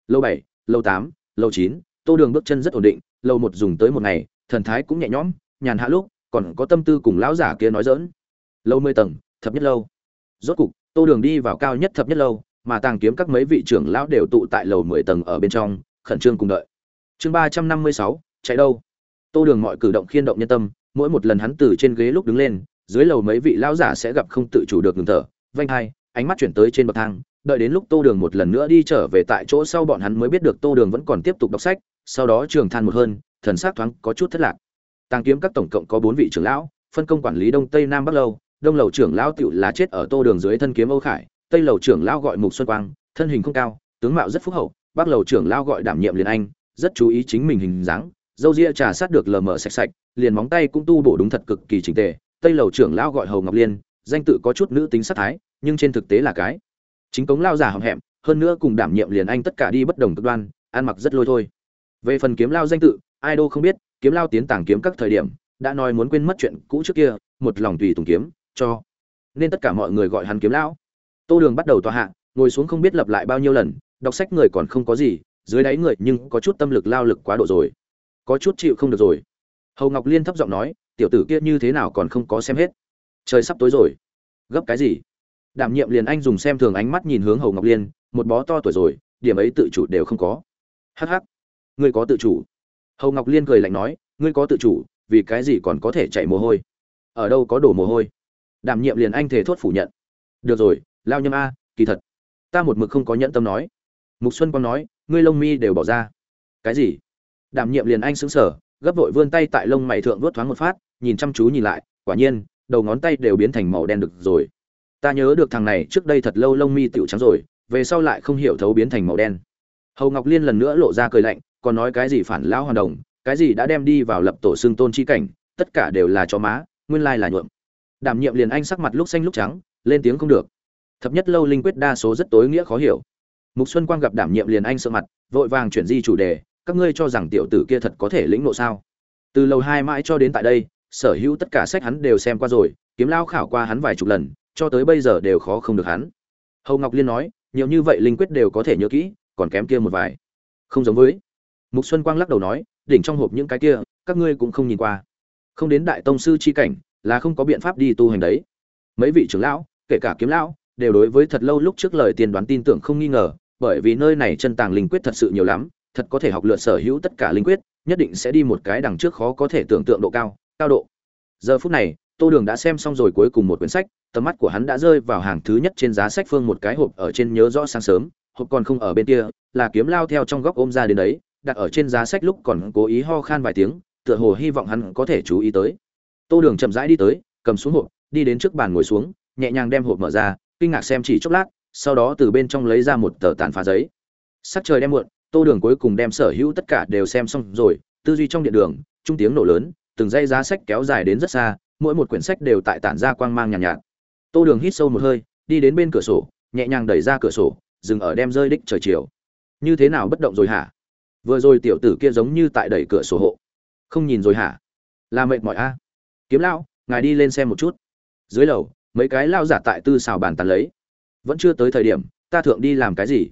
Lâu bảy, lâu tám, lâu chín, tô đường bước chân rất ổn định, lâu một dùng tới một ngày, thần thái cũng nhẹ nhõm, nhàn hạ lúc, còn có tâm tư cùng lão giả kia nói dỡn lâu mười tầng, thập nhất lâu. Rốt cục, tô đường đi vào cao nhất thập nhất lâu, mà tàng kiếm các mấy vị trưởng lão đều tụ tại lầu mười tầng ở bên trong, khẩn trương cùng đợi. Chương ba trăm năm mươi sáu chạy đâu? Tô đường mọi cử động khiên động nhân tâm, mỗi một lần hắn từ trên ghế lúc đứng lên, dưới lầu mấy vị lão giả sẽ gặp không tự chủ được ngừng thở. Vanh hai, ánh mắt chuyển tới trên bậc thang, đợi đến lúc tô đường một lần nữa đi trở về tại chỗ sau bọn hắn mới biết được tô đường vẫn còn tiếp tục đọc sách, sau đó trường than một hơn, thần s á c thoáng có chút thất lạc. Tàng kiếm các tổng cộng có bốn vị trưởng lão, phân công quản lý đông tây nam bắc lâu, đông lầu trưởng lão tựu lá chết ở tô đường dưới thân kiếm âu khải, tây lầu trưởng lão gọi mục xuân quang, thân hình không cao, tướng mạo rất phúc hậu, bắc lầu trưởng lão gọi đảm nhiệm liền anh, rất chú ý chính mình hình dáng dâu ria trà sát được lờ mờ sạch sạch, liền móng tay cũng tu bổ đúng thật cực kỳ trình tề, tây lầu trưởng lão gọi hầu ngọc liên, danh tự có chút nữ tính sát thái, nhưng trên thực tế là cái. Chính cống lao giả hậm hẹm, hơn nữa cùng đảm nhiệm liền anh tất cả đi bất đồng cực đoan, ăn mặc rất lôi thôi. Về phần kiếm lao danh tự, ai đô không biết, kiếm lao tiến tàng kiếm các thời điểm, đã nói muốn quên mất chuyện cũ trước kia, một lòng tùy tùng kiếm, cho. Nên tất cả mọi người gọi hắn kiếm lão tô đường bắt đầu tòa hạ, ngồi xuống không biết lặp lại bao nhiêu lần, đọc sách người còn không có gì, dưới đáy người nhưng có chút tâm lực lao lực quá độ rồi có chút chịu không được rồi. Hầu ngọc liên thấp giọng nói, tiểu tử kia như thế nào còn không có xem hết. Trời sắp tối rồi. Gấp cái gì? Đảm nhiệm liền anh dùng xem thường ánh mắt nhìn hướng hầu ngọc liên, một bó to tuổi rồi, điểm ấy tự chủ đều không có. Hh ngươi có tự chủ. Hầu ngọc liên cười lạnh nói, ngươi có tự chủ, vì cái gì còn có thể chạy mồ hôi? Ở đâu có đổ mồ hôi? Đảm nhiệm liền anh thể thốt phủ nhận. Được rồi, lao nhâm a, kỳ thật. Ta một mực không có nhẫn tâm nói. Mục xuân quang nói, ngươi lông mi đều bỏ ra. Cái gì? Đảm nhiệm liền anh sững sờ, gấp vội vươn tay tại lông mày thượng vuốt thoáng một phát, nhìn chăm chú nhìn lại, quả nhiên, đầu ngón tay đều biến thành màu đen được rồi. Ta nhớ được thằng này trước đây thật lâu lông mi tựu trắng rồi, về sau lại không hiểu thấu biến thành màu đen. Hầu ngọc liên lần nữa lộ ra cười lạnh, còn nói cái gì phản lão hoàn đồng, cái gì đã đem đi vào lập tổ xương tôn chi cảnh, tất cả đều là cho má, nguyên lai là nhuộm. Đảm nhiệm liền anh sắc mặt lúc xanh lúc trắng, lên tiếng không được. Thập nhất lâu linh quyết đa số rất tối nghĩa khó hiểu. Mục xuân quang gặp đảm nhiệm liền anh sợ mặt, vội vàng chuyển di chủ đề các ngươi cho rằng tiểu tử kia thật có thể lĩnh nộ sao? Từ lầu hai mãi cho đến tại đây, sở hữu tất cả sách hắn đều xem qua rồi, kiếm lao khảo qua hắn vài chục lần, cho tới bây giờ đều khó không được hắn. Hầu ngọc liên nói, nhiều như vậy linh quyết đều có thể nhớ kỹ, còn kém kia một vài. Không giống với. Mục xuân quang lắc đầu nói, đỉnh trong hộp những cái kia, các ngươi cũng không nhìn qua. Không đến đại tông sư chi cảnh, là không có biện pháp đi tu hành đấy. Mấy vị trưởng lão, kể cả kiếm lão, đều đối với thật lâu lúc trước lời tiên đoán tin tưởng không nghi ngờ, bởi vì nơi này chân tàng linh quyết thật sự nhiều lắm thật có thể học lượt sở hữu tất cả linh quyết, nhất định sẽ đi một cái đằng trước khó có thể tưởng tượng độ cao cao độ. Giờ phút này, tô đường đã xem xong rồi cuối cùng một quyển sách, tầm mắt của hắn đã rơi vào hàng thứ nhất trên giá sách phương một cái hộp ở trên nhớ rõ sáng sớm, hộp còn không ở bên kia, là kiếm lao theo trong góc ôm ra đến đấy, đặt ở trên giá sách lúc còn cố ý ho khan vài tiếng, tựa hồ hy vọng hắn có thể chú ý tới. Tô đường chậm rãi đi tới, cầm xuống hộp, đi đến trước bàn ngồi xuống, nhẹ nhàng đem hộp mở ra, kinh ngạc xem chỉ chốc lát, sau đó từ bên trong lấy ra một tờ tàn phá giấy. Sắc trời đem muộn tô đường cuối cùng đem sở hữu tất cả đều xem xong rồi tư duy trong điện đường trung tiếng nổ lớn từng dây giá sách kéo dài đến rất xa mỗi một quyển sách đều tại tản ra quang mang nhàn nhạt, nhạt. Tô đường hít sâu một hơi đi đến bên cửa sổ nhẹ nhàng đẩy ra cửa sổ dừng ở đem rơi đích trời chiều. Như thế nào bất động rồi hả? Vừa rồi tiểu tử kia giống như tại đẩy cửa sổ hộ. Không nhìn rồi hả? Là mệt mỏi a. Kiếm lão ngài đi lên xem một chút. Dưới lầu mấy cái lao giả tại tư xào bàn tàn lấy. Vẫn chưa tới thời điểm ta thượng đi làm cái gì?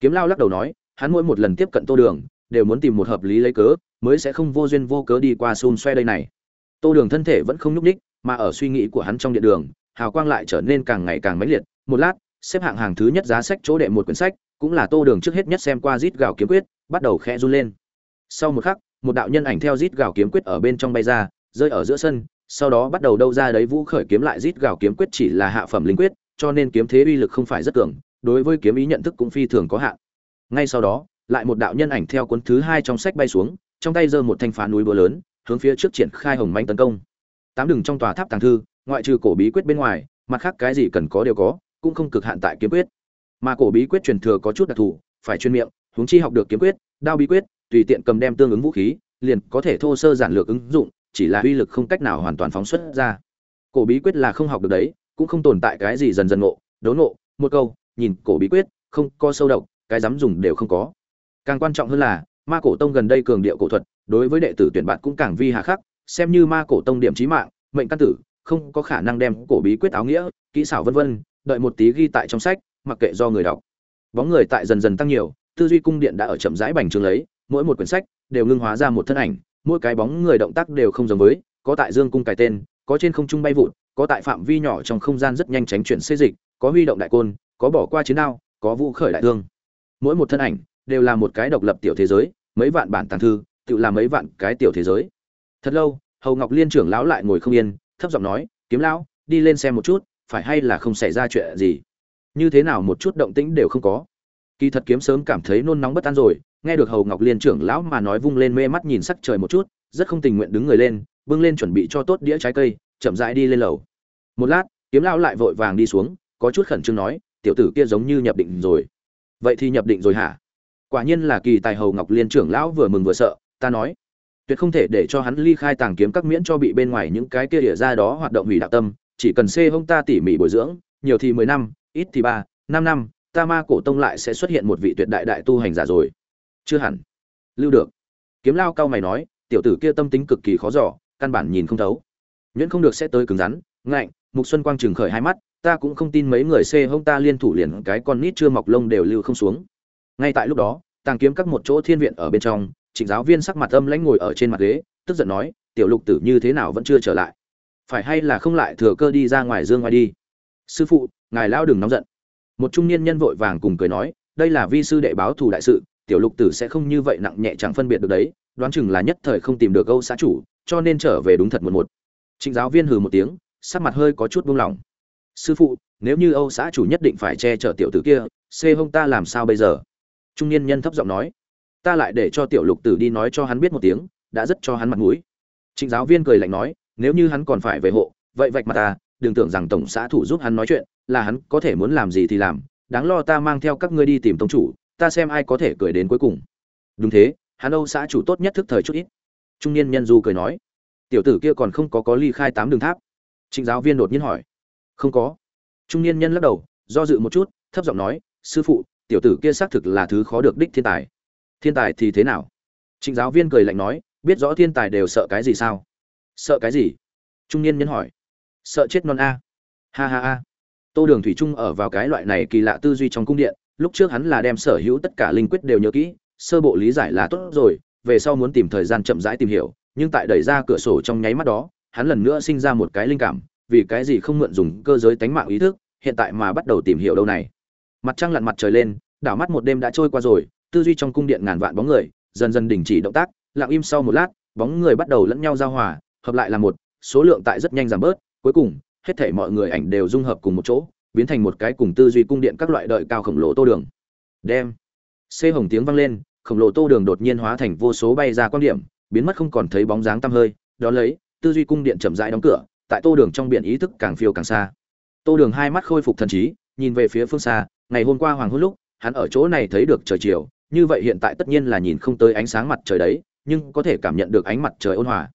Kiếm lao lắc đầu nói hắn mỗi một lần tiếp cận tô đường, đều muốn tìm một hợp lý lấy cớ, mới sẽ không vô duyên vô cớ đi qua xun xoe đây này. Tô đường thân thể vẫn không nhúc ních mà ở suy nghĩ của hắn trong điện đường, hào quang lại trở nên càng ngày càng mãnh liệt. Một lát, xếp hạng hàng thứ nhất giá sách chỗ đệ một quyển sách, cũng là tô đường trước hết nhất xem qua rít gào kiếm quyết, bắt đầu khẽ run lên. Sau một khắc, một đạo nhân ảnh theo rít gào kiếm quyết ở bên trong bay ra, rơi ở giữa sân, sau đó bắt đầu đâu ra đấy vũ khởi kiếm lại rít gào kiếm quyết chỉ là hạ phẩm linh quyết, cho nên kiếm thế uy lực không phải rất cường, đối với kiếm ý nhận thức cũng phi thường có hạn ngay sau đó, lại một đạo nhân ảnh theo cuốn thứ hai trong sách bay xuống, trong tay giơ một thanh phá núi búa lớn, hướng phía trước triển khai hồng manh tấn công. Tám đường trong tòa tháp tàng thư, ngoại trừ cổ bí quyết bên ngoài, mặt khác cái gì cần có đều có, cũng không cực hạn tại kiếm quyết. Mà cổ bí quyết truyền thừa có chút đặc thù, phải chuyên miệng, huống chi học được kiếm quyết, đao bí quyết, tùy tiện cầm đem tương ứng vũ khí, liền có thể thô sơ giản lược ứng dụng, chỉ là uy lực không cách nào hoàn toàn phóng xuất ra. Cổ bí quyết là không học được đấy, cũng không tồn tại cái gì dần dần ngộ đấu ngộ, một câu, nhìn cổ bí quyết, không có sâu độc cái dám dùng đều không có. Càng quan trọng hơn là, ma cổ tông gần đây cường điệu cổ thuật, đối với đệ tử tuyển bạn cũng càng vi hà khắc, xem như ma cổ tông điểm trí mạng, mệnh căn tử, không có khả năng đem cổ bí quyết áo nghĩa, kỹ xảo vân vân, đợi một tí ghi tại trong sách, mặc kệ do người đọc. Bóng người tại dần dần tăng nhiều, tư duy cung điện đã ở chậm rãi bành trướng lấy, mỗi một quyển sách đều ngưng hóa ra một thân ảnh, mỗi cái bóng người động tác đều không giống với, có tại dương cung cài tên, có trên không trung bay vụt, có tại phạm vi nhỏ trong không gian rất nhanh tránh chuyển xê dịch, có huy động đại côn, có bỏ qua chiến đao, có vũ khởi đại thương mỗi một thân ảnh đều là một cái độc lập tiểu thế giới, mấy vạn bản tàng thư, tự làm mấy vạn cái tiểu thế giới. Thật lâu, hầu ngọc liên trưởng lão lại ngồi không yên, thấp giọng nói, kiếm lão, đi lên xem một chút, phải hay là không xảy ra chuyện gì? Như thế nào một chút động tĩnh đều không có. Kỳ thật kiếm sớm cảm thấy nôn nóng bất an rồi, nghe được hầu ngọc liên trưởng lão mà nói vung lên mê mắt nhìn sắc trời một chút, rất không tình nguyện đứng người lên, bưng lên chuẩn bị cho tốt đĩa trái cây, chậm rãi đi lên lầu. Một lát, kiếm lão lại vội vàng đi xuống, có chút khẩn trương nói, tiểu tử kia giống như nhập định rồi vậy thì nhập định rồi hả? Quả nhiên là kỳ tài hầu ngọc liên trưởng lão vừa mừng vừa sợ, ta nói. Tuyệt không thể để cho hắn ly khai tàng kiếm các miễn cho bị bên ngoài những cái kia địa ra đó hoạt động hủy đạo tâm, chỉ cần xê hông ta tỉ mỉ bồi dưỡng, nhiều thì mười năm, ít thì ba, năm năm, ta ma cổ tông lại sẽ xuất hiện một vị tuyệt đại đại tu hành giả rồi. Chưa hẳn. Lưu được. Kiếm lao cao mày nói, tiểu tử kia tâm tính cực kỳ khó giỏ căn bản nhìn không thấu. Nhẫn không được sẽ tới cứng rắn, ngạnh, mục xuân quang trừng khởi hai mắt ta cũng không tin mấy người xê hông ta liên thủ liền cái con nít chưa mọc lông đều lưu không xuống. Ngay tại lúc đó, tàng kiếm các một chỗ thiên viện ở bên trong, trịnh giáo viên sắc mặt âm lãnh ngồi ở trên mặt ghế, tức giận nói, tiểu lục tử như thế nào vẫn chưa trở lại? Phải hay là không lại thừa cơ đi ra ngoài dương ngoài đi? Sư phụ, ngài lão đừng nóng giận. Một trung niên nhân vội vàng cùng cười nói, đây là vi sư đệ báo thù đại sự, tiểu lục tử sẽ không như vậy nặng nhẹ chẳng phân biệt được đấy, đoán chừng là nhất thời không tìm được âu xã chủ, cho nên trở về đúng thật một một. Trịnh giáo viên hừ một tiếng, sắc mặt hơi có chút buông lỏng sư phụ, nếu như âu xã chủ nhất định phải che chở tiểu tử kia xê hông ta làm sao bây giờ? Trung niên nhân thấp giọng nói. Ta lại để cho tiểu lục tử đi nói cho hắn biết một tiếng, đã rất cho hắn mặt mũi. Trịnh giáo viên cười lạnh nói, nếu như hắn còn phải về hộ, vậy vạch mặt ta, đừng tưởng rằng tổng xã thủ giúp hắn nói chuyện, là hắn có thể muốn làm gì thì làm, đáng lo ta mang theo các ngươi đi tìm tông chủ, ta xem ai có thể cười đến cuối cùng. Đúng thế, hắn âu xã chủ tốt nhất thức thời chút ít. Trung niên nhân du cười nói, tiểu tử kia còn không có có ly khai tám đường tháp. Trịnh giáo viên đột nhiên hỏi không có. Trung niên nhân lắc đầu, do dự một chút, thấp giọng nói, sư phụ, tiểu tử kia xác thực là thứ khó được đích thiên tài. Thiên tài thì thế nào? Trịnh giáo viên cười lạnh nói, biết rõ thiên tài đều sợ cái gì sao? Sợ cái gì? Trung niên nhân hỏi. Sợ chết non a. Ha ha ha. Tô đường thủy trung ở vào cái loại này kỳ lạ tư duy trong cung điện, lúc trước hắn là đem sở hữu tất cả linh quyết đều nhớ kỹ, sơ bộ lý giải là tốt rồi, về sau muốn tìm thời gian chậm rãi tìm hiểu, nhưng tại đẩy ra cửa sổ trong nháy mắt đó, hắn lần nữa sinh ra một cái linh cảm vì cái gì không mượn dùng cơ giới tánh mạng ý thức, hiện tại mà bắt đầu tìm hiểu đâu này. Mặt trăng lặn mặt trời lên, đảo mắt một đêm đã trôi qua rồi, tư duy trong cung điện ngàn vạn bóng người, dần dần đình chỉ động tác, lặng im sau một lát, bóng người bắt đầu lẫn nhau giao hòa, hợp lại là một, số lượng tại rất nhanh giảm bớt, cuối cùng, hết thể mọi người ảnh đều dung hợp cùng một chỗ, biến thành một cái cùng tư duy cung điện các loại đợi cao khổng lồ tô đường. Đem, xê hồng tiếng vang lên, khổng lồ tô đường đột nhiên hóa thành vô số bay ra quan điểm, biến mất không còn thấy bóng dáng tăm hơi, đó lấy, tư duy cung điện chậm rãi đóng cửa tại tô đường trong biển ý thức càng phiêu càng xa. Tô đường hai mắt khôi phục thần trí, nhìn về phía phương xa, ngày hôm qua hoàng hôn lúc, hắn ở chỗ này thấy được trời chiều, như vậy hiện tại tất nhiên là nhìn không tới ánh sáng mặt trời đấy, nhưng có thể cảm nhận được ánh mặt trời ôn hòa.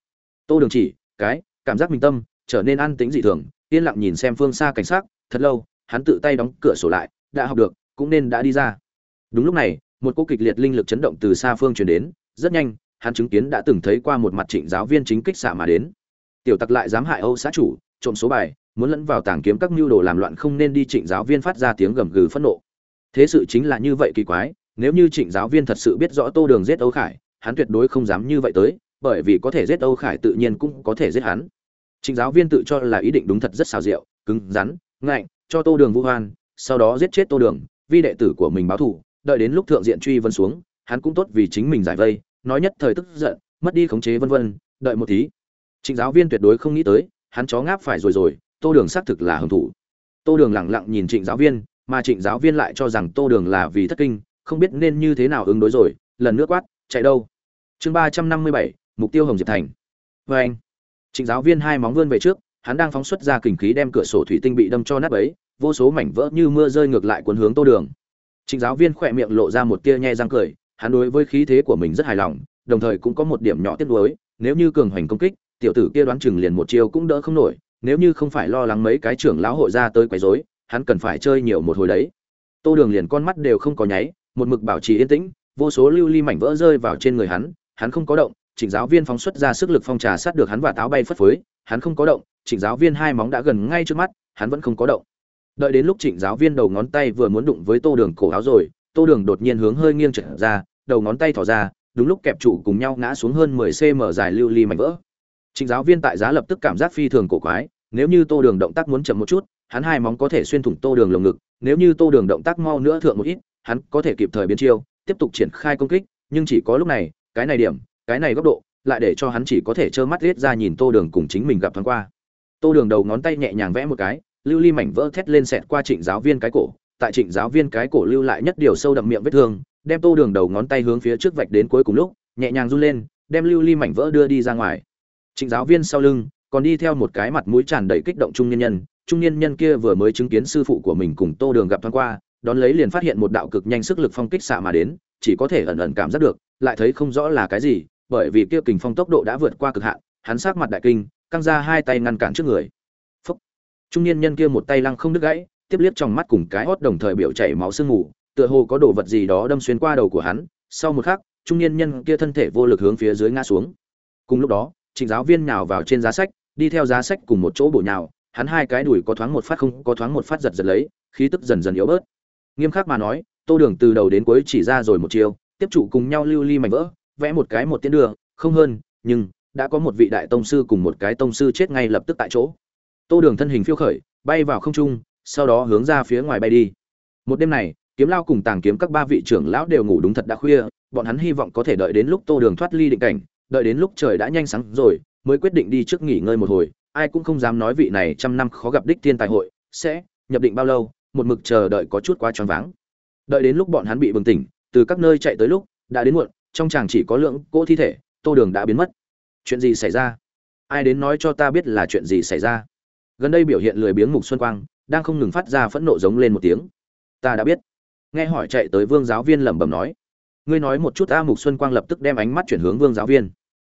Tô đường chỉ, cái, cảm giác mình tâm, trở nên an tĩnh dị thường, yên lặng nhìn xem phương xa cảnh sát thật lâu, hắn tự tay đóng cửa sổ lại, đã học được, cũng nên đã đi ra. Đúng lúc này, một cô kịch liệt linh lực chấn động từ xa phương truyền đến, rất nhanh, hắn chứng kiến đã từng thấy qua một mặt trịnh giáo viên chính kích xạ mà đến tiểu tặc lại dám hại âu xã chủ, trộm số bài, muốn lẫn vào tàng kiếm các mưu đồ làm loạn không nên đi trịnh giáo viên phát ra tiếng gầm gừ phẫn nộ. Thế sự chính là như vậy kỳ quái, nếu như trịnh giáo viên thật sự biết rõ tô đường giết âu khải, hắn tuyệt đối không dám như vậy tới, bởi vì có thể giết âu khải tự nhiên cũng có thể giết hắn. Trịnh giáo viên tự cho là ý định đúng thật rất xào rượu cứng rắn, ngạnh, cho tô đường vũ hoan, sau đó giết chết tô đường vi đệ tử của mình báo thù, đợi đến lúc thượng diện truy vân xuống, hắn cũng tốt vì chính mình giải vây, nói nhất thời tức giận, mất đi khống chế vân vân, đợi một tí trịnh giáo viên tuyệt đối không nghĩ tới, hắn chó ngáp phải rồi rồi, tô đường xác thực là hưởng thủ tô đường lẳng lặng nhìn trịnh giáo viên, mà trịnh giáo viên lại cho rằng tô đường là vì thất kinh, không biết nên như thế nào ứng đối rồi, lần nước quát, chạy đâu? Chương ba trăm năm mươi bảy, mục tiêu hồng diệp thành. Vê anh, trịnh giáo viên hai móng vươn về trước, hắn đang phóng xuất ra kình khí đem cửa sổ thủy tinh bị đâm cho nát ấy vô số mảnh vỡ như mưa rơi ngược lại cuốn hướng tô đường. Trịnh giáo viên khỏe miệng lộ ra một tia nhe răng cười, hắn đối với khí thế của mình rất hài lòng, đồng thời cũng có một điểm nhỏ tiếc nuối, nếu như cường hoành công kích tiểu tử kia đoán chừng liền một chiêu cũng đỡ không nổi, nếu như không phải lo lắng mấy cái trưởng lão hội ra tới quấy rối, hắn cần phải chơi nhiều một hồi đấy. Tô đường liền con mắt đều không có nháy, một mực bảo trì yên tĩnh, vô số lưu ly mảnh vỡ rơi vào trên người hắn hắn không có động trịnh giáo viên phóng xuất ra sức lực phong trà sát được hắn và táo bay phất phới, hắn không có động trịnh giáo viên hai móng đã gần ngay trước mắt, hắn vẫn không có động. Đợi đến lúc trịnh giáo viên đầu ngón tay vừa muốn đụng với tô đường cổ áo rồi, tô đường đột nhiên hướng hơi nghiêng trở ra, đầu ngón tay thỏ ra, đúng lúc kẹp trụ cùng nhau ngã xuống hơn mười cm dài lưu ly mảnh vỡ trịnh giáo viên tại giá lập tức cảm giác phi thường cổ quái, nếu như tô đường động tác muốn chậm một chút, hắn hai móng có thể xuyên thủng tô đường lồng ngực, nếu như tô đường động tác mau nữa thượng một ít, hắn có thể kịp thời biến chiêu, tiếp tục triển khai công kích, nhưng chỉ có lúc này, cái này điểm, cái này góc độ, lại để cho hắn chỉ có thể trơ mắt liếc ra nhìn tô đường cùng chính mình gặp thoáng qua. Tô đường đầu ngón tay nhẹ nhàng vẽ một cái, lưu ly mảnh vỡ thét lên xẹt qua trịnh giáo viên cái cổ, tại trịnh giáo viên cái cổ lưu lại nhất điều sâu đậm miệng vết thương, đem tô đường đầu ngón tay hướng phía trước vạch đến cuối cùng lúc, nhẹ nhàng run lên, đem lưu ly mảnh vỡ đưa đi ra ngoài trịnh giáo viên sau lưng còn đi theo một cái mặt mũi tràn đầy kích động trung niên nhân. Trung niên nhân kia vừa mới chứng kiến sư phụ của mình cùng tô đường gặp thoáng qua, đón lấy liền phát hiện một đạo cực nhanh sức lực phong kích xạ mà đến, chỉ có thể ẩn ẩn cảm giác được, lại thấy không rõ là cái gì, bởi vì kia kình phong tốc độ đã vượt qua cực hạn, hắn sát mặt đại kinh, căng ra hai tay ngăn cản trước người. Phốc. trung niên nhân kia một tay lăng không đứt gãy, tiếp liếc trong mắt cùng cái hốt đồng thời biểu chảy máu sương mù, tựa hồ có đồ vật gì đó đâm xuyên qua đầu của hắn. Sau một khắc, trung niên nhân kia thân thể vô lực hướng phía dưới ngã xuống. Cùng lúc đó trịnh giáo viên nhào vào trên giá sách đi theo giá sách cùng một chỗ bổ nhào. Hắn hai cái đùi có thoáng một phát không có thoáng một phát giật giật lấy khí tức dần dần yếu bớt. Nghiêm khắc mà nói tô đường từ đầu đến cuối chỉ ra rồi một chiều, tiếp chủ cùng nhau lưu ly mảnh vỡ vẽ một cái một tiến đường không hơn nhưng đã có một vị đại tông sư cùng một cái tông sư chết ngay lập tức tại chỗ. Tô đường thân hình phiêu khởi bay vào không trung sau đó hướng ra phía ngoài bay đi. Một đêm này kiếm lao cùng tàng kiếm các ba vị trưởng lão đều ngủ đúng thật đã khuya bọn hắn hy vọng có thể đợi đến lúc tô đường thoát ly định cảnh đợi đến lúc trời đã nhanh sáng rồi, mới quyết định đi trước nghỉ ngơi một hồi. Ai cũng không dám nói vị này trăm năm khó gặp đích thiên tài hội sẽ nhập định bao lâu, một mực chờ đợi có chút quá choáng váng. Đợi đến lúc bọn hắn bị bừng tỉnh, từ các nơi chạy tới lúc đã đến muộn, trong chàng chỉ có lượng cỗ thi thể, tô đường đã biến mất. Chuyện gì xảy ra? Ai đến nói cho ta biết là chuyện gì xảy ra? Gần đây biểu hiện lười biếng mục xuân quang, đang không ngừng phát ra phẫn nộ giống lên một tiếng. Ta đã biết. Nghe hỏi chạy tới vương giáo viên lẩm bẩm nói ngươi nói một chút a mục xuân quang lập tức đem ánh mắt chuyển hướng vương giáo viên.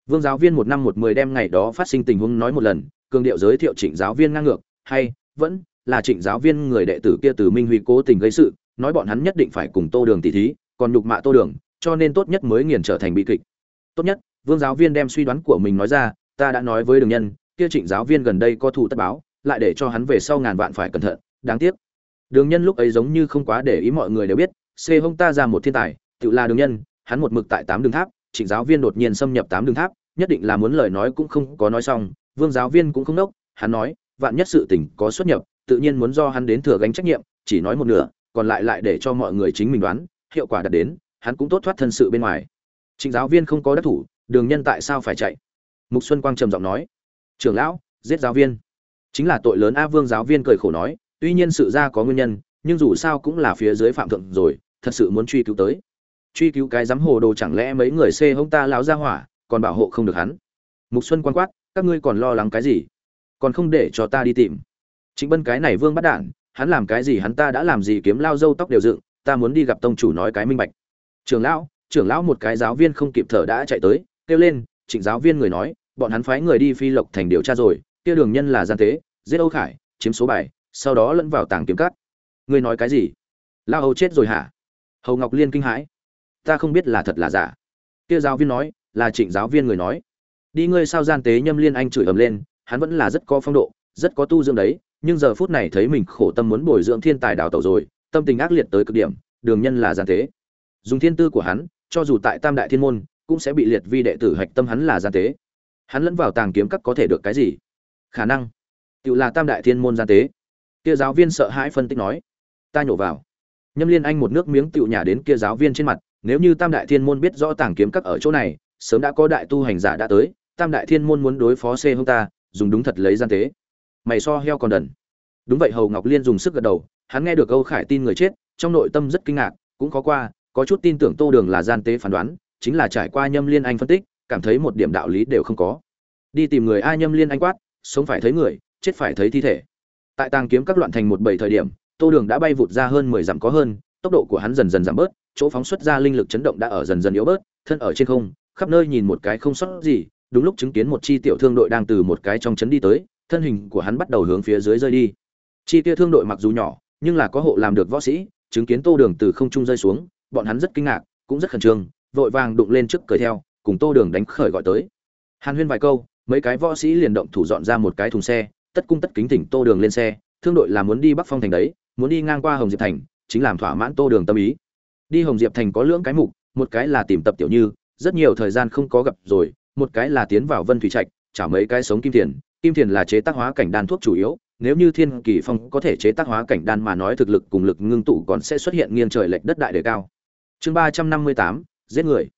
Vương giáo viên một năm một mười đem ngày đó phát sinh tình huống nói một lần, cường điệu giới thiệu trịnh giáo viên ngang ngược, hay, vẫn, là trịnh giáo viên người đệ tử kia từ minh huy cố tình gây sự, nói bọn hắn nhất định phải cùng tô đường tỷ thí, còn nhục mạ tô đường, cho nên tốt nhất mới nghiền trở thành bi kịch. Tốt nhất, vương giáo viên đem suy đoán của mình nói ra, ta đã nói với đường nhân, kia trịnh giáo viên gần đây có thủ tất báo, lại để cho hắn về sau ngàn vạn phải cẩn thận, đáng tiếc. Đường nhân lúc ấy giống như không quá để ý mọi người đều biết, xê hông ta ra một thiên tài tự là đường nhân, hắn một mực tại tám đường tháp, trịnh giáo viên đột nhiên xâm nhập tám đường tháp, nhất định là muốn lời nói cũng không có nói xong, vương giáo viên cũng không đốc, hắn nói, vạn nhất sự tình có xuất nhập, tự nhiên muốn do hắn đến thừa gánh trách nhiệm, chỉ nói một nửa, còn lại lại để cho mọi người chính mình đoán, hiệu quả đạt đến, hắn cũng tốt thoát thân sự bên ngoài. Trịnh giáo viên không có đắc thủ, đường nhân tại sao phải chạy? Mục xuân quang trầm giọng nói, trưởng lão, giết giáo viên. Chính là tội lớn a vương giáo viên cười khổ nói, tuy nhiên sự ra có nguyên nhân, nhưng dù sao cũng là phía dưới phạm thượng rồi, thật sự muốn truy cứu tới truy cứu cái giám hồ đồ chẳng lẽ mấy người xê hông ta láo ra hỏa, còn bảo hộ không được hắn? Mục xuân quan quát, các ngươi còn lo lắng cái gì? Còn không để cho ta đi tìm. Chính bân cái này vương bắt đản hắn làm cái gì hắn ta đã làm gì kiếm lao dâu tóc đều dựng, ta muốn đi gặp tông chủ nói cái minh bạch. Trưởng lão trưởng lão một cái giáo viên không kịp thở đã chạy tới, kêu lên, trịnh giáo viên người nói, bọn hắn phái người đi phi lộc thành điều tra rồi, kia đường nhân là gian tế, giết âu khải, chiếm số bài, sau đó lẫn vào tàng kiếm cắt ngươi nói cái gì? Lao âu chết rồi hả? Hầu ngọc liên kinh hãi ta không biết là thật là giả. Kia giáo viên nói, là trịnh giáo viên người nói. Đi ngươi sao gian tế nhâm liên anh chửi ầm lên, hắn vẫn là rất có phong độ, rất có tu dưỡng đấy, nhưng giờ phút này thấy mình khổ tâm muốn bồi dưỡng thiên tài đào tẩu rồi, tâm tình ác liệt tới cực điểm, đường nhân là gian tế. Dùng thiên tư của hắn, cho dù tại tam đại thiên môn, cũng sẽ bị liệt vi đệ tử hạch tâm hắn là gian tế. Hắn lẫn vào tàng kiếm các có thể được cái gì? Khả năng, tự là tam đại thiên môn gian tế. Kia giáo viên sợ hãi phân tích nói. Ta nhổ vào. Nhâm liên anh một nước miếng tựu nhả đến kia giáo viên trên mặt nếu như tam đại thiên môn biết rõ tàng kiếm các ở chỗ này, sớm đã có đại tu hành giả đã tới, tam đại thiên môn muốn đối phó xê hông ta, dùng đúng thật lấy gian tế. Mày so heo còn đần. Đúng vậy, hầu ngọc liên dùng sức gật đầu, hắn nghe được câu khải tin người chết, trong nội tâm rất kinh ngạc, cũng khó qua, có chút tin tưởng tô đường là gian tế phán đoán, chính là trải qua nhâm liên anh phân tích, cảm thấy một điểm đạo lý đều không có. Đi tìm người ai nhâm liên anh quát, sống phải thấy người, chết phải thấy thi thể. Tại tàng kiếm các loạn thành một bảy thời điểm, tô đường đã bay vụt ra hơn mười dặm có hơn, tốc độ của hắn dần dần giảm bớt chỗ phóng xuất ra linh lực chấn động đã ở dần dần yếu bớt, thân ở trên không, khắp nơi nhìn một cái không sót gì, đúng lúc chứng kiến một chi tiểu thương đội đang từ một cái trong trấn đi tới, thân hình của hắn bắt đầu hướng phía dưới rơi đi. Chi kia thương đội mặc dù nhỏ, nhưng là có hộ làm được võ sĩ, chứng kiến tô đường từ không trung rơi xuống, bọn hắn rất kinh ngạc, cũng rất khẩn trương, vội vàng đụng lên trước cười theo, cùng tô đường đánh khởi gọi tới. Hàn huyên vài câu, mấy cái võ sĩ liền động thủ dọn ra một cái thùng xe, tất cung tất kính thỉnh tô đường lên xe, thương đội là muốn đi bắc phong thành đấy, muốn đi ngang qua hồng diệp thành, chính làm thỏa mãn tô đường tâm ý đi hồng diệp thành có lưỡng cái mục, một cái là tìm tập tiểu như, rất nhiều thời gian không có gặp rồi, một cái là tiến vào vân thủy trạch trả mấy cái sống kim tiền kim tiền là chế tác hóa cảnh đan thuốc chủ yếu, nếu như thiên kỳ phong có thể chế tác hóa cảnh đan mà nói thực lực cùng lực ngưng tụ còn sẽ xuất hiện nghiêng trời lệch đất đại đề cao. Chương ba trăm năm mươi tám, giết người.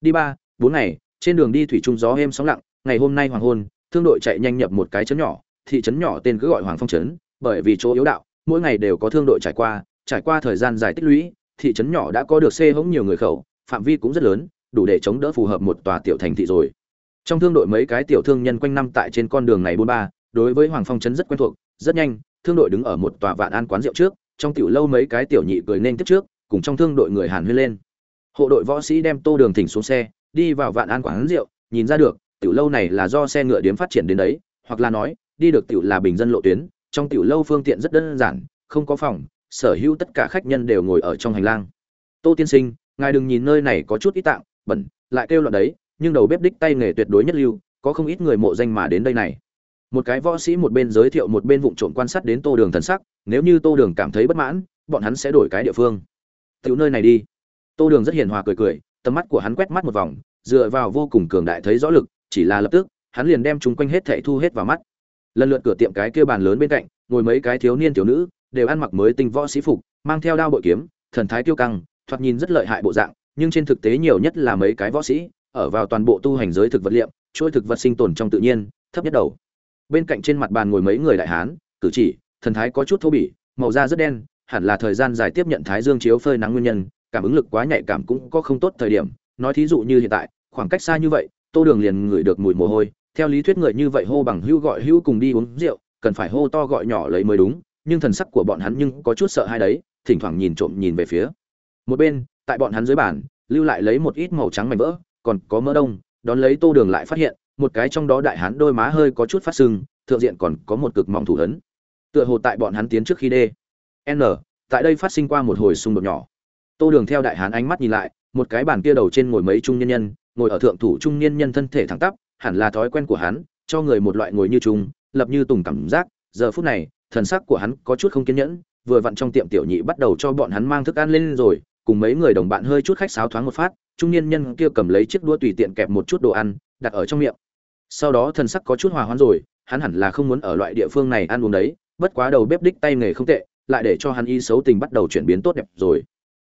Đi ba, bốn ngày, trên đường đi thủy trung gió êm sóng lặng, ngày hôm nay hoàng hôn, thương đội chạy nhanh nhập một cái trấn nhỏ, thị trấn nhỏ tên cứ gọi hoàng phong trấn, bởi vì chỗ yếu đạo, mỗi ngày đều có thương đội trải qua trải qua thời gian dài tích lũy thị trấn nhỏ đã có được xê hống nhiều người khẩu, phạm vi cũng rất lớn, đủ để chống đỡ phù hợp một tòa tiểu thành thị rồi. Trong thương đội mấy cái tiểu thương nhân quanh năm tại trên con đường này bốn ba, đối với hoàng phong trấn rất quen thuộc, rất nhanh, thương đội đứng ở một tòa vạn an quán rượu trước, trong tiểu lâu mấy cái tiểu nhị cười nên tiếp trước, cùng trong thương đội người hàn huyên lên. Hộ đội võ sĩ đem tô đường thỉnh xuống xe, đi vào vạn an quán rượu, nhìn ra được, tiểu lâu này là do xe ngựa điếm phát triển đến đấy, hoặc là nói, đi được tiểu là bình dân lộ tuyến, trong tiểu lâu phương tiện rất đơn giản, không có phòng sở hữu tất cả khách nhân đều ngồi ở trong hành lang. Tô tiên sinh, ngài đừng nhìn nơi này có chút ít tạng, bẩn, lại kêu loạn đấy, nhưng đầu bếp đích tay nghề tuyệt đối nhất lưu, có không ít người mộ danh mà đến đây này. Một cái võ sĩ một bên giới thiệu một bên vụng trộm quan sát đến tô đường thần sắc, nếu như tô đường cảm thấy bất mãn, bọn hắn sẽ đổi cái địa phương. Tiểu nơi này đi. Tô đường rất hiền hòa cười cười, tầm mắt của hắn quét mắt một vòng, dựa vào vô cùng cường đại thấy rõ lực, chỉ là lập tức, hắn liền đem chúng quanh hết thảy thu hết vào mắt. Lần lượt cửa tiệm cái kia bàn lớn bên cạnh, ngồi mấy cái thiếu niên tiểu nữ đều ăn mặc mới tinh võ sĩ phục, mang theo đao bội kiếm, thần thái tiêu căng, thoạt nhìn rất lợi hại bộ dạng, nhưng trên thực tế nhiều nhất là mấy cái võ sĩ, ở vào toàn bộ tu hành giới thực vật liệm trôi thực vật sinh tồn trong tự nhiên, thấp nhất đầu. Bên cạnh trên mặt bàn ngồi mấy người đại hán, cử chỉ, thần thái có chút thô bỉ, màu da rất đen, hẳn là thời gian dài tiếp nhận thái dương chiếu phơi nắng nguyên nhân, cảm ứng lực quá nhạy cảm cũng có không tốt thời điểm. Nói thí dụ như hiện tại, khoảng cách xa như vậy, tô đường liền ngửi được mùi mồ hôi, theo lý thuyết người như vậy hô bằng hưu gọi hưu cùng đi uống rượu, cần phải hô to gọi nhỏ lấy mới đúng nhưng thần sắc của bọn hắn nhưng có chút sợ hai đấy, thỉnh thoảng nhìn trộm nhìn về phía. Một bên, tại bọn hắn dưới bàn, lưu lại lấy một ít màu trắng mảnh vỡ, còn có mỡ đông, đón lấy tô đường lại phát hiện, một cái trong đó đại hán đôi má hơi có chút phát sưng, thượng diện còn có một cực mỏng thủ hấn tựa hồ tại bọn hắn tiến trước khi đê. N, tại đây phát sinh qua một hồi xung đột nhỏ. Tô đường theo đại hán ánh mắt nhìn lại, một cái bàn kia đầu trên ngồi mấy trung nhân nhân, ngồi ở thượng thủ trung niên nhân thân thể thẳng tắp, hẳn là thói quen của hắn, cho người một loại ngồi như trung lập như tùng cảm giác. Giờ phút này thần sắc của hắn có chút không kiên nhẫn, vừa vặn trong tiệm tiểu nhị bắt đầu cho bọn hắn mang thức ăn lên rồi, cùng mấy người đồng bạn hơi chút khách sáo thoáng một phát, trung niên nhân kia cầm lấy chiếc đũa tùy tiện kẹp một chút đồ ăn, đặt ở trong miệng. Sau đó thần sắc có chút hòa hoãn rồi, hắn hẳn là không muốn ở loại địa phương này ăn uống đấy, bất quá đầu bếp đích tay nghề không tệ, lại để cho hắn y xấu tình bắt đầu chuyển biến tốt đẹp rồi.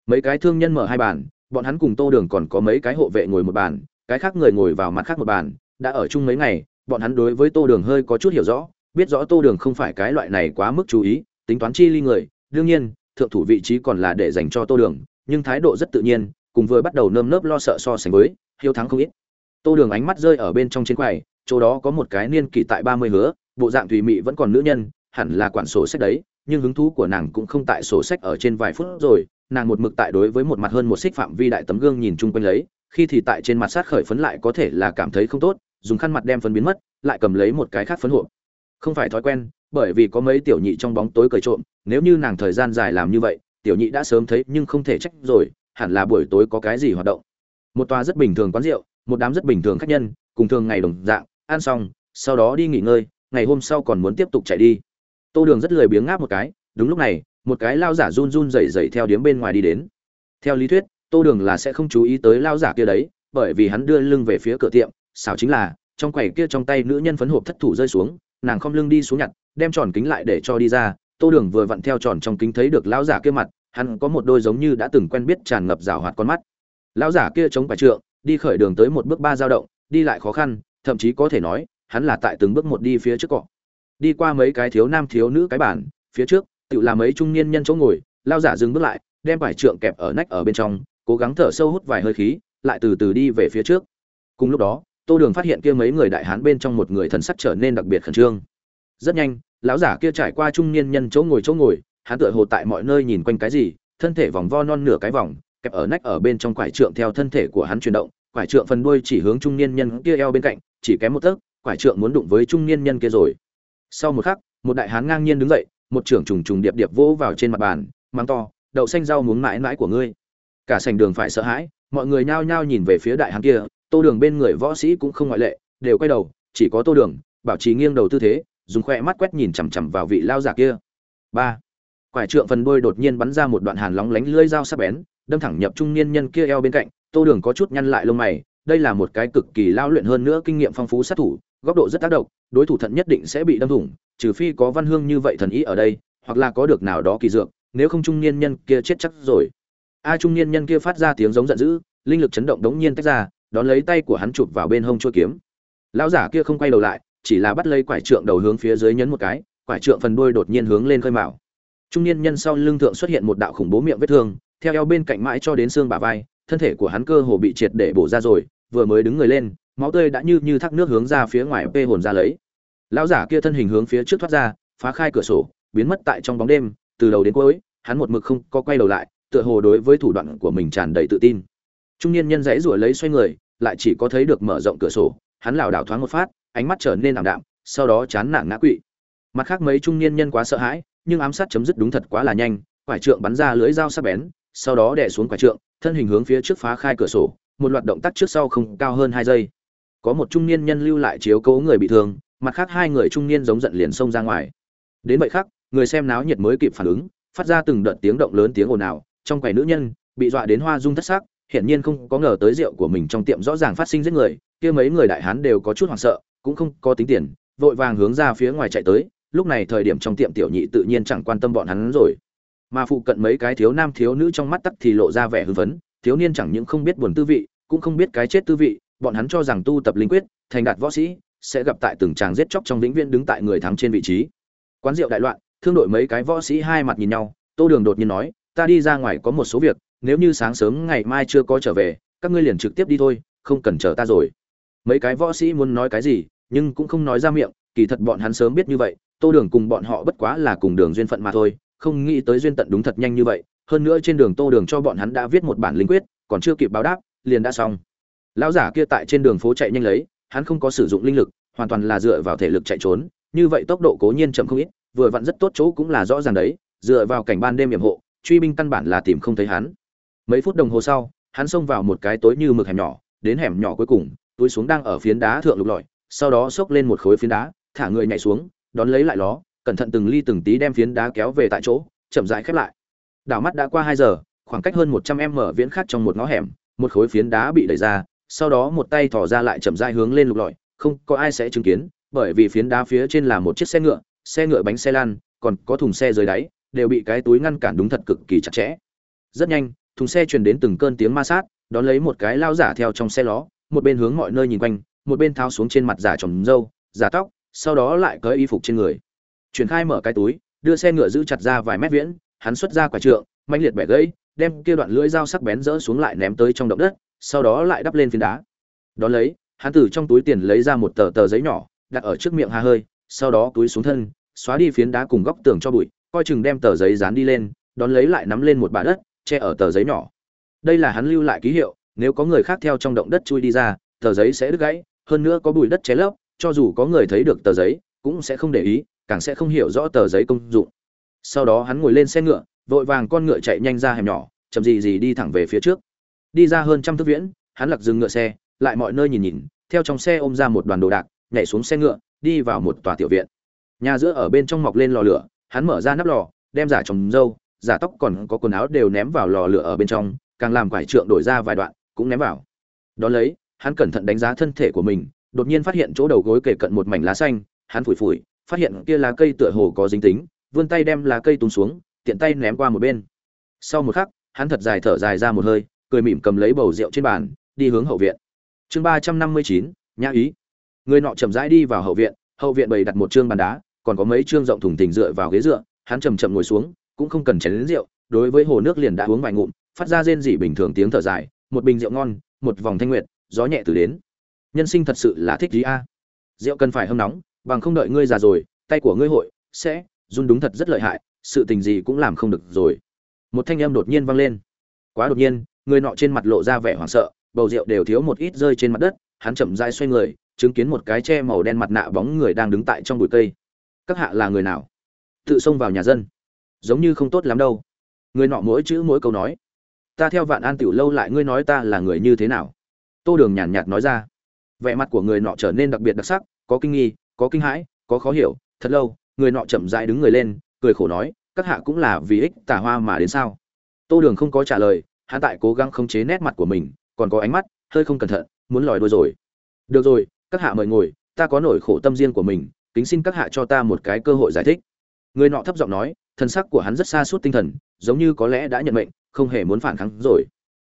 Mấy cái thương nhân mở hai bàn, bọn hắn cùng tô đường còn có mấy cái hộ vệ ngồi một bàn, cái khác người ngồi vào mặt khác một bàn, đã ở chung mấy ngày, bọn hắn đối với tô đường hơi có chút hiểu rõ biết rõ tô đường không phải cái loại này quá mức chú ý, tính toán chi ly người, đương nhiên, thượng thủ vị trí còn là để dành cho tô đường, nhưng thái độ rất tự nhiên, cùng vừa bắt đầu nơm nớp lo sợ so sánh với, hiếu thắng không ít. Tô đường ánh mắt rơi ở bên trong trên quầy, chỗ đó có một cái niên kỷ tại ba mươi hứa, bộ dạng thùy mị vẫn còn nữ nhân, hẳn là quản sổ sách đấy, nhưng hứng thú của nàng cũng không tại sổ sách ở trên vài phút rồi, nàng một mực tại đối với một mặt hơn một xích phạm vi đại tấm gương nhìn chung quanh lấy, khi thì tại trên mặt sát khởi phấn lại có thể là cảm thấy không tốt, dùng khăn mặt đem phấn biến mất, lại cầm lấy một cái khác phấn hộp không phải thói quen, bởi vì có mấy tiểu nhị trong bóng tối cởi trộm, nếu như nàng thời gian dài làm như vậy, tiểu nhị đã sớm thấy nhưng không thể trách rồi, hẳn là buổi tối có cái gì hoạt động. Một tòa rất bình thường quán rượu, một đám rất bình thường khách nhân, cùng thường ngày đồng dạng, ăn xong, sau đó đi nghỉ ngơi, ngày hôm sau còn muốn tiếp tục chạy đi. Tô đường rất lười biếng ngáp một cái, đúng lúc này, một cái lao giả run run rẩy rẩy theo điếm bên ngoài đi đến. Theo lý thuyết, tô đường là sẽ không chú ý tới lao giả kia đấy, bởi vì hắn đưa lưng về phía cửa tiệm, xảo chính là, trong quầy kia trong tay nữ nhân phấn hộp thất thủ rơi xuống nàng không lưng đi xuống nhặt, đem tròn kính lại để cho đi ra, tô đường vừa vặn theo tròn trong kính thấy được lão giả kia mặt, hắn có một đôi giống như đã từng quen biết tràn ngập rào hoạt con mắt. Lão giả kia chống phải trượng, đi khởi đường tới một bước ba dao động, đi lại khó khăn, thậm chí có thể nói, hắn là tại từng bước một đi phía trước cọ. Đi qua mấy cái thiếu nam thiếu nữ cái bản phía trước, tự là mấy trung niên nhân chỗ ngồi lao giả dừng bước lại, đem vải trượng kẹp ở nách ở bên trong, cố gắng thở sâu hút vài hơi khí, lại từ từ đi về phía trước. Cùng lúc đó tô đường phát hiện kia mấy người đại hán bên trong một người thần sắc trở nên đặc biệt khẩn trương. Rất nhanh, lão giả kia trải qua trung niên nhân chỗ ngồi chỗ ngồi, hắn tựa hồ tại mọi nơi nhìn quanh cái gì, thân thể vòng vo non nửa cái vòng, kẹp ở nách ở bên trong quải trượng theo thân thể của hắn chuyển động, quải trượng phần đuôi chỉ hướng trung niên nhân kia eo bên cạnh, chỉ kém một tấc, quải trượng muốn đụng với trung niên nhân kia rồi. Sau một khắc, một đại hán ngang nhiên đứng dậy, một trưởng trùng trùng điệp điệp vỗ vào trên mặt bàn mang to, đậu xanh rau muống mãi mãi của ngươi. Cả sành đường phải sợ hãi, mọi người nhao nhao nhìn về phía đại hán kia tô đường bên người võ sĩ cũng không ngoại lệ, đều quay đầu, chỉ có tô đường, bảo trì nghiêng đầu tư thế, dùng khoe mắt quét nhìn chằm chằm vào vị lao giả kia. Ba. Quải trượng phần đuôi đột nhiên bắn ra một đoạn hàn lóng lánh lưỡi dao sắc bén, đâm thẳng nhập trung niên nhân kia eo bên cạnh, tô đường có chút nhăn lại lông mày, đây là một cái cực kỳ lao luyện hơn nữa kinh nghiệm phong phú sát thủ, góc độ rất tác động, đối thủ thận nhất định sẽ bị đâm thủng, trừ phi có văn hương như vậy thần ý ở đây, hoặc là có được nào đó kỳ dược, nếu không trung niên nhân kia chết chắc rồi. A trung niên nhân kia phát ra tiếng giống giận dữ, linh lực chấn động đống nhiên tách ra đón lấy tay của hắn chụp vào bên hông chuôi kiếm. Lão giả kia không quay đầu lại, chỉ là bắt lấy quải trượng đầu hướng phía dưới nhấn một cái, quải trượng phần đuôi đột nhiên hướng lên khơi mạo trung niên nhân sau lưng thượng xuất hiện một đạo khủng bố miệng vết thương, theo eo bên cạnh mãi cho đến xương bả vai, thân thể của hắn cơ hồ bị triệt để bổ ra rồi, vừa mới đứng người lên, máu tươi đã như như thác nước hướng ra phía ngoài pê hồn ra lấy. Lão giả kia thân hình hướng phía trước thoát ra, phá khai cửa sổ, biến mất tại trong bóng đêm, từ đầu đến cuối, hắn một mực không có quay đầu lại, tựa hồ đối với thủ đoạn của mình tràn đầy tự tin. Trung niên nhân dãy rủa lấy xoay người lại chỉ có thấy được mở rộng cửa sổ, hắn lảo đảo thoáng một phát, ánh mắt trở nên ảm đạm, sau đó chán nản ngã quỵ. Mặt khác mấy trung niên nhân quá sợ hãi, nhưng ám sát chấm dứt đúng thật quá là nhanh, quải trượng bắn ra lưới dao sắc bén, sau đó đè xuống quải trượng, thân hình hướng phía trước phá khai cửa sổ, một loạt động tác trước sau không cao hơn hai giây. Có một trung niên nhân lưu lại chiếu cố người bị thương, mặt khác hai người trung niên giống giận liền xông ra ngoài. Đến vậy khác người xem náo nhiệt mới kịp phản ứng, phát ra từng đợt tiếng động lớn tiếng ồn ào, trong quầy nữ nhân, bị dọa đến hoa dung thất sắc hiển nhiên không có ngờ tới rượu của mình trong tiệm rõ ràng phát sinh giết người, kia mấy người đại hán đều có chút hoảng sợ, cũng không có tính tiền, vội vàng hướng ra phía ngoài chạy tới, lúc này thời điểm trong tiệm tiểu nhị tự nhiên chẳng quan tâm bọn hắn rồi. Mà phụ cận mấy cái thiếu nam thiếu nữ trong mắt tắc thì lộ ra vẻ hưng phấn, thiếu niên chẳng những không biết buồn tư vị, cũng không biết cái chết tư vị, bọn hắn cho rằng tu tập linh quyết, thành đạt võ sĩ, sẽ gặp tại từng tràng giết chóc trong vĩnh viễn đứng tại người thắng trên vị trí. Quán rượu đại loạn, thương đội mấy cái võ sĩ hai mặt nhìn nhau, tô đường đột nhiên nói, ta đi ra ngoài có một số việc nếu như sáng sớm ngày mai chưa có trở về, các ngươi liền trực tiếp đi thôi, không cần chờ ta rồi. Mấy cái võ sĩ muốn nói cái gì, nhưng cũng không nói ra miệng, kỳ thật bọn hắn sớm biết như vậy, tô đường cùng bọn họ bất quá là cùng đường duyên phận mà thôi, không nghĩ tới duyên tận đúng thật nhanh như vậy, hơn nữa trên đường tô đường cho bọn hắn đã viết một bản linh quyết, còn chưa kịp báo đáp, liền đã xong. Lão giả kia tại trên đường phố chạy nhanh lấy, hắn không có sử dụng linh lực, hoàn toàn là dựa vào thể lực chạy trốn, như vậy tốc độ cố nhiên chậm không ít, vừa vặn rất tốt chỗ cũng là rõ ràng đấy, dựa vào cảnh ban đêm hiểm hộ, truy binh căn bản là tìm không thấy hắn mấy phút đồng hồ sau, hắn xông vào một cái tối như mực hẻm nhỏ, đến hẻm nhỏ cuối cùng, túi xuống đang ở phiến đá thượng lục lọi, sau đó xốc lên một khối phiến đá, thả người nhảy xuống, đón lấy lại ló, cẩn thận từng ly từng tí đem phiến đá kéo về tại chỗ, chậm rãi khép lại. Đảo mắt đã qua hai giờ, khoảng cách hơn một trăm em mở viễn khát trong một ngõ hẻm, một khối phiến đá bị đẩy ra, sau đó một tay thò ra lại chậm rãi hướng lên lục lọi, không có ai sẽ chứng kiến, bởi vì phiến đá phía trên là một chiếc xe ngựa xe ngựa bánh xe lan, còn có thùng xe dưới đáy, đều bị cái túi ngăn cản đúng thật cực kỳ chặt chẽ. Rất nhanh thùng xe truyền đến từng cơn tiếng ma sát, đón lấy một cái lao giả theo trong xe ló, một bên hướng mọi nơi nhìn quanh, một bên tháo xuống trên mặt giả trồng râu giả tóc, sau đó lại cởi y phục trên người. Chuyển khai mở cái túi, đưa xe ngựa giữ chặt ra vài mét viễn, hắn xuất ra quả trượng mạnh liệt bẻ gãy, đem kia đoạn lưỡi dao sắc bén rỡ xuống lại ném tới trong động đất, sau đó lại đắp lên phiến đá. Đón lấy, hắn từ trong túi tiền lấy ra một tờ tờ giấy nhỏ, đặt ở trước miệng hà hơi, sau đó túi xuống thân, xóa đi phiến đá cùng góc tường cho bụi, coi chừng đem tờ giấy dán đi lên, đón lấy lại nắm lên một bả đất che ở tờ giấy nhỏ. Đây là hắn lưu lại ký hiệu, nếu có người khác theo trong động đất chui đi ra, tờ giấy sẽ đứt gãy, hơn nữa có bụi đất che lấp, cho dù có người thấy được tờ giấy, cũng sẽ không để ý, càng sẽ không hiểu rõ tờ giấy công dụng. Sau đó hắn ngồi lên xe ngựa, vội vàng con ngựa chạy nhanh ra hẻm nhỏ, chậm gì gì đi thẳng về phía trước. Đi ra hơn trăm thước viễn, hắn lặc dừng ngựa xe, lại mọi nơi nhìn nhìn, theo trong xe ôm ra một đoàn đồ đạc, nhảy xuống xe ngựa, đi vào một tòa tiểu viện. Nhà giữa ở bên trong mọc lên lò lửa, hắn mở ra nắp lò, đem giả trồng dâu giả tóc còn có quần áo đều ném vào lò lửa ở bên trong, càng làm quải trượng đổi ra vài đoạn, cũng ném vào. Đón lấy, hắn cẩn thận đánh giá thân thể của mình, đột nhiên phát hiện chỗ đầu gối kề cận một mảnh lá xanh, hắn phủi phủi, phát hiện kia lá cây tựa hồ có dính tính, vươn tay đem lá cây tung xuống, tiện tay ném qua một bên. Sau một khắc, hắn thật dài thở dài ra một hơi, cười mỉm cầm lấy bầu rượu trên bàn, đi hướng hậu viện. Chương ba trăm năm mươi chín, nhã ý. Người nọ chậm rãi đi vào hậu viện hậu viện bày đặt một chương bàn đá, còn có mấy chương rộng thùng thình dựa vào ghế dựa, hắn chầm chậm ngồi xuống cũng không cần chén đến rượu, đối với hồ nước liền đã uống vài ngụm, phát ra rên rỉ bình thường tiếng thở dài, một bình rượu ngon, một vòng thanh nguyệt, gió nhẹ từ đến. Nhân sinh thật sự là thích gì a? Rượu cần phải hâm nóng, bằng không đợi ngươi già rồi, tay của ngươi hội sẽ run đúng thật rất lợi hại, sự tình gì cũng làm không được rồi. Một thanh âm đột nhiên vang lên. Quá đột nhiên, người nọ trên mặt lộ ra vẻ hoảng sợ, bầu rượu đều thiếu một ít rơi trên mặt đất, hắn chậm rãi xoay người, chứng kiến một cái che màu đen mặt nạ bóng người đang đứng tại trong bụi cây. Các hạ là người nào? Tự xông vào nhà dân giống như không tốt lắm đâu. Người nọ mỗi chữ mỗi câu nói. Ta theo vạn an tiểu lâu lại ngươi nói ta là người như thế nào? Tô đường nhàn nhạt nói ra. Vẻ mặt của người nọ trở nên đặc biệt đặc sắc, có kinh nghi, có kinh hãi, có khó hiểu. Thật lâu, người nọ chậm rãi đứng người lên, cười khổ nói, các hạ cũng là vì ích tà hoa mà đến sao? Tô đường không có trả lời, hắn tại cố gắng khống chế nét mặt của mình, còn có ánh mắt, hơi không cẩn thận, muốn lòi đôi rồi. Được rồi, các hạ mời ngồi, ta có nỗi khổ tâm riêng của mình, kính xin các hạ cho ta một cái cơ hội giải thích người nọ thấp giọng nói, thân sắc của hắn rất xa suốt tinh thần, giống như có lẽ đã nhận mệnh, không hề muốn phản kháng rồi.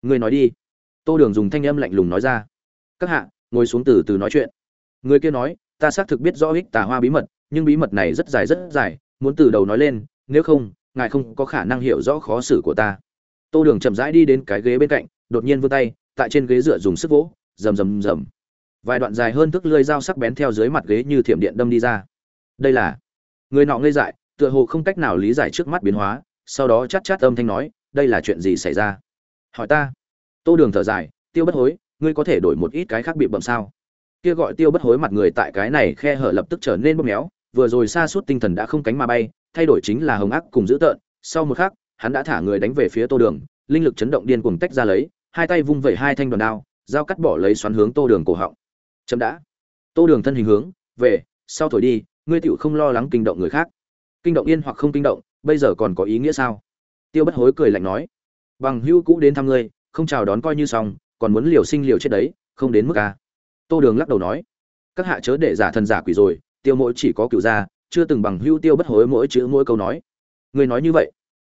Người nói đi. Tô đường dùng thanh âm lạnh lùng nói ra. Các hạ, ngồi xuống từ từ nói chuyện. Người kia nói, ta xác thực biết rõ ích tà hoa bí mật, nhưng bí mật này rất dài rất dài, muốn từ đầu nói lên, nếu không, ngài không có khả năng hiểu rõ khó xử của ta. Tô đường chậm rãi đi đến cái ghế bên cạnh, đột nhiên vươn tay, tại trên ghế dựa dùng sức vỗ, rầm rầm rầm. Vài đoạn dài hơn thức lưỡi dao sắc bén theo dưới mặt ghế như thiểm điện đâm đi ra. Đây là, người nọ ngây dại tựa hồ không cách nào lý giải trước mắt biến hóa, sau đó chát chát âm thanh nói, đây là chuyện gì xảy ra? Hỏi ta. Tô đường thở dài, tiêu bất hối, ngươi có thể đổi một ít cái khác bị bậm sao? Kia gọi tiêu bất hối mặt người tại cái này khe hở lập tức trở nên bóp méo, vừa rồi xa suốt tinh thần đã không cánh mà bay, thay đổi chính là hồng ác cùng dữ tợn. Sau một khắc, hắn đã thả người đánh về phía tô đường, linh lực chấn động điên cuồng tách ra lấy, hai tay vung vẩy hai thanh đoàn đao, dao cắt bỏ lấy xoắn hướng tô đường cổ họng. Chậm đã. Tô đường thân hình hướng về, sau thổi đi, ngươi tựu không lo lắng kinh động người khác kinh động yên hoặc không kinh động, bây giờ còn có ý nghĩa sao? Tiêu bất hối cười lạnh nói, bằng hữu cũ đến thăm ngươi, không chào đón coi như xong, còn muốn liều sinh liều chết đấy, không đến mức à. tô đường lắc đầu nói, các hạ chớ để giả thần giả quỷ rồi, tiêu mỗi chỉ có cựu gia, chưa từng bằng hữu tiêu bất hối mỗi chữ mỗi câu nói. Người nói như vậy,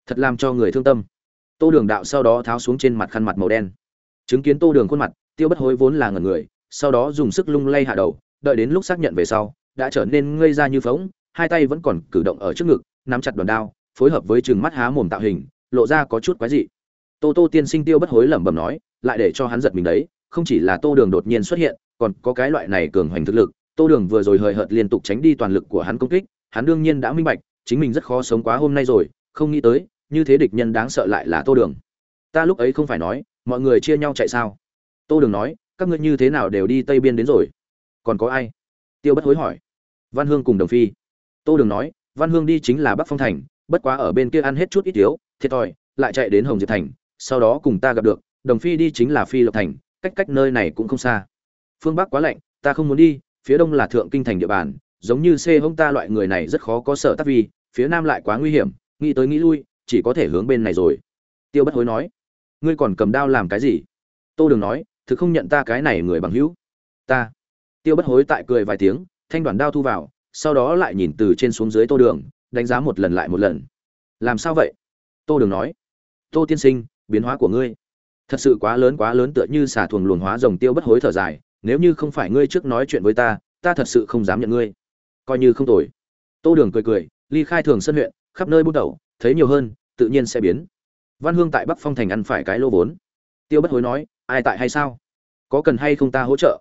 thật làm cho người thương tâm. Tô đường đạo sau đó tháo xuống trên mặt khăn mặt màu đen. Chứng kiến tô đường khuôn mặt, tiêu bất hối vốn là ngần người, sau đó dùng sức lung lay hạ đầu, đợi đến lúc xác nhận về sau, đã trở nên ngây ra như phóng hai tay vẫn còn cử động ở trước ngực, nắm chặt đòn đao, phối hợp với chừng mắt há mồm tạo hình, lộ ra có chút quái dị. Tô tô tiên sinh tiêu bất hối lẩm bẩm nói, lại để cho hắn giật mình đấy, không chỉ là tô đường đột nhiên xuất hiện, còn có cái loại này cường hoành thực lực. Tô đường vừa rồi hời hợt liên tục tránh đi toàn lực của hắn công kích, hắn đương nhiên đã minh bạch, chính mình rất khó sống quá hôm nay rồi, không nghĩ tới, như thế địch nhân đáng sợ lại là tô đường. Ta lúc ấy không phải nói, mọi người chia nhau chạy sao? Tô đường nói, các ngươi như thế nào đều đi tây biên đến rồi. Còn có ai? Tiêu bất hối hỏi. Văn hương cùng đồng phi tô đường nói, văn hương đi chính là bắc phong thành, bất quá ở bên kia ăn hết chút ít thiếu, thiệt thòi, lại chạy đến hồng diệp thành, sau đó cùng ta gặp được, đồng phi đi chính là phi lộc thành, cách cách nơi này cũng không xa. Phương bắc quá lạnh, ta không muốn đi, phía đông là thượng kinh thành địa bàn, giống như c hông ta loại người này rất khó có sở tác vi, phía nam lại quá nguy hiểm, nghĩ tới nghĩ lui, chỉ có thể hướng bên này rồi. Tiêu bất hối nói, ngươi còn cầm đao làm cái gì? Tô đường nói, thực không nhận ta cái này người bằng hữu. Ta. Tiêu bất hối tại cười vài tiếng, thanh đoàn đao thu vào sau đó lại nhìn từ trên xuống dưới tô đường, đánh giá một lần lại một lần. Làm sao vậy? Tô đường nói. Tô tiên sinh, biến hóa của ngươi. Thật sự quá lớn quá lớn tựa như xà thuồng luồn hóa rồng tiêu bất hối thở dài, nếu như không phải ngươi trước nói chuyện với ta ta thật sự không dám nhận ngươi. Coi như không tồi. Tô đường cười cười, ly khai thường sân huyện, khắp nơi bút đầu thấy nhiều hơn, tự nhiên sẽ biến. Văn hương tại bắc phong thành ăn phải cái lô vốn. Tiêu bất hối nói, ai tại hay sao? Có cần hay không ta hỗ trợ?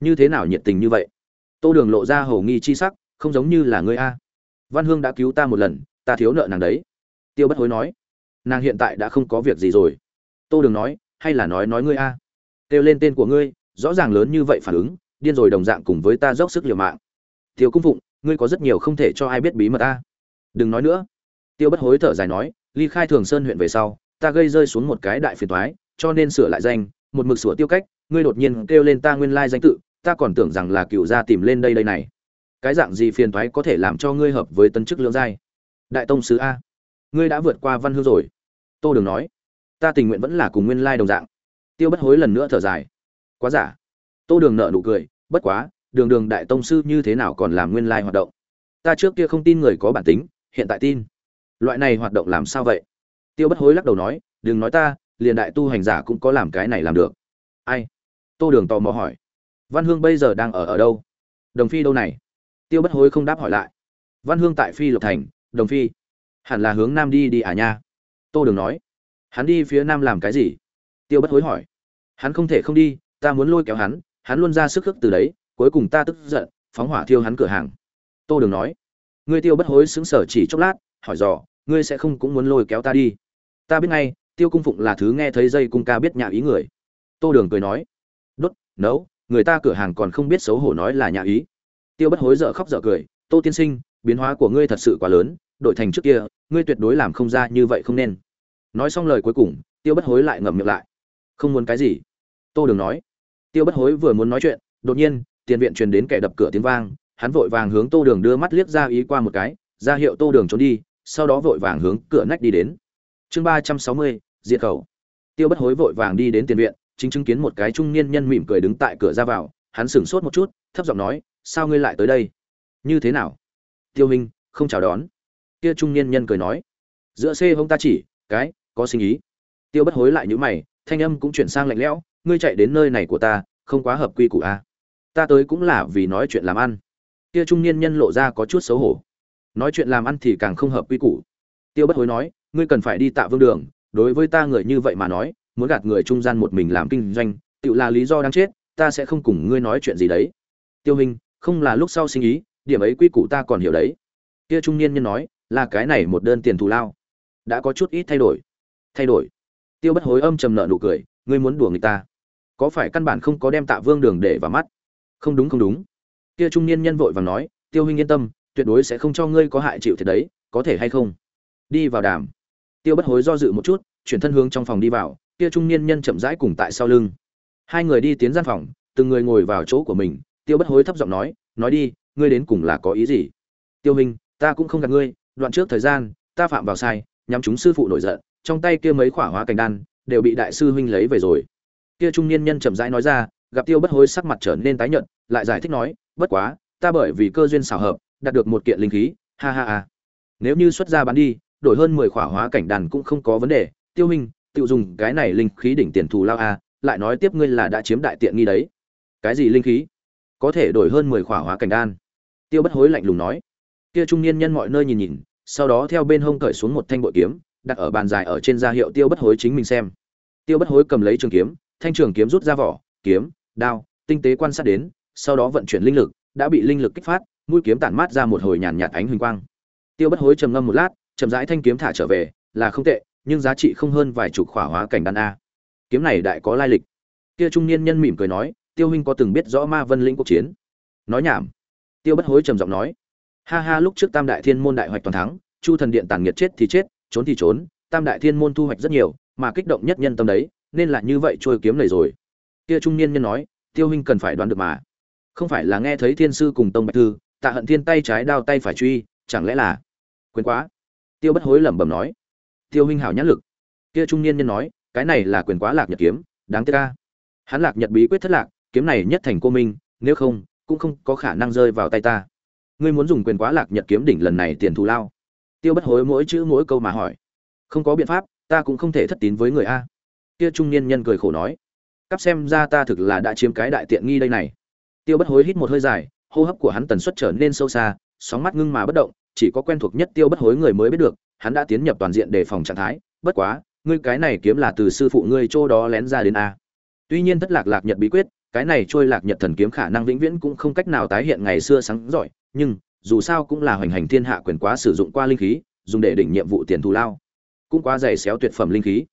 Như thế nào nhiệt tình như vậy? Tô đường lộ ra hầu nghi chi sắc không giống như là ngươi a. Văn hương đã cứu ta một lần, ta thiếu nợ nàng đấy. Tiêu bất hối nói, nàng hiện tại đã không có việc gì rồi. Tô đường nói, hay là nói nói ngươi a. Kêu lên tên của ngươi, rõ ràng lớn như vậy phản ứng, điên rồi đồng dạng cùng với ta dốc sức liều mạng. Tiêu cung phụng, ngươi có rất nhiều không thể cho ai biết bí mật ta đừng nói nữa. Tiêu bất hối thở dài nói, ly khai thường sơn huyện về sau, ta gây rơi xuống một cái đại phiền toái, cho nên sửa lại danh, một mực sửa tiêu cách, ngươi đột nhiên kêu lên ta nguyên lai danh tự, ta còn tưởng rằng là cựu gia tìm lên đây đây này cái dạng gì phiền toái có thể làm cho ngươi hợp với tân chức lưỡng giai? Đại tông sứ a, ngươi đã vượt qua văn hương rồi. Tô đường nói, ta tình nguyện vẫn là cùng nguyên lai đồng dạng. Tiêu bất hối lần nữa thở dài. Quá giả. Tô đường nợ nụ cười, bất quá, đường đường đại tông sư như thế nào còn làm nguyên lai hoạt động? Ta trước kia không tin người có bản tính, hiện tại tin. Loại này hoạt động làm sao vậy? Tiêu bất hối lắc đầu nói, đừng nói ta, liền đại tu hành giả cũng có làm cái này làm được. Ai? Tô đường tò mò hỏi. Văn hương bây giờ đang ở ở đâu? Đồng phi đâu này? Tiêu bất hối không đáp hỏi lại. Văn hương tại phi lộc thành, đồng phi. Hẳn là hướng nam đi đi à nha? Tô đường nói. Hắn đi phía nam làm cái gì? Tiêu bất hối hỏi. Hắn không thể không đi, ta muốn lôi kéo hắn hắn luôn ra sức khước từ đấy, cuối cùng ta tức giận, phóng hỏa thiêu hắn cửa hàng. Tô đường nói. Ngươi tiêu bất hối xứng sở chỉ chốc lát, hỏi dò, ngươi sẽ không cũng muốn lôi kéo ta đi? Ta biết ngay, tiêu cung phụng là thứ nghe thấy dây cung ca biết nhà ý người. Tô đường cười nói. Đốt, nấu, người ta cửa hàng còn không biết xấu hổ nói là nhà ý tiêu bất hối dở khóc dở cười, tô tiên sinh, biến hóa của ngươi thật sự quá lớn, đổi thành trước kia, ngươi tuyệt đối làm không ra như vậy không nên. Nói xong lời cuối cùng, tiêu bất hối lại ngậm miệng lại. Không muốn cái gì? Tô đường nói. Tiêu bất hối vừa muốn nói chuyện, đột nhiên, tiền viện truyền đến kẻ đập cửa tiếng vang, hắn vội vàng hướng tô đường đưa mắt liếc ra ý qua một cái, ra hiệu tô đường trốn đi, sau đó vội vàng hướng cửa nách đi đến. Chương ba trăm sáu mươi, diệt khẩu. Tiêu bất hối vội vàng đi đến tiền viện, chính chứng kiến một cái trung niên nhân mỉm cười đứng tại cửa ra vào, hắn sửng sốt một chút, thấp giọng nói sao ngươi lại tới đây? Như thế nào? Tiêu minh, không chào đón. Kia trung niên nhân cười nói. Giữa xe hông ta chỉ, cái, có sinh ý. Tiêu bất hối lại nhữ mày, thanh âm cũng chuyển sang lạnh lẽo, ngươi chạy đến nơi này của ta, không quá hợp quy củ a à? ta tới cũng là vì nói chuyện làm ăn. Kia trung niên nhân lộ ra có chút xấu hổ. Nói chuyện làm ăn thì càng không hợp quy củ. Tiêu bất hối nói, ngươi cần phải đi tạ vương đường, đối với ta người như vậy mà nói, muốn gạt người trung gian một mình làm kinh doanh tự là lý do đang chết, ta sẽ không cùng ngươi nói chuyện gì đấy. Tiêu hình không là lúc sau sinh ý, điểm ấy quy củ ta còn hiểu đấy. Kia trung niên nhân nói, là cái này một đơn tiền thù lao. Đã có chút ít thay đổi. Thay đổi. Tiêu bất hối âm trầm nợ nụ cười, ngươi muốn đùa người ta. Có phải căn bản không có đem tạ vương đường để vào mắt? Không đúng không đúng. Kia trung niên nhân vội vàng nói, tiêu huynh yên tâm, tuyệt đối sẽ không cho ngươi có hại chịu thiệt đấy, có thể hay không? Đi vào đàm. Tiêu bất hối do dự một chút, chuyển thân hướng trong phòng đi vào, kia trung niên nhân chậm rãi cùng tại sau lưng. Hai người đi tiến gian phòng, từng người ngồi vào chỗ của mình tiêu bất hối thấp giọng nói nói đi, ngươi đến cùng là có ý gì? Tiêu hình ta cũng không gạt ngươi, đoạn trước thời gian, ta phạm vào sai, nhắm chúng sư phụ nổi giận, trong tay kia mấy khỏa hóa cành đan, đều bị đại sư huynh lấy về rồi. Kia trung niên nhân chậm rãi nói ra, gặp tiêu bất hối sắc mặt trở nên tái nhợt, lại giải thích nói, bất quá, ta bởi vì cơ duyên xảo hợp, đạt được một kiện linh khí, ha ha ha. Nếu như xuất ra bán đi, đổi hơn mười khỏa hóa cảnh đàn cũng không có vấn đề. Tiêu hình tiêu dùng cái này linh khí đỉnh tiền thù lao a, lại nói tiếp ngươi là đã chiếm đại tiện nghi đấy. Cái gì linh khí? Có thể đổi hơn mười khỏa hóa cảnh đan. Tiêu bất hối lạnh lùng nói. Kia trung niên nhân mọi nơi nhìn nhìn, sau đó theo bên hông cởi xuống một thanh bội kiếm, đặt ở bàn dài ở trên da hiệu tiêu bất hối chính mình xem. Tiêu bất hối cầm lấy trường kiếm, thanh trường kiếm rút ra vỏ, kiếm, đao, tinh tế quan sát đến, sau đó vận chuyển linh lực, đã bị linh lực kích phát, mũi kiếm tản mát ra một hồi nhàn nhạt ánh huỳnh quang. Tiêu bất hối trầm ngâm một lát, chậm rãi thanh kiếm thả trở về, là không tệ, nhưng giá trị không hơn vài chục khỏa hóa cảnh đan a. Kiếm này đại có lai lịch. Kia trung niên nhân mỉm cười nói tiêu huynh có từng biết rõ ma vân lĩnh quốc chiến? Nói nhảm. Tiêu bất hối trầm giọng nói. Ha ha, lúc trước tam đại thiên môn đại hoạch toàn thắng, chu thần điện tàn nghiệt chết thì chết, trốn thì trốn, tam đại thiên môn thu hoạch rất nhiều, mà kích động nhất nhân tâm đấy, nên là như vậy trôi kiếm này rồi. Kia trung niên nhân nói, tiêu huynh cần phải đoán được mà. Không phải là nghe thấy thiên sư cùng tông bạch thư, tạ hận thiên tay trái đao tay phải truy, chẳng lẽ là quên quá? Tiêu bất hối lẩm bẩm nói. Tiêu huynh hảo nhãn lực. Kia trung niên nhân nói, cái này là quyền quá lạc nhật kiếm, đáng tiếc ca hắn lạc nhật bí quyết thất lạc kiếm này nhất thành cô minh, nếu không, cũng không có khả năng rơi vào tay ta. Ngươi muốn dùng quyền quá lạc nhật kiếm đỉnh lần này tiền thù lao. Tiêu bất hối mỗi chữ mỗi câu mà hỏi. Không có biện pháp, ta cũng không thể thất tín với người a. Kia trung niên nhân cười khổ nói. Cắp xem ra ta thực là đã chiếm cái đại tiện nghi đây này. Tiêu bất hối hít một hơi dài, hô hấp của hắn tần suất trở nên sâu xa, sóng mắt ngưng mà bất động, chỉ có quen thuộc nhất tiêu bất hối người mới biết được, hắn đã tiến nhập toàn diện đề phòng trạng thái. Bất quá, ngươi cái này kiếm là từ sư phụ ngươi chỗ đó lén ra đến a. Tuy nhiên thất lạc lạc nhật bí quyết cái này trôi lạc nhật thần kiếm khả năng vĩnh viễn cũng không cách nào tái hiện ngày xưa sáng giỏi, nhưng, dù sao cũng là hoành hành thiên hạ quyền quá sử dụng qua linh khí, dùng để đỉnh nhiệm vụ tiền thù lao. Cũng quá dày xéo tuyệt phẩm linh khí.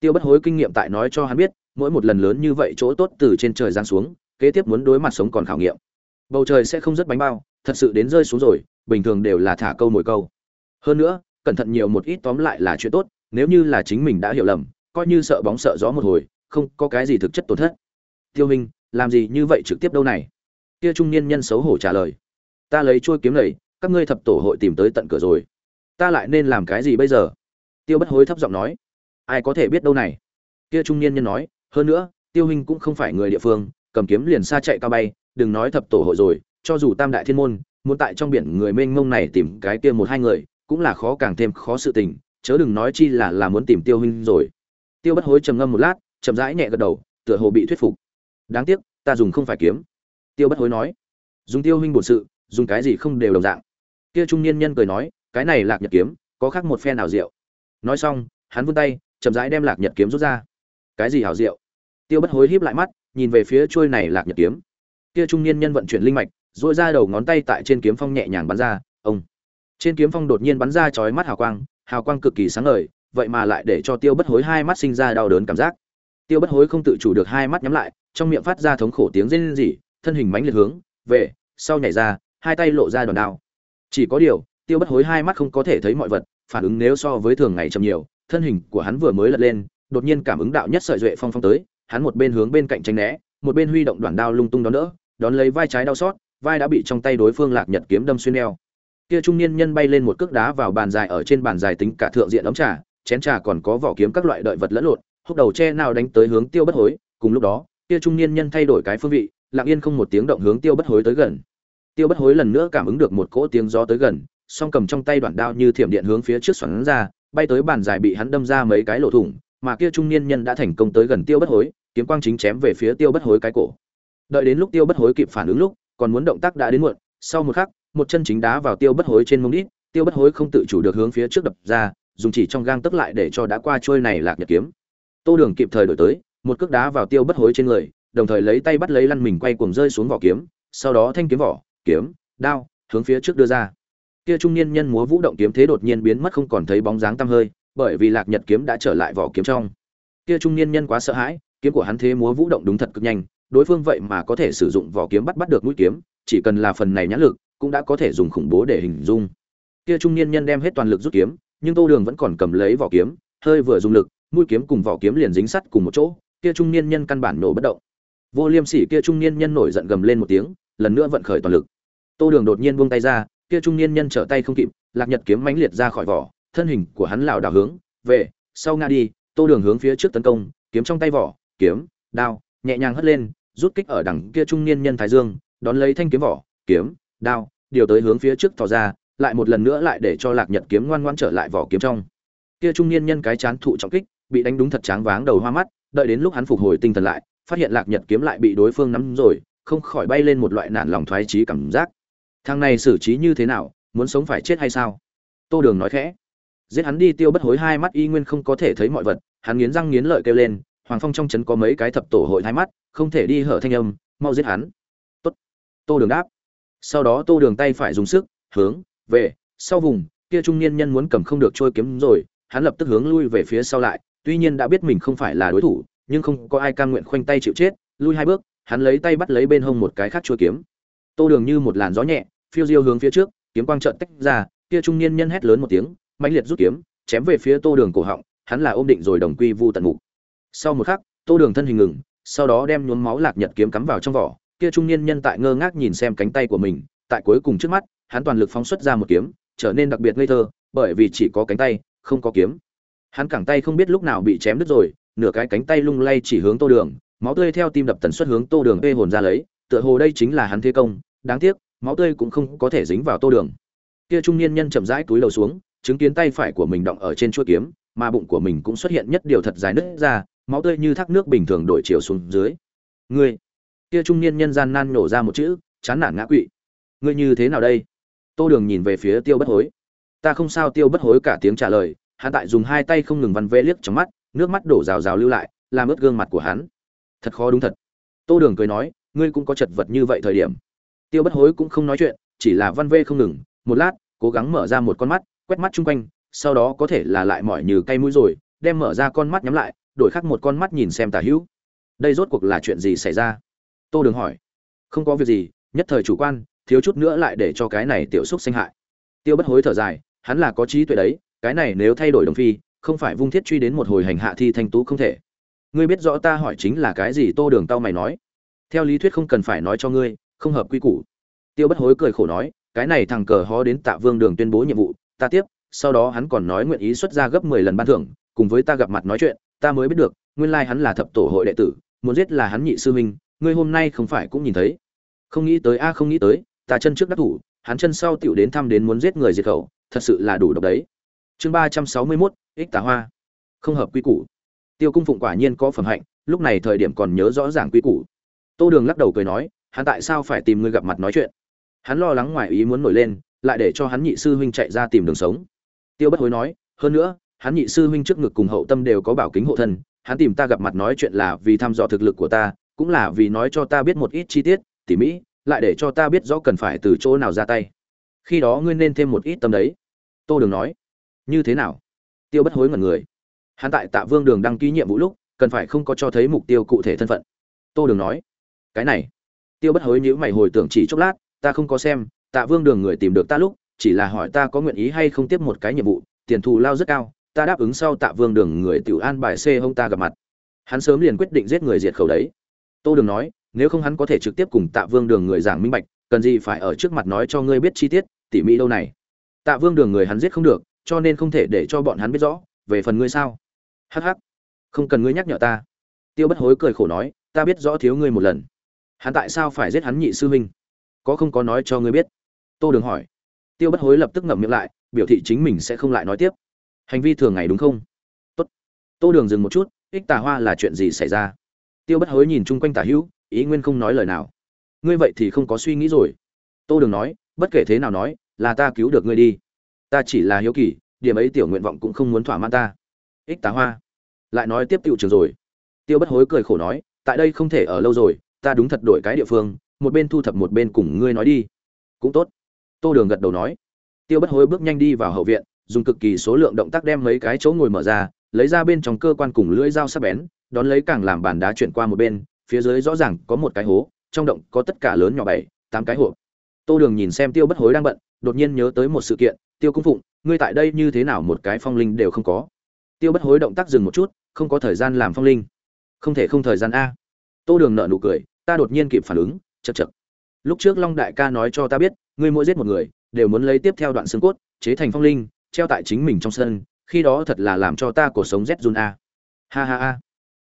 Tiêu bất hối kinh nghiệm tại nói cho hắn biết, mỗi một lần lớn như vậy chỗ tốt từ trên trời giáng xuống, kế tiếp muốn đối mặt sống còn khảo nghiệm. Bầu trời sẽ không rất bánh bao, thật sự đến rơi xuống rồi, bình thường đều là thả câu mồi câu. Hơn nữa, cẩn thận nhiều một ít tóm lại là chuyện tốt, nếu như là chính mình đã hiểu lầm, coi như sợ bóng sợ gió một hồi, không có cái gì thực chất tổn thất. Tiêu minh làm gì như vậy trực tiếp đâu này? Kia trung niên nhân xấu hổ trả lời. Ta lấy chuôi kiếm này, các ngươi thập tổ hội tìm tới tận cửa rồi. Ta lại nên làm cái gì bây giờ? Tiêu bất hối thấp giọng nói. Ai có thể biết đâu này? Kia trung niên nhân nói. Hơn nữa, tiêu huynh cũng không phải người địa phương, cầm kiếm liền xa chạy cao bay, đừng nói thập tổ hội rồi, cho dù tam đại thiên môn, muốn tại trong biển người mênh mông này tìm cái kia một hai người, cũng là khó càng thêm khó sự tình, chớ đừng nói chi là là muốn tìm tiêu huynh rồi. Tiêu bất hối trầm ngâm một lát, chậm rãi nhẹ gật đầu, tựa hồ bị thuyết phục đáng tiếc, ta dùng không phải kiếm. Tiêu bất hối nói. Dùng tiêu huynh bổn sự, dùng cái gì không đều đồng dạng. Kia trung niên nhân cười nói, cái này lạc nhật kiếm, có khác một phe nào rượu? Nói xong, hắn vươn tay, chậm rãi đem lạc nhật kiếm rút ra. Cái gì hảo rượu? Tiêu bất hối híp lại mắt, nhìn về phía trôi này lạc nhật kiếm. Kia trung niên nhân vận chuyển linh mạch dội ra đầu ngón tay tại trên kiếm phong nhẹ nhàng bắn ra, ông. Trên kiếm phong đột nhiên bắn ra chói mắt hào quang hào quang cực kỳ sáng ngời, vậy mà lại để cho tiêu bất hối hai mắt sinh ra đau đớn cảm giác. Tiêu bất hối không tự chủ được hai mắt nhắm lại trong miệng phát ra thống khổ tiếng rên rỉ thân hình mãnh liệt hướng về sau nhảy ra hai tay lộ ra đòn đao. Chỉ có điều tiêu bất hối hai mắt không có thể thấy mọi vật phản ứng nếu so với thường ngày chậm nhiều thân hình của hắn vừa mới lật lên đột nhiên cảm ứng đạo nhất sợi duệ phong phong tới hắn một bên hướng bên cạnh tránh né một bên huy động đoạn đao lung tung đón đỡ đón lấy vai trái đau xót vai đã bị trong tay đối phương lạc nhật kiếm đâm xuyên eo, kia trung niên nhân bay lên một cước đá vào bàn dài ở trên bàn dài tính cả thượng diện ấm trà chén trà còn có vỏ kiếm các loại đợi vật lẫn lộn húc đầu che nào đánh tới hướng tiêu bất hối cùng lúc đó kia trung niên nhân thay đổi cái phương vị, lặng yên không một tiếng động hướng tiêu bất hối tới gần. Tiêu bất hối lần nữa cảm ứng được một cỗ tiếng gió tới gần, song cầm trong tay đoạn đao như thiểm điện hướng phía trước xoắn ra, bay tới bàn dài bị hắn đâm ra mấy cái lỗ thủng, mà kia trung niên nhân đã thành công tới gần tiêu bất hối, kiếm quang chính chém về phía tiêu bất hối cái cổ. Đợi đến lúc tiêu bất hối kịp phản ứng lúc, còn muốn động tác đã đến muộn, sau một khắc, một chân chính đá vào tiêu bất hối trên mông đít, tiêu bất hối không tự chủ được hướng phía trước đập ra, dùng chỉ trong gang tức lại để cho đã qua trôi này lạc nhật kiếm. Tô đường kịp thời đổi tới một cước đá vào tiêu bất hối trên người, đồng thời lấy tay bắt lấy lăn mình quay cuồng rơi xuống vỏ kiếm, sau đó thanh kiếm vỏ, kiếm, đao, hướng phía trước đưa ra. Kia trung niên nhân múa vũ động kiếm thế đột nhiên biến mất không còn thấy bóng dáng tăm hơi, bởi vì lạc nhật kiếm đã trở lại vỏ kiếm trong. Kia trung niên nhân quá sợ hãi, kiếm của hắn thế múa vũ động đúng thật cực nhanh, đối phương vậy mà có thể sử dụng vỏ kiếm bắt bắt được mũi kiếm, chỉ cần là phần này nhãn lực, cũng đã có thể dùng khủng bố để hình dung. Kia trung niên nhân đem hết toàn lực rút kiếm, nhưng tô đường vẫn còn cầm lấy vỏ kiếm, hơi vừa dùng lực, mũi kiếm cùng vỏ kiếm liền dính sắt cùng một chỗ kia trung niên nhân căn bản nổ bất động. Vô liêm sỉ kia trung niên nhân nổi giận gầm lên một tiếng, lần nữa vận khởi toàn lực. Tô đường đột nhiên buông tay ra, kia trung niên nhân trở tay không kịp, lạc nhật kiếm mãnh liệt ra khỏi vỏ, thân hình của hắn lảo đảo hướng về sau ngã đi, tô đường hướng phía trước tấn công, kiếm trong tay vỏ, kiếm, đao, nhẹ nhàng hất lên, rút kích ở đằng kia trung niên nhân thái dương, đón lấy thanh kiếm vỏ, kiếm, đao, điều tới hướng phía trước thò ra, lại một lần nữa lại để cho lạc nhật kiếm ngoan ngoan trở lại vỏ kiếm trong. Kia trung niên nhân cái chán thụ trọng kích, bị đánh đúng thật tráng váng đầu hoa mắt đợi đến lúc hắn phục hồi tinh thần lại, phát hiện lạc nhật kiếm lại bị đối phương nắm rồi, không khỏi bay lên một loại nản lòng thoái trí cảm giác. Thằng này xử trí như thế nào, muốn sống phải chết hay sao? Tô đường nói khẽ. Giết hắn đi tiêu bất hối hai mắt y nguyên không có thể thấy mọi vật, hắn nghiến răng nghiến lợi kêu lên, hoàng phong trong trấn có mấy cái thập tổ hội hai mắt, không thể đi hở thanh âm, mau giết hắn. Tốt. Tô đường đáp. Sau đó tô đường tay phải dùng sức, hướng, về, sau vùng, kia trung niên nhân muốn cầm không được trôi kiếm rồi, hắn lập tức hướng lui về phía sau lại tuy nhiên đã biết mình không phải là đối thủ, nhưng không có ai cam nguyện khoanh tay chịu chết, lui hai bước, hắn lấy tay bắt lấy bên hông một cái khác chua kiếm. Tô đường như một làn gió nhẹ, phiêu diêu hướng phía trước, kiếm quang trợn tách ra, kia trung niên nhân hét lớn một tiếng, mãnh liệt rút kiếm, chém về phía tô đường cổ họng, hắn là ôm định rồi đồng quy vu tận mục. Sau một khắc, tô đường thân hình ngừng, sau đó đem nhuốm máu lạc nhật kiếm cắm vào trong vỏ, kia trung niên nhân tại ngơ ngác nhìn xem cánh tay của mình, tại cuối cùng trước mắt, hắn toàn lực phóng xuất ra một kiếm, trở nên đặc biệt ngây thơ, bởi vì chỉ có cánh tay, không có kiếm hắn cẳng tay không biết lúc nào bị chém đứt rồi, nửa cái cánh tay lung lay chỉ hướng tô đường, máu tươi theo tim đập tần suất hướng tô đường ê hồn ra lấy, tựa hồ đây chính là hắn thế công, đáng tiếc, máu tươi cũng không có thể dính vào tô đường. Kia trung niên nhân chậm rãi túi đầu xuống, chứng kiến tay phải của mình động ở trên chuôi kiếm, mà bụng của mình cũng xuất hiện nhất điều thật dài nứt ra, máu tươi như thác nước bình thường đổi chiều xuống dưới. Ngươi! Kia trung niên nhân gian nan nổ ra một chữ, chán nản ngã quỵ. Ngươi như thế nào đây? Tô đường nhìn về phía tiêu bất hối. Ta không sao. Tiêu bất hối cả tiếng trả lời hắn tại dùng hai tay không ngừng văn vê liếc trong mắt, nước mắt đổ rào rào lưu lại, làm ướt gương mặt của hắn. Thật khó đúng thật. Tô đường cười nói, ngươi cũng có chật vật như vậy thời điểm. Tiêu bất hối cũng không nói chuyện, chỉ là văn vê không ngừng, một lát, cố gắng mở ra một con mắt, quét mắt chung quanh, sau đó có thể là lại mỏi như cây mũi rồi, đem mở ra con mắt nhắm lại, đổi khắc một con mắt nhìn xem tả hữu. Đây rốt cuộc là chuyện gì xảy ra? Tô đường hỏi. Không có việc gì, nhất thời chủ quan, thiếu chút nữa lại để cho cái này tiểu xúc sinh hại. Tiêu bất hối thở dài, hắn là có trí tuệ đấy cái này nếu thay đổi đồng phi, không phải vung thiết truy đến một hồi hành hạ thi thanh tú không thể. Ngươi biết rõ ta hỏi chính là cái gì, tô đường tao mày nói. Theo lý thuyết không cần phải nói cho ngươi, không hợp quy củ. Tiêu bất hối cười khổ nói, cái này thằng cờ hó đến tạ vương đường tuyên bố nhiệm vụ, ta tiếp, sau đó hắn còn nói nguyện ý xuất ra gấp mười lần ban thưởng, cùng với ta gặp mặt nói chuyện, ta mới biết được, nguyên lai hắn là thập tổ hội đệ tử, muốn giết là hắn nhị sư huynh, ngươi hôm nay không phải cũng nhìn thấy. Không nghĩ tới, a, không nghĩ tới, ta chân trước đắc thủ, hắn chân sau tiểu đến thăm đến muốn giết người diệt khẩu, thật sự là đủ độc đấy chương ba trăm sáu mươi mốt, ích tà hoa. Không hợp quy củ. Tiêu cung phụng quả nhiên có phẩm hạnh, lúc này thời điểm còn nhớ rõ ràng quy củ. Tô đường lắc đầu cười nói, hắn tại sao phải tìm ngươi gặp mặt nói chuyện? Hắn lo lắng ngoài ý muốn nổi lên, lại để cho hắn nhị sư huynh chạy ra tìm đường sống. Tiêu bất hối nói, hơn nữa, hắn nhị sư huynh trước ngực cùng hậu tâm đều có bảo kính hộ thân, hắn tìm ta gặp mặt nói chuyện là vì thăm dò thực lực của ta, cũng là vì nói cho ta biết một ít chi tiết, tỉ mỹ lại để cho ta biết rõ cần phải từ chỗ nào ra tay. Khi đó ngươi nên thêm một ít tâm đấy. Tô đường nói như thế nào? Tiêu bất hối ngẩn người. Hắn tại tạ vương đường đăng ký nhiệm vụ lúc, cần phải không có cho thấy mục tiêu cụ thể thân phận. Tô đường nói, cái này. Tiêu bất hối nhữ mày hồi tưởng chỉ chốc lát, ta không có xem, tạ vương đường người tìm được ta lúc, chỉ là hỏi ta có nguyện ý hay không tiếp một cái nhiệm vụ, tiền thù lao rất cao, ta đáp ứng sau tạ vương đường người tiểu an bài c hông ta gặp mặt. Hắn sớm liền quyết định giết người diệt khẩu đấy. Tô đường nói, nếu không hắn có thể trực tiếp cùng tạ vương đường người giảng minh bạch, cần gì phải ở trước mặt nói cho ngươi biết chi tiết, tỉ mỹ đâu này. Tạ vương đường người hắn giết không được cho nên không thể để cho bọn hắn biết rõ về phần ngươi sao? Hắc hắc, không cần ngươi nhắc nhở ta. Tiêu bất hối cười khổ nói ta biết rõ thiếu ngươi một lần. Hắn tại sao phải giết hắn nhị sư huynh? Có không có nói cho ngươi biết? Tô đường hỏi. Tiêu bất hối lập tức ngậm miệng lại biểu thị chính mình sẽ không lại nói tiếp. Hành vi thường ngày đúng không? Tốt. Tô đường dừng một chút ích tà hoa là chuyện gì xảy ra? Tiêu bất hối nhìn chung quanh tả hữu ý nguyên không nói lời nào. Ngươi vậy thì không có suy nghĩ rồi. Tô đường nói bất kể thế nào nói là ta cứu được ngươi đi ta chỉ là hiếu kỳ, điểm ấy tiểu nguyện vọng cũng không muốn thỏa mãn ta. Ích tá hoa. Lại nói tiếp tiểu trường rồi. Tiêu bất hối cười khổ nói, tại đây không thể ở lâu rồi, ta đúng thật đổi cái địa phương, một bên thu thập một bên cùng ngươi nói đi. Cũng tốt. Tô đường gật đầu nói. Tiêu bất hối bước nhanh đi vào hậu viện, dùng cực kỳ số lượng động tác đem mấy cái chỗ ngồi mở ra, lấy ra bên trong cơ quan cùng lưỡi dao sắc bén, đón lấy càng làm bàn đá chuyển qua một bên, phía dưới rõ ràng có một cái hố, trong động có tất cả lớn nhỏ bảy, tám cái hộp. Tô đường nhìn xem tiêu bất hối đang bận đột nhiên nhớ tới một sự kiện, tiêu cung phụng, ngươi tại đây như thế nào một cái phong linh đều không có. Tiêu bất hối động tác dừng một chút, không có thời gian làm phong linh. Không thể không thời gian a. Tô đường nợ nụ cười, ta đột nhiên kịp phản ứng chật chật lúc trước long đại ca nói cho ta biết, ngươi mỗi giết một người, đều muốn lấy tiếp theo đoạn xương cốt, chế thành phong linh, treo tại chính mình trong sân, khi đó thật là làm cho ta cuộc sống rét run a. Ha ha ha.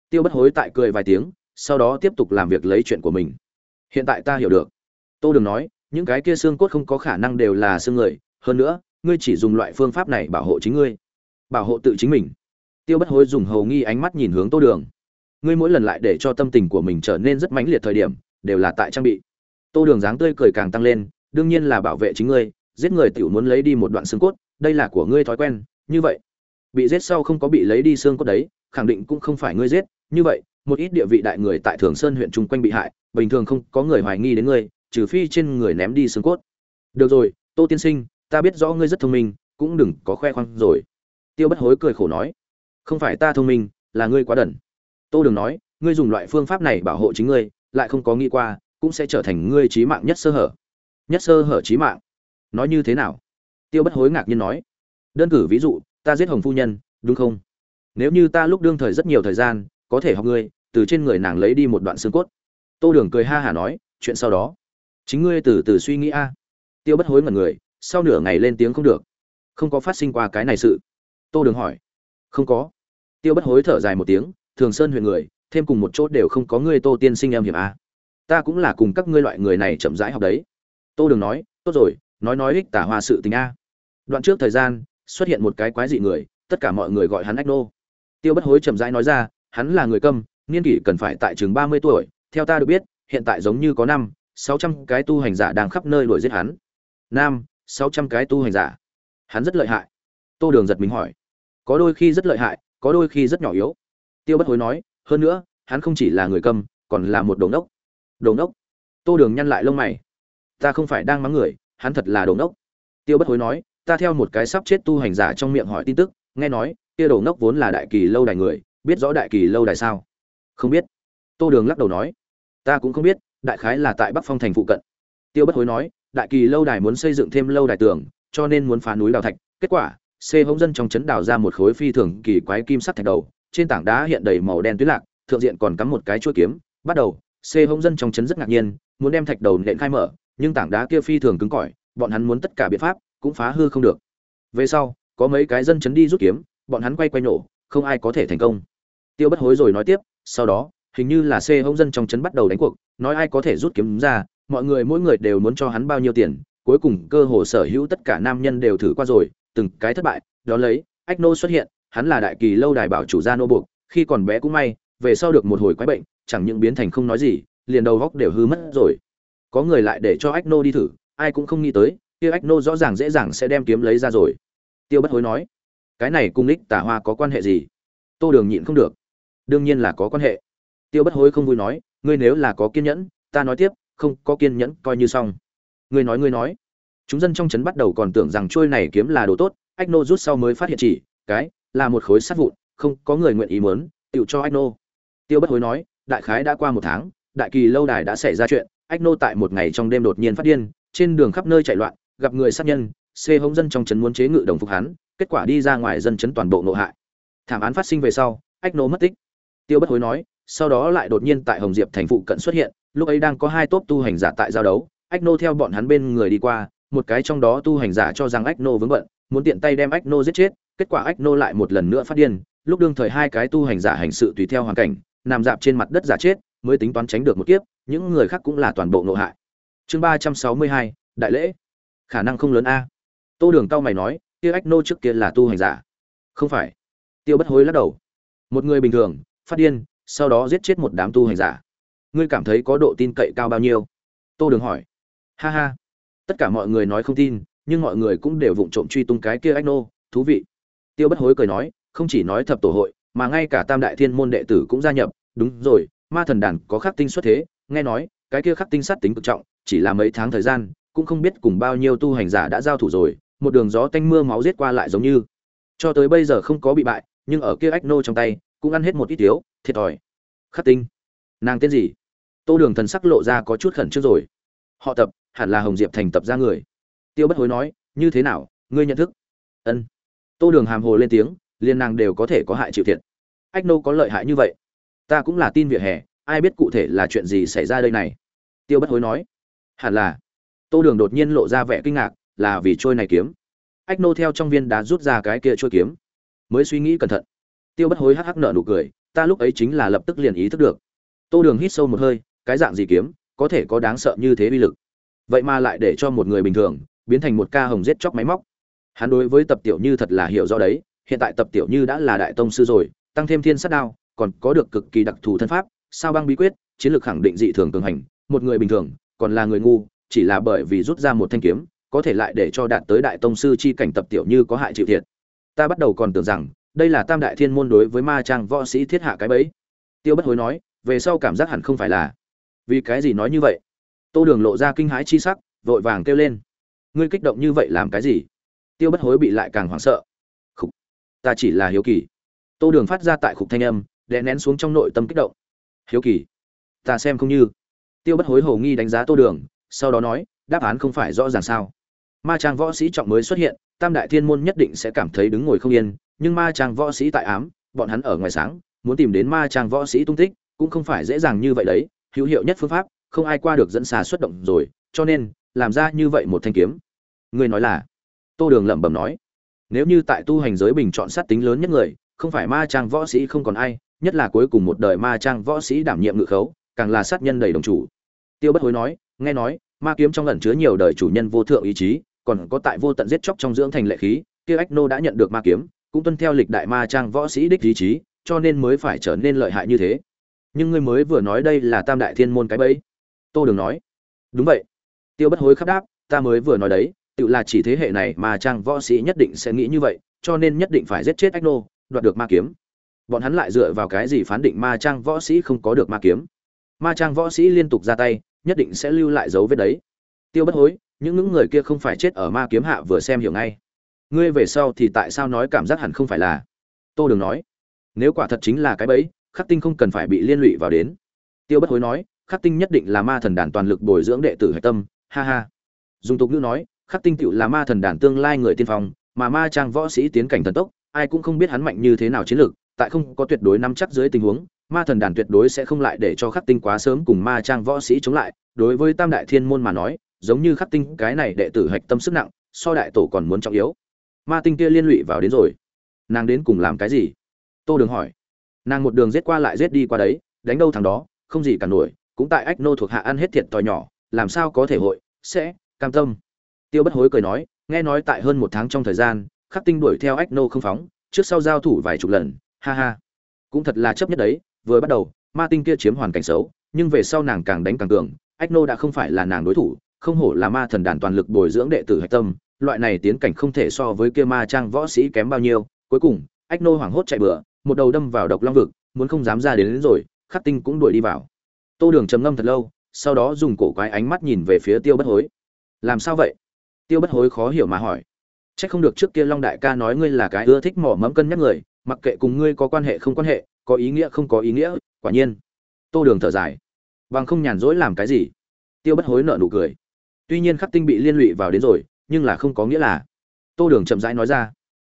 Tiêu bất hối tại cười vài tiếng, sau đó tiếp tục làm việc lấy chuyện của mình. Hiện tại ta hiểu được. Tô đường nói những cái kia xương cốt không có khả năng đều là xương người. Hơn nữa, ngươi chỉ dùng loại phương pháp này bảo hộ chính ngươi, bảo hộ tự chính mình. Tiêu bất hối dùng hầu nghi ánh mắt nhìn hướng tô đường. Ngươi mỗi lần lại để cho tâm tình của mình trở nên rất mãnh liệt thời điểm, đều là tại trang bị. Tô đường dáng tươi cười càng tăng lên, đương nhiên là bảo vệ chính ngươi, giết người tiểu muốn lấy đi một đoạn xương cốt, đây là của ngươi thói quen, như vậy. Bị giết sau không có bị lấy đi xương cốt đấy, khẳng định cũng không phải ngươi giết, như vậy, một ít địa vị đại người tại thường sơn huyện chung quanh bị hại, bình thường không có người hoài nghi đến ngươi trừ phi trên người ném đi xương cốt. Được rồi, tô tiên sinh, ta biết rõ ngươi rất thông minh, cũng đừng có khoe khoang rồi. Tiêu bất hối cười khổ nói, không phải ta thông minh, là ngươi quá đần. Tô đừng nói, ngươi dùng loại phương pháp này bảo hộ chính ngươi, lại không có nghĩ qua, cũng sẽ trở thành ngươi trí mạng nhất sơ hở. Nhất sơ hở trí mạng. Nói như thế nào? Tiêu bất hối ngạc nhiên nói, đơn cử ví dụ, ta giết hồng phu nhân, đúng không? Nếu như ta lúc đương thời rất nhiều thời gian, có thể học ngươi, từ trên người nàng lấy đi một đoạn xương cốt. Tô đường cười ha hả nói, chuyện sau đó chính ngươi từ từ suy nghĩ a. Tiêu bất hối ngẩn người, sau nửa ngày lên tiếng không được. Không có phát sinh qua cái này sự. Tô đường hỏi. Không có. Tiêu bất hối thở dài một tiếng, thường sơn huyện người, thêm cùng một chỗ đều không có ngươi tô tiên sinh em hiểm a. Ta cũng là cùng các ngươi loại người này chậm rãi học đấy. Tô đường nói, tốt rồi, nói nói ích tả hoa sự tình a. Đoạn trước thời gian, xuất hiện một cái quái dị người, tất cả mọi người gọi hắn ách nô. Tiêu bất hối chậm rãi nói ra, hắn là người câm, niên kỷ cần phải tại chừng ba mươi tuổi, theo ta được biết, hiện tại giống như có năm sáu trăm cái tu hành giả đang khắp nơi đuổi giết hắn. Nam, sáu trăm cái tu hành giả. Hắn rất lợi hại. Tô đường giật mình hỏi. Có đôi khi rất lợi hại, có đôi khi rất nhỏ yếu. Tiêu bất hối nói, hơn nữa, hắn không chỉ là người câm còn là một đồ ngốc. Đồ ngốc. Tô đường nhăn lại lông mày. Ta không phải đang mắng người, hắn thật là đồ ngốc. Tiêu bất hối nói, ta theo một cái sắp chết tu hành giả trong miệng hỏi tin tức, nghe nói, kia đồ ngốc vốn là đại kỳ lâu đài người, biết rõ đại kỳ lâu đài sao? Không biết. Tô đường lắc đầu nói, ta cũng không biết đại khái là tại bắc phong thành phụ cận. Tiêu bất hối nói, đại kỳ lâu đài muốn xây dựng thêm lâu đài tường, cho nên muốn phá núi đào thạch. Kết quả xê hống dân trong trấn đào ra một khối phi thường kỳ quái kim sắt thạch đầu, trên tảng đá hiện đầy màu đen tuyết lạc, thượng diện còn cắm một cái chuôi kiếm. Bắt đầu xê hống dân trong trấn rất ngạc nhiên, muốn đem thạch đầu nện khai mở, nhưng tảng đá kia phi thường cứng cỏi, bọn hắn muốn tất cả biện pháp cũng phá hư không được. Về sau, có mấy cái dân chấn đi rút kiếm, bọn hắn quay quay nổ, không ai có thể thành công. Tiêu bất hối rồi nói tiếp, sau đó hình như là xê hông dân trong trấn bắt đầu đánh cuộc, nói ai có thể rút kiếm ra, mọi người mỗi người đều muốn cho hắn bao nhiêu tiền, cuối cùng cơ hồ sở hữu tất cả nam nhân đều thử qua rồi, từng cái thất bại, đó lấy, ách nô xuất hiện, hắn là đại kỳ lâu đài bảo chủ gia nô buộc, khi còn bé cũng may, về sau được một hồi quái bệnh, chẳng những biến thành không nói gì, liền đầu góc đều hư mất rồi. Có người lại để cho ách nô đi thử, ai cũng không nghĩ tới, kia ách nô rõ ràng dễ dàng sẽ đem kiếm lấy ra rồi. Tiêu bất hối nói, cái này cùng lích tả hoa có quan hệ gì? Tô đường nhịn không được. Đương nhiên là có quan hệ tiêu bất hối không vui nói, ngươi nếu là có kiên nhẫn, ta nói tiếp, không có kiên nhẫn coi như xong. Ngươi nói ngươi nói. Chúng dân trong trấn bắt đầu còn tưởng rằng trôi này kiếm là đồ tốt, ách nô rút sau mới phát hiện chỉ, cái, là một khối sắt vụn, không có người nguyện ý muốn tựu cho ách nô. Tiêu bất hối nói, đại khái đã qua một tháng, đại kỳ lâu đài đã xảy ra chuyện, ách nô tại một ngày trong đêm đột nhiên phát điên, trên đường khắp nơi chạy loạn, gặp người sát nhân xê hống dân trong trấn muốn chế ngự đồng phục hắn, kết quả đi ra ngoài dân trấn toàn bộ nộ hại. Thảm án phát sinh về sau, ách nô mất tích. Tiêu bất hối nói sau đó lại đột nhiên tại hồng diệp thành phụ cận xuất hiện, lúc ấy đang có hai tốp tu hành giả tại giao đấu, ách nô theo bọn hắn bên người đi qua, một cái trong đó tu hành giả cho rằng ách nô vướng bận, muốn tiện tay đem ách nô giết chết, kết quả ách nô lại một lần nữa phát điên, lúc đương thời hai cái tu hành giả hành sự tùy theo hoàn cảnh, nằm dạp trên mặt đất giả chết, mới tính toán tránh được một kiếp, những người khác cũng là toàn bộ nộ hại. Chương ba trăm sáu mươi hai, đại lễ. Khả năng không lớn a. Tô đường cao mày nói, kia ách nô trước kia là tu hành giả. Không phải. Tiêu bất hối lắc đầu. Một người bình thường, phát điên sau đó giết chết một đám tu hành giả. Ngươi cảm thấy có độ tin cậy cao bao nhiêu? Tô đường hỏi. Ha ha. Tất cả mọi người nói không tin, nhưng mọi người cũng đều vụng trộm truy tung cái kia ách nô. Thú vị. Tiêu bất hối cười nói, không chỉ nói thập tổ hội, mà ngay cả tam đại thiên môn đệ tử cũng gia nhập. Đúng rồi, ma thần đàn có khắc tinh xuất thế. Nghe nói, cái kia khắc tinh sát tính cực trọng, chỉ là mấy tháng thời gian, cũng không biết cùng bao nhiêu tu hành giả đã giao thủ rồi, một đường gió tanh mưa máu giết qua lại giống như. Cho tới bây giờ không có bị bại, nhưng ở kia ách nô trong tay cũng ăn hết một ít tiếu, thiệt thòi. Khắc tinh, nàng tên gì? Tô đường thần sắc lộ ra có chút khẩn trước rồi. Họ tập, hẳn là hồng diệp thành tập ra người. Tiêu bất hối nói, như thế nào, ngươi nhận thức? Ân. Tô đường hàm hồ lên tiếng, liên nàng đều có thể có hại chịu thiệt. Ách nô có lợi hại như vậy? Ta cũng là tin vỉa hè, ai biết cụ thể là chuyện gì xảy ra đây này? Tiêu bất hối nói, hẳn là. Tô đường đột nhiên lộ ra vẻ kinh ngạc, là vì trôi này kiếm. Ách nô theo trong viên đá rút ra cái kia trôi kiếm. Mới suy nghĩ cẩn thận tiêu bất hối hắc hắc nở nụ cười, ta lúc ấy chính là lập tức liền ý thức được. Tô đường hít sâu một hơi, cái dạng gì kiếm, có thể có đáng sợ như thế uy lực? Vậy mà lại để cho một người bình thường, biến thành một ca hồng giết chóc máy móc. Hắn đối với tập tiểu như thật là hiểu rõ đấy, hiện tại tập tiểu như đã là đại tông sư rồi, tăng thêm thiên sát đao, còn có được cực kỳ đặc thù thân pháp, sao băng bí quyết, chiến lược khẳng định dị thường cường hành, một người bình thường, còn là người ngu, chỉ là bởi vì rút ra một thanh kiếm, có thể lại để cho đạt tới đại tông sư chi cảnh tập tiểu như có hại chịu thiệt. Ta bắt đầu còn tưởng rằng đây là tam đại thiên môn đối với ma trang võ sĩ thiết hạ cái bẫy. Tiêu bất hối nói, về sau cảm giác hẳn không phải là. Vì cái gì nói như vậy? Tô đường lộ ra kinh hãi chi sắc, vội vàng kêu lên. Ngươi kích động như vậy làm cái gì? Tiêu bất hối bị lại càng hoảng sợ. Khục, ta chỉ là hiếu kỳ. Tô đường phát ra tại khục thanh âm, đè nén xuống trong nội tâm kích động. Hiếu kỳ? Ta xem không như. Tiêu bất hối hồ nghi đánh giá tô đường, sau đó nói, đáp án không phải rõ ràng sao. Ma trang võ sĩ trọng mới xuất hiện, tam đại thiên môn nhất định sẽ cảm thấy đứng ngồi không yên nhưng ma trang võ sĩ tại ám, bọn hắn ở ngoài sáng, muốn tìm đến ma trang võ sĩ tung tích, cũng không phải dễ dàng như vậy đấy, hữu hiệu nhất phương pháp, không ai qua được dẫn xà xuất động rồi, cho nên, làm ra như vậy một thanh kiếm. Người nói là, tô đường lẩm bẩm nói, nếu như tại tu hành giới bình chọn sát tính lớn nhất người, không phải ma trang võ sĩ không còn ai, nhất là cuối cùng một đời ma trang võ sĩ đảm nhiệm ngự khấu, càng là sát nhân đầy đồng chủ. Tiêu bất hối nói, nghe nói, ma kiếm trong lần chứa nhiều đời chủ nhân vô thượng ý chí, còn có tại vô tận giết chóc trong dưỡng thành lệ khí, kia ách nô đã nhận được ma kiếm cũng tuân theo lịch đại ma trang võ sĩ đích ý chí, cho nên mới phải trở nên lợi hại như thế. Nhưng ngươi mới vừa nói đây là tam đại thiên môn cái bẫy. Tô đường nói, đúng vậy. Tiêu bất hối khắp đáp, ta mới vừa nói đấy, tự là chỉ thế hệ này mà trang võ sĩ nhất định sẽ nghĩ như vậy, cho nên nhất định phải giết chết ách nô, đoạt được ma kiếm. Bọn hắn lại dựa vào cái gì phán định ma trang võ sĩ không có được ma kiếm? Ma trang võ sĩ liên tục ra tay, nhất định sẽ lưu lại dấu vết đấy. Tiêu bất hối, những những người kia không phải chết ở ma kiếm hạ vừa xem hiểu ngay ngươi về sau thì tại sao nói cảm giác hẳn không phải là? Tô đường nói, nếu quả thật chính là cái bẫy, khắc tinh không cần phải bị liên lụy vào đến. Tiêu bất hối nói, khắc tinh nhất định là ma thần đàn toàn lực bồi dưỡng đệ tử hạch tâm, ha ha. Dùng tục ngữ nói, khắc tinh tựu là ma thần đàn tương lai người tiên phong, mà ma trang võ sĩ tiến cảnh thần tốc, ai cũng không biết hắn mạnh như thế nào chiến lược, tại không có tuyệt đối nắm chắc dưới tình huống, ma thần đàn tuyệt đối sẽ không lại để cho khắc tinh quá sớm cùng ma trang võ sĩ chống lại. Đối với tam đại thiên môn mà nói, giống như khắc tinh, cái này đệ tử hạch tâm sức nặng, so đại tổ còn muốn trọng yếu ma tinh kia liên lụy vào đến rồi. Nàng đến cùng làm cái gì? Tô đường hỏi. Nàng một đường giết qua lại giết đi qua đấy, đánh đâu thằng đó, không gì cả nổi, cũng tại ách nô thuộc hạ ăn hết thiệt tòi nhỏ, làm sao có thể hội, sẽ, cam tâm. Tiêu bất hối cười nói, nghe nói tại hơn một tháng trong thời gian, khắc tinh đuổi theo ách nô không phóng, trước sau giao thủ vài chục lần, ha ha. Cũng thật là chấp nhất đấy, vừa bắt đầu, ma tinh kia chiếm hoàn cảnh xấu, nhưng về sau nàng càng đánh càng cường, ách nô đã không phải là nàng đối thủ, không hổ là ma thần đàn toàn lực bồi dưỡng đệ tử hạch tâm loại này tiến cảnh không thể so với kia ma trang võ sĩ kém bao nhiêu. Cuối cùng ách nô hoảng hốt chạy bừa một đầu đâm vào độc long vực muốn không dám ra đến, đến rồi khắc tinh cũng đuổi đi vào. Tô đường trầm ngâm thật lâu sau đó dùng cổ quái ánh mắt nhìn về phía tiêu bất hối. Làm sao vậy? Tiêu bất hối khó hiểu mà hỏi. C h ắ c không được trước kia long đại ca nói ngươi là cái ưa thích mỏ mẫm cân nhắc người mặc kệ cùng ngươi có quan hệ không quan hệ có ý nghĩa không có ý nghĩa quả nhiên. Tô đường thở dài. Bằng không nhàn rỗi làm cái gì? Tiêu bất hối nợ nụ cười. Tuy nhiên khắc tinh bị liên lụy vào đến rồi nhưng là không có nghĩa là tô đường chậm rãi nói ra,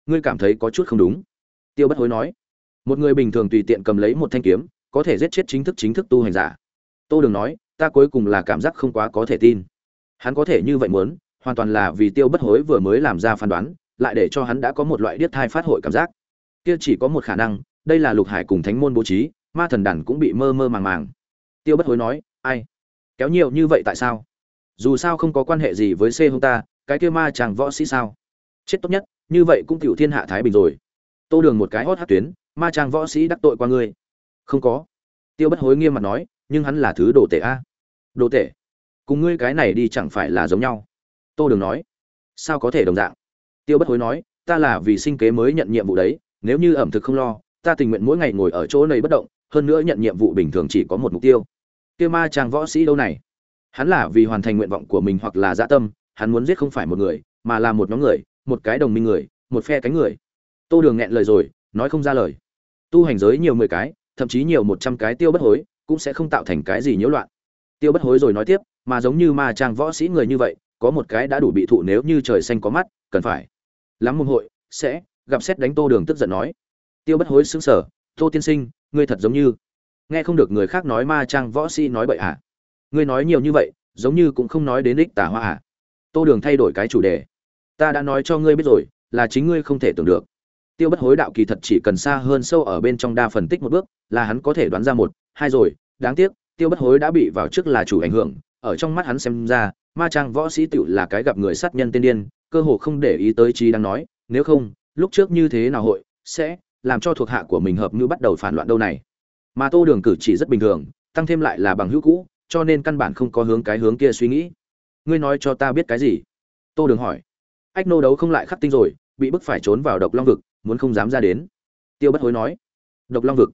ngươi cảm thấy có chút không đúng. Tiêu bất hối nói, một người bình thường tùy tiện cầm lấy một thanh kiếm, có thể giết chết chính thức chính thức tu hành giả. Tô đường nói, ta cuối cùng là cảm giác không quá có thể tin. Hắn có thể như vậy muốn, hoàn toàn là vì tiêu bất hối vừa mới làm ra phán đoán, lại để cho hắn đã có một loại điếc thai phát hội cảm giác. Kia chỉ có một khả năng, đây là lục hải cùng thánh môn bố trí, ma thần đàn cũng bị mơ mơ màng màng. Tiêu bất hối nói, ai? Kéo nhiều như vậy tại sao? Dù sao không có quan hệ gì với c hông ta cái kia ma chàng võ sĩ sao? Chết tốt nhất, như vậy cũng tiểu thiên hạ thái bình rồi. Tô đường một cái hót hát tuyến, ma chàng võ sĩ đắc tội qua ngươi. Không có. Tiêu bất hối nghiêm mặt nói, nhưng hắn là thứ đồ tể a. Đồ tể? Cùng ngươi cái này đi chẳng phải là giống nhau? Tô đường nói. Sao có thể đồng dạng? Tiêu bất hối nói, ta là vì sinh kế mới nhận nhiệm vụ đấy, nếu như ẩm thực không lo, ta tình nguyện mỗi ngày ngồi ở chỗ này bất động, hơn nữa nhận nhiệm vụ bình thường chỉ có một mục tiêu. Kia ma chàng võ sĩ đâu này? Hắn là vì hoàn thành nguyện vọng của mình hoặc là dã tâm hắn muốn giết không phải một người, mà là một nhóm người, một cái đồng minh người, một phe cánh người. Tô đường nghẹn lời rồi, nói không ra lời. Tu hành giới nhiều mười cái, thậm chí nhiều một trăm cái tiêu bất hối, cũng sẽ không tạo thành cái gì nhiễu loạn. Tiêu bất hối rồi nói tiếp, mà giống như ma trang võ sĩ người như vậy, có một cái đã đủ bị thụ nếu như trời xanh có mắt, cần phải lắm môn hội, sẽ gặp xét đánh tô đường tức giận nói. Tiêu bất hối xứng sở tô tiên sinh, ngươi thật giống như nghe không được người khác nói ma trang võ sĩ nói bậy à? Ngươi nói nhiều như vậy, giống như cũng không nói đến ích tả hoa à? Tô đường thay đổi cái chủ đề. Ta đã nói cho ngươi biết rồi, là chính ngươi không thể tưởng được. Tiêu bất hối đạo kỳ thật chỉ cần xa hơn sâu ở bên trong đa phần tích một bước, là hắn có thể đoán ra một, hai rồi, đáng tiếc, tiêu bất hối đã bị vào trước là chủ ảnh hưởng, ở trong mắt hắn xem ra, ma trang võ sĩ tựu là cái gặp người sát nhân tiên điên, cơ hồ không để ý tới trí đang nói, nếu không, lúc trước như thế nào hội, sẽ làm cho thuộc hạ của mình hợp như bắt đầu phản loạn đâu này. Mà tô đường cử chỉ rất bình thường, tăng thêm lại là bằng hữu cũ, cho nên căn bản không có hướng cái hướng kia suy nghĩ ngươi nói cho ta biết cái gì? Tô đường hỏi. Ách nô đấu không lại khắc tinh rồi, bị bức phải trốn vào độc long vực, muốn không dám ra đến. Tiêu bất hối nói. Độc long vực.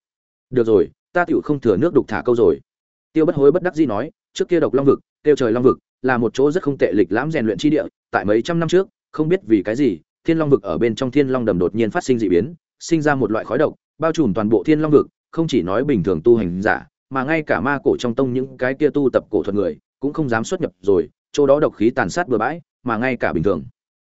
Được rồi, ta tựu không thừa nước đục thả câu rồi. Tiêu bất hối bất đắc dĩ nói, trước kia độc long vực, tiêu trời long vực, là một chỗ rất không tệ lịch lãm rèn luyện chi địa, tại mấy trăm năm trước, không biết vì cái gì, thiên long vực ở bên trong thiên long đầm đột nhiên phát sinh dị biến, sinh ra một loại khói độc, bao trùm toàn bộ thiên long vực, không chỉ nói bình thường tu hành giả, mà ngay cả ma cổ trong tông những cái kia tu tập cổ thuật người, cũng không dám xuất nhập rồi chỗ đó độc khí tàn sát bừa bãi, mà ngay cả bình thường.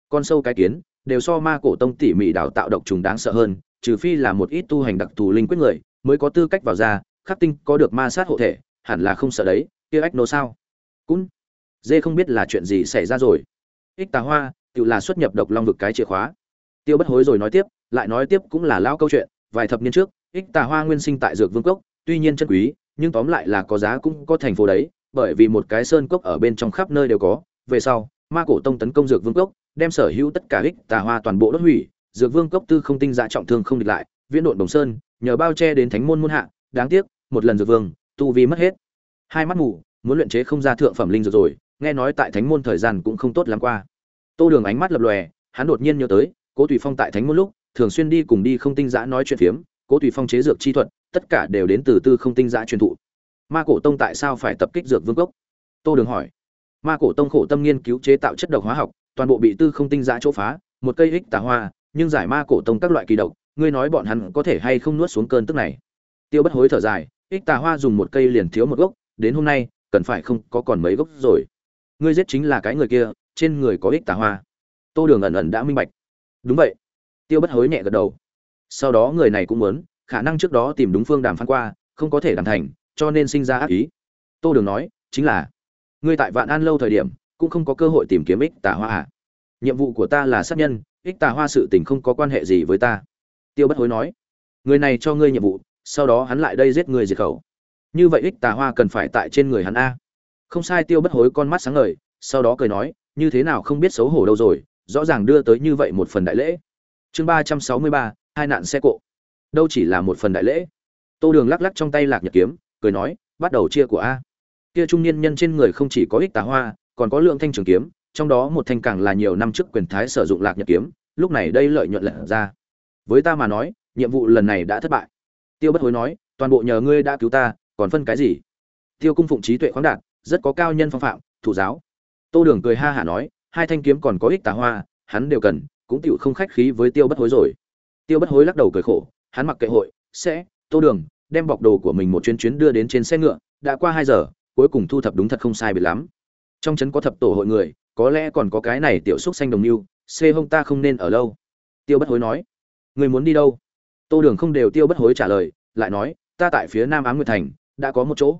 Con sâu cái kiến, đều so ma cổ tông tỉ mỉ đào tạo độc trùng đáng sợ hơn, trừ phi là một ít tu hành đặc thù linh quyết người, mới có tư cách vào ra, khắc tinh có được ma sát hộ thể, hẳn là không sợ đấy, kia ách nô sao? Cũng dê không biết là chuyện gì xảy ra rồi. Ích tà hoa, tự là xuất nhập độc long vực cái chìa khóa. Tiêu bất hối rồi nói tiếp, lại nói tiếp cũng là lao câu chuyện, vài thập niên trước, ích tà hoa nguyên sinh tại dược vương cốc, tuy nhiên chân quý, nhưng tóm lại là có giá cũng có thành phố đấy bởi vì một cái sơn cốc ở bên trong khắp nơi đều có, về sau, ma cổ tông tấn công dược vương cốc, đem sở hữu tất cả ích, tà hoa toàn bộ đốt hủy, dược vương cốc tư không tinh dạ trọng thương không địch lại, viễn độn đồng sơn, nhờ bao che đến thánh môn môn hạ, đáng tiếc, một lần dược vương, tu vi mất hết. Hai mắt mù, muốn luyện chế không ra thượng phẩm linh dược rồi, nghe nói tại thánh môn thời gian cũng không tốt lắm qua. Tô đường ánh mắt lập lòe, hắn đột nhiên nhớ tới, cố tùy phong tại thánh môn lúc, thường xuyên đi cùng đi không tinh giã nói chuyện phiếm, cố tùy phong chế dược chi thuật, tất cả đều đến từ tư không tinh giã truyền thụ ma cổ tông tại sao phải tập kích dược vương cốc tô đường hỏi. Ma cổ tông khổ tâm nghiên cứu chế tạo chất độc hóa học, toàn bộ bị tư không tinh giã chỗ phá, một cây ích tà hoa, nhưng giải ma cổ tông các loại kỳ độc, ngươi nói bọn hắn có thể hay không nuốt xuống cơn tức này? Tiêu bất hối thở dài, ích tà hoa dùng một cây liền thiếu một gốc, đến hôm nay, cần phải không có còn mấy gốc rồi. Ngươi giết chính là cái người kia, trên người có ích tà hoa. Tô đường ẩn ẩn đã minh bạch. Đúng vậy. Tiêu bất hối nhẹ gật đầu. Sau đó người này cũng muốn, khả năng trước đó tìm đúng phương đàm phán qua, không có thể đàm thành cho nên sinh ra ác ý. Tô đường nói, chính là, ngươi tại vạn an lâu thời điểm, cũng không có cơ hội tìm kiếm ích tà hoa à? Nhiệm vụ của ta là sát nhân, ích tà hoa sự tình không có quan hệ gì với ta. Tiêu bất hối nói, người này cho ngươi nhiệm vụ, sau đó hắn lại đây giết người diệt khẩu. Như vậy ích tà hoa cần phải tại trên người hắn a. Không sai, tiêu bất hối con mắt sáng ngời, sau đó cười nói, như thế nào không biết xấu hổ đâu rồi, rõ ràng đưa tới như vậy một phần đại lễ. Chương ba trăm sáu mươi ba, hai nạn xe cộ. Đâu chỉ là một phần đại lễ. Tô đường lắc lắc trong tay lạc nhật kiếm cười nói, bắt đầu chia của a. Kia trung niên nhân trên người không chỉ có ích tà hoa, còn có lượng thanh trường kiếm, trong đó một thanh càng là nhiều năm trước quyền thái sử dụng lạc nhật kiếm, lúc này đây lợi nhuận lật ra. Với ta mà nói, nhiệm vụ lần này đã thất bại. Tiêu bất hối nói, toàn bộ nhờ ngươi đã cứu ta, còn phân cái gì? Tiêu cung phụng trí tuệ khoáng đạt, rất có cao nhân phong phạm, thủ giáo. Tô đường cười ha hả nói, hai thanh kiếm còn có ích tà hoa, hắn đều cần, cũng tựu không khách khí với tiêu bất hối rồi. Tiêu bất hối lắc đầu cười khổ, hắn mặc kệ hội, sẽ, tô đường đem bọc đồ của mình một chuyến chuyến đưa đến trên xe ngựa, đã qua hai giờ, cuối cùng thu thập đúng thật không sai biệt lắm. Trong trấn có thập tổ hội người, có lẽ còn có cái này tiểu xúc xanh đồng mưu xê hông ta không nên ở lâu. Tiêu bất hối nói, người muốn đi đâu? Tô đường không đều tiêu bất hối trả lời, lại nói, ta tại phía nam áng nguyệt thành, đã có một chỗ.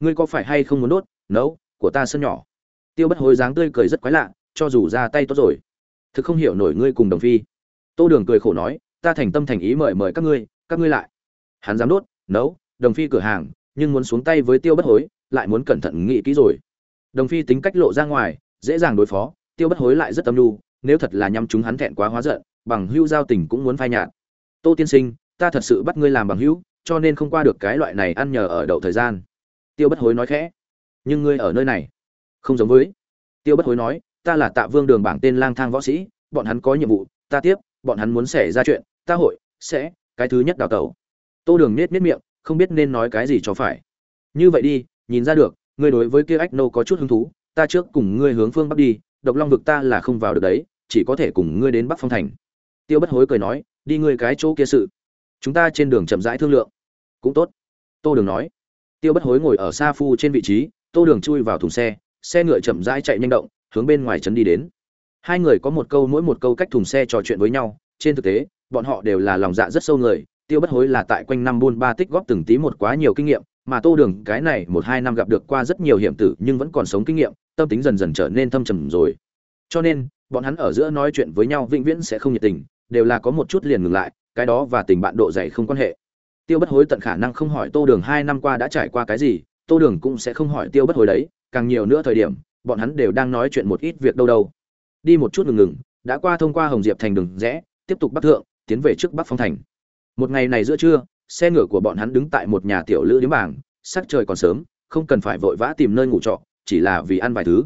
Ngươi có phải hay không muốn đốt? Nấu, của ta sân nhỏ. Tiêu bất hối dáng tươi cười rất quái lạ, cho dù ra tay tốt rồi. Thực không hiểu nổi ngươi cùng đồng phi. Tô đường cười khổ nói, ta thành tâm thành ý mời mời các ngươi các ngươi lại. Hắn dám đốt nấu, đồng phi cửa hàng, nhưng muốn xuống tay với tiêu bất hối, lại muốn cẩn thận nghĩ kỹ rồi. Đồng phi tính cách lộ ra ngoài, dễ dàng đối phó, tiêu bất hối lại rất tâm lưu nếu thật là nhắm chúng hắn thẹn quá hóa giận, bằng hữu giao tình cũng muốn phai nhạt. Tô tiên sinh, ta thật sự bắt ngươi làm bằng hữu, cho nên không qua được cái loại này ăn nhờ ở đậu thời gian. Tiêu bất hối nói khẽ. Nhưng ngươi ở nơi này, không giống với. Tiêu bất hối nói, ta là tạ vương đường bảng tên lang thang võ sĩ, bọn hắn có nhiệm vụ, ta tiếp, bọn hắn muốn xảy ra chuyện, ta hội, sẽ, cái thứ nhất đào tẩu tô đường nết nết miệng, không biết nên nói cái gì cho phải. Như vậy đi, nhìn ra được, ngươi đối với kia ách nô có chút hứng thú, ta trước cùng ngươi hướng phương bắc đi, độc long vực ta là không vào được đấy, chỉ có thể cùng ngươi đến bắc phong thành. Tiêu bất hối cười nói, đi ngươi cái chỗ kia sự. Chúng ta trên đường chậm rãi thương lượng. Cũng tốt. Tô đường nói. Tiêu bất hối ngồi ở xa phu trên vị trí, tô đường chui vào thùng xe xe ngựa chậm rãi chạy nhanh động, hướng bên ngoài trấn đi đến. Hai người có một câu mỗi một câu cách thùng xe trò chuyện với nhau, trên thực tế, bọn họ đều là lòng dạ rất sâu người tiêu bất hối là tại quanh năm buôn ba tích góp từng tí một quá nhiều kinh nghiệm, mà tô đường cái này một hai năm gặp được qua rất nhiều hiểm tử nhưng vẫn còn sống kinh nghiệm, tâm tính dần dần trở nên thâm trầm rồi. Cho nên, bọn hắn ở giữa nói chuyện với nhau vĩnh viễn sẽ không nhiệt tình, đều là có một chút liền ngừng lại, cái đó và tình bạn độ dày không quan hệ. Tiêu bất hối tận khả năng không hỏi tô đường hai năm qua đã trải qua cái gì, tô đường cũng sẽ không hỏi tiêu bất hối đấy, càng nhiều nữa thời điểm, bọn hắn đều đang nói chuyện một ít việc đâu đâu. Đi một chút ngừng ngừng, đã qua thông qua hồng diệp thành đường rẽ, tiếp tục bắc thượng, tiến về trước bắc phong thành một ngày này giữa trưa, xe ngựa của bọn hắn đứng tại một nhà tiểu lữ điếm bảng, sắc trời còn sớm, không cần phải vội vã tìm nơi ngủ trọ, chỉ là vì ăn vài thứ.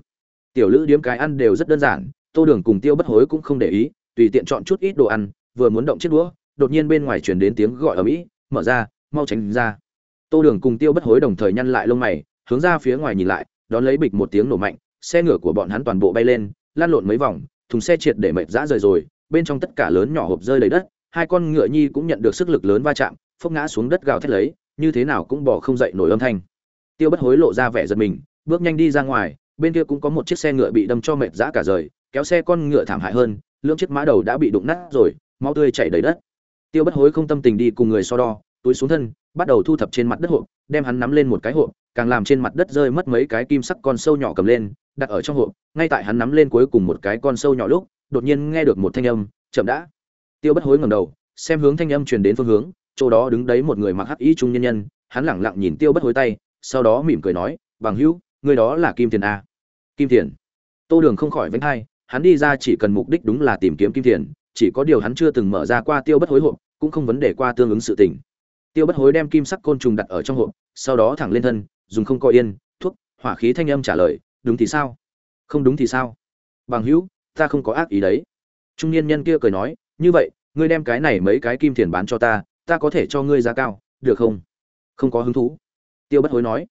Tiểu lữ điếm cái ăn đều rất đơn giản, tô đường cùng tiêu bất hối cũng không để ý, tùy tiện chọn chút ít đồ ăn, vừa muốn động chiếc đũa, đột nhiên bên ngoài chuyển đến tiếng gọi ở mỹ, mở ra, mau tránh ra. Tô đường cùng tiêu bất hối đồng thời nhăn lại lông mày, hướng ra phía ngoài nhìn lại, đón lấy bịch một tiếng nổ mạnh, xe ngựa của bọn hắn toàn bộ bay lên lan lộn mấy vòng, thùng xe triệt để mệt dã rời rồi, bên trong tất cả lớn nhỏ hộp rơi đầy đất hai con ngựa nhi cũng nhận được sức lực lớn va chạm, phốc ngã xuống đất gào thét lấy, như thế nào cũng bỏ không dậy nổi âm thanh. Tiêu bất hối lộ ra vẻ giật mình, bước nhanh đi ra ngoài, bên kia cũng có một chiếc xe ngựa bị đâm cho mệt dã cả rời, kéo xe con ngựa thảm hại hơn, lưỡng chiếc mã đầu đã bị đụng nát rồi, máu tươi chảy đầy đất. Tiêu bất hối không tâm tình đi cùng người so đo, túi xuống thân, bắt đầu thu thập trên mặt đất hộp, đem hắn nắm lên một cái hộp, càng làm trên mặt đất rơi mất mấy cái kim sắc con sâu nhỏ cầm lên, đặt ở trong hộp, ngay tại hắn nắm lên cuối cùng một cái con sâu nhỏ lúc, đột nhiên nghe được một thanh âm, chậm đã tiêu bất hối ngẩng đầu, xem hướng thanh âm truyền đến phương hướng, chỗ đó đứng đấy một người mặc hắc y trung nhân nhân, hắn lẳng lặng nhìn tiêu bất hối tay, sau đó mỉm cười nói, bằng hữu người đó là kim tiền a. Kim tiền? Tô đường không khỏi vánh hai, hắn đi ra chỉ cần mục đích đúng là tìm kiếm kim tiền, chỉ có điều hắn chưa từng mở ra qua tiêu bất hối hộp, cũng không vấn đề qua tương ứng sự tình. Tiêu bất hối đem kim sắc côn trùng đặt ở trong hộp, sau đó thẳng lên thân, dùng không coi yên, thuốc, hỏa khí thanh âm trả lời, đúng thì sao? Không đúng thì sao? Bằng hữu, ta không có ác ý đấy. Trung niên nhân kia cười nói như vậy, ngươi đem cái này mấy cái kim tiền bán cho ta ta có thể cho ngươi giá cao, được không? Không có hứng thú. Tiêu bất hối nói.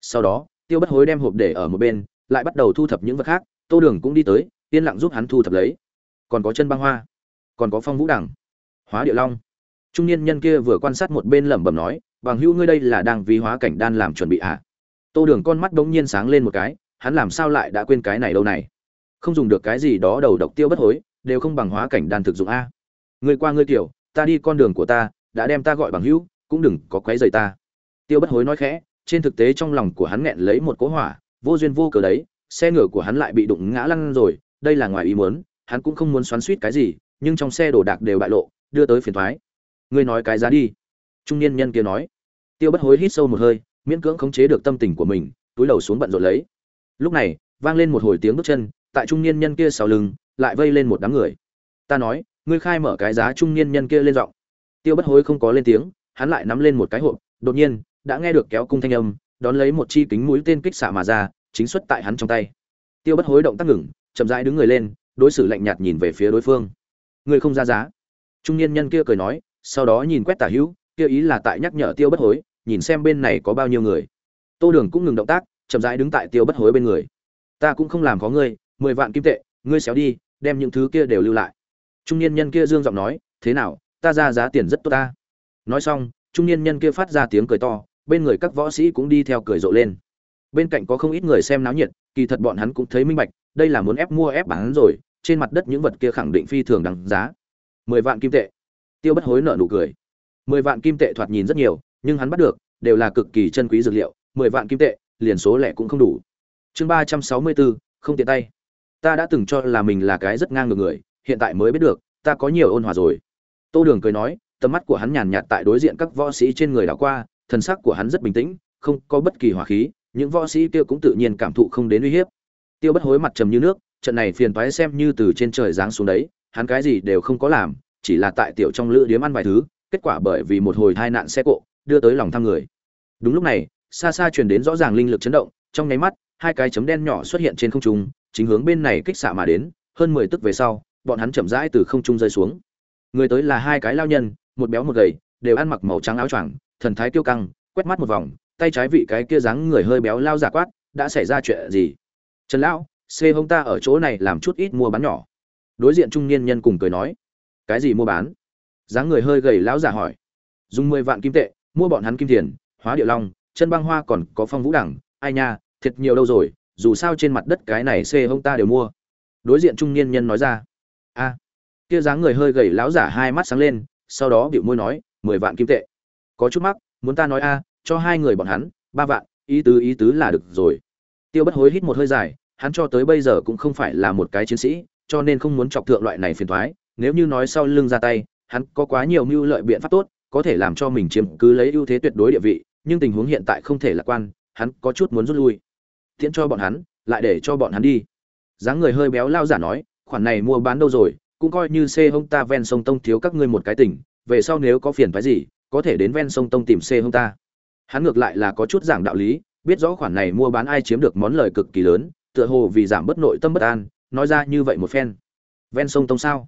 Sau đó, tiêu bất hối đem hộp để ở một bên, lại bắt đầu thu thập những vật khác, tô đường cũng đi tới, yên lặng giúp hắn thu thập lấy. Còn có chân băng hoa, còn có phong vũ đẳng, hóa địa long. Trung niên nhân kia vừa quan sát một bên lẩm bẩm nói, bằng hữu ngươi đây là đang vì hóa cảnh đan làm chuẩn bị à? tô đường con mắt bỗng nhiên sáng lên một cái, hắn làm sao lại đã quên cái này đâu này? Không dùng được cái gì đó đầu độc tiêu bất hối, đều không bằng hóa cảnh đan thực dụng a ngươi qua ngươi kiểu, ta đi con đường của ta, đã đem ta gọi bằng hữu, cũng đừng có quấy rầy ta. Tiêu bất hối nói khẽ, trên thực tế trong lòng của hắn nghẹn lấy một cỗ hỏa, vô duyên vô cớ đấy, xe ngựa của hắn lại bị đụng ngã lăn rồi, đây là ngoài ý muốn, hắn cũng không muốn xoắn suýt cái gì, nhưng trong xe đồ đạc đều bại lộ, đưa tới phiền thoái. Ngươi nói cái giá đi. Trung niên nhân kia nói. Tiêu bất hối hít sâu một hơi, miễn cưỡng khống chế được tâm tình của mình, túi đầu xuống bận rộn lấy. Lúc này, vang lên một hồi tiếng bước chân, tại trung niên nhân kia sau lưng, lại vây lên một đám người. Ta nói ngươi khai mở cái giá trung niên nhân kia lên giọng. Tiêu bất hối không có lên tiếng, hắn lại nắm lên một cái hộp, đột nhiên, đã nghe được kéo cung thanh âm, đón lấy một chi kính mũi tên kích xạ mà ra, chính xuất tại hắn trong tay. Tiêu bất hối động tác ngừng, chậm rãi đứng người lên, đối xử lạnh nhạt nhìn về phía đối phương. Ngươi không ra giá. Trung niên nhân kia cười nói, sau đó nhìn quét tả hữu, kia ý là tại nhắc nhở tiêu bất hối, nhìn xem bên này có bao nhiêu người. Tô đường cũng ngừng động tác, chậm rãi đứng tại tiêu bất hối bên người. Ta cũng không làm có ngươi, mười vạn kim tệ, ngươi xéo đi, đem những thứ kia đều lưu lại trung niên nhân kia dương giọng nói, thế nào, ta ra giá tiền rất tốt ta. Nói xong, trung niên nhân kia phát ra tiếng cười to, bên người các võ sĩ cũng đi theo cười rộ lên. Bên cạnh có không ít người xem náo nhiệt, kỳ thật bọn hắn cũng thấy minh bạch, đây là muốn ép mua ép bán rồi, trên mặt đất những vật kia khẳng định phi thường đằng giá. Mười vạn kim tệ. Tiêu bất hối nợ nụ cười. Mười vạn kim tệ thoạt nhìn rất nhiều, nhưng hắn bắt được, đều là cực kỳ chân quý dược liệu, mười vạn kim tệ, liền số lẻ cũng không đủ. Chương ba trăm sáu mươi bốn không tiện tay. Ta đã từng cho là mình là cái rất ngang ngược người hiện tại mới biết được, ta có nhiều ôn hòa rồi. Tô đường cười nói, tầm mắt của hắn nhàn nhạt tại đối diện các võ sĩ trên người đảo qua, thần sắc của hắn rất bình tĩnh, không có bất kỳ hỏa khí, những võ sĩ kia cũng tự nhiên cảm thụ không đến uy hiếp. Tiêu bất hối mặt trầm như nước, trận này phiền toái xem như từ trên trời giáng xuống đấy, hắn cái gì đều không có làm, chỉ là tại tiểu trong lữ điếm ăn vài thứ, kết quả bởi vì một hồi tai nạn xe cộ, đưa tới lòng tham người. Đúng lúc này, xa xa truyền đến rõ ràng linh lực chấn động, trong nháy mắt, hai cái chấm đen nhỏ xuất hiện trên không trung, chính hướng bên này kích xạ mà đến, hơn mười tức về sau bọn hắn chậm rãi từ không trung rơi xuống. Người tới là hai cái lao nhân, một béo một gầy, đều ăn mặc màu trắng áo choàng, thần thái tiêu căng, quét mắt một vòng, tay trái vị cái kia dáng người hơi béo lao giả quát, đã xảy ra chuyện gì? Trần lão xê hông ta ở chỗ này làm chút ít mua bán nhỏ. Đối diện trung niên nhân cùng cười nói, cái gì mua bán? Dáng người hơi gầy lão giả hỏi, dùng mười vạn kim tệ, mua bọn hắn kim tiền, hóa địa long, chân băng hoa còn có phong vũ đẳng, ai nha, thiệt nhiều đâu rồi, dù sao trên mặt đất cái này xê hông ta đều mua. Đối diện trung niên nhân nói ra kia dáng người hơi gầy lão giả hai mắt sáng lên, sau đó bịu môi nói, mười vạn kim tệ. Có chút mắc, muốn ta nói a, cho hai người bọn hắn, ba vạn, ý tứ ý tứ là được rồi. Tiêu bất hối hít một hơi dài, hắn cho tới bây giờ cũng không phải là một cái chiến sĩ, cho nên không muốn chọc thượng loại này phiền thoái nếu như nói sau lưng ra tay, hắn có quá nhiều mưu lợi biện pháp tốt, có thể làm cho mình chiếm cứ lấy ưu thế tuyệt đối địa vị, nhưng tình huống hiện tại không thể lạc quan, hắn có chút muốn rút lui. Tiễn cho bọn hắn, lại để cho bọn hắn đi. Dáng người hơi béo lao giả nói, khoản này mua bán đâu rồi cũng coi như c hông ta ven sông tông thiếu các ngươi một cái tỉnh, về sau nếu có phiền phái gì, có thể đến ven sông tông tìm c hông ta. Hắn ngược lại là có chút giảng đạo lý, biết rõ khoản này mua bán ai chiếm được món lời cực kỳ lớn, tựa hồ vì giảm bất nội tâm bất an, nói ra như vậy một phen. Ven sông tông sao?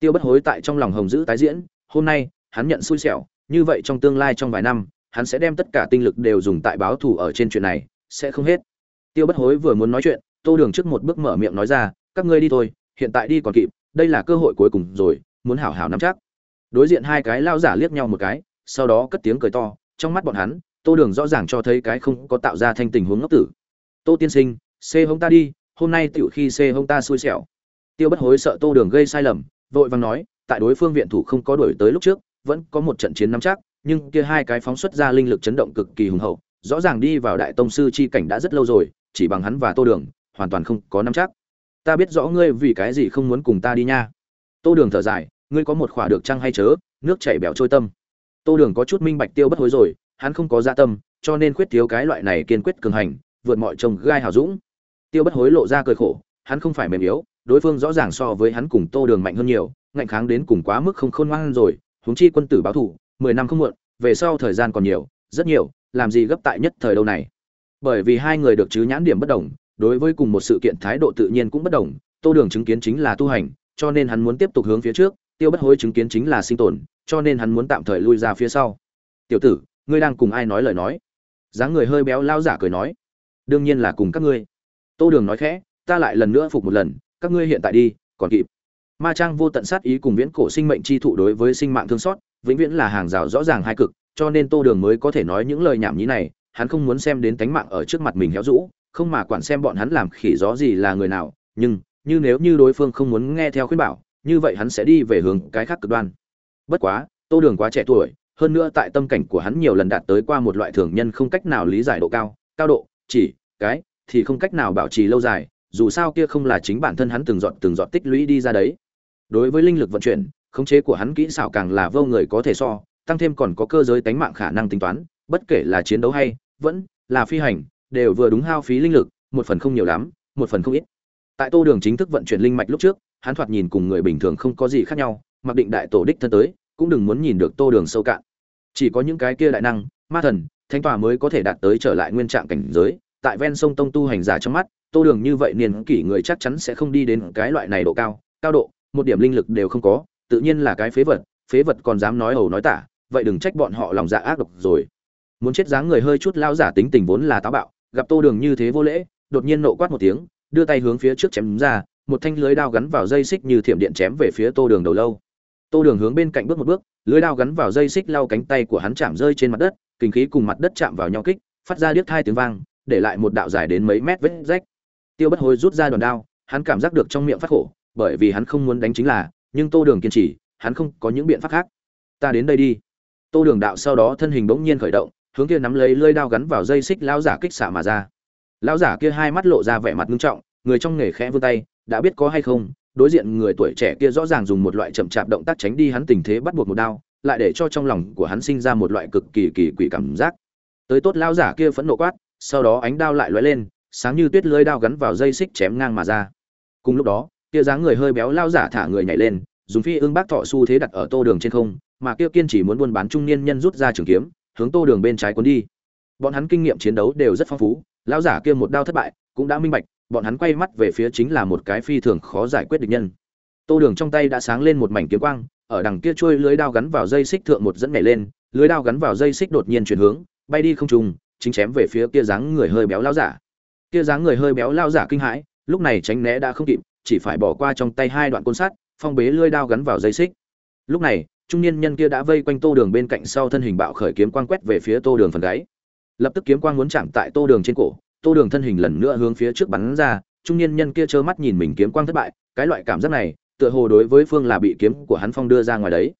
Tiêu bất hối tại trong lòng hồng giữ tái diễn, hôm nay, hắn nhận xui xẻo, như vậy trong tương lai trong vài năm, hắn sẽ đem tất cả tinh lực đều dùng tại báo thù ở trên chuyện này, sẽ không hết. Tiêu bất hối vừa muốn nói chuyện, tô đường trước một bước mở miệng nói ra, các ngươi đi thôi, hiện tại đi còn kịp đây là cơ hội cuối cùng rồi, muốn hảo hảo nắm chắc. Đối diện hai cái lao giả liếc nhau một cái, sau đó cất tiếng cười to, trong mắt bọn hắn, tô đường rõ ràng cho thấy cái không có tạo ra thanh tình huống ngốc tử. Tô tiên sinh, xê hông ta đi, hôm nay tựu khi xê hông ta xui xẻo. Tiêu bất hối sợ tô đường gây sai lầm, vội vàng nói, tại đối phương viện thủ không có đổi tới lúc trước, vẫn có một trận chiến nắm chắc, nhưng kia hai cái phóng xuất ra linh lực chấn động cực kỳ hùng hậu, rõ ràng đi vào đại tông sư chi cảnh đã rất lâu rồi, chỉ bằng hắn và tô đường, hoàn toàn không có nắm chắc ta biết rõ ngươi vì cái gì không muốn cùng ta đi nha. Tô đường thở dài, ngươi có một khỏa được trăng hay chớ, nước chảy bẻo trôi tâm. Tô đường có chút minh bạch tiêu bất hối rồi, hắn không có dạ tâm, cho nên khuyết thiếu cái loại này kiên quyết cường hành, vượt mọi trông gai hào dũng. Tiêu bất hối lộ ra cười khổ, hắn không phải mềm yếu, đối phương rõ ràng so với hắn cùng tô đường mạnh hơn nhiều, ngạnh kháng đến cùng quá mức không khôn ngoan rồi, huống chi quân tử báo thủ mười năm không muộn, về sau thời gian còn nhiều, rất nhiều, làm gì gấp tại nhất thời đâu này. Bởi vì hai người được chứ nhãn điểm bất đồng đối với cùng một sự kiện thái độ tự nhiên cũng bất đồng, tô đường chứng kiến chính là tu hành, cho nên hắn muốn tiếp tục hướng phía trước, tiêu bất hối chứng kiến chính là sinh tồn, cho nên hắn muốn tạm thời lui ra phía sau. Tiểu tử, ngươi đang cùng ai nói lời nói? Dáng người hơi béo lao giả cười nói. Đương nhiên là cùng các ngươi. Tô đường nói khẽ, ta lại lần nữa phục một lần, các ngươi hiện tại đi, còn kịp. Ma trang vô tận sát ý cùng viễn cổ sinh mệnh chi thụ đối với sinh mạng thương xót, vĩnh viễn là hàng rào rõ ràng hai cực, cho nên tô đường mới có thể nói những lời nhảm nhí này, hắn không muốn xem đến tánh mạng ở trước mặt mình héo rũ không mà quản xem bọn hắn làm khỉ gió gì là người nào, nhưng, như nếu như đối phương không muốn nghe theo khuyên bảo, như vậy hắn sẽ đi về hướng cái khác cực đoan. Bất quá, tô đường quá trẻ tuổi, hơn nữa tại tâm cảnh của hắn nhiều lần đạt tới qua một loại thường nhân không cách nào lý giải độ cao cao độ, chỉ, cái, thì không cách nào bảo trì lâu dài, dù sao kia không là chính bản thân hắn từng dọn từng dọn tích lũy đi ra đấy. Đối với linh lực vận chuyển, khống chế của hắn kỹ xảo càng là vô người có thể so, tăng thêm còn có cơ giới tánh mạng khả năng tính toán, bất kể là chiến đấu hay, vẫn là phi hành đều vừa đúng hao phí linh lực, một phần không nhiều lắm, một phần không ít. Tại tô đường chính thức vận chuyển linh mạch lúc trước, hắn thoạt nhìn cùng người bình thường không có gì khác nhau, mặc định đại tổ đích thân tới, cũng đừng muốn nhìn được tô đường sâu cạn. Chỉ có những cái kia đại năng, ma thần, thánh tòa mới có thể đạt tới trở lại nguyên trạng cảnh giới, tại ven sông tông tu hành giả trong mắt, tô đường như vậy niên kỷ người chắc chắn sẽ không đi đến cái loại này độ cao cao độ, một điểm linh lực đều không có, tự nhiên là cái phế vật phế vật còn dám nói ẩu nói tả, vậy đừng trách bọn họ lòng dạ ác độc rồi. Muốn chết dáng người hơi chút lao giả tính tình vốn là táo bạo gặp tô đường như thế vô lễ, đột nhiên nộ quát một tiếng, đưa tay hướng phía trước chém ra, một thanh lưới đao gắn vào dây xích như thiểm điện chém về phía tô đường đầu lâu. Tô đường hướng bên cạnh bước một bước, lưới đao gắn vào dây xích lau cánh tay của hắn chạm rơi trên mặt đất, kinh khí cùng mặt đất chạm vào nhau kích, phát ra điếc thai tiếng vang, để lại một đạo dài đến mấy mét vết rách. Tiêu bất hối rút ra đòn đao, hắn cảm giác được trong miệng phát khổ, bởi vì hắn không muốn đánh chính là, nhưng tô đường kiên trì, hắn không có những biện pháp khác. Ta đến đây đi. Tô đường đạo sau đó thân hình bỗng nhiên khởi động hướng kia nắm lấy lưỡi đao gắn vào dây xích lão giả kích xạ mà ra. Lão giả kia hai mắt lộ ra vẻ mặt nghiêm trọng, người trong nghề khẽ vươn tay, đã biết có hay không, đối diện người tuổi trẻ kia rõ ràng dùng một loại chậm chạp động tác tránh đi hắn tình thế bắt buộc một đao, lại để cho trong lòng của hắn sinh ra một loại cực kỳ kỳ quỷ cảm giác. Tới tốt lão giả kia phẫn nộ quát, sau đó ánh đao lại lóe lên, sáng như tuyết lưỡi đao gắn vào dây xích chém ngang mà ra. Cùng lúc đó, kia dáng người hơi béo lão giả thả người nhảy lên, dùng phi ương bác thọ xu thế đặt ở tô đường trên không, mà kia kiên chỉ muốn buôn bán trung niên nhân rút ra trường kiếm hướng tô đường bên trái cuốn đi. Bọn hắn kinh nghiệm chiến đấu đều rất phong phú, lão giả kia một đao thất bại, cũng đã minh bạch, bọn hắn quay mắt về phía chính là một cái phi thường khó giải quyết địch nhân. Tô đường trong tay đã sáng lên một mảnh kiếm quang, ở đằng kia trôi lưới đao gắn vào dây xích thượng một dẫn nhảy lên, lưới đao gắn vào dây xích đột nhiên chuyển hướng, bay đi không trùng chính chém về phía kia dáng người hơi béo lao giả. Kia dáng người hơi béo lao giả kinh hãi, lúc này tránh né đã không kịp, chỉ phải bỏ qua trong tay hai đoạn côn sắt, phong bế lưỡi đao gắn vào dây xích. Lúc này trung niên nhân kia đã vây quanh tô đường bên cạnh sau thân hình bạo khởi kiếm quang quét về phía tô đường phần gáy. Lập tức kiếm quang muốn chạm tại tô đường trên cổ, tô đường thân hình lần nữa hướng phía trước bắn ra, trung niên nhân kia trơ mắt nhìn mình kiếm quang thất bại, cái loại cảm giác này, tựa hồ đối với phương là bị kiếm của hắn phong đưa ra ngoài đấy.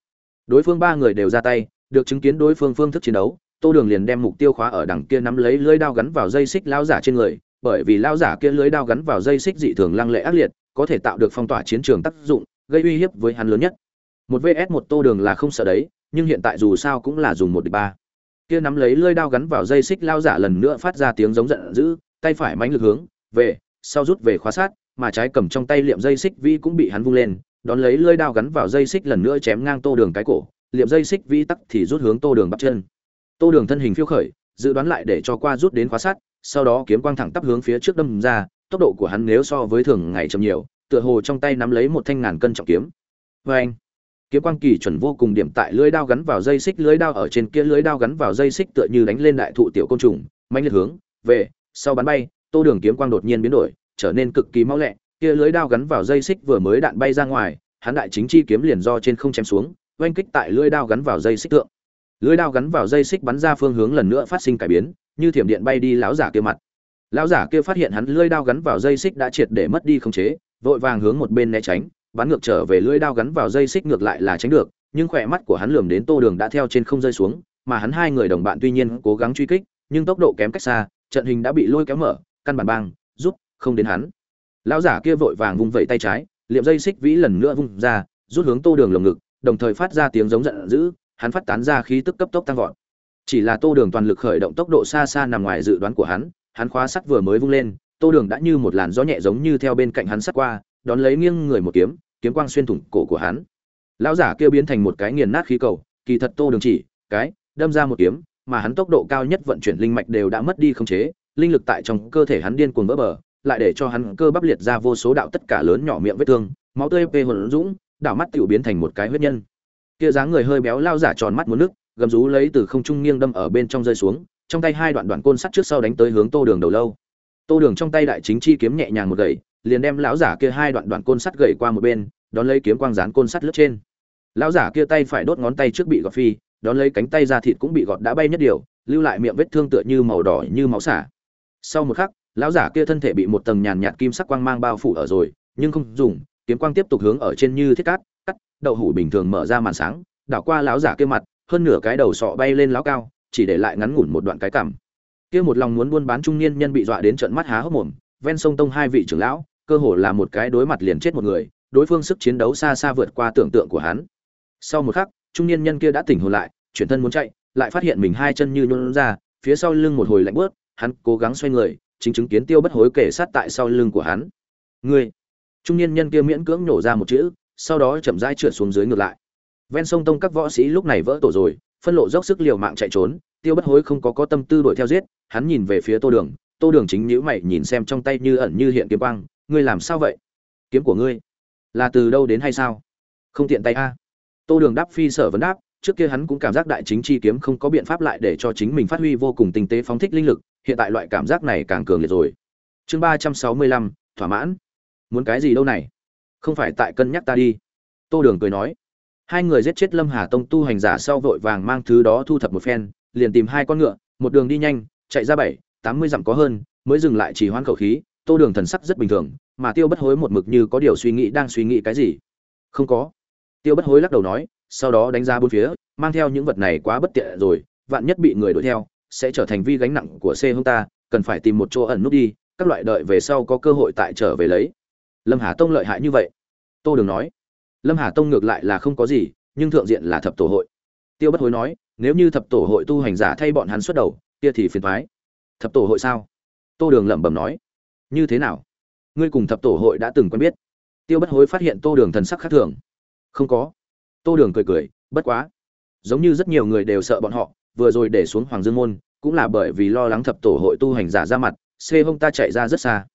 Đối phương ba người đều ra tay, được chứng kiến đối phương phương thức chiến đấu, tô đường liền đem mục tiêu khóa ở đằng kia nắm lấy lưới đao gắn vào dây xích lao giả trên người, bởi vì lao giả kia lưới đao gắn vào dây xích dị thường lăng lệ ác liệt, có thể tạo được phong tỏa chiến trường tác dụng, gây uy hiếp với hắn lớn nhất một vs một tô đường là không sợ đấy, nhưng hiện tại dù sao cũng là dùng một địch ba. Kia nắm lấy lơi đao gắn vào dây xích lao giả lần nữa phát ra tiếng giống giận dữ, tay phải mánh lực hướng, về, sau rút về khóa sát, mà trái cầm trong tay liệm dây xích vi cũng bị hắn vung lên, đón lấy lơi đao gắn vào dây xích lần nữa chém ngang tô đường cái cổ, liệm dây xích vi tắc thì rút hướng tô đường bắt chân. Tô đường thân hình phiêu khởi, dự đoán lại để cho qua rút đến khóa sát, sau đó kiếm quang thẳng tắp hướng phía trước đâm ra, tốc độ của hắn nếu so với thường ngày chậm nhiều, tựa hồ trong tay nắm lấy một thanh ngàn cân trọng kiếm. Vê anh kiếm quang kỳ chuẩn vô cùng điểm tại lưới đao gắn vào dây xích, lưới đao ở trên kia lưới đao gắn vào dây xích tựa như đánh lên đại thụ tiểu côn trùng, mạnh liệt hướng về, sau bắn bay, tô đường kiếm quang đột nhiên biến đổi, trở nên cực kỳ mau lẹ. Kia lưới đao gắn vào dây xích vừa mới đạn bay ra ngoài, hắn đại chính chi kiếm liền do trên không chém xuống, oanh kích tại lưới đao gắn vào dây xích tượng. Lưới đao gắn vào dây xích bắn ra phương hướng lần nữa phát sinh cải biến, như thiểm điện bay đi lão giả kia mặt. Lão giả kia phát hiện hắn lưới đao gắn vào dây xích đã triệt để mất đi khống chế, vội vàng hướng một bên né tránh bắn ngược trở về lưỡi đao gắn vào dây xích ngược lại là tránh được, nhưng khỏe mắt của hắn lườm đến tô đường đã theo trên không rơi xuống, mà hắn hai người đồng bạn tuy nhiên cố gắng truy kích, nhưng tốc độ kém cách xa, trận hình đã bị lôi kéo mở, căn bản bang, giúp không đến hắn. Lão giả kia vội vàng vung vẩy tay trái, liệm dây xích vĩ lần nữa vung ra, rút hướng tô đường lồng ngực, đồng thời phát ra tiếng giống giận dữ, hắn phát tán ra khí tức cấp tốc tăng vọt. Chỉ là tô đường toàn lực khởi động tốc độ xa xa nằm ngoài dự đoán của hắn hắn khóa sắt vừa mới vung lên, tô đường đã như một làn gió nhẹ giống như theo bên cạnh hắn sắt qua, đón lấy nghiêng người một kiếm kiếm quang xuyên thủng cổ của hắn. Lão giả kia biến thành một cái nghiền nát khí cầu, kỳ thật tô đường chỉ, cái, đâm ra một kiếm, mà hắn tốc độ cao nhất vận chuyển linh mạch đều đã mất đi khống chế, linh lực tại trong cơ thể hắn điên cuồng vỡ bờ, lại để cho hắn cơ bắp liệt ra vô số đạo tất cả lớn nhỏ miệng vết thương, máu tươi vê hồn dũng, đảo mắt tiểu biến thành một cái huyết nhân. Kia dáng người hơi béo lao giả tròn mắt muốn nước, gầm rú lấy từ không trung nghiêng đâm ở bên trong rơi xuống, trong tay hai đoạn đoạn côn sắt trước sau đánh tới hướng tô đường đầu lâu. Tô đường trong tay đại chính chi kiếm nhẹ nhàng một gậy liền đem lão giả kia hai đoạn đoạn côn sắt gậy qua một bên, đón lấy kiếm quang dán côn sắt lướt trên. Lão giả kia tay phải đốt ngón tay trước bị gọt phi, đón lấy cánh tay ra thịt cũng bị gọt đã bay nhất điều, lưu lại miệng vết thương tựa như màu đỏ như máu xả. Sau một khắc, lão giả kia thân thể bị một tầng nhàn nhạt kim sắc quang mang bao phủ ở rồi, nhưng không dùng, kiếm quang tiếp tục hướng ở trên như thiết cát, cắt, đậu hủ bình thường mở ra màn sáng, đảo qua lão giả kia mặt, hơn nửa cái đầu sọ bay lên lão cao, chỉ để lại ngắn ngủn một đoạn cái cằm. Kia một lòng muốn buôn bán trung niên nhân bị dọa đến trận mắt há hốc mồm, ven sông tông hai vị trưởng lão cơ hồ là một cái đối mặt liền chết một người đối phương sức chiến đấu xa xa vượt qua tưởng tượng của hắn. Sau một khắc trung niên nhân kia đã tỉnh hồn lại chuyển thân muốn chạy lại phát hiện mình hai chân như nhũn ra phía sau lưng một hồi lạnh buốt, hắn cố gắng xoay người chính chứng kiến tiêu bất hối kể sát tại sau lưng của hắn. Ngươi trung niên nhân kia miễn cưỡng nổ ra một chữ sau đó chậm rãi trượt xuống dưới ngược lại. Ven sông tông các võ sĩ lúc này vỡ tổ rồi phân lộ dốc sức liều mạng chạy trốn tiêu bất hối không có có tâm tư đuổi theo giết hắn nhìn về phía tô đường tô đường chính nhíu mày nhìn xem trong tay như ẩn như hiện kiếm quang ngươi làm sao vậy? Kiếm của ngươi là từ đâu đến hay sao? Không tiện tay a. Tô đường đáp phi sở vấn đáp, trước kia hắn cũng cảm giác đại chính chi kiếm không có biện pháp lại để cho chính mình phát huy vô cùng tinh tế phóng thích linh lực, hiện tại loại cảm giác này càng cường liệt rồi. Chương ba trăm sáu mươi lăm, thỏa mãn. Muốn cái gì đâu này? Không phải tại cân nhắc ta đi. Tô đường cười nói. Hai người giết chết lâm hà tông tu hành giả sau vội vàng mang thứ đó thu thập một phen, liền tìm hai con ngựa, một đường đi nhanh, chạy ra bảy, tám mươi dặm có hơn, mới dừng lại chỉ hoan khẩu khí tô đường thần sắc rất bình thường, mà tiêu bất hối một mực như có điều suy nghĩ đang suy nghĩ cái gì? Không có. Tiêu bất hối lắc đầu nói, sau đó đánh ra bốn phía, mang theo những vật này quá bất tiện rồi, vạn nhất bị người đuổi theo, sẽ trở thành vi gánh nặng của xe hông ta, cần phải tìm một chỗ ẩn nút đi, các loại đợi về sau có cơ hội tại trở về lấy. Lâm hà tông lợi hại như vậy. Tô đường nói. Lâm hà tông ngược lại là không có gì, nhưng thượng diện là thập tổ hội. Tiêu bất hối nói, nếu như thập tổ hội tu hành giả thay bọn hắn xuất đầu, kia thì phiền thoái thập tổ hội sao? Tô đường lẩm bẩm nói như thế nào? Ngươi cùng thập tổ hội đã từng quen biết. Tiêu bất hối phát hiện tô đường thần sắc khác thường. Không có. Tô đường cười cười, bất quá. Giống như rất nhiều người đều sợ bọn họ, vừa rồi để xuống hoàng dương môn, cũng là bởi vì lo lắng thập tổ hội tu hành giả ra mặt xê hông ta chạy ra rất xa.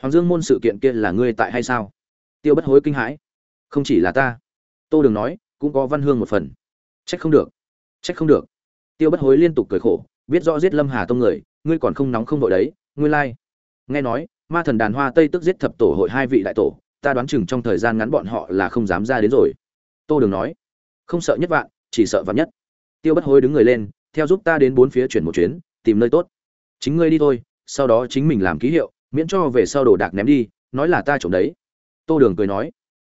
Hoàng dương môn sự kiện kia là ngươi tại hay sao? Tiêu bất hối kinh hãi. Không chỉ là ta. Tô đường nói, cũng có văn hương một phần. Trách không được. Trách không được. Tiêu bất hối liên tục cười khổ, biết rõ giết lâm hà tông người, ngươi còn không nóng không đội đấy, ngươi lai、like. nghe nói ma thần đàn hoa tây tức giết thập tổ hội hai vị đại tổ, ta đoán chừng trong thời gian ngắn bọn họ là không dám ra đến rồi. Tô đường nói, không sợ nhất vạn, chỉ sợ vạn nhất. Tiêu bất hối đứng người lên, theo giúp ta đến bốn phía chuyển một chuyến, tìm nơi tốt. Chính ngươi đi thôi, sau đó chính mình làm ký hiệu, miễn cho về sau đồ đạc ném đi, nói là ta trộm đấy. Tô đường cười nói,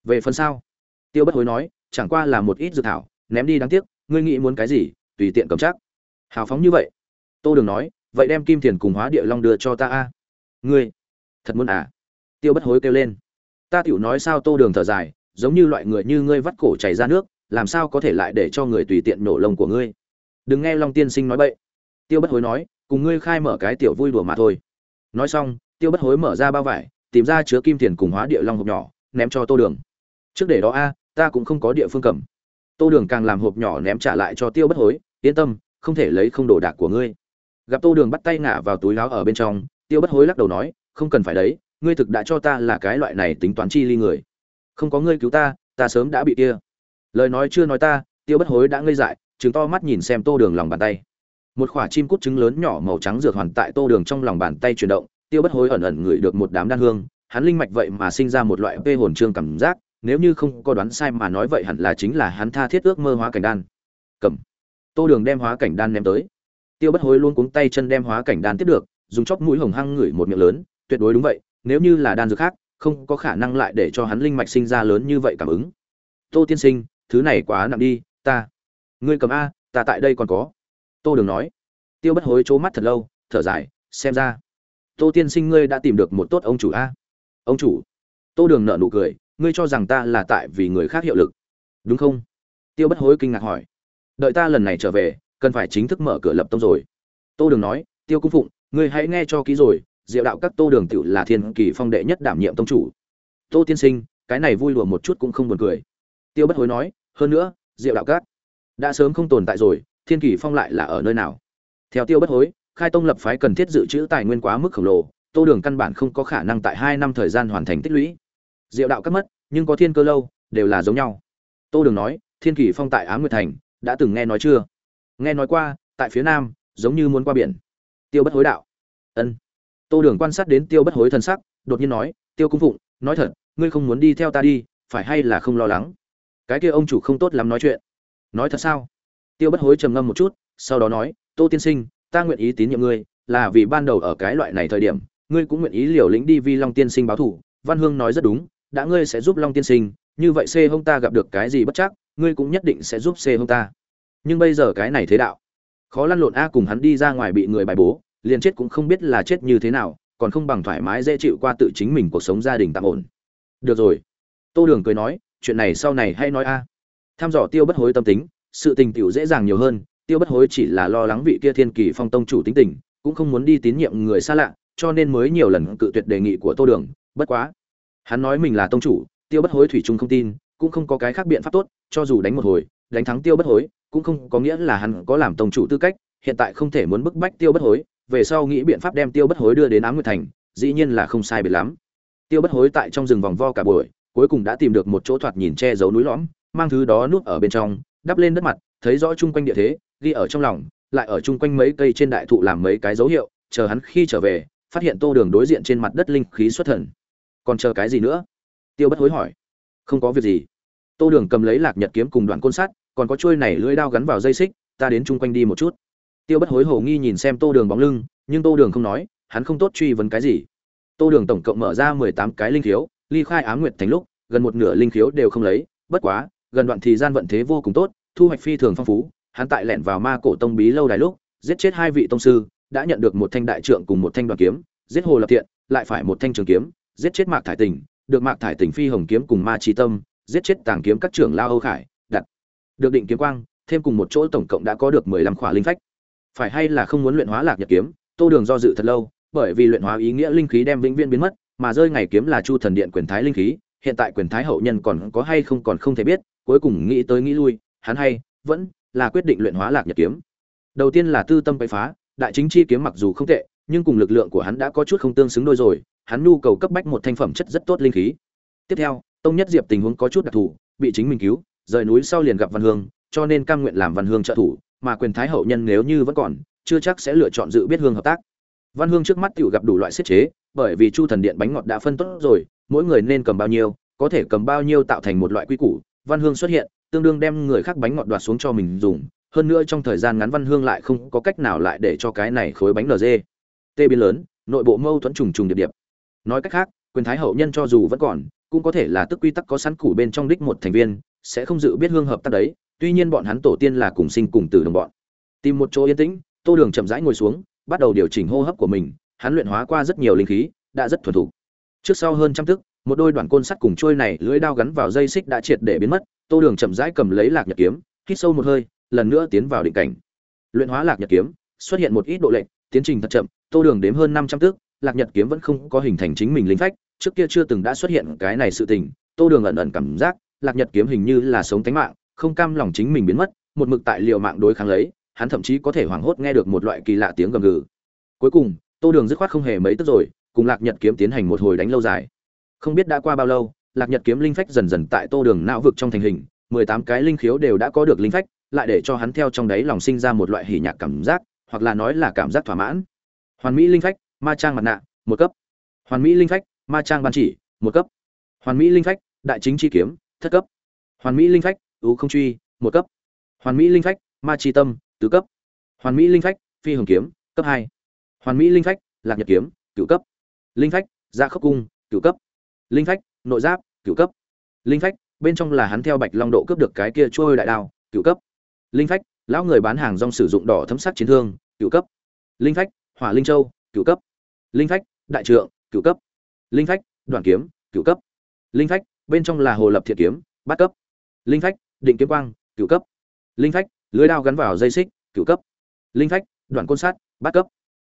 về phần sau tiêu bất hối nói, chẳng qua là một ít dự thảo, ném đi đáng tiếc, ngươi nghĩ muốn cái gì, tùy tiện cầm chắc. Hào phóng như vậy. Tô đường nói, vậy đem kim tiền cùng hóa địa long đưa cho ta a. Ngươi thật muốn à? Tiêu bất hối kêu lên. Ta tiểu nói sao tô đường thở dài, giống như loại người như ngươi vắt cổ chảy ra nước, làm sao có thể lại để cho người tùy tiện nổ lông của ngươi? Đừng nghe long tiên sinh nói bậy. Tiêu bất hối nói, cùng ngươi khai mở cái tiểu vui đùa mà thôi. Nói xong, tiêu bất hối mở ra bao vải, tìm ra chứa kim tiền cùng hóa địa long hộp nhỏ, ném cho tô đường. Trước để đó a, ta cũng không có địa phương cầm. Tô đường càng làm hộp nhỏ ném trả lại cho tiêu bất hối, yên tâm, không thể lấy không đồ đạc của ngươi. Gặp tô đường bắt tay ngả vào túi láo ở bên trong, tiêu bất hối lắc đầu nói không cần phải đấy, ngươi thực đã cho ta là cái loại này tính toán chi ly người. Không có ngươi cứu ta ta sớm đã bị kia. Lời nói chưa nói ta, tiêu bất hối đã ngây dại chứng to mắt nhìn xem tô đường lòng bàn tay. Một quả chim cút trứng lớn nhỏ màu trắng dược hoàn tại tô đường trong lòng bàn tay chuyển động, tiêu bất hối ẩn ẩn ngửi được một đám đan hương, hắn linh mạch vậy mà sinh ra một loại vê hồn trương cảm giác, nếu như không có đoán sai mà nói vậy hẳn là chính là hắn tha thiết ước mơ hóa cảnh đan. Cầm. Tô đường đem hóa cảnh đan ném tới. Tiêu bất hối luôn cuống tay chân đem hóa cảnh đan tiếp được, dùng chóp mũi hồng hăng ngửi một miệng lớn tuyệt đối đúng vậy, nếu như là đan dược khác, không có khả năng lại để cho hắn linh mạch sinh ra lớn như vậy cảm ứng. Tô tiên sinh, thứ này quá nặng đi, ta, ngươi cầm a, ta tại đây còn có. Tô đường nói. Tiêu bất hối c mắt thật lâu, thở dài, xem ra. Tô tiên sinh ngươi đã tìm được một tốt ông chủ a. Ông chủ. Tô đường nợ nụ cười, ngươi cho rằng ta là tại vì người khác hiệu lực. Đúng không? Tiêu bất hối kinh ngạc hỏi. Đợi ta lần này trở về, cần phải chính thức mở cửa lập tông rồi. Tô đường nói, tiêu cung phụng, ngươi hãy nghe cho kỹ rồi diệu đạo các tô đường tiểu là thiên kỳ phong đệ nhất đảm nhiệm tông chủ. Tô tiên sinh, cái này vui lùa một chút cũng không buồn cười. Tiêu bất hối nói, hơn nữa, diệu đạo các đã sớm không tồn tại rồi, thiên kỳ phong lại là ở nơi nào? Theo tiêu bất hối, khai tông lập phái cần thiết dự trữ tài nguyên quá mức khổng lồ, tô đường căn bản không có khả năng tại hai năm thời gian hoàn thành tích lũy. Diệu đạo các mất, nhưng có thiên cơ lâu, đều là giống nhau. Tô đường nói, thiên kỳ phong tại á nguyệt thành, đã từng nghe nói chưa? Nghe nói qua, tại phía nam, giống như muốn qua biển. Tiêu bất hối đạo, ân tô đường quan sát đến tiêu bất hối thần sắc, đột nhiên nói, tiêu cung phụng, nói thật, ngươi không muốn đi theo ta đi, phải hay là không lo lắng? Cái kia ông chủ không tốt lắm nói chuyện. Nói thật sao? Tiêu bất hối trầm ngâm một chút, sau đó nói, tô tiên sinh, ta nguyện ý tín nhiệm ngươi, là vì ban đầu ở cái loại này thời điểm, ngươi cũng nguyện ý liều lĩnh đi vi long tiên sinh báo thủ. Văn hương nói rất đúng, đã ngươi sẽ giúp long tiên sinh, như vậy c hông ta gặp được cái gì bất chắc, ngươi cũng nhất định sẽ giúp c hông ta. Nhưng bây giờ cái này thế đạo, khó lăn lộn a cùng hắn đi ra ngoài bị người bài bố liền chết cũng không biết là chết như thế nào, còn không bằng thoải mái dễ chịu qua tự chính mình cuộc sống gia đình tạm ổn. Được rồi. Tô đường cười nói, chuyện này sau này hay nói a. À. tham dò tiêu bất hối tâm tính, sự tình tiểu dễ dàng nhiều hơn, tiêu bất hối chỉ là lo lắng vị kia thiên kỳ phong tông chủ tính tình, cũng không muốn đi tín nhiệm người xa lạ, cho nên mới nhiều lần cự tuyệt đề nghị của tô đường, bất quá. Hắn nói mình là tông chủ, tiêu bất hối thủy chung không tin, cũng không có cái khác biện pháp tốt, cho dù đánh một hồi, đánh thắng tiêu bất hối, cũng không có nghĩa là hắn có làm tông chủ tư cách, hiện tại không thể muốn bức bách tiêu bất hối về sau nghĩ biện pháp đem tiêu bất hối đưa đến ám nguyệt thành, dĩ nhiên là không sai biệt lắm. Tiêu bất hối tại trong rừng vòng vo cả buổi, cuối cùng đã tìm được một chỗ thoạt nhìn che giấu núi lõm, mang thứ đó núp ở bên trong, đắp lên đất mặt, thấy rõ chung quanh địa thế, ghi ở trong lòng, lại ở chung quanh mấy cây trên đại thụ làm mấy cái dấu hiệu, chờ hắn khi trở về, phát hiện tô đường đối diện trên mặt đất linh khí xuất thần. Còn chờ cái gì nữa? Tiêu bất hối hỏi. Không có việc gì. Tô đường cầm lấy lạc nhật kiếm cùng đoạn côn sắt, còn có chuôi này lưỡi đao gắn vào dây xích, ta đến chung quanh đi một chút tiêu bất hối hồ nghi nhìn xem tô đường bóng lưng, nhưng tô đường không nói, hắn không tốt truy vấn cái gì. Tô đường tổng cộng mở ra mười tám cái linh khiếu, ly khai á nguyệt thành lúc, gần một nửa linh khiếu đều không lấy, bất quá, gần đoạn thì gian vận thế vô cùng tốt, thu hoạch phi thường phong phú, hắn tại lẻn vào ma cổ tông bí lâu đài lúc, giết chết hai vị tông sư, đã nhận được một thanh đại trượng cùng một thanh đoàn kiếm, giết hồ lập thiện, lại phải một thanh trường kiếm, giết chết mạc thải tình được mạc thải tình phi hồng kiếm cùng ma trí tâm, giết chết tàng kiếm các trưởng lao âu khải, đặt được định kiếm quang, thêm cùng một chỗ tổng cộng đã có được mười lăm khỏa linh phách phải hay là không muốn luyện hóa lạc nhật kiếm, tô đường do dự thật lâu, bởi vì luyện hóa ý nghĩa linh khí đem vĩnh viễn biến mất, mà rơi ngày kiếm là chu thần điện quyền thái linh khí, hiện tại quyền thái hậu nhân còn có hay không còn không thể biết, cuối cùng nghĩ tới nghĩ lui, hắn hay vẫn là quyết định luyện hóa lạc nhật kiếm. Đầu tiên là tư tâm bậy phá, đại chính chi kiếm mặc dù không tệ, nhưng cùng lực lượng của hắn đã có chút không tương xứng đôi rồi, hắn nhu cầu cấp bách một thanh phẩm chất rất tốt linh khí. Tiếp theo, tông nhất diệp tình huống có chút đặc thù, bị chính mình cứu, rời núi sau liền gặp văn hương, cho nên cam nguyện làm văn hương trợ thủ mà quyền thái hậu nhân nếu như vẫn còn, chưa chắc sẽ lựa chọn dự biết hương hợp tác. Văn hương trước mắt tiểu gặp đủ loại siết chế, bởi vì chu thần điện bánh ngọt đã phân tốt rồi, mỗi người nên cầm bao nhiêu, có thể cầm bao nhiêu tạo thành một loại quy củ. Văn hương xuất hiện, tương đương đem người khác bánh ngọt đoạt xuống cho mình dùng, hơn nữa trong thời gian ngắn văn hương lại không có cách nào lại để cho cái này khối bánh nd tê biến lớn, nội bộ mâu thuẫn trùng trùng điệp điệp. Nói cách khác, quyền thái hậu nhân cho dù vẫn còn, cũng có thể là tức quy tắc có sẵn củ bên trong đích một thành viên, sẽ không dự biết hương hợp tác đấy tuy nhiên bọn hắn tổ tiên là cùng sinh cùng tử đồng bọn. Tìm một chỗ yên tĩnh, tô đường chậm rãi ngồi xuống, bắt đầu điều chỉnh hô hấp của mình, hắn luyện hóa qua rất nhiều linh khí, đã rất thuần thục. Trước sau hơn trăm tức, một đôi đoạn côn sắt cùng trôi này lưỡi đao gắn vào dây xích đã triệt để biến mất, tô đường chậm rãi cầm lấy lạc nhật kiếm, hít sâu một hơi, lần nữa tiến vào định cảnh. Luyện hóa lạc nhật kiếm, xuất hiện một ít độ lệnh tiến trình thật chậm, tô đường đếm hơn năm trăm tước lạc nhật kiếm vẫn không có hình thành chính mình linh phách, trước kia chưa từng đã xuất hiện cái này sự tình, tô đường ẩn ẩn cảm giác, lạc nhật kiếm hình như là sống tánh mạng không cam lòng chính mình biến mất, một mực tại liều mạng đối kháng lấy, hắn thậm chí có thể hoảng hốt nghe được một loại kỳ lạ tiếng gầm gừ. Cuối cùng, tô đường dứt khoát không hề mấy tức rồi, cùng lạc nhật kiếm tiến hành một hồi đánh lâu dài. Không biết đã qua bao lâu, lạc nhật kiếm linh phách dần dần tại tô đường não vực trong thành hình, mười tám cái linh khiếu đều đã có được linh phách, lại để cho hắn theo trong đấy lòng sinh ra một loại hỉ nhạc cảm giác, hoặc là nói là cảm giác thỏa mãn. Hoàn mỹ linh phách, ma trang mặt nạ, một cấp. Hoàn mỹ linh phách, ma trang ban chỉ, một cấp. Hoàn mỹ linh phách, đại chính chi kiếm, thất cấp. Hoàn mỹ linh phách ưu không truy một cấp hoàn mỹ linh phách ma chi tâm tứ cấp hoàn mỹ linh phách phi hồng kiếm cấp hai hoàn mỹ linh phách lạc nhật kiếm cựu cấp linh phách gia khốc cung cựu cấp linh phách nội giáp cựu cấp linh phách bên trong là hắn theo bạch long độ cướp được cái kia trôi đại đao cựu cấp linh phách lão người bán hàng rong sử dụng đỏ thấm sắc chiến thương cựu cấp linh phách hỏa linh châu cựu cấp linh phách đại trượng cựu cấp linh phách đoàn kiếm cựu cấp linh phách bên trong là hồ lập thiệt kiếm bát cấp linh phách định kiếm quang cựu cấp. Linh phách, lưới đao gắn vào dây xích cựu cấp. Linh phách, đoạn côn sát bát cấp.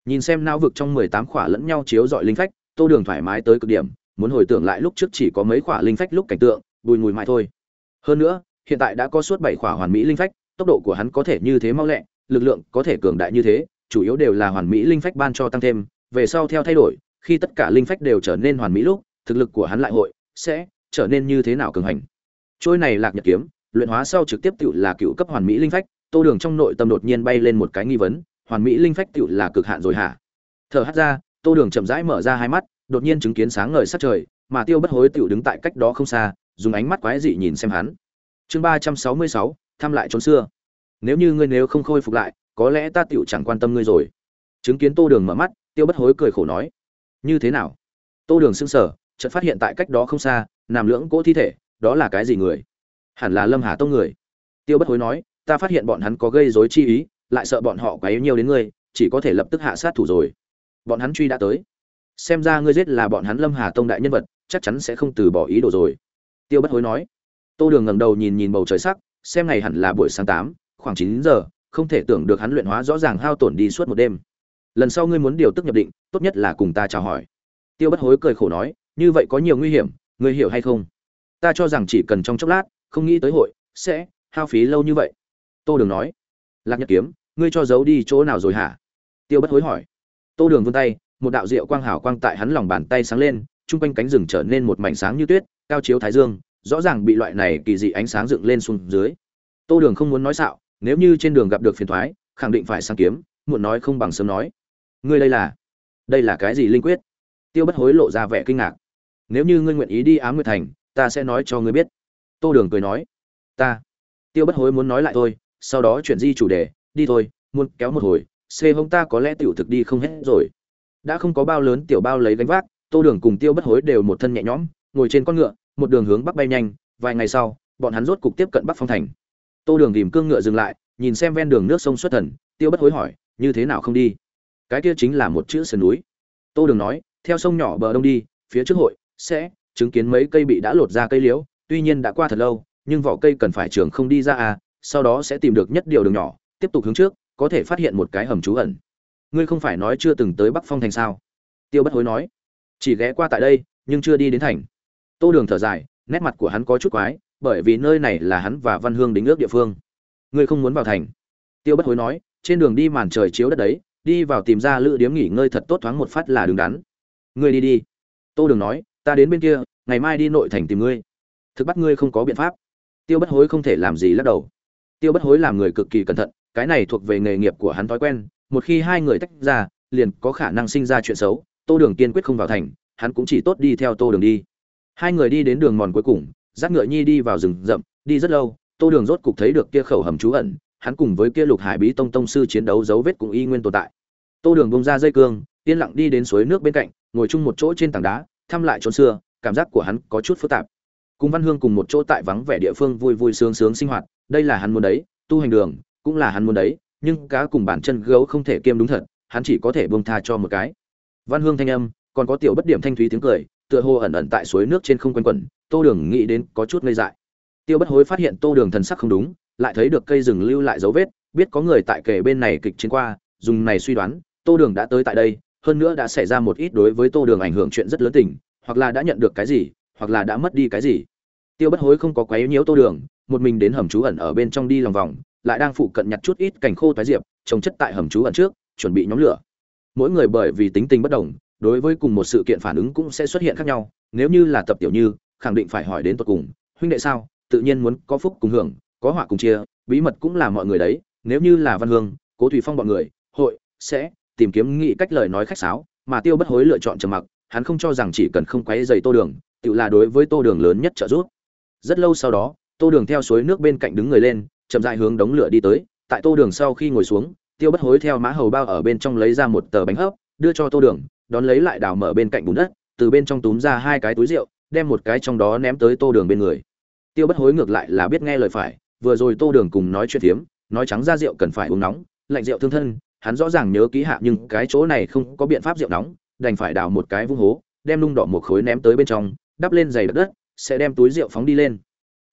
Nhìn xem não vực trong mười tám khỏa lẫn nhau chiếu dọi linh phách, tô đường thoải mái tới cực điểm, muốn hồi tưởng lại lúc trước chỉ có mấy khỏa linh phách lúc cảnh tượng, bùi ngùi mãi thôi. Hơn nữa, hiện tại đã có suốt bảy khỏa hoàn mỹ linh phách, tốc độ của hắn có thể như thế mau lẹ, lực lượng có thể cường đại như thế, chủ yếu đều là hoàn mỹ linh phách ban cho tăng thêm. Về sau theo thay đổi, khi tất cả linh phách đều trở nên hoàn mỹ lúc, thực lực của hắn lại hội sẽ trở nên như thế nào cường hành. Trôi này lạc nhật kiếm luyện hóa sau trực tiếp tự là cựu cấp hoàn mỹ linh phách, tô đường trong nội tâm đột nhiên bay lên một cái nghi vấn, hoàn mỹ linh phách tự là cực hạn rồi hả? Thở hắt ra, tô đường chậm rãi mở ra hai mắt, đột nhiên chứng kiến sáng ngời sát trời, mà tiêu bất hối tự đứng tại cách đó không xa, dùng ánh mắt quái dị nhìn xem hắn. Chương ba trăm sáu mươi sáu thăm lại trốn xưa. Nếu như ngươi nếu không khôi phục lại, có lẽ ta tựu chẳng quan tâm ngươi rồi. Chứng kiến tô đường mở mắt, tiêu bất hối cười khổ nói. Như thế nào? Tô đường sững sờ, chợt phát hiện tại cách đó không xa, nằm lưỡng cỗ thi thể, đó là cái gì người? Hẳn là lâm hà tông người. Tiêu bất hối nói, ta phát hiện bọn hắn có gây dối chi ý, lại sợ bọn họ quá yếu nhiều đến ngươi, chỉ có thể lập tức hạ sát thủ rồi. Bọn hắn truy đã tới. Xem ra ngươi giết là bọn hắn lâm hà tông đại nhân vật, chắc chắn sẽ không từ bỏ ý đồ rồi. Tiêu bất hối nói. Tô đường ngẩng đầu nhìn nhìn bầu trời sắc, xem ngày hẳn là buổi sáng tám, khoảng chín giờ, không thể tưởng được hắn luyện hóa rõ ràng hao tổn đi suốt một đêm. Lần sau ngươi muốn điều tức nhập định, tốt nhất là cùng ta chào hỏi. Tiêu bất hối cười khổ nói, như vậy có nhiều nguy hiểm, ngươi hiểu hay không? Ta cho rằng chỉ cần trong chốc lát không nghĩ tới hội, sẽ hao phí lâu như vậy. Tô đường nói, lạc nhật kiếm, ngươi cho giấu đi chỗ nào rồi hả? Tiêu bất hối hỏi. Tô đường vươn tay, một đạo diệu quang hảo quang tại hắn lòng bàn tay sáng lên, chung quanh cánh rừng trở nên một mảnh sáng như tuyết, cao chiếu thái dương, rõ ràng bị loại này kỳ dị ánh sáng dựng lên xuống dưới. Tô đường không muốn nói xạo, nếu như trên đường gặp được phiền thoái, khẳng định phải sang kiếm, muộn nói không bằng sớm nói. Ngươi đây là đây là cái gì linh quyết? Tiêu bất hối lộ ra vẻ kinh ngạc. Nếu như ngươi nguyện ý đi ám nguyệt thành, ta sẽ nói cho ngươi biết tô đường cười nói, ta. Tiêu bất hối muốn nói lại thôi, sau đó chuyển di chủ đề, đi thôi, muốn kéo một hồi xê hông ta có lẽ tiểu thực đi không hết rồi. Đã không có bao lớn tiểu bao lấy gánh vác, tô đường cùng tiêu bất hối đều một thân nhẹ nhõm, ngồi trên con ngựa, một đường hướng bắc bay nhanh, vài ngày sau, bọn hắn rốt cục tiếp cận bắc phong thành. Tô đường tìm cương ngựa dừng lại, nhìn xem ven đường nước sông xuất thần, tiêu bất hối hỏi, như thế nào không đi? Cái kia chính là một chữ sườn núi. Tô đường nói, theo sông nhỏ bờ đông đi, phía trước hội sẽ chứng kiến mấy cây bị đã lột ra cây liễu tuy nhiên đã qua thật lâu, nhưng vỏ cây cần phải trường không đi ra à sau đó sẽ tìm được nhất điều đường nhỏ, tiếp tục hướng trước, có thể phát hiện một cái hầm trú ẩn. Ngươi không phải nói chưa từng tới bắc phong thành sao? Tiêu bất hối nói. Chỉ ghé qua tại đây, nhưng chưa đi đến thành. Tô đường thở dài, nét mặt của hắn có chút quái, bởi vì nơi này là hắn và văn hương đính ước địa phương. Ngươi không muốn vào thành. Tiêu bất hối nói, trên đường đi màn trời chiếu đất đấy, đi vào tìm ra lữ điếm nghỉ ngơi thật tốt thoáng một phát là đứng đắn. Ngươi đi đi. Tô đường nói, ta đến bên kia, ngày mai đi nội thành tìm ngươi thực bắt ngươi không có biện pháp. Tiêu bất hối không thể làm gì lắc đầu. Tiêu bất hối làm người cực kỳ cẩn thận, cái này thuộc về nghề nghiệp của hắn thói quen, một khi hai người tách ra, liền có khả năng sinh ra chuyện xấu, tô đường kiên quyết không vào thành, hắn cũng chỉ tốt đi theo tô đường đi. Hai người đi đến đường mòn cuối cùng dắt ngựa nhi đi vào rừng rậm, đi rất lâu, tô đường rốt cục thấy được kia khẩu hầm trú ẩn, hắn cùng với kia lục hải bí tông tông sư chiến đấu dấu vết cũng y nguyên tồn tại. Tô đường bông ra dây cương, yên lặng đi đến suối nước bên cạnh, ngồi chung một chỗ trên tảng đá, thăm lại chốn xưa, cảm giác của hắn có chút phức tạp cùng văn hương cùng một chỗ tại vắng vẻ địa phương vui vui sướng sướng sinh hoạt, đây là hắn muốn đấy, tu hành đường, cũng là hắn muốn đấy, nhưng cá cùng bản chân gấu không thể kiêm đúng thật, hắn chỉ có thể bông tha cho một cái. Văn hương thanh âm, còn có tiểu bất điểm thanh thúy tiếng cười, tựa hồ ẩn ẩn tại suối nước trên không quanh quẩn, tô đường nghĩ đến có chút ngây dại. Tiêu bất hối phát hiện tô đường thần sắc không đúng, lại thấy được cây rừng lưu lại dấu vết, biết có người tại kề bên này kịch chiến qua, dùng này suy đoán, tô đường đã tới tại đây, hơn nữa đã xảy ra một ít đối với tô đường ảnh hưởng chuyện rất lớn tình, hoặc là đã nhận được cái gì hoặc là đã mất đi cái gì. Tiêu bất hối không có quấy nhiễu tô đường, một mình đến hầm trú ẩn ở bên trong đi lòng vòng, lại đang phụ cận nhặt chút ít cành khô toái diệp, trồng chất tại hầm trú ẩn trước, chuẩn bị nhóm lửa. Mỗi người bởi vì tính tình bất đồng, đối với cùng một sự kiện phản ứng cũng sẽ xuất hiện khác nhau, nếu như là tập tiểu như, khẳng định phải hỏi đến tột cùng, huynh đệ sao? Tự nhiên muốn có phúc cùng hưởng, có họa cùng chia, bí mật cũng là mọi người đấy, nếu như là văn hương, cố thủy phong bọn người, hội sẽ tìm kiếm nghị cách lời nói khách sáo. Mà tiêu bất hối lựa chọn trầm mặc, hắn không cho rằng chỉ cần không quấy dày tô đường tự là đối với tô đường lớn nhất trợ giúp. Rất lâu sau đó, tô đường theo suối nước bên cạnh đứng người lên, chậm dại hướng đống lửa đi tới. Tại tô đường sau khi ngồi xuống, tiêu bất hối theo mã hầu bao ở bên trong lấy ra một tờ bánh hấp, đưa cho tô đường, đón lấy lại đào mở bên cạnh bùn đất, từ bên trong túm ra hai cái túi rượu, đem một cái trong đó ném tới tô đường bên người. Tiêu bất hối ngược lại là biết nghe lời phải, vừa rồi tô đường cùng nói chuyện phiếm, nói trắng ra rượu cần phải uống nóng, lạnh rượu thương thân, hắn rõ ràng nhớ ký hạ nhưng cái chỗ này không có biện pháp rượu nóng, đành phải đào một cái vung hố, đem lung đỏ một khối ném tới bên trong đắp lên giày đất đất, sẽ đem túi rượu phóng đi lên.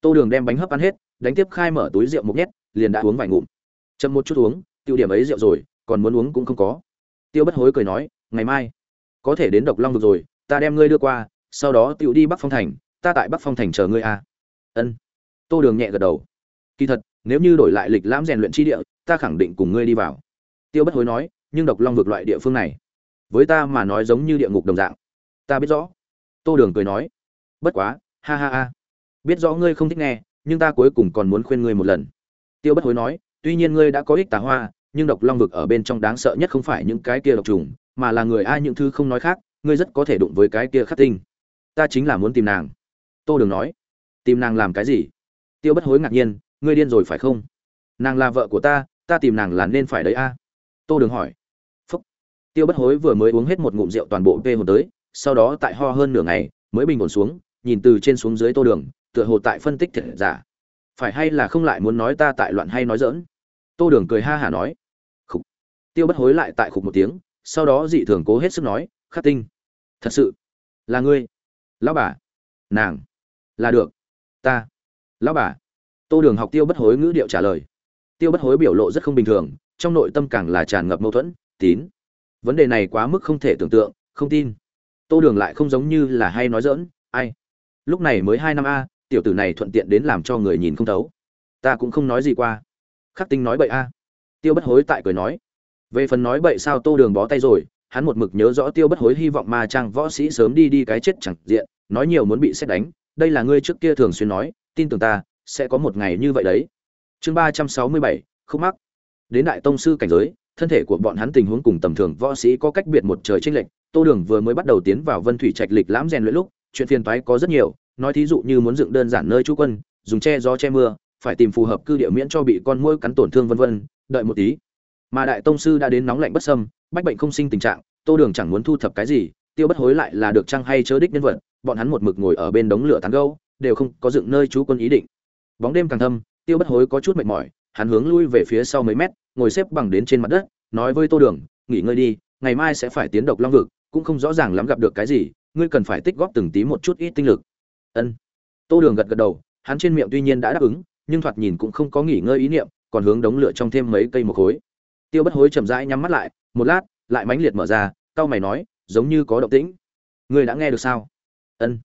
Tô đường đem bánh hấp ăn hết, đánh tiếp khai mở túi rượu một nhét, liền đã uống vài ngụm. Chậm một chút uống, tiêu điểm ấy rượu rồi, còn muốn uống cũng không có. Tiêu bất hối cười nói, ngày mai, có thể đến độc long vực rồi, ta đem ngươi đưa qua, sau đó tiêu đi bắc phong thành, ta tại bắc phong thành chờ ngươi à. ân. Tô đường nhẹ gật đầu. Kỳ thật, nếu như đổi lại lịch lãm rèn luyện chi địa, ta khẳng định cùng ngươi đi vào. Tiêu bất hối nói, nhưng độc long vực loại địa phương này, với ta mà nói giống như địa ngục đồng dạng. Ta biết rõ. Tô đường cười nói bất quá, ha ha ha. Biết rõ ngươi không thích nghe, nhưng ta cuối cùng còn muốn khuyên ngươi một lần. Tiêu bất hối nói, tuy nhiên ngươi đã có ích tà hoa, nhưng độc long vực ở bên trong đáng sợ nhất không phải những cái kia độc trùng, mà là người ai những thứ không nói khác, ngươi rất có thể đụng với cái kia khắc tinh. Ta chính là muốn tìm nàng. Tô đường nói, tìm nàng làm cái gì? Tiêu bất hối ngạc nhiên, ngươi điên rồi phải không? Nàng là vợ của ta ta tìm nàng là nên phải đấy a. Tô đường hỏi. Phúc. Tiêu bất hối vừa mới uống hết một ngụm rượu toàn bộ vê hồn tới, sau đó tại ho hơn nửa ngày, mới bình ổn xuống nhìn từ trên xuống dưới tô đường, tựa hồ tại phân tích thiệt giả. Phải hay là không lại muốn nói ta tại loạn hay nói dỡn tô đường cười ha hả nói. Khục. Tiêu bất hối lại tại khục một tiếng, sau đó dị thường cố hết sức nói, khắc tinh. Thật sự. Là ngươi. Lão bà. Nàng. Là được. Ta. Lão bà. Tô đường học tiêu bất hối ngữ điệu trả lời. Tiêu bất hối biểu lộ rất không bình thường, trong nội tâm càng là tràn ngập mâu thuẫn, tín. Vấn đề này quá mức không thể tưởng tượng, không tin. Tô đường lại không giống như là hay nói dỡn ai? Lúc này mới hai năm a, tiểu tử này thuận tiện đến làm cho người nhìn không thấu. Ta cũng không nói gì qua. Khắc tinh nói bậy a. Tiêu bất hối tại cười nói. Về phần nói bậy sao tô đường bó tay rồi, hắn một mực nhớ rõ tiêu bất hối hy vọng ma trang võ sĩ sớm đi đi cái chết chẳng diện, nói nhiều muốn bị xét đánh. Đây là ngươi trước kia thường xuyên nói, tin tưởng ta, sẽ có một ngày như vậy đấy. Chương ba trăm sáu mươi bảy không mắc. Đến đại tông sư cảnh giới, thân thể của bọn hắn tình huống cùng tầm thường võ sĩ có cách biệt một trời chênh lệch. Tô đường vừa mới bắt đầu tiến vào vân thủy trạch lịch lãm rèn luyện lúc chuyện phiền toái có rất nhiều, nói thí dụ như muốn dựng đơn giản nơi trú quân, dùng che gió che mưa, phải tìm phù hợp cư địa miễn cho bị con muỗi cắn tổn thương vân vân, đợi một tí. Mà đại tông sư đã đến nóng lạnh bất sâm bách bệnh không sinh tình trạng, tô đường chẳng muốn thu thập cái gì, tiêu bất hối lại là được chăng hay chớ đích nhân vật, bọn hắn một mực ngồi ở bên đống lửa tán gâu đều không có dựng nơi trú quân ý định. Bóng đêm càng thâm, tiêu bất hối có chút mệt mỏi, hắn hướng lui về phía sau mấy mét, ngồi xếp bằng đến trên mặt đất, nói với tô đường, nghỉ ngơi đi, ngày mai sẽ phải tiến độc long vực, cũng không rõ ràng lắm gặp được cái gì ngươi cần phải tích góp từng tí một chút ít tinh lực. Ân. Tô đường gật gật đầu, hắn trên miệng tuy nhiên đã đáp ứng, nhưng thoạt nhìn cũng không có nghỉ ngơi ý niệm, còn hướng đống lửa trong thêm mấy cây một khối. Tiêu bất hối chậm rãi nhắm mắt lại, một lát, lại mãnh liệt mở ra, cau mày nói, giống như có động tĩnh. Ngươi đã nghe được sao? Ân.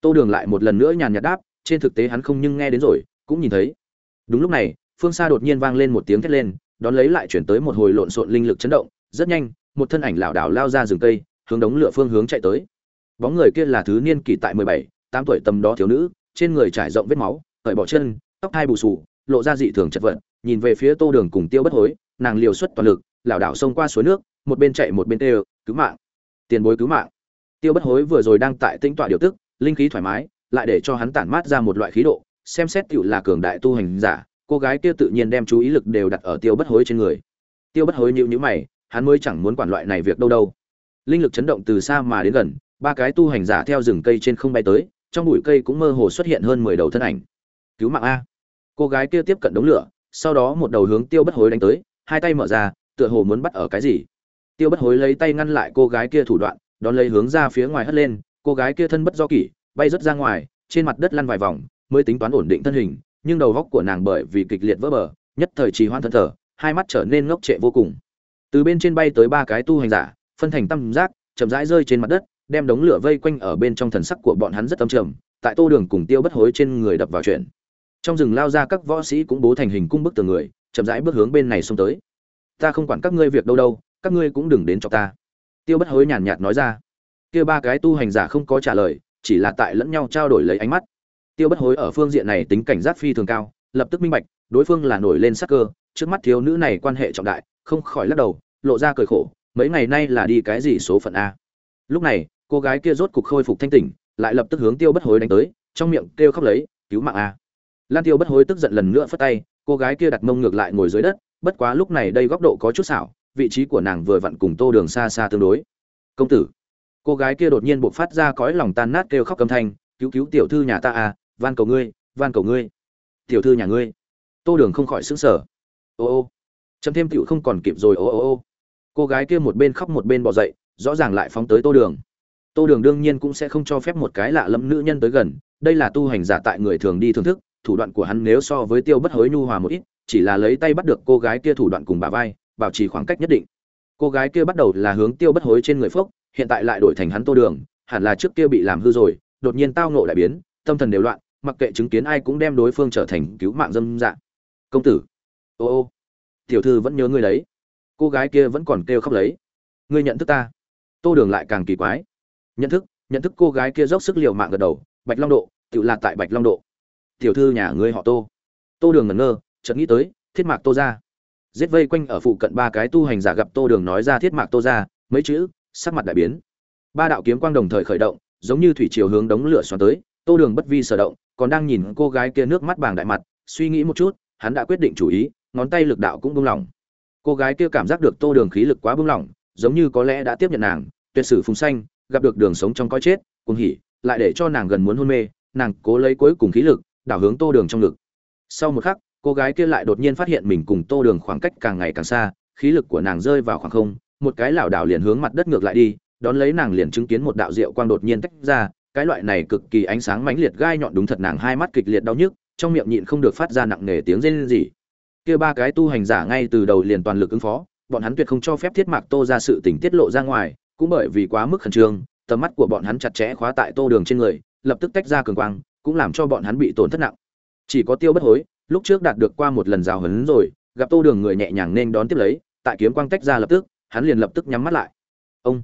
Tô đường lại một lần nữa nhàn nhạt đáp, trên thực tế hắn không nhưng nghe đến rồi, cũng nhìn thấy. Đúng lúc này, phương xa đột nhiên vang lên một tiếng thét lên, đón lấy lại chuyển tới một hồi lộn xộn linh lực chấn động, rất nhanh, một thân ảnh lảo đảo lao ra rừng cây, hướng đống lửa phương hướng chạy tới bóng người kia là thứ niên kỷ tại mười bảy, tám tuổi tầm đó thiếu nữ, trên người trải rộng vết máu hởi bỏ chân, tóc hai bù sù lộ ra dị thường chật vật, nhìn về phía tô đường cùng tiêu bất hối, nàng liều xuất toàn lực, lảo đảo xông qua suối nước, một bên chạy một bên tê cứu mạng! Tiền bối cứu mạng! Tiêu bất hối vừa rồi đang tại tinh tọa điều tức, linh khí thoải mái, lại để cho hắn tản mát ra một loại khí độ, xem xét tựu là cường đại tu hành giả, cô gái kia tự nhiên đem chú ý lực đều đặt ở tiêu bất hối trên người. Tiêu bất hối nhịu nhữ mày, hắn mới chẳng muốn quản loại này việc đâu đâu. Linh lực chấn động từ xa mà đến gần ba cái tu hành giả theo rừng cây trên không bay tới, trong bụi cây cũng mơ hồ xuất hiện hơn mười đầu thân ảnh. Cứu mạng a. Cô gái kia tiếp cận đống lửa, sau đó một đầu hướng tiêu bất hối đánh tới, hai tay mở ra, tựa hồ muốn bắt ở cái gì. Tiêu bất hối lấy tay ngăn lại cô gái kia thủ đoạn, đón lấy hướng ra phía ngoài hất lên, cô gái kia thân bất do kỷ, bay rớt ra ngoài, trên mặt đất lăn vài vòng, mới tính toán ổn định thân hình, nhưng đầu góc của nàng bởi vì kịch liệt vỡ bờ, nhất thời trì hoãn thân thở, hai mắt trở nên ngốc trệ vô cùng. Từ bên trên bay tới ba cái tu hành giả, phân thành tam giác, chậm rãi rơi trên mặt đất đem đống lửa vây quanh ở bên trong thần sắc của bọn hắn rất âm trầm, tại tô đường cùng tiêu bất hối trên người đập vào chuyện. Trong rừng lao ra các võ sĩ cũng bố thành hình cung bức tường người, chậm rãi bước hướng bên này xông tới. Ta không quản các ngươi việc đâu đâu, các ngươi cũng đừng đến cho ta. Tiêu bất hối nhàn nhạt nói ra. Kia ba cái tu hành giả không có trả lời, chỉ là tại lẫn nhau trao đổi lấy ánh mắt. Tiêu bất hối ở phương diện này tính cảnh giác phi thường cao, lập tức minh bạch, đối phương là nổi lên sắc cơ, trước mắt thiếu nữ này quan hệ trọng đại, không khỏi lắc đầu, lộ ra cười khổ, mấy ngày nay là đi cái gì số phận a. Lúc này cô gái kia rốt cục khôi phục thanh tỉnh, lại lập tức hướng tiêu bất hối đánh tới, trong miệng kêu khóc lấy, cứu mạng a. Lan tiêu bất hối tức giận lần nữa phất tay, cô gái kia đặt mông ngược lại ngồi dưới đất, bất quá lúc này đây góc độ có chút xảo, vị trí của nàng vừa vặn cùng tô đường xa xa tương đối. Công tử. Cô gái kia đột nhiên buộc phát ra cõi lòng tan nát kêu khóc cầm thanh, cứu cứu tiểu thư nhà ta à van cầu ngươi, van cầu ngươi, tiểu thư nhà ngươi. Tô đường không khỏi xứng sở ô ô. Chấm thêm tiểu không còn kịp rồi, ô ô ô. Cô gái kia một bên khóc một bên bỏ dậy, rõ ràng lại phóng tới tô đường tô đường đương nhiên cũng sẽ không cho phép một cái lạ lẫm nữ nhân tới gần, đây là tu hành giả tại người thường đi thưởng thức, thủ đoạn của hắn nếu so với tiêu bất hối nhu hòa một ít, chỉ là lấy tay bắt được cô gái kia thủ đoạn cùng bà vai, bảo trì khoảng cách nhất định. Cô gái kia bắt đầu là hướng tiêu bất hối trên người phốc, hiện tại lại đổi thành hắn tô đường, hẳn là trước kia bị làm hư rồi, đột nhiên tao nộ đại biến, tâm thần đều loạn, mặc kệ chứng kiến ai cũng đem đối phương trở thành cứu mạng dâm dạng công tử. Ô ô. Tiểu thư vẫn nhớ ngươi đấy. Cô gái kia vẫn còn kêu khóc lấy. Ngươi nhận thức ta. Tô đường lại càng kỳ quái nhận thức nhận thức cô gái kia dốc sức liều mạng gật đầu, bạch long độ tự là tại bạch long độ. Tiểu thư nhà ngươi họ tô. Tô đường ngẩn ngơ, chợt nghĩ tới, thiết mạc tô ra. Giết vây quanh ở phụ cận ba cái tu hành giả gặp tô đường nói ra thiết mạc tô ra, mấy chữ, sắc mặt đại biến. Ba đạo kiếm quang đồng thời khởi động, giống như thủy chiều hướng đống lửa xoắn tới, tô đường bất vi sở động, còn đang nhìn cô gái kia nước mắt bàng đại mặt, suy nghĩ một chút, hắn đã quyết định chủ ý, ngón tay lực đạo cũng buông lỏng. Cô gái kia cảm giác được tô đường khí lực quá buông lỏng, giống như có lẽ đã tiếp nhận nàng, tuyệt sử phùng xanh gặp được đường sống trong coi chết, cùng hỉ, lại để cho nàng gần muốn hôn mê, nàng cố lấy cuối cùng khí lực, đảo hướng tô đường trong ngực. Sau một khắc, cô gái kia lại đột nhiên phát hiện mình cùng tô đường khoảng cách càng ngày càng xa, khí lực của nàng rơi vào khoảng không, một cái lảo đảo liền hướng mặt đất ngược lại đi, đón lấy nàng liền chứng kiến một đạo diệu quang đột nhiên tách ra, cái loại này cực kỳ ánh sáng mãnh liệt gai nhọn đúng thật nàng hai mắt kịch liệt đau nhức, trong miệng nhịn không được phát ra nặng nề tiếng rên rỉ. Kia ba cái tu hành giả ngay từ đầu liền toàn lực ứng phó, bọn hắn tuyệt không cho phép thiết mạc tô ra sự tình tiết lộ ra ngoài cũng bởi vì quá mức khẩn trương, tầm mắt của bọn hắn chặt chẽ khóa tại tô đường trên người, lập tức tách ra cường quang, cũng làm cho bọn hắn bị tổn thất nặng. Chỉ có tiêu bất hối, lúc trước đạt được qua một lần giáo hấn rồi, gặp tô đường người nhẹ nhàng nên đón tiếp lấy, tại kiếm quang tách ra lập tức, hắn liền lập tức nhắm mắt lại. Ông!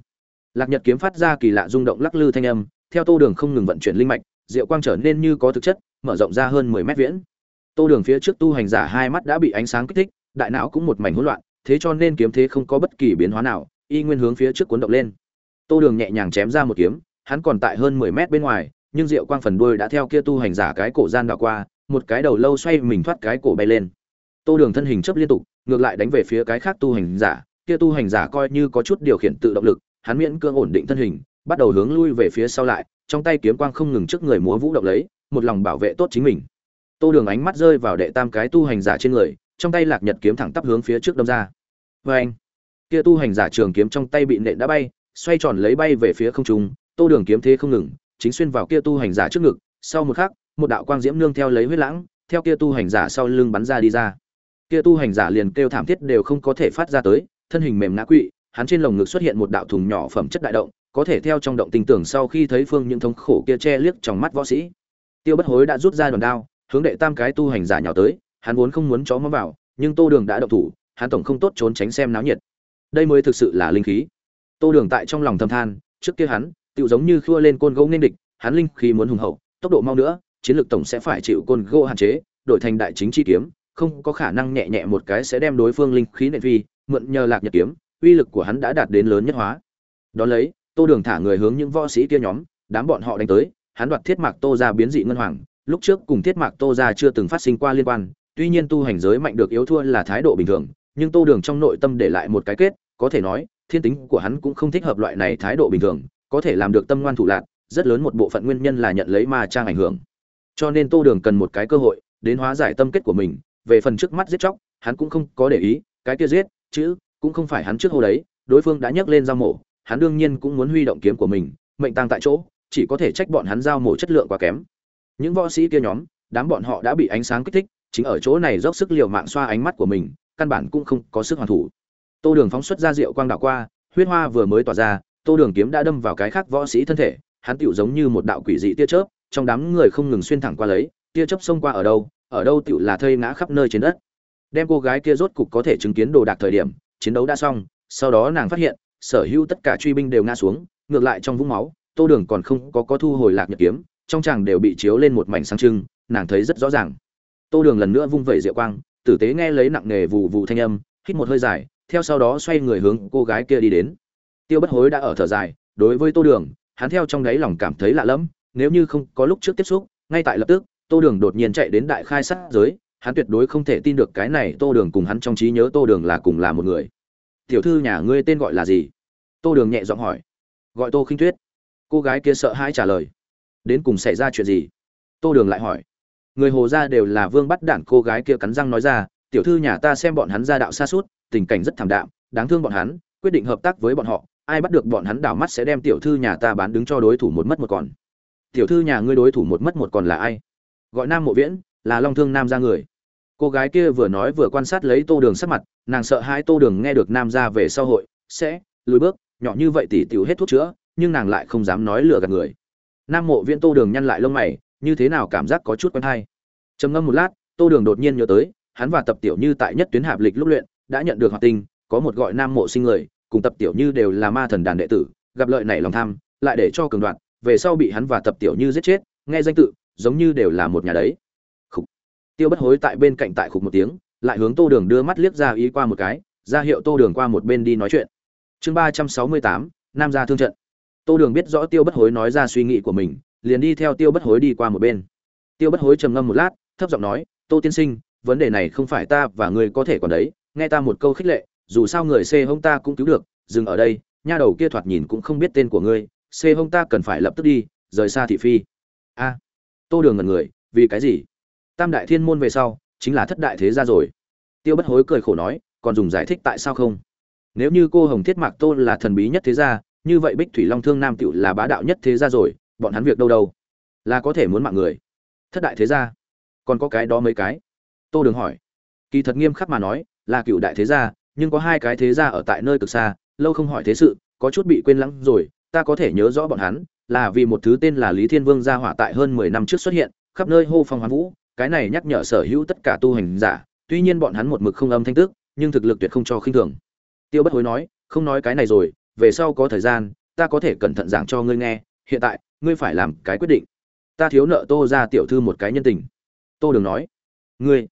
Lạc nhật kiếm phát ra kỳ lạ rung động lắc lư thanh âm, theo tô đường không ngừng vận chuyển linh mạch, diệu quang trở nên như có thực chất, mở rộng ra hơn mười mét viễn. Tô đường phía trước tu hành giả hai mắt đã bị ánh sáng kích thích, đại não cũng một mảnh hỗn loạn, thế cho nên kiếm thế không có bất kỳ biến hóa nào y nguyên hướng phía trước cuốn động lên. Tô đường nhẹ nhàng chém ra một kiếm, hắn còn tại hơn mười mét bên ngoài, nhưng diệu quang phần đuôi đã theo kia tu hành giả cái cổ gian đảo qua, một cái đầu lâu xoay mình thoát cái cổ bay lên. Tô đường thân hình chấp liên tục, ngược lại đánh về phía cái khác tu hành giả, kia tu hành giả coi như có chút điều khiển tự động lực, hắn miễn cưỡng ổn định thân hình, bắt đầu hướng lui về phía sau lại, trong tay kiếm quang không ngừng trước người múa vũ động lấy, một lòng bảo vệ tốt chính mình. Tô đường ánh mắt rơi vào đệ tam cái tu hành giả trên người, trong tay lạc nhật kiếm thẳng tắp hướng phía trước đâm ra. Vê anh kia tu hành giả trường kiếm trong tay bị nện đã bay, xoay tròn lấy bay về phía không trung, tô đường kiếm thế không ngừng, chính xuyên vào kia tu hành giả trước ngực, sau một khắc, một đạo quang diễm nương theo lấy huyết lãng, theo kia tu hành giả sau lưng bắn ra đi ra. Kia tu hành giả liền kêu thảm thiết đều không có thể phát ra tới, thân hình mềm ngã quỵ, hắn trên lồng ngực xuất hiện một đạo thùng nhỏ phẩm chất đại động, có thể theo trong động tình tưởng sau khi thấy phương những thống khổ kia che liếc trong mắt võ sĩ. Tiêu bất hối đã rút ra đòn đao, hướng đệ tam cái tu hành giả nhào tới, hắn vốn không muốn chó mắm vào, nhưng tô đường đã động thủ, hắn tổng không tốt trốn tránh xem náo nhiệt đây mới thực sự là linh khí. Tô đường tại trong lòng thầm than, trước kia hắn tự giống như khua lên côn gỗ nên địch, hắn linh khí muốn hùng hậu, tốc độ mau nữa, chiến lược tổng sẽ phải chịu côn gỗ hạn chế, đổi thành đại chính chi kiếm, không có khả năng nhẹ nhẹ một cái sẽ đem đối phương linh khí nện vi mượn nhờ lạc nhật kiếm, uy lực của hắn đã đạt đến lớn nhất hóa. Đón lấy, tô đường thả người hướng những võ sĩ kia nhóm, đám bọn họ đánh tới, hắn đoạt thiết mạc tô ra biến dị ngân hoàng, lúc trước cùng thiết mạc tô ra chưa từng phát sinh qua liên quan, tuy nhiên tu hành giới mạnh được yếu thua là thái độ bình thường nhưng tô đường trong nội tâm để lại một cái kết, có thể nói, thiên tính của hắn cũng không thích hợp loại này thái độ bình thường, có thể làm được tâm ngoan thủ lạc, rất lớn một bộ phận nguyên nhân là nhận lấy ma trang ảnh hưởng. Cho nên tô đường cần một cái cơ hội, đến hóa giải tâm kết của mình, về phần trước mắt giết chóc, hắn cũng không có để ý, cái kia giết, chữ, cũng không phải hắn trước hô đấy, đối phương đã nhấc lên dao mổ, hắn đương nhiên cũng muốn huy động kiếm của mình, mệnh tăng tại chỗ, chỉ có thể trách bọn hắn dao mổ chất lượng quá kém. Những võ sĩ kia nhóm, đám bọn họ đã bị ánh sáng kích thích, chính ở chỗ này dốc sức liều mạng xoa ánh mắt của mình căn bản cũng không có sức hoàn thủ. Tô đường phóng xuất ra rượu quang đạo qua, huyết hoa vừa mới tỏa ra, tô đường kiếm đã đâm vào cái khác võ sĩ thân thể, hắn tựu giống như một đạo quỷ dị tia chớp, trong đám người không ngừng xuyên thẳng qua lấy, tia chớp xông qua ở đâu ở đâu tựu là thây ngã khắp nơi trên đất. Đem cô gái kia rốt cục có thể chứng kiến đồ đạc thời điểm, chiến đấu đã xong, sau đó nàng phát hiện, sở hữu tất cả truy binh đều ngã xuống, ngược lại trong vũng máu, tô đường còn không có có thu hồi lạc nhật kiếm, trong chàng đều bị chiếu lên một mảnh sáng trưng, nàng thấy rất rõ ràng. Tô đường lần nữa vung vẩy diệu quang tử tế nghe lấy nặng nề vụ vụ thanh âm, hít một hơi dài, theo sau đó xoay người hướng cô gái kia đi đến. Tiêu bất hối đã ở thở dài, đối với tô đường, hắn theo trong đáy lòng cảm thấy lạ lẫm, nếu như không có lúc trước tiếp xúc, ngay tại lập tức, tô đường đột nhiên chạy đến đại khai sát giới, hắn tuyệt đối không thể tin được cái này tô đường cùng hắn trong trí nhớ tô đường là cùng là một người. Tiểu thư nhà ngươi tên gọi là gì? Tô đường nhẹ giọng hỏi. Gọi tô khinh tuyết. Cô gái kia sợ hãi trả lời. Đến cùng xảy ra chuyện gì? Tô đường lại hỏi người hồ ra đều là vương bắt đản cô gái kia cắn răng nói ra, tiểu thư nhà ta xem bọn hắn ra đạo xa suốt, tình cảnh rất thảm đạm, đáng thương bọn hắn, quyết định hợp tác với bọn họ, ai bắt được bọn hắn đảo mắt sẽ đem tiểu thư nhà ta bán đứng cho đối thủ một mất một còn. Tiểu thư nhà ngươi đối thủ một mất một còn là ai? Gọi nam mộ viễn, là long thương nam ra người. Cô gái kia vừa nói vừa quan sát lấy tô đường sắc mặt, nàng sợ hai tô đường nghe được nam ra về sau hội, sẽ lùi bước, nhỏ như vậy tỉ tiểu hết thuốc chữa, nhưng nàng lại không dám nói lừa gạt người. Nam mộ viễn tô đường nhăn lại lông mày, như thế nào cảm giác có chút quen hay? Trầm ngâm một lát tô đường đột nhiên nhớ tới hắn và tập tiểu như tại nhất tuyến hạp lịch lúc luyện đã nhận được hoạt tinh có một gọi nam mộ sinh người cùng tập tiểu như đều là ma thần đàn đệ tử gặp lợi nảy lòng tham lại để cho cường đoạn, về sau bị hắn và tập tiểu như giết chết nghe danh tự giống như đều là một nhà đấy. Khục. Tiêu bất hối tại bên cạnh tại khục một tiếng lại hướng tô đường đưa mắt liếc ra ý qua một cái ra hiệu tô đường qua một bên đi nói chuyện. Chương ba trăm sáu mươi tám nam gia thương trận. Tô đường biết rõ tiêu bất hối nói ra suy nghĩ của mình liền đi theo tiêu bất hối đi qua một bên. Tiêu bất hối trầm ngâm một lát thấp giọng nói, tô tiên sinh, vấn đề này không phải ta và người có thể còn đấy, nghe ta một câu khích lệ, dù sao người xê hông ta cũng cứu được, dừng ở đây, nha đầu kia thoạt nhìn cũng không biết tên của ngươi, xê hông ta cần phải lập tức đi, rời xa thị phi. A, tô đường ngần người, vì cái gì? Tam đại thiên môn về sau, chính là thất đại thế gia rồi. Tiêu bất hối cười khổ nói, còn dùng giải thích tại sao không? Nếu như cô hồng thiết mạc tô là thần bí nhất thế gia, như vậy bích thủy long thương nam tựu là bá đạo nhất thế gia rồi, bọn hắn việc đâu đâu? Là có thể muốn mạng người. Thất đại thế gia? Còn có cái đó mấy cái. Tô đường hỏi. Kỳ thật nghiêm khắc mà nói, là cựu đại thế gia, nhưng có hai cái thế gia ở tại nơi cực xa, lâu không hỏi thế sự, có chút bị quên lãng rồi, ta có thể nhớ rõ bọn hắn, là vì một thứ tên là lý thiên vương gia hỏa tại hơn mười năm trước xuất hiện, khắp nơi hô phong hoán vũ, cái này nhắc nhở sở hữu tất cả tu hành giả, tuy nhiên bọn hắn một mực không âm thanh tức nhưng thực lực tuyệt không cho khinh thường. Tiêu bất hối nói, không nói cái này rồi, về sau có thời gian, ta có thể cẩn thận giảng cho ngươi nghe, hiện tại, ngươi phải làm cái quyết định. Ta thiếu nợ tô ra tiểu thư một cái nhân tình tô đường nói, ngươi.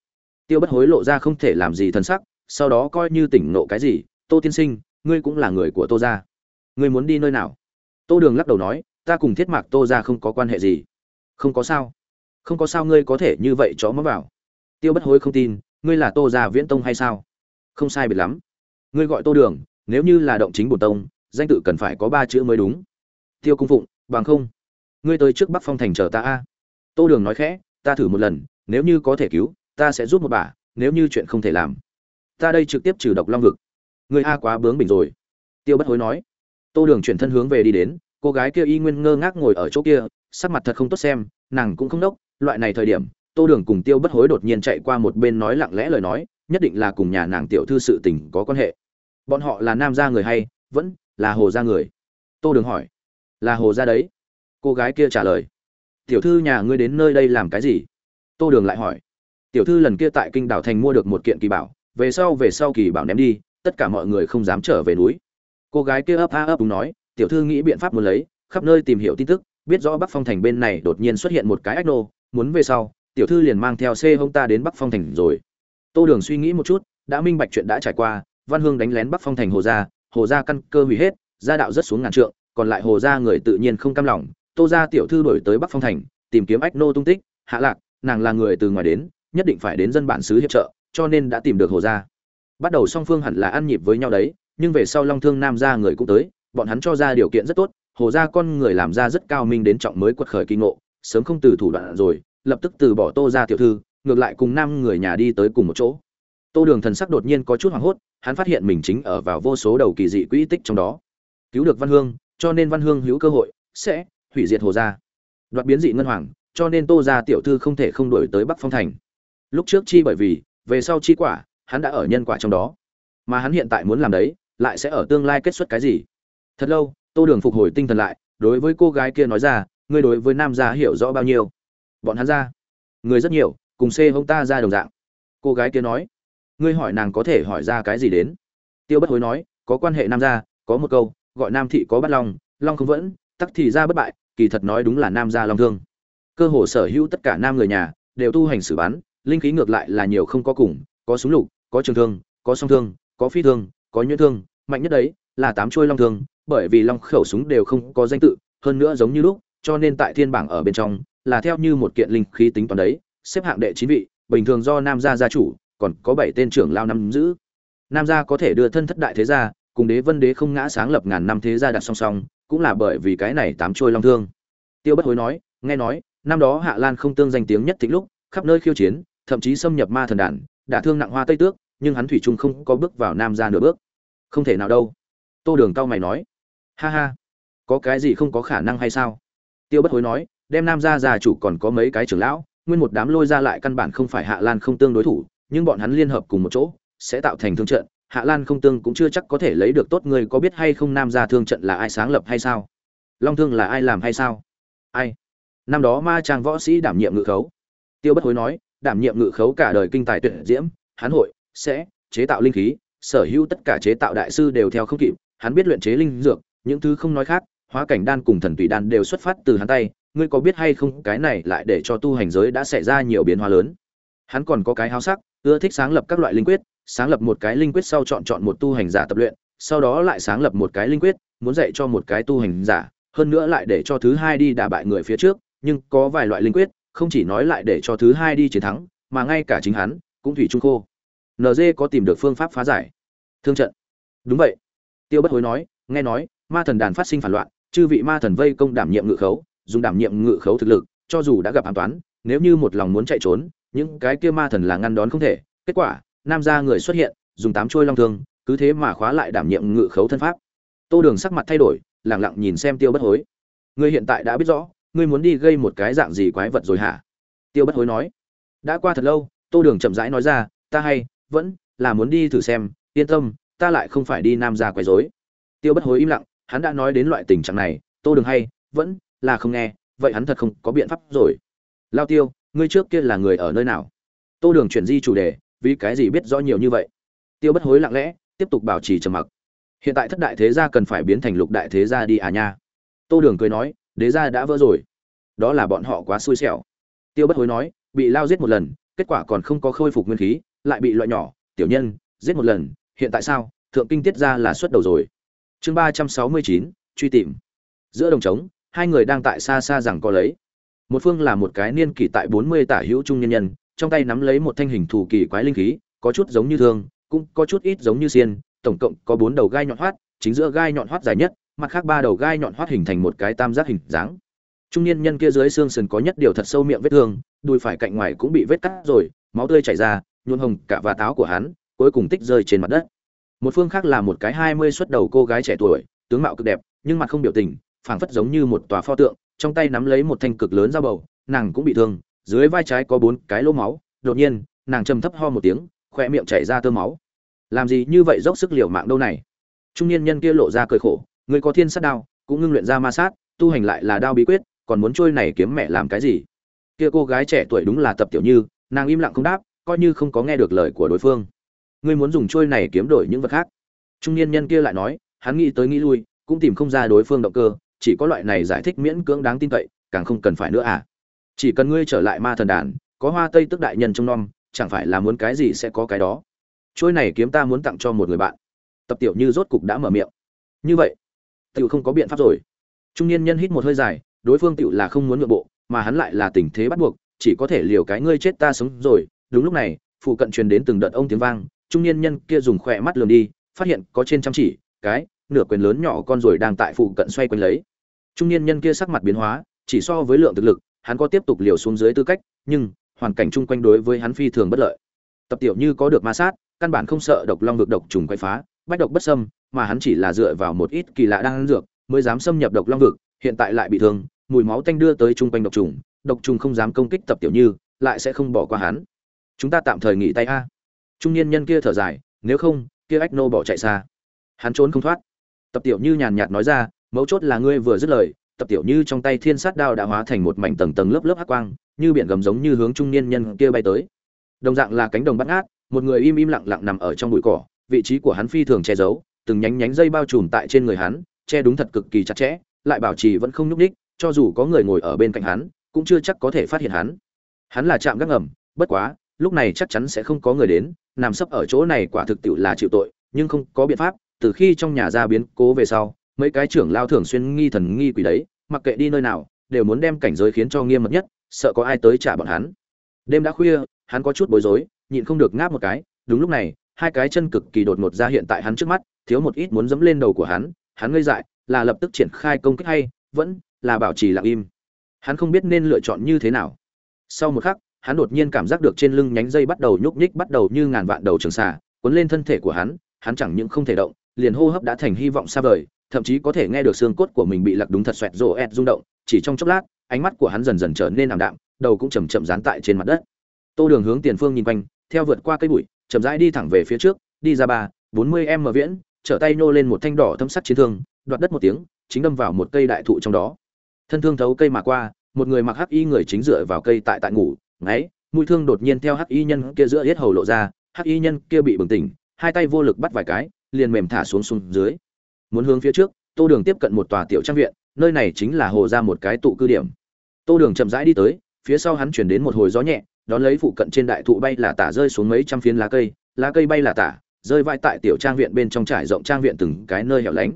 Tiêu bất hối lộ ra không thể làm gì thân sắc, sau đó coi như tỉnh nộ cái gì, tô tiên sinh, ngươi cũng là người của tô ra ngươi muốn đi nơi nào? Tô đường lắc đầu nói, ta cùng thiết mạc tô ra không có quan hệ gì. Không có sao. Không có sao ngươi có thể như vậy chó mó vào. Tiêu bất hối không tin, ngươi là tô ra viễn tông hay sao? Không sai biệt lắm. Ngươi gọi tô đường, nếu như là động chính bổn tông, danh tự cần phải có ba chữ mới đúng. Tiêu cung phụng, bằng không, ngươi tới trước bắc phong thành chờ ta a. Tô đường nói khẽ, ta thử một lần nếu như có thể cứu, ta sẽ giúp một bà, nếu như chuyện không thể làm. Ta đây trực tiếp trừ độc long vực. Người a quá bướng bỉnh rồi. Tiêu bất hối nói. Tô đường chuyển thân hướng về đi đến, cô gái kia y nguyên ngơ ngác ngồi ở chỗ kia, sắc mặt thật không tốt xem, nàng cũng không đốc. Loại này thời điểm, tô đường cùng tiêu bất hối đột nhiên chạy qua một bên nói lặng lẽ lời nói, nhất định là cùng nhà nàng tiểu thư sự tình có quan hệ. Bọn họ là nam gia người hay, vẫn là hồ gia người? Tô đường hỏi. Là hồ gia đấy. Cô gái kia trả lời. Tiểu thư nhà ngươi đến nơi đây làm cái gì? Tô đường lại hỏi. Tiểu thư lần kia tại kinh đảo thành mua được một kiện kỳ bảo, về sau về sau kỳ bảo ném đi, tất cả mọi người không dám trở về núi. Cô gái kia ấp a ấp đúng nói, tiểu thư nghĩ biện pháp muốn lấy, khắp nơi tìm hiểu tin tức, biết rõ bắc phong thành bên này đột nhiên xuất hiện một cái ách nô, muốn về sau, tiểu thư liền mang theo xe hông ta đến bắc phong thành rồi. Tô đường suy nghĩ một chút, đã minh bạch chuyện đã trải qua, văn hương đánh lén bắc phong thành hồ gia hồ gia căn cơ hủy hết, gia đạo rất xuống ngàn trượng, còn lại hồ gia người tự nhiên không cam lòng. Tô gia tiểu thư đổi tới bắc phong thành, tìm kiếm ách nô tung tích, hạ lạc nàng là người từ ngoài đến, nhất định phải đến dân bản xứ hiệp trợ, cho nên đã tìm được hồ gia. Bắt đầu song phương hẳn là ăn nhịp với nhau đấy, nhưng về sau long thương nam gia người cũng tới, bọn hắn cho ra điều kiện rất tốt, hồ gia con người làm ra rất cao minh đến trọng mới quật khởi kinh ngộ, sớm không từ thủ đoạn rồi, lập tức từ bỏ tô gia tiểu thư, ngược lại cùng năm người nhà đi tới cùng một chỗ. Tô đường thần sắc đột nhiên có chút hoảng hốt, hắn phát hiện mình chính ở vào vô số đầu kỳ dị quỹ tích trong đó. Cứu được văn hương, cho nên văn hương hữu cơ hội, sẽ hủy diệt hồ gia. Đoạt biến dị ngân hoàng cho nên tô gia tiểu thư không thể không đổi tới bắc phong thành. Lúc trước chi bởi vì, về sau chi quả, hắn đã ở nhân quả trong đó. Mà hắn hiện tại muốn làm đấy, lại sẽ ở tương lai kết xuất cái gì? Thật lâu, tô đường phục hồi tinh thần lại, đối với cô gái kia nói ra, ngươi đối với nam gia hiểu rõ bao nhiêu? Bọn hắn ra. Người rất nhiều, cùng xê hông ta ra đồng dạng. Cô gái kia nói. Ngươi hỏi nàng có thể hỏi ra cái gì đến? Tiêu bất hối nói, có quan hệ nam gia, có một câu, gọi nam thị có bắt long long không vẫn, tắc thì ra bất bại, kỳ thật nói đúng là nam gia long thương cơ hồ sở hữu tất cả nam người nhà, đều tu hành sử bắn linh khí ngược lại là nhiều không có cùng, có súng lục, có trường thương, có song thương, có phi thương, có nhuyễn thương, mạnh nhất đấy là tám chuôi long thương, bởi vì long khẩu súng đều không có danh tự, hơn nữa giống như lúc, cho nên tại thiên bảng ở bên trong là theo như một kiện linh khí tính toán đấy, xếp hạng đệ chín vị, bình thường do nam gia gia chủ, còn có bảy tên trưởng lao năm giữ. Nam gia có thể đưa thân thất đại thế gia, cùng đế vân đế không ngã sáng lập ngàn năm thế gia đặt song song, cũng là bởi vì cái này tám trôi long thương. Tiêu bất hối nói, nghe nói năm đó hạ lan không tương danh tiếng nhất thịnh lúc, khắp nơi khiêu chiến, thậm chí xâm nhập ma thần đàn đã thương nặng hoa tây tước, nhưng hắn thủy chung không có bước vào nam ra nửa bước. Không thể nào đâu. Tô đường cao mày nói. Ha ha. Có cái gì không có khả năng hay sao? Tiêu bất hối nói, đem nam ra già chủ còn có mấy cái trưởng lão, nguyên một đám lôi ra lại căn bản không phải hạ lan không tương đối thủ, nhưng bọn hắn liên hợp cùng một chỗ, sẽ tạo thành thương trận. Hạ lan không tương cũng chưa chắc có thể lấy được tốt người có biết hay không nam ra thương trận là ai sáng lập hay sao? Long thương là ai làm hay sao? Ai? Năm đó ma trang võ sĩ đảm nhiệm ngự khấu. Tiêu bất hối nói, đảm nhiệm ngự khấu cả đời kinh tài tuyệt diễm, hán hội, sẽ chế tạo linh khí, sở hữu tất cả chế tạo đại sư đều theo không kịp, hắn biết luyện chế linh dược, những thứ không nói khác, hóa cảnh đan cùng thần tùy đan đều xuất phát từ hắn tay, ngươi có biết hay không, cái này lại để cho tu hành giới đã xảy ra nhiều biến hóa lớn. Hắn còn có cái háo sắc, ưa thích sáng lập các loại linh quyết, sáng lập một cái linh quyết sau chọn chọn một tu hành giả tập luyện, sau đó lại sáng lập một cái linh quyết, muốn dạy cho một cái tu hành giả, hơn nữa lại để cho thứ hai đi đả bại người phía trước nhưng có vài loại linh quyết, không chỉ nói lại để cho thứ hai đi chiến thắng, mà ngay cả chính hắn, cũng thủy trung khô. Nd có tìm được phương pháp phá giải. Thương trận. Đúng vậy. Tiêu bất hối nói, nghe nói, ma thần đàn phát sinh phản loạn, chư vị ma thần vây công đảm nhiệm ngự khấu, dùng đảm nhiệm ngự khấu thực lực, cho dù đã gặp an toán, nếu như một lòng muốn chạy trốn, những cái kia ma thần là ngăn đón không thể. Kết quả, nam gia người xuất hiện, dùng tám trôi long thương, cứ thế mà khóa lại đảm nhiệm ngự khấu thân pháp. Tô đường sắc mặt thay đổi lẳng lặng nhìn xem tiêu bất hối. Ngươi hiện tại đã biết rõ ngươi muốn đi gây một cái dạng gì quái vật rồi hả? Tiêu bất hối nói. Đã qua thật lâu, tô đường chậm rãi nói ra, ta hay, vẫn là muốn đi thử xem, yên tâm, ta lại không phải đi nam gia quấy rối. Tiêu bất hối im lặng, hắn đã nói đến loại tình trạng này, tô đường hay, vẫn là không nghe, vậy hắn thật không có biện pháp rồi. Lao tiêu, ngươi trước kia là người ở nơi nào? Tô đường chuyển di chủ đề, vì cái gì biết rõ nhiều như vậy? Tiêu bất hối lặng lẽ, tiếp tục bảo trì trầm mặc. Hiện tại thất đại thế gia cần phải biến thành lục đại thế gia đi à nha. Tô đường cười nói đế gia đã vỡ rồi. Đó là bọn họ quá xui xẻo. Tiêu bất hối nói, bị lao giết một lần, kết quả còn không có khôi phục nguyên khí, lại bị loại nhỏ, tiểu nhân, giết một lần, hiện tại sao? Thượng kinh tiết ra là xuất đầu rồi. Chương ba trăm sáu mươi chín, truy tìm. Giữa đồng trống, hai người đang tại xa xa rằng có lấy. Một phương là một cái niên kỷ tại bốn mươi tả hữu trung nhân nhân, trong tay nắm lấy một thanh hình thủ kỳ quái linh khí, có chút giống như thương, cũng có chút ít giống như xiên, tổng cộng có bốn đầu gai nhọn hoắt, chính giữa gai nhọn hoắt dài nhất mặt khác ba đầu gai nhọn hoắt hình thành một cái tam giác hình dáng. Trung niên nhân kia dưới xương sườn có nhất điều thật sâu miệng vết thương, đùi phải cạnh ngoài cũng bị vết cắt rồi, máu tươi chảy ra nhuộm hồng cả và táo của hắn, cuối cùng tích rơi trên mặt đất. Một phương khác là một cái hai mươi xuất đầu cô gái trẻ tuổi, tướng mạo cực đẹp, nhưng mặt không biểu tình, phảng phất giống như một tòa pho tượng, trong tay nắm lấy một thanh cực lớn dao bầu, nàng cũng bị thương, dưới vai trái có bốn cái lỗ máu, đột nhiên, nàng trầm thấp ho một tiếng khoe miệng chảy ra tơ máu. Làm gì như vậy dốc sức liều mạng đâu này? Trung niên nhân kia lộ ra cười khổ Ngươi có thiên sát đao, cũng ngưng luyện ra ma sát, tu hành lại là đao bí quyết, còn muốn trôi này kiếm mẹ làm cái gì? Kia cô gái trẻ tuổi đúng là tập tiểu như, nàng im lặng không đáp, coi như không có nghe được lời của đối phương. Ngươi muốn dùng trôi này kiếm đổi những vật khác. Trung niên nhân kia lại nói, hắn nghĩ tới nghĩ lui, cũng tìm không ra đối phương động cơ, chỉ có loại này giải thích miễn cưỡng đáng tin cậy, càng không cần phải nữa à. Chỉ cần ngươi trở lại ma thần đàn, có hoa tây tức đại nhân trong nom, chẳng phải là muốn cái gì sẽ có cái đó. Trôi này kiếm ta muốn tặng cho một người bạn. Tập tiểu như rốt cục đã mở miệng. Như vậy tiểu không có biện pháp rồi. Trung niên nhân hít một hơi dài, đối phương tiểu là không muốn nhượng bộ, mà hắn lại là tình thế bắt buộc, chỉ có thể liều cái ngươi chết ta sống rồi. Đúng lúc này, phụ cận truyền đến từng đợt ông tiếng vang, trung niên nhân kia dùng khỏe mắt lườm đi, phát hiện có trên trăm chỉ, cái, nửa quyền lớn nhỏ con rồi đang tại phụ cận xoay quanh lấy. Trung niên nhân kia sắc mặt biến hóa, chỉ so với lượng thực lực, hắn có tiếp tục liều xuống dưới tư cách, nhưng, hoàn cảnh chung quanh đối với hắn phi thường bất lợi. Tập tiểu như có được ma sát, căn bản không sợ độc long vực độc trùng quay phá, bách độc bất xâm mà hắn chỉ là dựa vào một ít kỳ lạ đang ăn dược mới dám xâm nhập độc long vực, hiện tại lại bị thương, mùi máu tanh đưa tới chung quanh độc trùng độc trùng không dám công kích tập tiểu như, lại sẽ không bỏ qua hắn. Chúng ta tạm thời nghỉ tay a. Trung niên nhân kia thở dài, nếu không, kia ách nô bỏ chạy xa. Hắn trốn không thoát. Tập tiểu như nhàn nhạt nói ra, mấu chốt là ngươi vừa dứt lời, tập tiểu như trong tay thiên sát đao đã hóa thành một mảnh tầng tầng lớp lớp hắc quang, như biển gầm giống như hướng trung niên nhân kia bay tới. Đồng dạng là cánh đồng bắt ngát, một người im im lặng lặng nằm ở trong bụi cỏ, vị trí của hắn phi thường che giấu từng nhánh nhánh dây bao trùm tại trên người hắn che đúng thật cực kỳ chặt chẽ lại bảo trì vẫn không nhúc nhích, cho dù có người ngồi ở bên cạnh hắn cũng chưa chắc có thể phát hiện hắn. Hắn là chạm gác ngầm bất quá lúc này chắc chắn sẽ không có người đến nằm sấp ở chỗ này quả thực tiệu là chịu tội nhưng không có biện pháp từ khi trong nhà ra biến cố về sau mấy cái trưởng lao thường xuyên nghi thần nghi quỷ đấy mặc kệ đi nơi nào đều muốn đem cảnh giới khiến cho nghiêm mật nhất sợ có ai tới trả bọn hắn. Đêm đã khuya hắn có chút bối rối nhịn không được ngáp một cái đúng lúc này hai cái chân cực kỳ đột ngột ra hiện tại hắn trước mắt, thiếu một ít muốn dẫm lên đầu của hắn hắn ngây dại, là lập tức triển khai công kích hay, vẫn là bảo trì lặng im. Hắn không biết nên lựa chọn như thế nào. Sau một khắc, hắn đột nhiên cảm giác được trên lưng nhánh dây bắt đầu nhúc nhích bắt đầu như ngàn vạn đầu trường xà, cuốn lên thân thể của hắn hắn chẳng những không thể động, liền hô hấp đã thành hy vọng xa vời, thậm chí có thể nghe được xương cốt của mình bị lặc đúng thật xoẹt rồ ẹt rung động, chỉ trong chốc lát, ánh mắt của hắn dần dần trở nên ảm đạm, đầu cũng chậm chậm dán tại trên mặt đất. Tô đường hướng tiền phương nhìn quanh, theo vượt qua cây bụi chậm rãi đi thẳng về phía trước, đi ra ba, bốn mươi em mở viễn, trở tay nô lên một thanh đỏ thâm sắt chiến thương, đoạt đất một tiếng, chính đâm vào một cây đại thụ trong đó. Thân thương thấu cây mà qua, một người mặc hắc y người chính dựa vào cây tại tại ngủ, ngáy, mũi thương đột nhiên theo hắc y nhân kia giữa hết hầu lộ ra, hắc y nhân kia bị bừng tỉnh, hai tay vô lực bắt vài cái, liền mềm thả xuống xuống dưới. Muốn hướng phía trước, tô đường tiếp cận một tòa tiểu trang viện, nơi này chính là hồ ra một cái tụ cư điểm. Tô đường chậm rãi đi tới, phía sau hắn chuyển đến một hồi gió nhẹ đón lấy phụ cận trên đại thụ bay là tả rơi xuống mấy trăm phiến lá cây lá cây bay là tả, rơi vai tại tiểu trang viện bên trong trải rộng trang viện từng cái nơi hẻo lánh.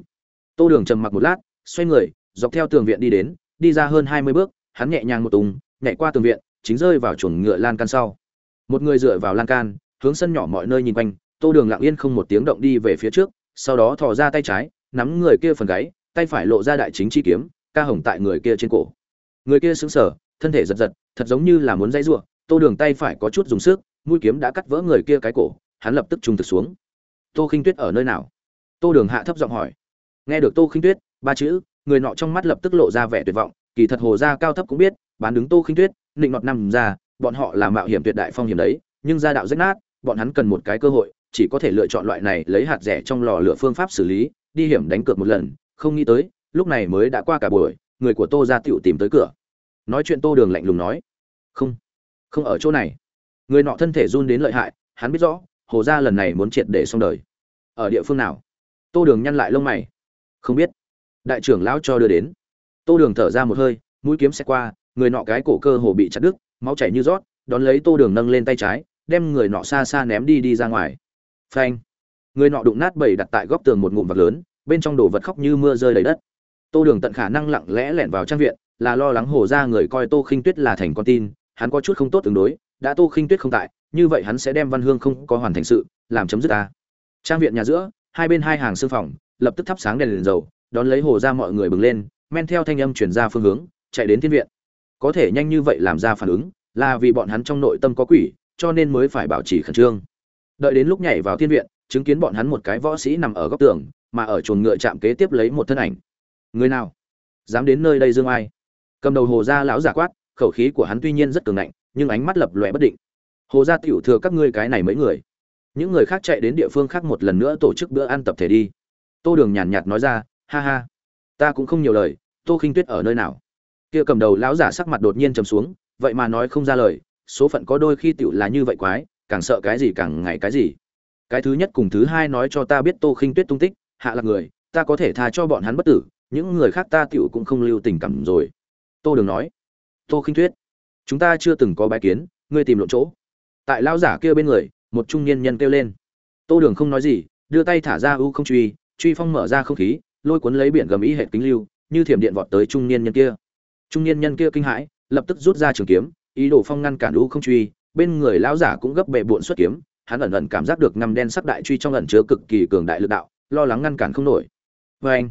Tô đường trầm mặc một lát, xoay người, dọc theo tường viện đi đến, đi ra hơn hai mươi bước, hắn nhẹ nhàng một tùng, nhảy qua tường viện, chính rơi vào chuồng ngựa lan can sau. Một người dựa vào lan can, hướng sân nhỏ mọi nơi nhìn quanh, tô đường lặng yên không một tiếng động đi về phía trước, sau đó thò ra tay trái, nắm người kia phần gáy, tay phải lộ ra đại chính chi kiếm, ca hồng tại người kia trên cổ. Người kia sững sờ, thân thể giật giật, thật giống như là muốn dãy giụa tô đường tay phải có chút dùng sức, mũi kiếm đã cắt vỡ người kia cái cổ, hắn lập tức trung thực xuống. Tô khinh tuyết ở nơi nào? Tô đường hạ thấp giọng hỏi. Nghe được tô khinh tuyết, ba chữ, người nọ trong mắt lập tức lộ ra vẻ tuyệt vọng, kỳ thật hồ gia cao thấp cũng biết, bán đứng tô khinh tuyết định nọt nằm ra, bọn họ là mạo hiểm tuyệt đại phong hiểm đấy, nhưng gia đạo rách nát, bọn hắn cần một cái cơ hội, chỉ có thể lựa chọn loại này lấy hạt rẻ trong lò lửa phương pháp xử lý, đi hiểm đánh cược một lần, không nghĩ tới, lúc này mới đã qua cả buổi, người của tô ra tựu tìm tới cửa. Nói chuyện tô đường lạnh lùng nói. Không không ở chỗ này. Người nọ thân thể run đến lợi hại, hắn biết rõ, hồ gia lần này muốn triệt để xong đời. Ở địa phương nào? Tô đường nhăn lại lông mày. Không biết. Đại trưởng lão cho đưa đến. Tô đường thở ra một hơi, mũi kiếm xe qua, người nọ cái cổ cơ hồ bị chặt đứt, máu chảy như rót, đón lấy tô đường nâng lên tay trái, đem người nọ xa xa ném đi đi ra ngoài. Phanh. Người nọ đụng nát bầy đặt tại góc tường một ngụm vật lớn, bên trong đồ vật khóc như mưa rơi đầy đất. Tô đường tận khả năng lặng lẽ lẻn vào trang viện, là lo lắng hồ ra người coi tô khinh tuyết là thành con tin hắn có chút không tốt tương đối, đã tô khinh tuyết không tại, như vậy hắn sẽ đem văn hương không có hoàn thành sự, làm chấm dứt ta. Trang viện nhà giữa, hai bên hai hàng sương phòng, lập tức thắp sáng đèn liền dầu, đón lấy hồ ra mọi người bừng lên, men theo thanh âm chuyển ra phương hướng, chạy đến thiên viện. Có thể nhanh như vậy làm ra phản ứng, là vì bọn hắn trong nội tâm có quỷ, cho nên mới phải bảo trì khẩn trương. Đợi đến lúc nhảy vào thiên viện, chứng kiến bọn hắn một cái võ sĩ nằm ở góc tường, mà ở chuồng ngựa chạm kế tiếp lấy một thân ảnh. Người nào? Dám đến nơi đây dương ai? Cầm đầu hồ gia lão giả quát khẩu khí của hắn tuy nhiên rất cường ngạnh, nhưng ánh mắt lập lòe bất định. Hồ gia tiểu thừa các ngươi cái này mấy người. Những người khác chạy đến địa phương khác một lần nữa tổ chức bữa ăn tập thể đi. Tô đường nhàn nhạt nói ra, ha ha, ta cũng không nhiều lời, tô khinh tuyết ở nơi nào? Kia cầm đầu lão giả sắc mặt đột nhiên trầm xuống, vậy mà nói không ra lời, số phận có đôi khi tiểu là như vậy quái, càng sợ cái gì càng ngày cái gì. Cái thứ nhất cùng thứ hai nói cho ta biết tô khinh tuyết tung tích, hạ là người, ta có thể tha cho bọn hắn bất tử, những người khác ta tiểu cũng không lưu tình cảm rồi. Tô đường nói tô khinh tuyết. Chúng ta chưa từng có bái kiến, ngươi tìm lộn chỗ. Tại lão giả kia bên người, một trung niên nhân kêu lên. Tô đường không nói gì, đưa tay thả ra u không truy truy phong mở ra không khí, lôi cuốn lấy biển gầm ý hệ kính lưu, như thiểm điện vọt tới trung niên nhân kia. Trung niên nhân kia kinh hãi, lập tức rút ra trường kiếm, ý đồ phong ngăn cản u không truy, bên người lão giả cũng gấp bệ bộn xuất kiếm, hắn ẩn ẩn cảm giác được ngăm đen sắc đại truy trong ẩn chứa cực kỳ cường đại lực đạo, lo lắng ngăn cản không nổi. Vê anh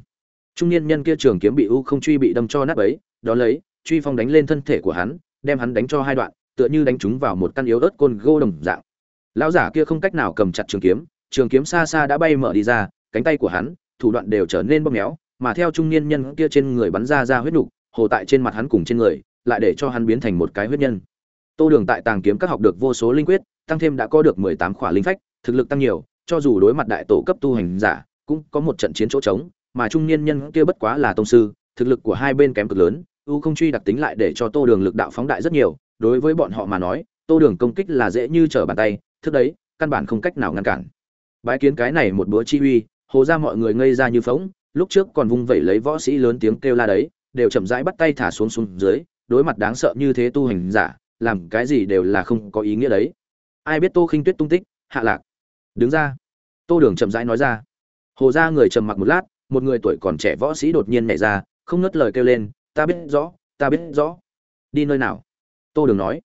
trung niên nhân kia trường kiếm bị u không truy bị đâm cho nát ấy đó lấy truy phong đánh lên thân thể của hắn, đem hắn đánh cho hai đoạn, tựa như đánh chúng vào một căn yếu ớt côn gô đồng dạng. Lão giả kia không cách nào cầm chặt trường kiếm trường kiếm xa xa đã bay mở đi ra, cánh tay của hắn, thủ đoạn đều trở nên bóp méo, mà theo trung niên nhân kia trên người bắn ra ra huyết nục, hồ tại trên mặt hắn cùng trên người, lại để cho hắn biến thành một cái huyết nhân. Tô đường tại tàng kiếm các học được vô số linh quyết, tăng thêm đã có được mười tám khỏa linh phách, thực lực tăng nhiều, cho dù đối mặt đại tổ cấp tu hành giả, cũng có một trận chiến chỗ trống, mà trung niên nhân kia bất quá là tông sư, thực lực của hai bên kém cực lớn u không truy đặc tính lại để cho tô đường lực đạo phóng đại rất nhiều, đối với bọn họ mà nói, tô đường công kích là dễ như trở bàn tay, thức đấy, căn bản không cách nào ngăn cản. Bái kiến cái này một bữa chi uy, hồ ra mọi người ngây ra như phóng lúc trước còn vung vẩy lấy võ sĩ lớn tiếng kêu la đấy, đều chậm rãi bắt tay thả xuống xuống dưới, đối mặt đáng sợ như thế tu hành giả, làm cái gì đều là không có ý nghĩa đấy. Ai biết tô khinh tuyết tung tích, hạ lạc. Đứng ra. Tô đường chậm rãi nói ra. Hồ ra người trầm mặc một lát, một người tuổi còn trẻ võ sĩ đột nhiên nhảy ra, không ngất lời kêu lên ta biết rõ, ta biết rõ. Đi nơi nào? Tô đường nói.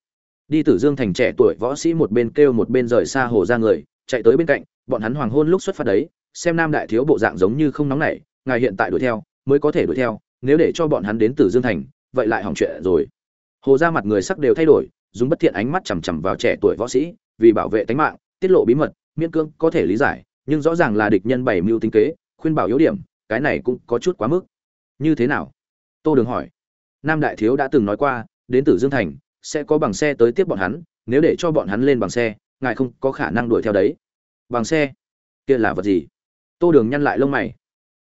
Đi tử dương thành trẻ tuổi võ sĩ một bên kêu một bên rời xa hồ ra người, chạy tới bên cạnh, bọn hắn hoàng hôn lúc xuất phát đấy, xem nam đại thiếu bộ dạng giống như không nóng nảy, ngài hiện tại đuổi theo, mới có thể đuổi theo, nếu để cho bọn hắn đến tử dương thành, vậy lại hỏng chuyện rồi. Hồ ra mặt người sắc đều thay đổi, dùng bất thiện ánh mắt chằm chằm vào trẻ tuổi võ sĩ, vì bảo vệ tính mạng, tiết lộ bí mật, miễn cưỡng có thể lý giải, nhưng rõ ràng là địch nhân bày mưu tính kế, khuyên bảo yếu điểm, cái này cũng có chút quá mức. Như thế nào? Tô đường hỏi. Nam đại thiếu đã từng nói qua, đến Tử dương thành, sẽ có bằng xe tới tiếp bọn hắn, nếu để cho bọn hắn lên bằng xe, ngài không có khả năng đuổi theo đấy. Bằng xe? Kia là vật gì? Tô đường nhăn lại lông mày.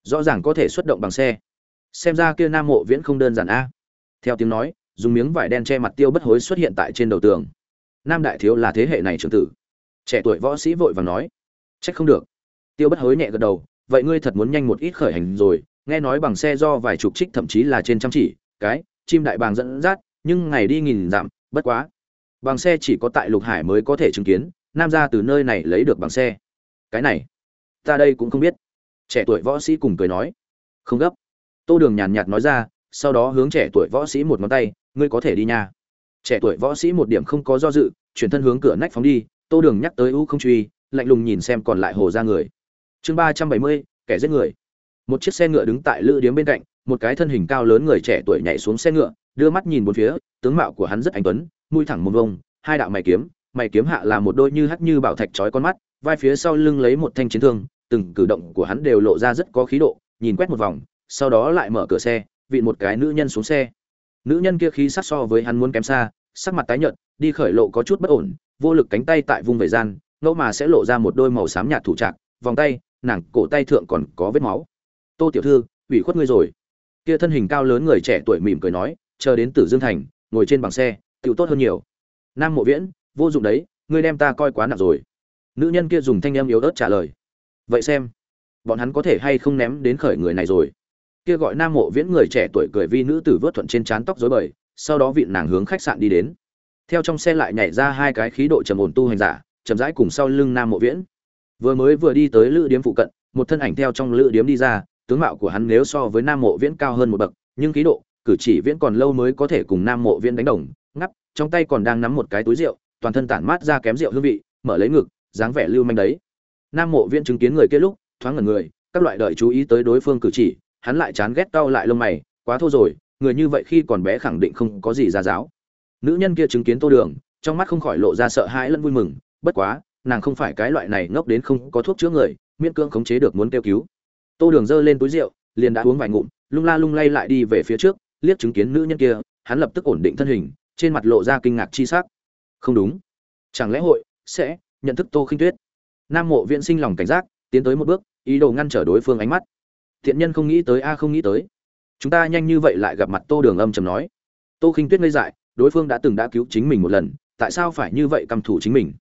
Rõ ràng có thể xuất động bằng xe. Xem ra kia nam mộ viễn không đơn giản a. Theo tiếng nói, dùng miếng vải đen che mặt tiêu bất hối xuất hiện tại trên đầu tường. Nam đại thiếu là thế hệ này trưởng tử. Trẻ tuổi võ sĩ vội vàng nói. Trách không được. Tiêu bất hối nhẹ gật đầu. Vậy ngươi thật muốn nhanh một ít khởi hành rồi nghe nói bằng xe do vài chục trích thậm chí là trên trăm chỉ, cái, chim đại bàng dẫn dắt, nhưng ngày đi nghìn dặm, bất quá. Bằng xe chỉ có tại lục hải mới có thể chứng kiến, nam ra từ nơi này lấy được bằng xe. Cái này, ta đây cũng không biết. Trẻ tuổi võ sĩ cùng cười nói. Không gấp. Tô đường nhàn nhạt nói ra, sau đó hướng trẻ tuổi võ sĩ một ngón tay, ngươi có thể đi nha. Trẻ tuổi võ sĩ một điểm không có do dự, chuyển thân hướng cửa nách phóng đi, tô đường nhắc tới u không truy, lạnh lùng nhìn xem còn lại hồ ra người. Chương ba trăm bảy mươi, kẻ giết người một chiếc xe ngựa đứng tại lữ điếm bên cạnh, một cái thân hình cao lớn người trẻ tuổi nhảy xuống xe ngựa, đưa mắt nhìn bốn phía, tướng mạo của hắn rất anh tuấn, mũi thẳng mông vông hai đạo mày kiếm mày kiếm hạ là một đôi như hắt như bảo thạch trói con mắt, vai phía sau lưng lấy một thanh chiến thương, từng cử động của hắn đều lộ ra rất có khí độ, nhìn quét một vòng, sau đó lại mở cửa xe vị một cái nữ nhân xuống xe. Nữ nhân kia khí sát so với hắn muốn kém xa, sắc mặt tái nhợt, đi khởi lộ có chút bất ổn, vô lực cánh tay tại vùng vẩy gian, ngẫu mà sẽ lộ ra một đôi màu xám nhạt thủ trạc, vòng tay, nàng cổ tay thượng còn có vết máu tô tiểu thư, ủy khuất ngươi rồi. Kia thân hình cao lớn người trẻ tuổi mỉm cười nói, chờ đến tử dương thành, ngồi trên bằng xe tựu tốt hơn nhiều. Nam mộ viễn, vô dụng đấy, ngươi đem ta coi quá nặng rồi. Nữ nhân kia dùng thanh em yếu ớt trả lời, vậy xem, bọn hắn có thể hay không ném đến khởi người này rồi? Kia gọi nam mộ viễn người trẻ tuổi cười vi nữ tử vớt thuận trên trán tóc rối bời, sau đó vị nàng hướng khách sạn đi đến. Theo trong xe lại nhảy ra hai cái khí độ trầm ổn tu hành giả, chậm rãi cùng sau lưng nam mộ viễn. Vừa mới vừa đi tới lữ điếm phụ cận, một thân ảnh theo trong lữ điếm đi ra tướng mạo của hắn nếu so với nam mộ viễn cao hơn một bậc, nhưng khí độ, cử chỉ viễn còn lâu mới có thể cùng nam mộ viễn đánh đồng ngắp trong tay còn đang nắm một cái túi rượu, toàn thân tản mát ra kém rượu hương vị, mở lấy ngực, dáng vẻ lưu manh đấy. Nam mộ viễn chứng kiến người kia lúc, thoáng ngẩn người, các loại đợi chú ý tới đối phương cử chỉ, hắn lại chán ghét cau lại lông mày, quá thô rồi, người như vậy khi còn bé khẳng định không có gì ra giáo. Nữ nhân kia chứng kiến tô đường, trong mắt không khỏi lộ ra sợ hãi lẫn vui mừng, bất quá, nàng không phải cái loại này ngốc đến không có thuốc chữa người, miễn cưỡng khống chế được muốn kêu cứu tô đường giơ lên túi rượu, liền đã uống vài ngụm, lung la lung lay lại đi về phía trước, liếc chứng kiến nữ nhân kia, hắn lập tức ổn định thân hình, trên mặt lộ ra kinh ngạc chi sắc. Không đúng. Chẳng lẽ hội sẽ nhận thức tô khinh tuyết? Nam mộ viện sinh lòng cảnh giác, tiến tới một bước, ý đồ ngăn trở đối phương ánh mắt. Thiện nhân không nghĩ tới a, không nghĩ tới. Chúng ta nhanh như vậy lại gặp mặt tô đường âm trầm nói. Tô khinh tuyết ngây dại, đối phương đã từng đã cứu chính mình một lần, tại sao phải như vậy căm thủ chính mình?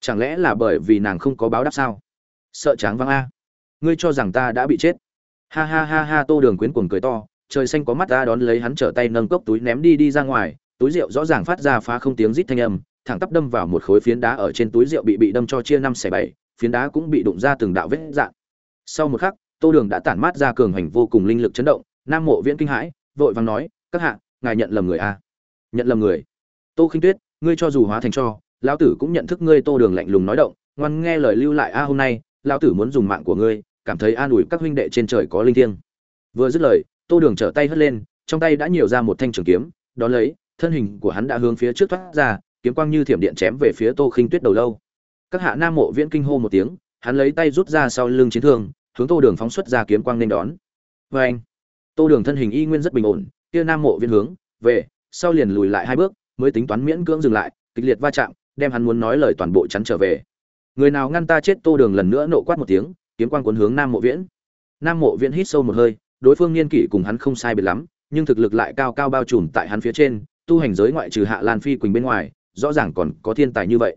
Chẳng lẽ là bởi vì nàng không có báo đáp sao? Sợ tráng văng a ngươi cho rằng ta đã bị chết. Ha ha ha ha, tô đường quyến cuồng cười to, trời xanh có mắt ta đón lấy hắn trở tay nâng cốc túi ném đi đi ra ngoài, túi rượu rõ ràng phát ra phá không tiếng rít thanh âm, thẳng tắp đâm vào một khối phiến đá ở trên túi rượu bị bị đâm cho chia năm xẻ bảy, phiến đá cũng bị đụng ra từng đạo vết dạn sau một khắc, tô đường đã tản mát ra cường hành vô cùng linh lực chấn động, nam mộ viễn kinh hãi, vội vàng nói, các hạ, ngài nhận lầm người a nhận lầm người? Tô khinh tuyết, ngươi cho dù hóa thành cho, lão tử cũng nhận thức ngươi. Tô đường lạnh lùng nói động, ngoan nghe lời lưu lại a, hôm nay, lão tử muốn dùng mạng của ngươi cảm thấy an ủi các huynh đệ trên trời có linh thiêng. Vừa dứt lời, tô đường trở tay hất lên, trong tay đã nhiều ra một thanh trường kiếm, đón lấy, thân hình của hắn đã hướng phía trước thoát ra, kiếm quang như thiểm điện chém về phía tô khinh tuyết đầu lâu. Các hạ nam mộ viễn kinh hô một tiếng, hắn lấy tay rút ra sau lưng chiến thương, hướng tô đường phóng xuất ra kiếm quang nên đón. Vê anh tô đường thân hình y nguyên rất bình ổn, kia nam mộ viễn hướng, về, sau liền lùi lại hai bước, mới tính toán miễn cưỡng dừng lại, kịch liệt va chạm, đem hắn muốn nói lời toàn bộ chắn trở về. Người nào ngăn ta chết tô đường lần nữa nộ quát một tiếng kiếm quang cuốn hướng nam mộ viễn. Nam mộ viễn hít sâu một hơi, đối phương niên kỷ cùng hắn không sai biệt lắm, nhưng thực lực lại cao cao bao trùm tại hắn phía trên, tu hành giới ngoại trừ hạ lan phi quỳnh bên ngoài, rõ ràng còn có thiên tài như vậy.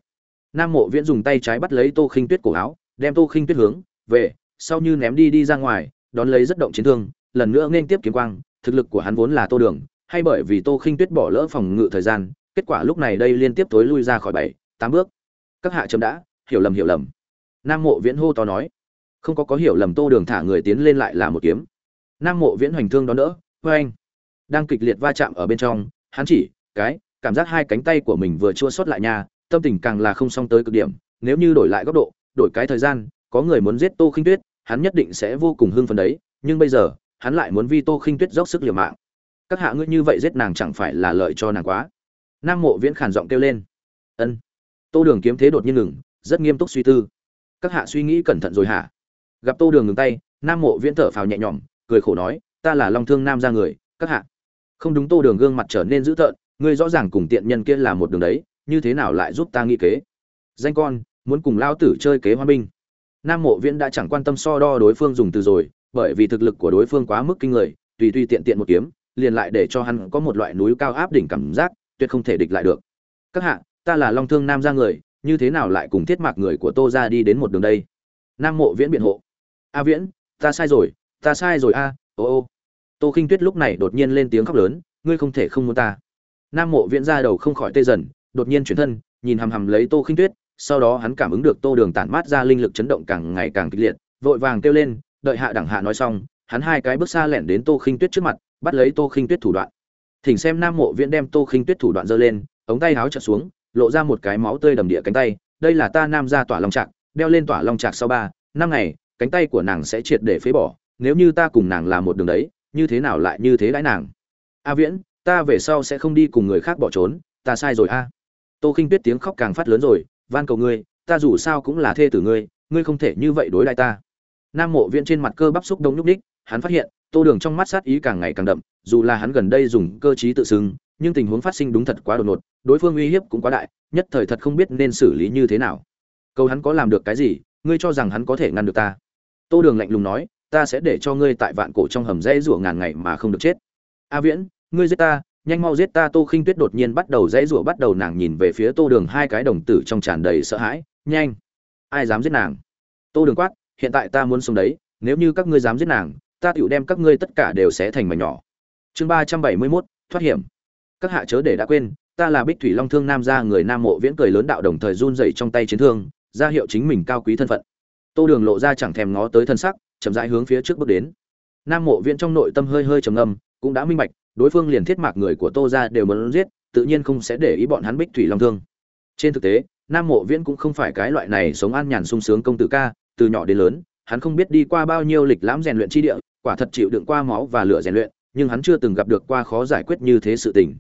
Nam mộ viễn dùng tay trái bắt lấy tô khinh tuyết cổ áo, đem tô khinh tuyết hướng về, sau như ném đi đi ra ngoài, đón lấy rất động chiến thương, lần nữa nên tiếp kiếm quang, thực lực của hắn vốn là tô đường, hay bởi vì tô khinh tuyết bỏ lỡ phòng ngự thời gian, kết quả lúc này đây liên tiếp tối lui ra khỏi bảy, tám bước. Các hạ chấm đã, hiểu lầm hiểu lầm. Nam mộ viễn hô to nói không có có hiểu lầm tô đường thả người tiến lên lại là một kiếm. Nam mộ viễn hoành thương đón đỡ vê anh đang kịch liệt va chạm ở bên trong, hắn chỉ cái cảm giác hai cánh tay của mình vừa chua xót lại nhà tâm tình càng là không xong tới cực điểm. Nếu như đổi lại góc độ, đổi cái thời gian, có người muốn giết tô khinh tuyết, hắn nhất định sẽ vô cùng hưng phấn đấy. Nhưng bây giờ, hắn lại muốn vi tô khinh tuyết dốc sức liều mạng. Các hạ ngươi như vậy giết nàng chẳng phải là lợi cho nàng quá? Nam mộ viễn khản giọng kêu lên. Ân. Tô đường kiếm thế đột nhiên ngừng, rất nghiêm túc suy tư. Các hạ suy nghĩ cẩn thận rồi hả? Gặp tô đường ngừng tay, nam mộ viễn thở phào nhẹ nhõm, cười khổ nói, ta là long thương nam ra người, các hạ. Không đúng, tô đường gương mặt trở nên dữ tợn, ngươi rõ ràng cùng tiện nhân kia là một đường đấy, như thế nào lại giúp ta nghĩ kế? Danh con, muốn cùng lao tử chơi kế hoa binh. Nam mộ viễn đã chẳng quan tâm so đo đối phương dùng từ rồi, bởi vì thực lực của đối phương quá mức kinh người, tùy tùy tiện tiện một kiếm, liền lại để cho hắn có một loại núi cao áp đỉnh cảm giác, tuyệt không thể địch lại được. Các hạ, ta là long thương nam ra người, như thế nào lại cùng thiết mạc người của tô ra đi đến một đường đây? Nam mộ viễn biện hộ a viễn, ta sai rồi, ta sai rồi a, ô ô. Tô khinh tuyết lúc này đột nhiên lên tiếng khóc lớn, ngươi không thể không muốn ta. Nam mộ viễn ra đầu không khỏi tê dần, đột nhiên chuyển thân, nhìn hằm hằm lấy tô khinh tuyết, sau đó hắn cảm ứng được tô đường tản mát ra linh lực chấn động càng ngày càng kịch liệt, vội vàng kêu lên, đợi hạ đẳng hạ nói xong. Hắn hai cái bước xa lẻn đến tô khinh tuyết trước mặt, bắt lấy tô khinh tuyết thủ đoạn. Thỉnh xem nam mộ viễn đem tô khinh tuyết thủ đoạn giơ lên, ống tay háo chật xuống, lộ ra một cái máu tươi đầm địa cánh tay, đây là ta nam ra tỏa long trạc, đeo lên tỏa long trạc sau ba, năm ngày cánh tay của nàng sẽ triệt để phế bỏ, nếu như ta cùng nàng làm một đường đấy, như thế nào lại như thế đãi nàng? A viễn, ta về sau sẽ không đi cùng người khác bỏ trốn, ta sai rồi a. Tô khinh tuyết tiếng khóc càng phát lớn rồi, van cầu ngươi, ta dù sao cũng là thê tử ngươi ngươi không thể như vậy đối lại ta. Nam mộ viễn trên mặt cơ bắp xúc đông nhúc ních hắn phát hiện, tô đường trong mắt sát ý càng ngày càng đậm, dù là hắn gần đây dùng cơ trí tự xưng, nhưng tình huống phát sinh đúng thật quá đột ngột, đối phương uy hiếp cũng quá đại, nhất thời thật không biết nên xử lý như thế nào. Câu hắn có làm được cái gì, ngươi cho rằng hắn có thể ngăn được ta? Tô đường lạnh lùng nói, ta sẽ để cho ngươi tại vạn cổ trong hầm dãy rủa ngàn ngày mà không được chết. A viễn, ngươi giết ta, nhanh mau giết ta. Tô khinh tuyết đột nhiên bắt đầu dãy rủa, bắt đầu nàng nhìn về phía tô đường, hai cái đồng tử trong tràn đầy sợ hãi. Nhanh, ai dám giết nàng? Tô đường quát, hiện tại ta muốn sống đấy, nếu như các ngươi dám giết nàng, ta tựu đem các ngươi tất cả đều sẽ thành mảnh nhỏ. Chương ba trăm bảy mươi mốt, thoát hiểm. Các hạ chớ để đã quên, ta là bích thủy long thương nam gia người nam mộ viễn cười lớn đạo đồng thời run dậy trong tay chiến thương, ra hiệu chính mình cao quý thân phận tô đường lộ ra chẳng thèm ngó tới thân sắc, chậm rãi hướng phía trước bước đến. Nam mộ viễn trong nội tâm hơi hơi trầm ngâm, cũng đã minh bạch, đối phương liền thiết mạc người của tô ra đều muốn giết, tự nhiên không sẽ để ý bọn hắn bích thủy long thương. Trên thực tế, nam mộ viễn cũng không phải cái loại này sống an nhàn sung sướng công tử ca, từ nhỏ đến lớn, hắn không biết đi qua bao nhiêu lịch lãm rèn luyện chi địa, quả thật chịu đựng qua máu và lửa rèn luyện, nhưng hắn chưa từng gặp được qua khó giải quyết như thế sự tình.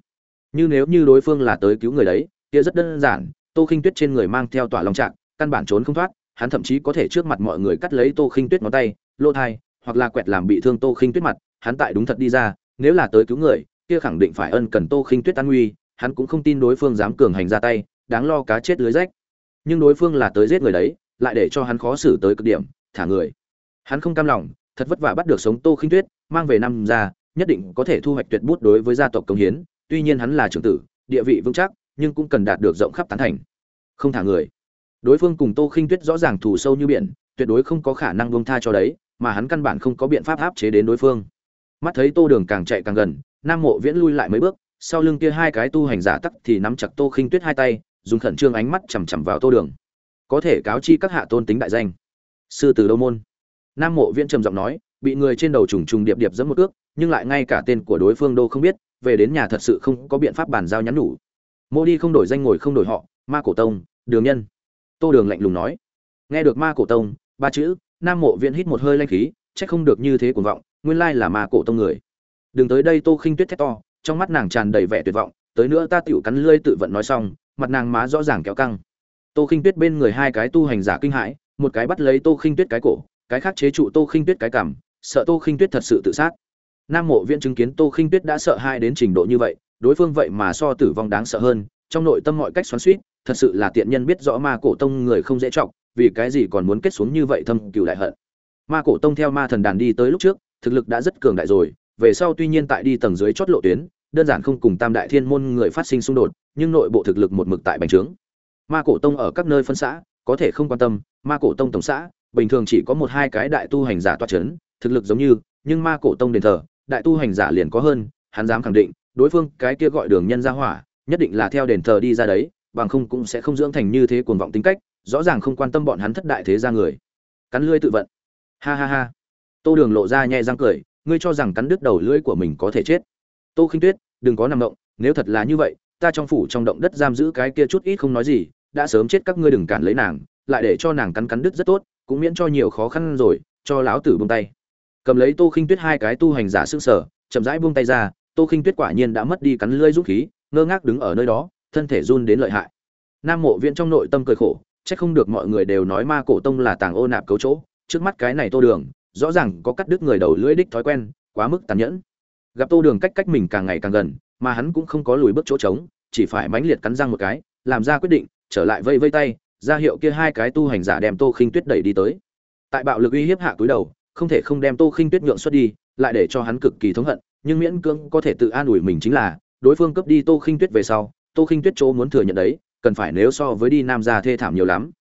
Như nếu như đối phương là tới cứu người đấy, kia rất đơn giản, tô khinh tuyết trên người mang theo tỏa long trạng, căn bản trốn không thoát hắn thậm chí có thể trước mặt mọi người cắt lấy tô khinh tuyết ngón tay lô thai, hoặc là quẹt làm bị thương tô khinh tuyết mặt, hắn tại đúng thật đi ra, nếu là tới cứu người, kia khẳng định phải ân cần tô khinh tuyết an nguy, hắn cũng không tin đối phương dám cường hành ra tay, đáng lo cá chết lưới rách. Nhưng đối phương là tới giết người đấy, lại để cho hắn khó xử tới cực điểm, thả người. Hắn không cam lòng, thật vất vả bắt được sống tô khinh tuyết, mang về năm ra nhất định có thể thu hoạch tuyệt bút đối với gia tộc công hiến, tuy nhiên hắn là trưởng tử, địa vị vững chắc, nhưng cũng cần đạt được rộng khắp tán thành. Không thả người đối phương cùng tô khinh tuyết rõ ràng thù sâu như biển, tuyệt đối không có khả năng buông tha cho đấy, mà hắn căn bản không có biện pháp áp chế đến đối phương. Mắt thấy tô đường càng chạy càng gần, nam mộ viễn lui lại mấy bước, sau lưng kia hai cái tu hành giả tắc thì nắm chặt tô khinh tuyết hai tay, dùng khẩn trương ánh mắt chằm chằm vào tô đường. Có thể cáo chi các hạ tôn tính đại danh. Sư từ đâu môn. Nam mộ viễn trầm giọng nói, bị người trên đầu trùng trùng điệp điệp dẫn một ước nhưng lại ngay cả tên của đối phương đô không biết, về đến nhà thật sự không có biện pháp bàn giao nhắn nhủ. Mô đi không đổi danh ngồi không đổi họ, ma cổ tông, đường nhân tô đường lạnh lùng nói. Nghe được ma cổ tông, ba chữ, nam mộ viễn hít một hơi lanh khí trách không được như thế cuồng vọng, nguyên lai là ma cổ tông người. Đừng tới đây tô khinh tuyết thét to, trong mắt nàng tràn đầy vẻ tuyệt vọng, tới nữa ta tựu cắn lươi tự vận nói xong, mặt nàng má rõ ràng kéo căng. Tô khinh tuyết bên người hai cái tu hành giả kinh hãi, một cái bắt lấy tô khinh tuyết cái cổ, cái khác chế trụ tô khinh tuyết cái cảm sợ tô khinh tuyết thật sự tự sát. Nam mộ viễn chứng kiến tô khinh tuyết đã sợ hai đến trình độ như vậy, đối phương vậy mà so tử vong đáng sợ hơn, trong nội tâm mọi cách xoắn suýt thật sự là tiện nhân biết rõ ma cổ tông người không dễ trọng vì cái gì còn muốn kết xuống như vậy thâm cựu đại hận. Ma cổ tông theo ma thần đàn đi tới lúc trước, thực lực đã rất cường đại rồi, về sau tuy nhiên tại đi tầng dưới chót lộ tuyến, đơn giản không cùng tam đại thiên môn người phát sinh xung đột, nhưng nội bộ thực lực một mực tại bành trướng. Ma cổ tông ở các nơi phân xã, có thể không quan tâm, ma cổ tông tổng xã, bình thường chỉ có một hai cái đại tu hành giả toa chấn, thực lực giống như, nhưng ma cổ tông đền thờ, đại tu hành giả liền có hơn, hắn dám khẳng định, đối phương cái kia gọi đường nhân ra hỏa, nhất định là theo đền thờ đi ra đấy bằng không cũng sẽ không dưỡng thành như thế cuồng vọng tính cách, rõ ràng không quan tâm bọn hắn thất đại thế ra người. Cắn lưỡi tự vận. Ha ha ha. Tô đường lộ ra nhẹ răng cười, ngươi cho rằng cắn đứt đầu lưỡi của mình có thể chết. Tô khinh tuyết, đừng có nằm động, nếu thật là như vậy, ta trong phủ trong động đất giam giữ cái kia chút ít không nói gì, đã sớm chết các ngươi đừng cản lấy nàng, lại để cho nàng cắn cắn đứt rất tốt, cũng miễn cho nhiều khó khăn rồi, cho lão tử buông tay. Cầm lấy tô khinh tuyết hai cái tu hành giả sức sở chậm rãi buông tay ra, tô khinh tuyết quả nhiên đã mất đi cắn lưỡi dũng khí, ngơ ngác đứng ở nơi đó thân thể run đến lợi hại. Nam mộ viễn trong nội tâm cười khổ, chắc không được mọi người đều nói ma cổ tông là tàng ô nạp cấu chỗ, trước mắt cái này tô đường, rõ ràng có cắt đứt người đầu lưỡi đích thói quen, quá mức tàn nhẫn. Gặp tô đường cách cách mình càng ngày càng gần, mà hắn cũng không có lùi bước chỗ trống, chỉ phải mãnh liệt cắn răng một cái, làm ra quyết định, trở lại vây vây tay, ra hiệu kia hai cái tu hành giả đem tô khinh tuyết đẩy đi tới. Tại bạo lực uy hiếp hạ túi đầu, không thể không đem tô khinh tuyết nhượng xuất đi, lại để cho hắn cực kỳ thống hận, nhưng miễn cưỡng có thể tự an ủi mình chính là, đối phương cướp đi tô khinh tuyết về sau tô khinh tuyết chỗ muốn thừa nhận đấy, cần phải nếu so với đi nam gia thê thảm nhiều lắm.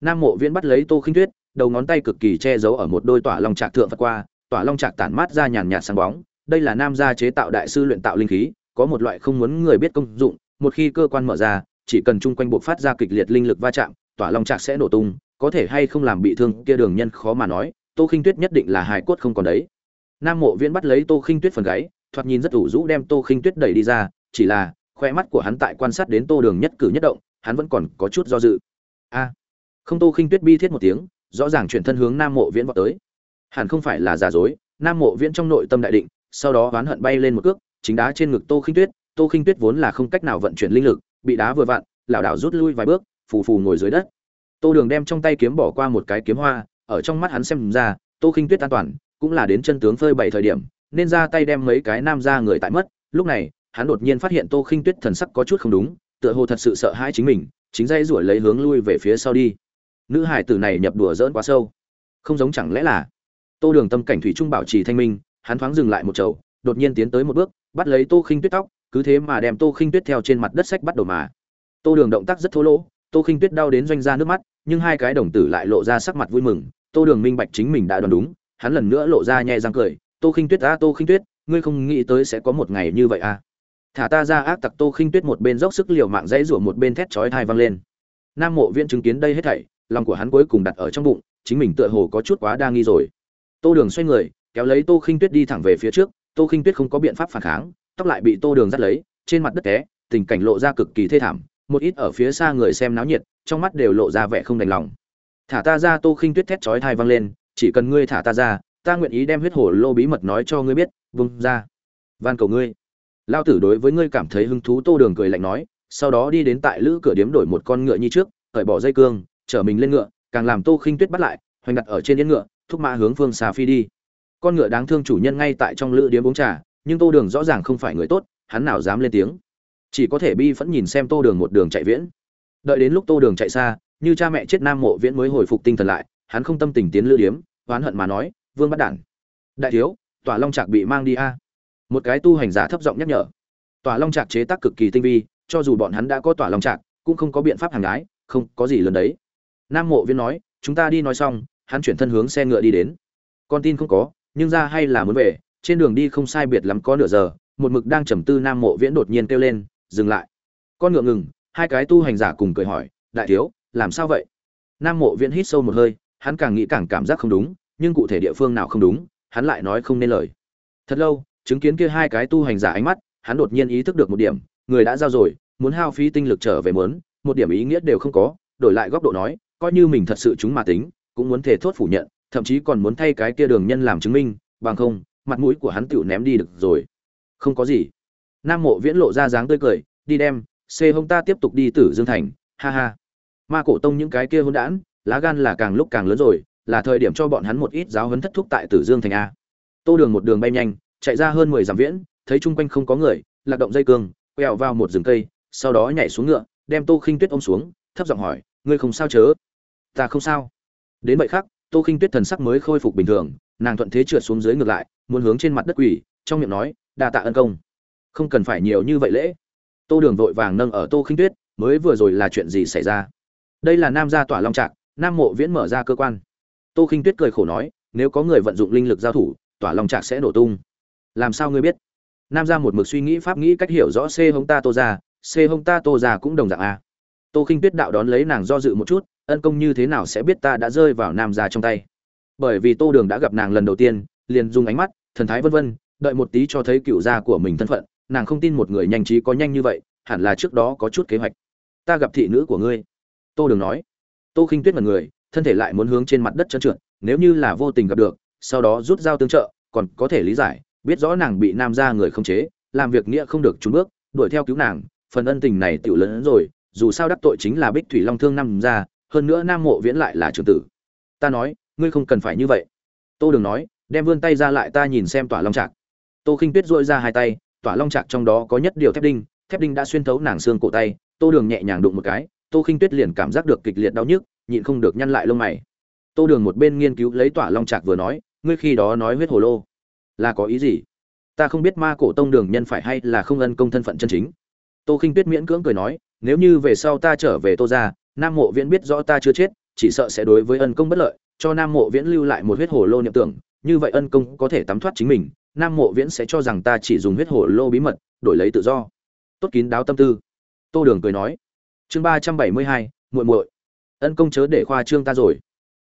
Nam mộ viễn bắt lấy tô khinh tuyết, đầu ngón tay cực kỳ che giấu ở một đôi tỏa long trạc thượng phật qua, tỏa long trạc tản mát ra nhàn nhạt sáng bóng. Đây là nam gia chế tạo đại sư luyện tạo linh khí, có một loại không muốn người biết công dụng, một khi cơ quan mở ra, chỉ cần chung quanh buộc phát ra kịch liệt linh lực va chạm, tỏa long trạc sẽ nổ tung, có thể hay không làm bị thương kia đường nhân khó mà nói, tô khinh tuyết nhất định là hài cốt không còn đấy. Nam mộ viễn bắt lấy tô khinh tuyết phần gáy, thoạt nhìn rất ủ rũ đem tô khinh tuyết đẩy đi ra, chỉ là khoe mắt của hắn tại quan sát đến tô đường nhất cử nhất động, hắn vẫn còn có chút do dự. A! Không tô khinh tuyết bi thiết một tiếng, rõ ràng chuyển thân hướng nam mộ viễn vào tới. Hẳn không phải là giả dối, nam mộ viễn trong nội tâm đại định, sau đó oán hận bay lên một cước, chính đá trên ngực tô khinh tuyết, tô khinh tuyết vốn là không cách nào vận chuyển linh lực, bị đá vừa vặn, lảo đảo rút lui vài bước, phù phù ngồi dưới đất. Tô đường đem trong tay kiếm bỏ qua một cái kiếm hoa, ở trong mắt hắn xem ra, tô khinh tuyết an toàn, cũng là đến chân tướng phơi bày thời điểm, nên ra tay đem mấy cái nam ra người tại mất. Lúc này hắn đột nhiên phát hiện tô khinh tuyết thần sắc có chút không đúng, tựa hồ thật sự sợ hãi chính mình, chính dây rủi lấy hướng lui về phía sau đi. Nữ hải tử này nhập đùa dỡn quá sâu. Không giống chẳng lẽ là tô đường tâm cảnh thủy trung bảo trì thanh minh, hắn thoáng dừng lại một chầu, đột nhiên tiến tới một bước, bắt lấy tô khinh tuyết tóc, cứ thế mà đem tô khinh tuyết theo trên mặt đất sách bắt đầu mà. Tô đường động tác rất thô lỗ, tô khinh tuyết đau đến doanh ra nước mắt, nhưng hai cái đồng tử lại lộ ra sắc mặt vui mừng, tô đường minh bạch chính mình đã đoán đúng, hắn lần nữa lộ ra nhẹ răng cười, tô khinh tuyết a tô khinh tuyết, ngươi không nghĩ tới sẽ có một ngày như vậy à? Thả ta ra ác tặc tô khinh tuyết một bên dốc sức liều mạng dãy rủa một bên thét chói thai vang lên. Nam mộ viễn chứng kiến đây hết thảy, lòng của hắn cuối cùng đặt ở trong bụng, chính mình tựa hồ có chút quá đa nghi rồi. Tô đường xoay người, kéo lấy tô khinh tuyết đi thẳng về phía trước, tô khinh tuyết không có biện pháp phản kháng, tóc lại bị tô đường dắt lấy, trên mặt đất té, tình cảnh lộ ra cực kỳ thê thảm, một ít ở phía xa người xem náo nhiệt, trong mắt đều lộ ra vẻ không đành lòng. Thả ta ra tô khinh tuyết thét chói thai vang lên, chỉ cần ngươi thả ta ra, ta nguyện ý đem huyết hổ lô bí mật nói cho ngươi biết, vung ra. Van cầu ngươi lao tử đối với ngươi cảm thấy hứng thú, tô đường cười lạnh nói, sau đó đi đến tại lữ cửa điếm đổi một con ngựa như trước, cởi bỏ dây cương, chở mình lên ngựa, càng làm tô khinh tuyết bắt lại, hoành đặt ở trên yên ngựa, thúc mã hướng phương xà phi đi. Con ngựa đáng thương chủ nhân ngay tại trong lữ điếm uống trà, nhưng tô đường rõ ràng không phải người tốt, hắn nào dám lên tiếng. Chỉ có thể bi phẫn nhìn xem tô đường một đường chạy viễn. Đợi đến lúc tô đường chạy xa, như cha mẹ chết nam mộ viễn mới hồi phục tinh thần lại, hắn không tâm tình tiến lữ điếm, oán hận mà nói, vương bắt đản. Đại thiếu, tỏa long trạc bị mang đi a một cái tu hành giả thấp giọng nhắc nhở. Tỏa long trạc chế tác cực kỳ tinh vi, cho dù bọn hắn đã có tỏa long trạc, cũng không có biện pháp hàng gái không có gì lớn đấy. Nam mộ viên nói, chúng ta đi nói xong, hắn chuyển thân hướng xe ngựa đi đến. Con tin không có, nhưng ra hay là muốn về, trên đường đi không sai biệt lắm có nửa giờ, một mực đang trầm tư nam mộ viễn đột nhiên kêu lên, dừng lại. Con ngựa ngừng, hai cái tu hành giả cùng cười hỏi, đại thiếu, làm sao vậy? Nam mộ viễn hít sâu một hơi, hắn càng nghĩ càng cảm giác không đúng, nhưng cụ thể địa phương nào không đúng, hắn lại nói không nên lời. Thật lâu chứng kiến kia hai cái tu hành giả ánh mắt, hắn đột nhiên ý thức được một điểm, người đã giao rồi, muốn hao phí tinh lực trở về muốn, một điểm ý nghĩa đều không có, đổi lại góc độ nói, coi như mình thật sự chúng mà tính, cũng muốn thể thốt phủ nhận, thậm chí còn muốn thay cái kia đường nhân làm chứng minh, bằng không, mặt mũi của hắn tựu ném đi được rồi. Không có gì. Nam mộ viễn lộ ra dáng tươi cười, đi đem xê hông ta tiếp tục đi tử dương thành, ha ha. Ma cổ tông những cái kia hôn đản, lá gan là càng lúc càng lớn rồi, là thời điểm cho bọn hắn một ít giáo huấn thất thúc tại tử dương thành a. Tô đường một đường bay nhanh chạy ra hơn mười dặm viễn, thấy chung quanh không có người, lạc động dây cương, quẹo vào một rừng cây, sau đó nhảy xuống ngựa, đem tô khinh tuyết ôm xuống, thấp giọng hỏi, ngươi không sao chớ? Ta không sao. Đến vậy khác tô khinh tuyết thần sắc mới khôi phục bình thường, nàng thuận thế trượt xuống dưới ngược lại, muốn hướng trên mặt đất quỷ trong miệng nói, đa tạ ân công. Không cần phải nhiều như vậy lễ. Tô đường vội vàng nâng ở tô khinh tuyết, mới vừa rồi là chuyện gì xảy ra? Đây là nam gia tỏa long trạc, nam mộ viễn mở ra cơ quan. Tô khinh tuyết cười khổ nói, nếu có người vận dụng linh lực giao thủ, tỏa long trạc sẽ nổ tung làm sao ngươi biết? Nam gia một mực suy nghĩ pháp nghĩ cách hiểu rõ c hông ta tô ra c hông ta tô ra cũng đồng dạng a. Tô khinh tuyết đạo đón lấy nàng do dự một chút, ân công như thế nào sẽ biết ta đã rơi vào nam gia trong tay? Bởi vì tô đường đã gặp nàng lần đầu tiên, liền dùng ánh mắt, thần thái vân vân, đợi một tí cho thấy cựu gia của mình thân phận, nàng không tin một người nhanh trí có nhanh như vậy, hẳn là trước đó có chút kế hoạch. Ta gặp thị nữ của ngươi. Tô đường nói. Tô khinh tuyết mật người, thân thể lại muốn hướng trên mặt đất trơn trượt, nếu như là vô tình gặp được, sau đó rút dao tương trợ, còn có thể lý giải biết rõ nàng bị nam gia người không chế, làm việc nghĩa không được trốn bước, đuổi theo cứu nàng, phần ân tình này tiểu lớn hơn rồi, dù sao đắc tội chính là bích thủy long thương nam gia, hơn nữa nam mộ viễn lại là trưởng tử. Ta nói, ngươi không cần phải như vậy. Tô đường nói, đem vươn tay ra lại ta nhìn xem tỏa long trạc. Tô khinh tuyết duỗi ra hai tay, tỏa long trạc trong đó có nhất điều thép đinh thép đinh đã xuyên thấu nàng xương cổ tay, tô đường nhẹ nhàng đụng một cái, tô khinh tuyết liền cảm giác được kịch liệt đau nhức, nhịn không được nhăn lại lông mày. Tô đường một bên nghiên cứu lấy tỏa long trạc vừa nói, ngươi khi đó nói huyết hồ lô là có ý gì? Ta không biết ma cổ tông đường nhân phải hay là không ân công thân phận chân chính. Tô khinh tuyết miễn cưỡng cười nói, nếu như về sau ta trở về tô ra nam mộ viễn biết rõ ta chưa chết, chỉ sợ sẽ đối với ân công bất lợi, cho nam mộ viễn lưu lại một huyết hồ lô niệm tưởng, như vậy ân công có thể tắm thoát chính mình, nam mộ viễn sẽ cho rằng ta chỉ dùng huyết hồ lô bí mật, đổi lấy tự do. Tốt kín đáo tâm tư. Tô đường cười nói. Chương ba trăm bảy mươi hai, muội muội. Ân công chớ để khoa trương ta rồi.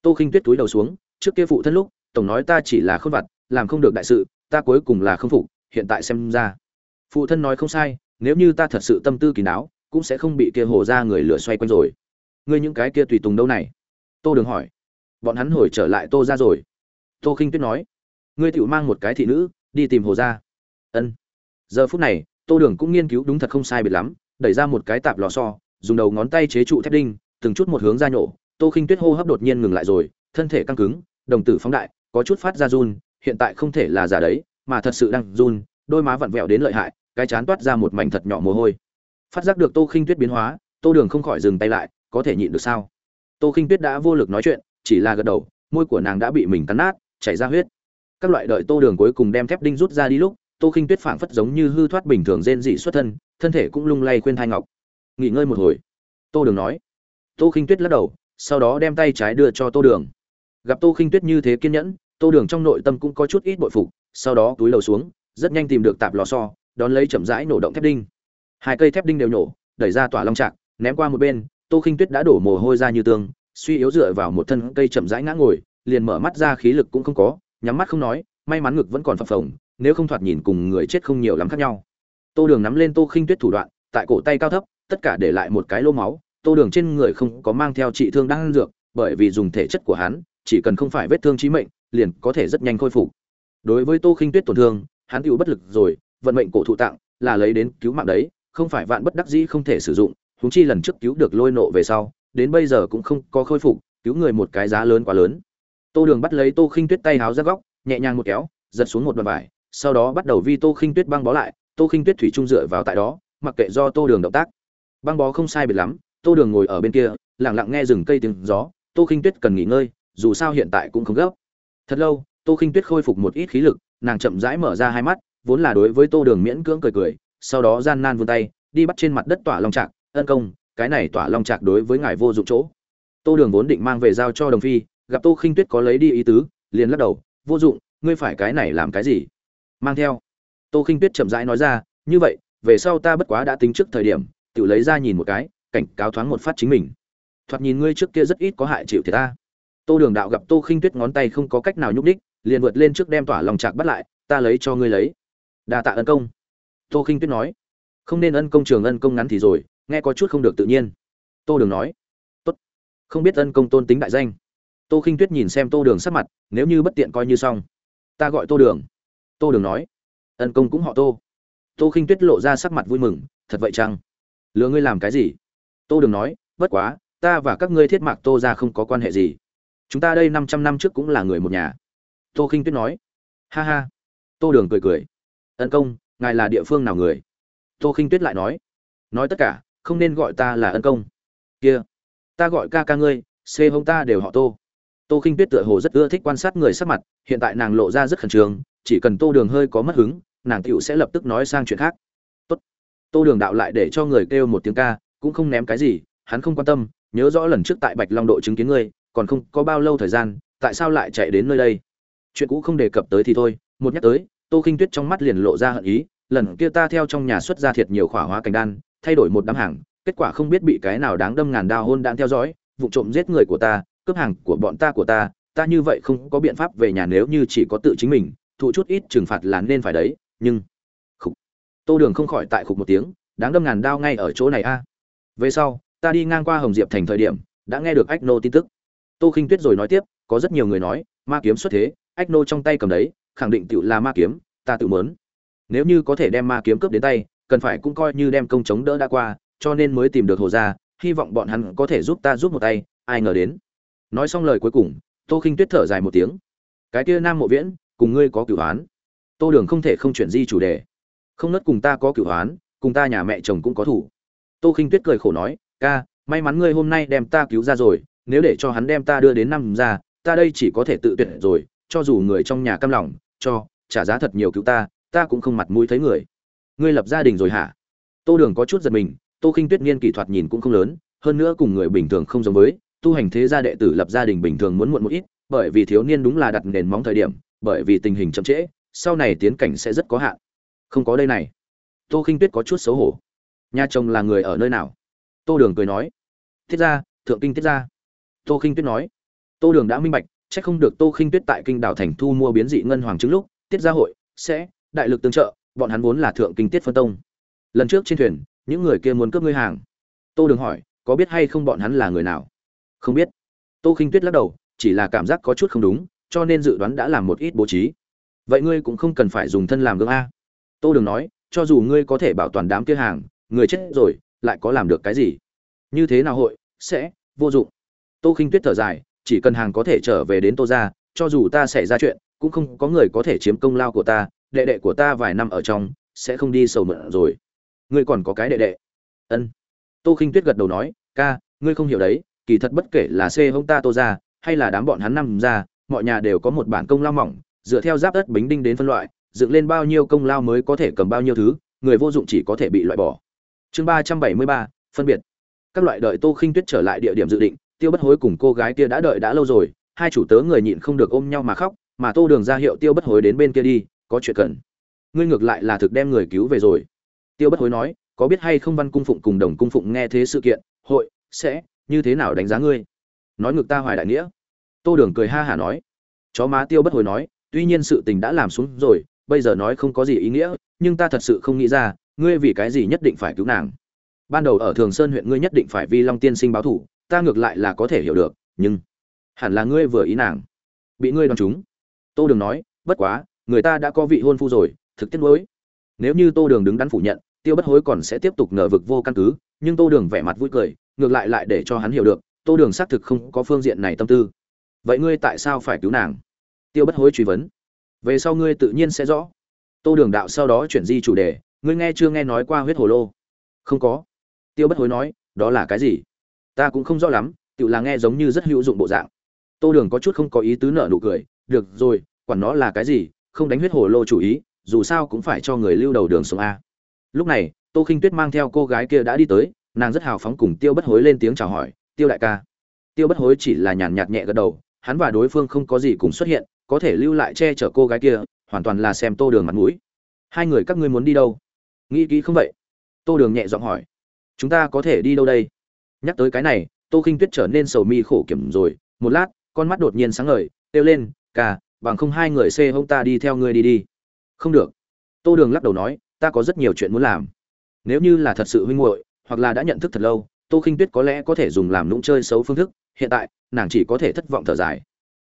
Tô khinh tuyết túi đầu xuống, trước kia phụ thân lúc, tổng nói ta chỉ là khôn vặt làm không được đại sự, ta cuối cùng là không phục, hiện tại xem ra. Phụ thân nói không sai, nếu như ta thật sự tâm tư kín đáo, cũng sẽ không bị kia hồ ra người lửa xoay quanh rồi. Ngươi những cái kia tùy tùng đâu này? Tô đường hỏi. Bọn hắn hồi trở lại tô ra rồi. Tô khinh tuyết nói. Ngươi tựu mang một cái thị nữ, đi tìm hồ ra. Ân. Giờ phút này, tô đường cũng nghiên cứu đúng thật không sai biệt lắm, đẩy ra một cái tạp lò xo, dùng đầu ngón tay chế trụ thép đinh, từng chút một hướng ra nhổ. Tô khinh tuyết hô hấp đột nhiên ngừng lại rồi, thân thể căng cứng, đồng tử phóng đại, có chút phát ra run hiện tại không thể là giả đấy, mà thật sự đang run, đôi má vặn vẹo đến lợi hại, cái chán toát ra một mảnh thật nhỏ mồ hôi. Phát giác được tô khinh tuyết biến hóa, tô đường không khỏi dừng tay lại, có thể nhịn được sao? Tô khinh tuyết đã vô lực nói chuyện, chỉ là gật đầu, môi của nàng đã bị mình cắn nát, chảy ra huyết. Các loại đợi tô đường cuối cùng đem thép đinh rút ra đi lúc, tô khinh tuyết phảng phất giống như hư thoát bình thường rên dị xuất thân thân thể cũng lung lay khuyên thai ngọc. Nghỉ ngơi một hồi. Tô đường nói. Tô khinh tuyết lắc đầu, sau đó đem tay trái đưa cho tô đường. Gặp tô khinh tuyết như thế kiên nhẫn tô đường trong nội tâm cũng có chút ít bội phục, sau đó túi lầu xuống, rất nhanh tìm được tạp lò xo đón lấy chậm rãi nổ động thép đinh. Hai cây thép đinh đều nổ, đẩy ra tỏa long trạc, ném qua một bên, tô khinh tuyết đã đổ mồ hôi ra như tương, suy yếu dựa vào một thân cây chậm rãi ngã ngồi, liền mở mắt ra khí lực cũng không có, nhắm mắt không nói, may mắn ngực vẫn còn phập phồng, nếu không thoạt nhìn cùng người chết không nhiều lắm khác nhau. Tô đường nắm lên tô khinh tuyết thủ đoạn, tại cổ tay cao thấp, tất cả để lại một cái lô máu, tô đường trên người không có mang theo trị thương đang dược, bởi vì dùng thể chất của hắn, chỉ cần không phải vết thương chí mệnh liền có thể rất nhanh khôi phục. Đối với tô khinh tuyết tổn thương, hắn tựu bất lực rồi, vận mệnh cổ thụ tặng là lấy đến cứu mạng đấy, không phải vạn bất đắc dĩ không thể sử dụng, huống chi lần trước cứu được lôi nộ về sau, đến bây giờ cũng không có khôi phục, cứu người một cái giá lớn quá lớn. Tô đường bắt lấy tô khinh tuyết tay háo ra góc, nhẹ nhàng một kéo, giật xuống một đoạn vải sau đó bắt đầu vi tô khinh tuyết băng bó lại, tô khinh tuyết thủy trung dựa vào tại đó, mặc kệ do tô đường động tác. Băng bó không sai biệt lắm, tô đường ngồi ở bên kia, lặng lặng nghe rừng cây tiếng gió, tô khinh tuyết cần nghỉ ngơi, dù sao hiện tại cũng không gấp thật lâu, tô khinh tuyết khôi phục một ít khí lực, nàng chậm rãi mở ra hai mắt, vốn là đối với tô đường miễn cưỡng cười cười, sau đó gian nan vươn tay, đi bắt trên mặt đất tỏa long trạc. Ân công, cái này tỏa long trạc đối với ngài vô dụng chỗ. Tô đường vốn định mang về giao cho đồng phi, gặp tô khinh tuyết có lấy đi ý tứ, liền lắc đầu, vô dụng, ngươi phải cái này làm cái gì? Mang theo. Tô khinh tuyết chậm rãi nói ra, như vậy, về sau ta bất quá đã tính trước thời điểm, tự lấy ra nhìn một cái, cảnh cáo thoáng một phát chính mình. Thoạt nhìn ngươi trước kia rất ít có hại chịu thiệt ta tô đường đạo gặp tô khinh tuyết ngón tay không có cách nào nhúc đích liền vượt lên trước đem tỏa lòng trạc bắt lại, ta lấy cho ngươi lấy. Đa tạ ân công. Tô khinh tuyết nói. Không nên ân công trường ân công ngắn thì rồi, nghe có chút không được tự nhiên. Tô đường nói. Tốt. Không biết ân công tôn tính đại danh. Tô khinh tuyết nhìn xem tô đường sắc mặt, nếu như bất tiện coi như xong, ta gọi tô đường. Tô đường nói. Ân công cũng họ tô. Tô khinh tuyết lộ ra sắc mặt vui mừng, thật vậy chăng? Lừa ngươi làm cái gì? Tô đường nói, bất quá, ta và các ngươi thiết mạc tô ra không có quan hệ gì chúng ta đây năm trăm năm trước cũng là người một nhà. Tô khinh tuyết nói. Ha ha. Tô đường cười cười. Ân công, ngài là địa phương nào người? Tô khinh tuyết lại nói. Nói tất cả, không nên gọi ta là ân công. Kia, ta gọi ca ca ngươi xê hông ta đều họ tô. Tô khinh tuyết tựa hồ rất ưa thích quan sát người sắc mặt, hiện tại nàng lộ ra rất khẩn trương, chỉ cần tô đường hơi có mất hứng, nàng tựu sẽ lập tức nói sang chuyện khác. Tốt. tô đường đạo lại để cho người kêu một tiếng ca, cũng không ném cái gì, hắn không quan tâm, nhớ rõ lần trước tại bạch long độ chứng kiến ngươi còn không có bao lâu thời gian, tại sao lại chạy đến nơi đây? Chuyện cũ không đề cập tới thì thôi, một nhắc tới, tô khinh tuyết trong mắt liền lộ ra hận ý, lần kia ta theo trong nhà xuất ra thiệt nhiều khỏa hóa cảnh đan, thay đổi một đám hàng, kết quả không biết bị cái nào đáng đâm ngàn đao hôn đạn theo dõi, vụ trộm giết người của ta, cướp hàng của bọn ta của ta ta như vậy không có biện pháp về nhà nếu như chỉ có tự chính mình, thụ chút ít trừng phạt là nên phải đấy, nhưng khục, tô đường không khỏi tại khục một tiếng, đáng đâm ngàn đao ngay ở chỗ này a. Về sau, ta đi ngang qua hồng diệp thành thời điểm, đã nghe được ách nô tin tức tô khinh tuyết rồi nói tiếp có rất nhiều người nói ma kiếm xuất thế ách nô trong tay cầm đấy khẳng định tựu là ma kiếm ta tự muốn, nếu như có thể đem ma kiếm cướp đến tay cần phải cũng coi như đem công chống đỡ đã qua cho nên mới tìm được hồ gia hy vọng bọn hắn có thể giúp ta giúp một tay ai ngờ đến. Nói xong lời cuối cùng tô khinh tuyết thở dài một tiếng. Cái kia nam mộ viễn cùng ngươi có cửu án. tô đường không thể không chuyển di chủ đề. Không nớt cùng ta có cửu án, cùng ta nhà mẹ chồng cũng có thủ. Tô khinh tuyết cười khổ nói ca may mắn ngươi hôm nay đem ta cứu ra rồi nếu để cho hắn đem ta đưa đến năm ra, ta đây chỉ có thể tự tuyệt rồi, cho dù người trong nhà căm lòng, cho, trả giá thật nhiều cứu ta ta cũng không mặt mũi thấy người. Ngươi lập gia đình rồi hả? Tô đường có chút giật mình, tô khinh tuyết niên kỹ thuật nhìn cũng không lớn, hơn nữa cùng người bình thường không giống với, tu hành thế gia đệ tử lập gia đình bình thường muốn muộn một ít, bởi vì thiếu niên đúng là đặt nền móng thời điểm, bởi vì tình hình chậm trễ, sau này tiến cảnh sẽ rất có hạn. Không có đây này. Tô khinh tuyết có chút xấu hổ. Nhà chồng là người ở nơi nào? Tô đường cười nói. Thiết gia, thượng kinh thiết gia tô khinh tuyết nói. Tô đường đã minh bạch c h ắ c không được tô khinh tuyết tại kinh đảo thành thu mua biến dị ngân hoàng trứng lúc, tiết gia hội, sẽ, đại lực tương trợ, bọn hắn vốn là thượng kinh tiết phân tông. Lần trước trên thuyền, những người kia muốn cướp ngươi hàng. Tô đường hỏi, có biết hay không bọn hắn là người nào? Không biết. Tô khinh tuyết lắc đầu, chỉ là cảm giác có chút không đúng, cho nên dự đoán đã làm một ít bố trí. Vậy ngươi cũng không cần phải dùng thân làm gương a. Tô đường nói, cho dù ngươi có thể bảo toàn đám kia hàng, người chết rồi, lại có làm được cái gì? Như thế nào hội, sẽ, vô dụng tô khinh tuyết thở dài chỉ cần hàng có thể trở về đến tô gia, cho dù ta xảy ra chuyện cũng không có người có thể chiếm công lao của ta đệ đệ của ta vài năm ở trong sẽ không đi sầu mượn rồi. Ngươi còn có cái đệ đệ. Ân. Tô khinh tuyết gật đầu nói ca ngươi không hiểu đấy kỳ thật bất kể là c hung ta tô gia, hay là đám bọn hắn năm gia, mọi nhà đều có một bản công lao mỏng dựa theo giáp đất bính đinh đến phân loại dựng lên bao nhiêu công lao mới có thể cầm bao nhiêu thứ người vô dụng chỉ có thể bị loại bỏ. Chương ba trăm bảy mươi ba phân biệt. Các loại đợi tô khinh tuyết trở lại địa điểm dự định tiêu bất hối cùng cô gái kia đã đợi đã lâu rồi, hai chủ tớ người nhịn không được ôm nhau mà khóc, mà tô đường ra hiệu tiêu bất hối đến bên kia đi, có chuyện cần. Ngươi ngược lại là thực đem người cứu về rồi. Tiêu bất hối nói, có biết hay không văn cung phụng cùng đồng cung phụng nghe thế sự kiện, hội, sẽ, như thế nào đánh giá ngươi? Nói ngược ta hoài đại nghĩa. Tô đường cười ha hả nói. Chó má tiêu bất hối nói, tuy nhiên sự tình đã làm xuống rồi, bây giờ nói không có gì ý nghĩa, nhưng ta thật sự không nghĩ ra, ngươi vì cái gì nhất định phải cứu nàng. Ban đầu ở thường sơn huyện ngươi nhất định phải vi long tiên sinh báo thủ ta ngược lại là có thể hiểu được, nhưng hẳn là ngươi vừa ý nàng. Bị ngươi đoán chúng tô đường nói, bất quá, người ta đã có vị hôn phu rồi, thực tiết mới nếu như tô đường đứng đắn phủ nhận, tiêu bất hối còn sẽ tiếp tục ngờ vực vô căn cứ, nhưng tô đường vẻ mặt vui cười, ngược lại lại để cho hắn hiểu được, tô đường xác thực không có phương diện này tâm tư. Vậy ngươi tại sao phải cứu nàng? Tiêu bất hối truy vấn. Về sau ngươi tự nhiên sẽ rõ. Tô đường đạo sau đó chuyển di chủ đề, ngươi nghe chưa nghe nói qua huyết hồ lô? Không có. Tiêu bất hối nói, đó là cái gì? Ta cũng không rõ lắm, tự là nghe giống như rất hữu dụng bộ dạng. Tô đường có chút không có ý tứ nợ nụ cười, được rồi, quản nó là cái gì, không đánh huyết hồ lô chủ ý, dù sao cũng phải cho người lưu đầu đường xuống a. Lúc này, tô khinh tuyết mang theo cô gái kia đã đi tới, nàng rất hào phóng cùng tiêu bất hối lên tiếng chào hỏi, tiêu đại ca. Tiêu bất hối chỉ là nhàn nhạt nhẹ gật đầu, hắn và đối phương không có gì cùng xuất hiện, có thể lưu lại che chở cô gái kia, hoàn toàn là xem tô đường mặt mũi. Hai người các ngươi muốn đi đâu? Nghĩ kỹ không vậy? Tô đường nhẹ giọng hỏi. Chúng ta có thể đi đâu đây? Nhắc tới cái này, tô khinh tuyết trở nên sầu mi khổ kiểm rồi. Một lát, con mắt đột nhiên sáng ngời, kêu lên ca bằng không hai người xê hông ta đi theo ngươi đi đi. Không được. Tô đường lắc đầu nói, ta có rất nhiều chuyện muốn làm. Nếu như là thật sự huynh hội hoặc là đã nhận thức thật lâu, tô khinh tuyết có lẽ có thể dùng làm lũng chơi xấu phương thức. Hiện tại, nàng chỉ có thể thất vọng thở dài.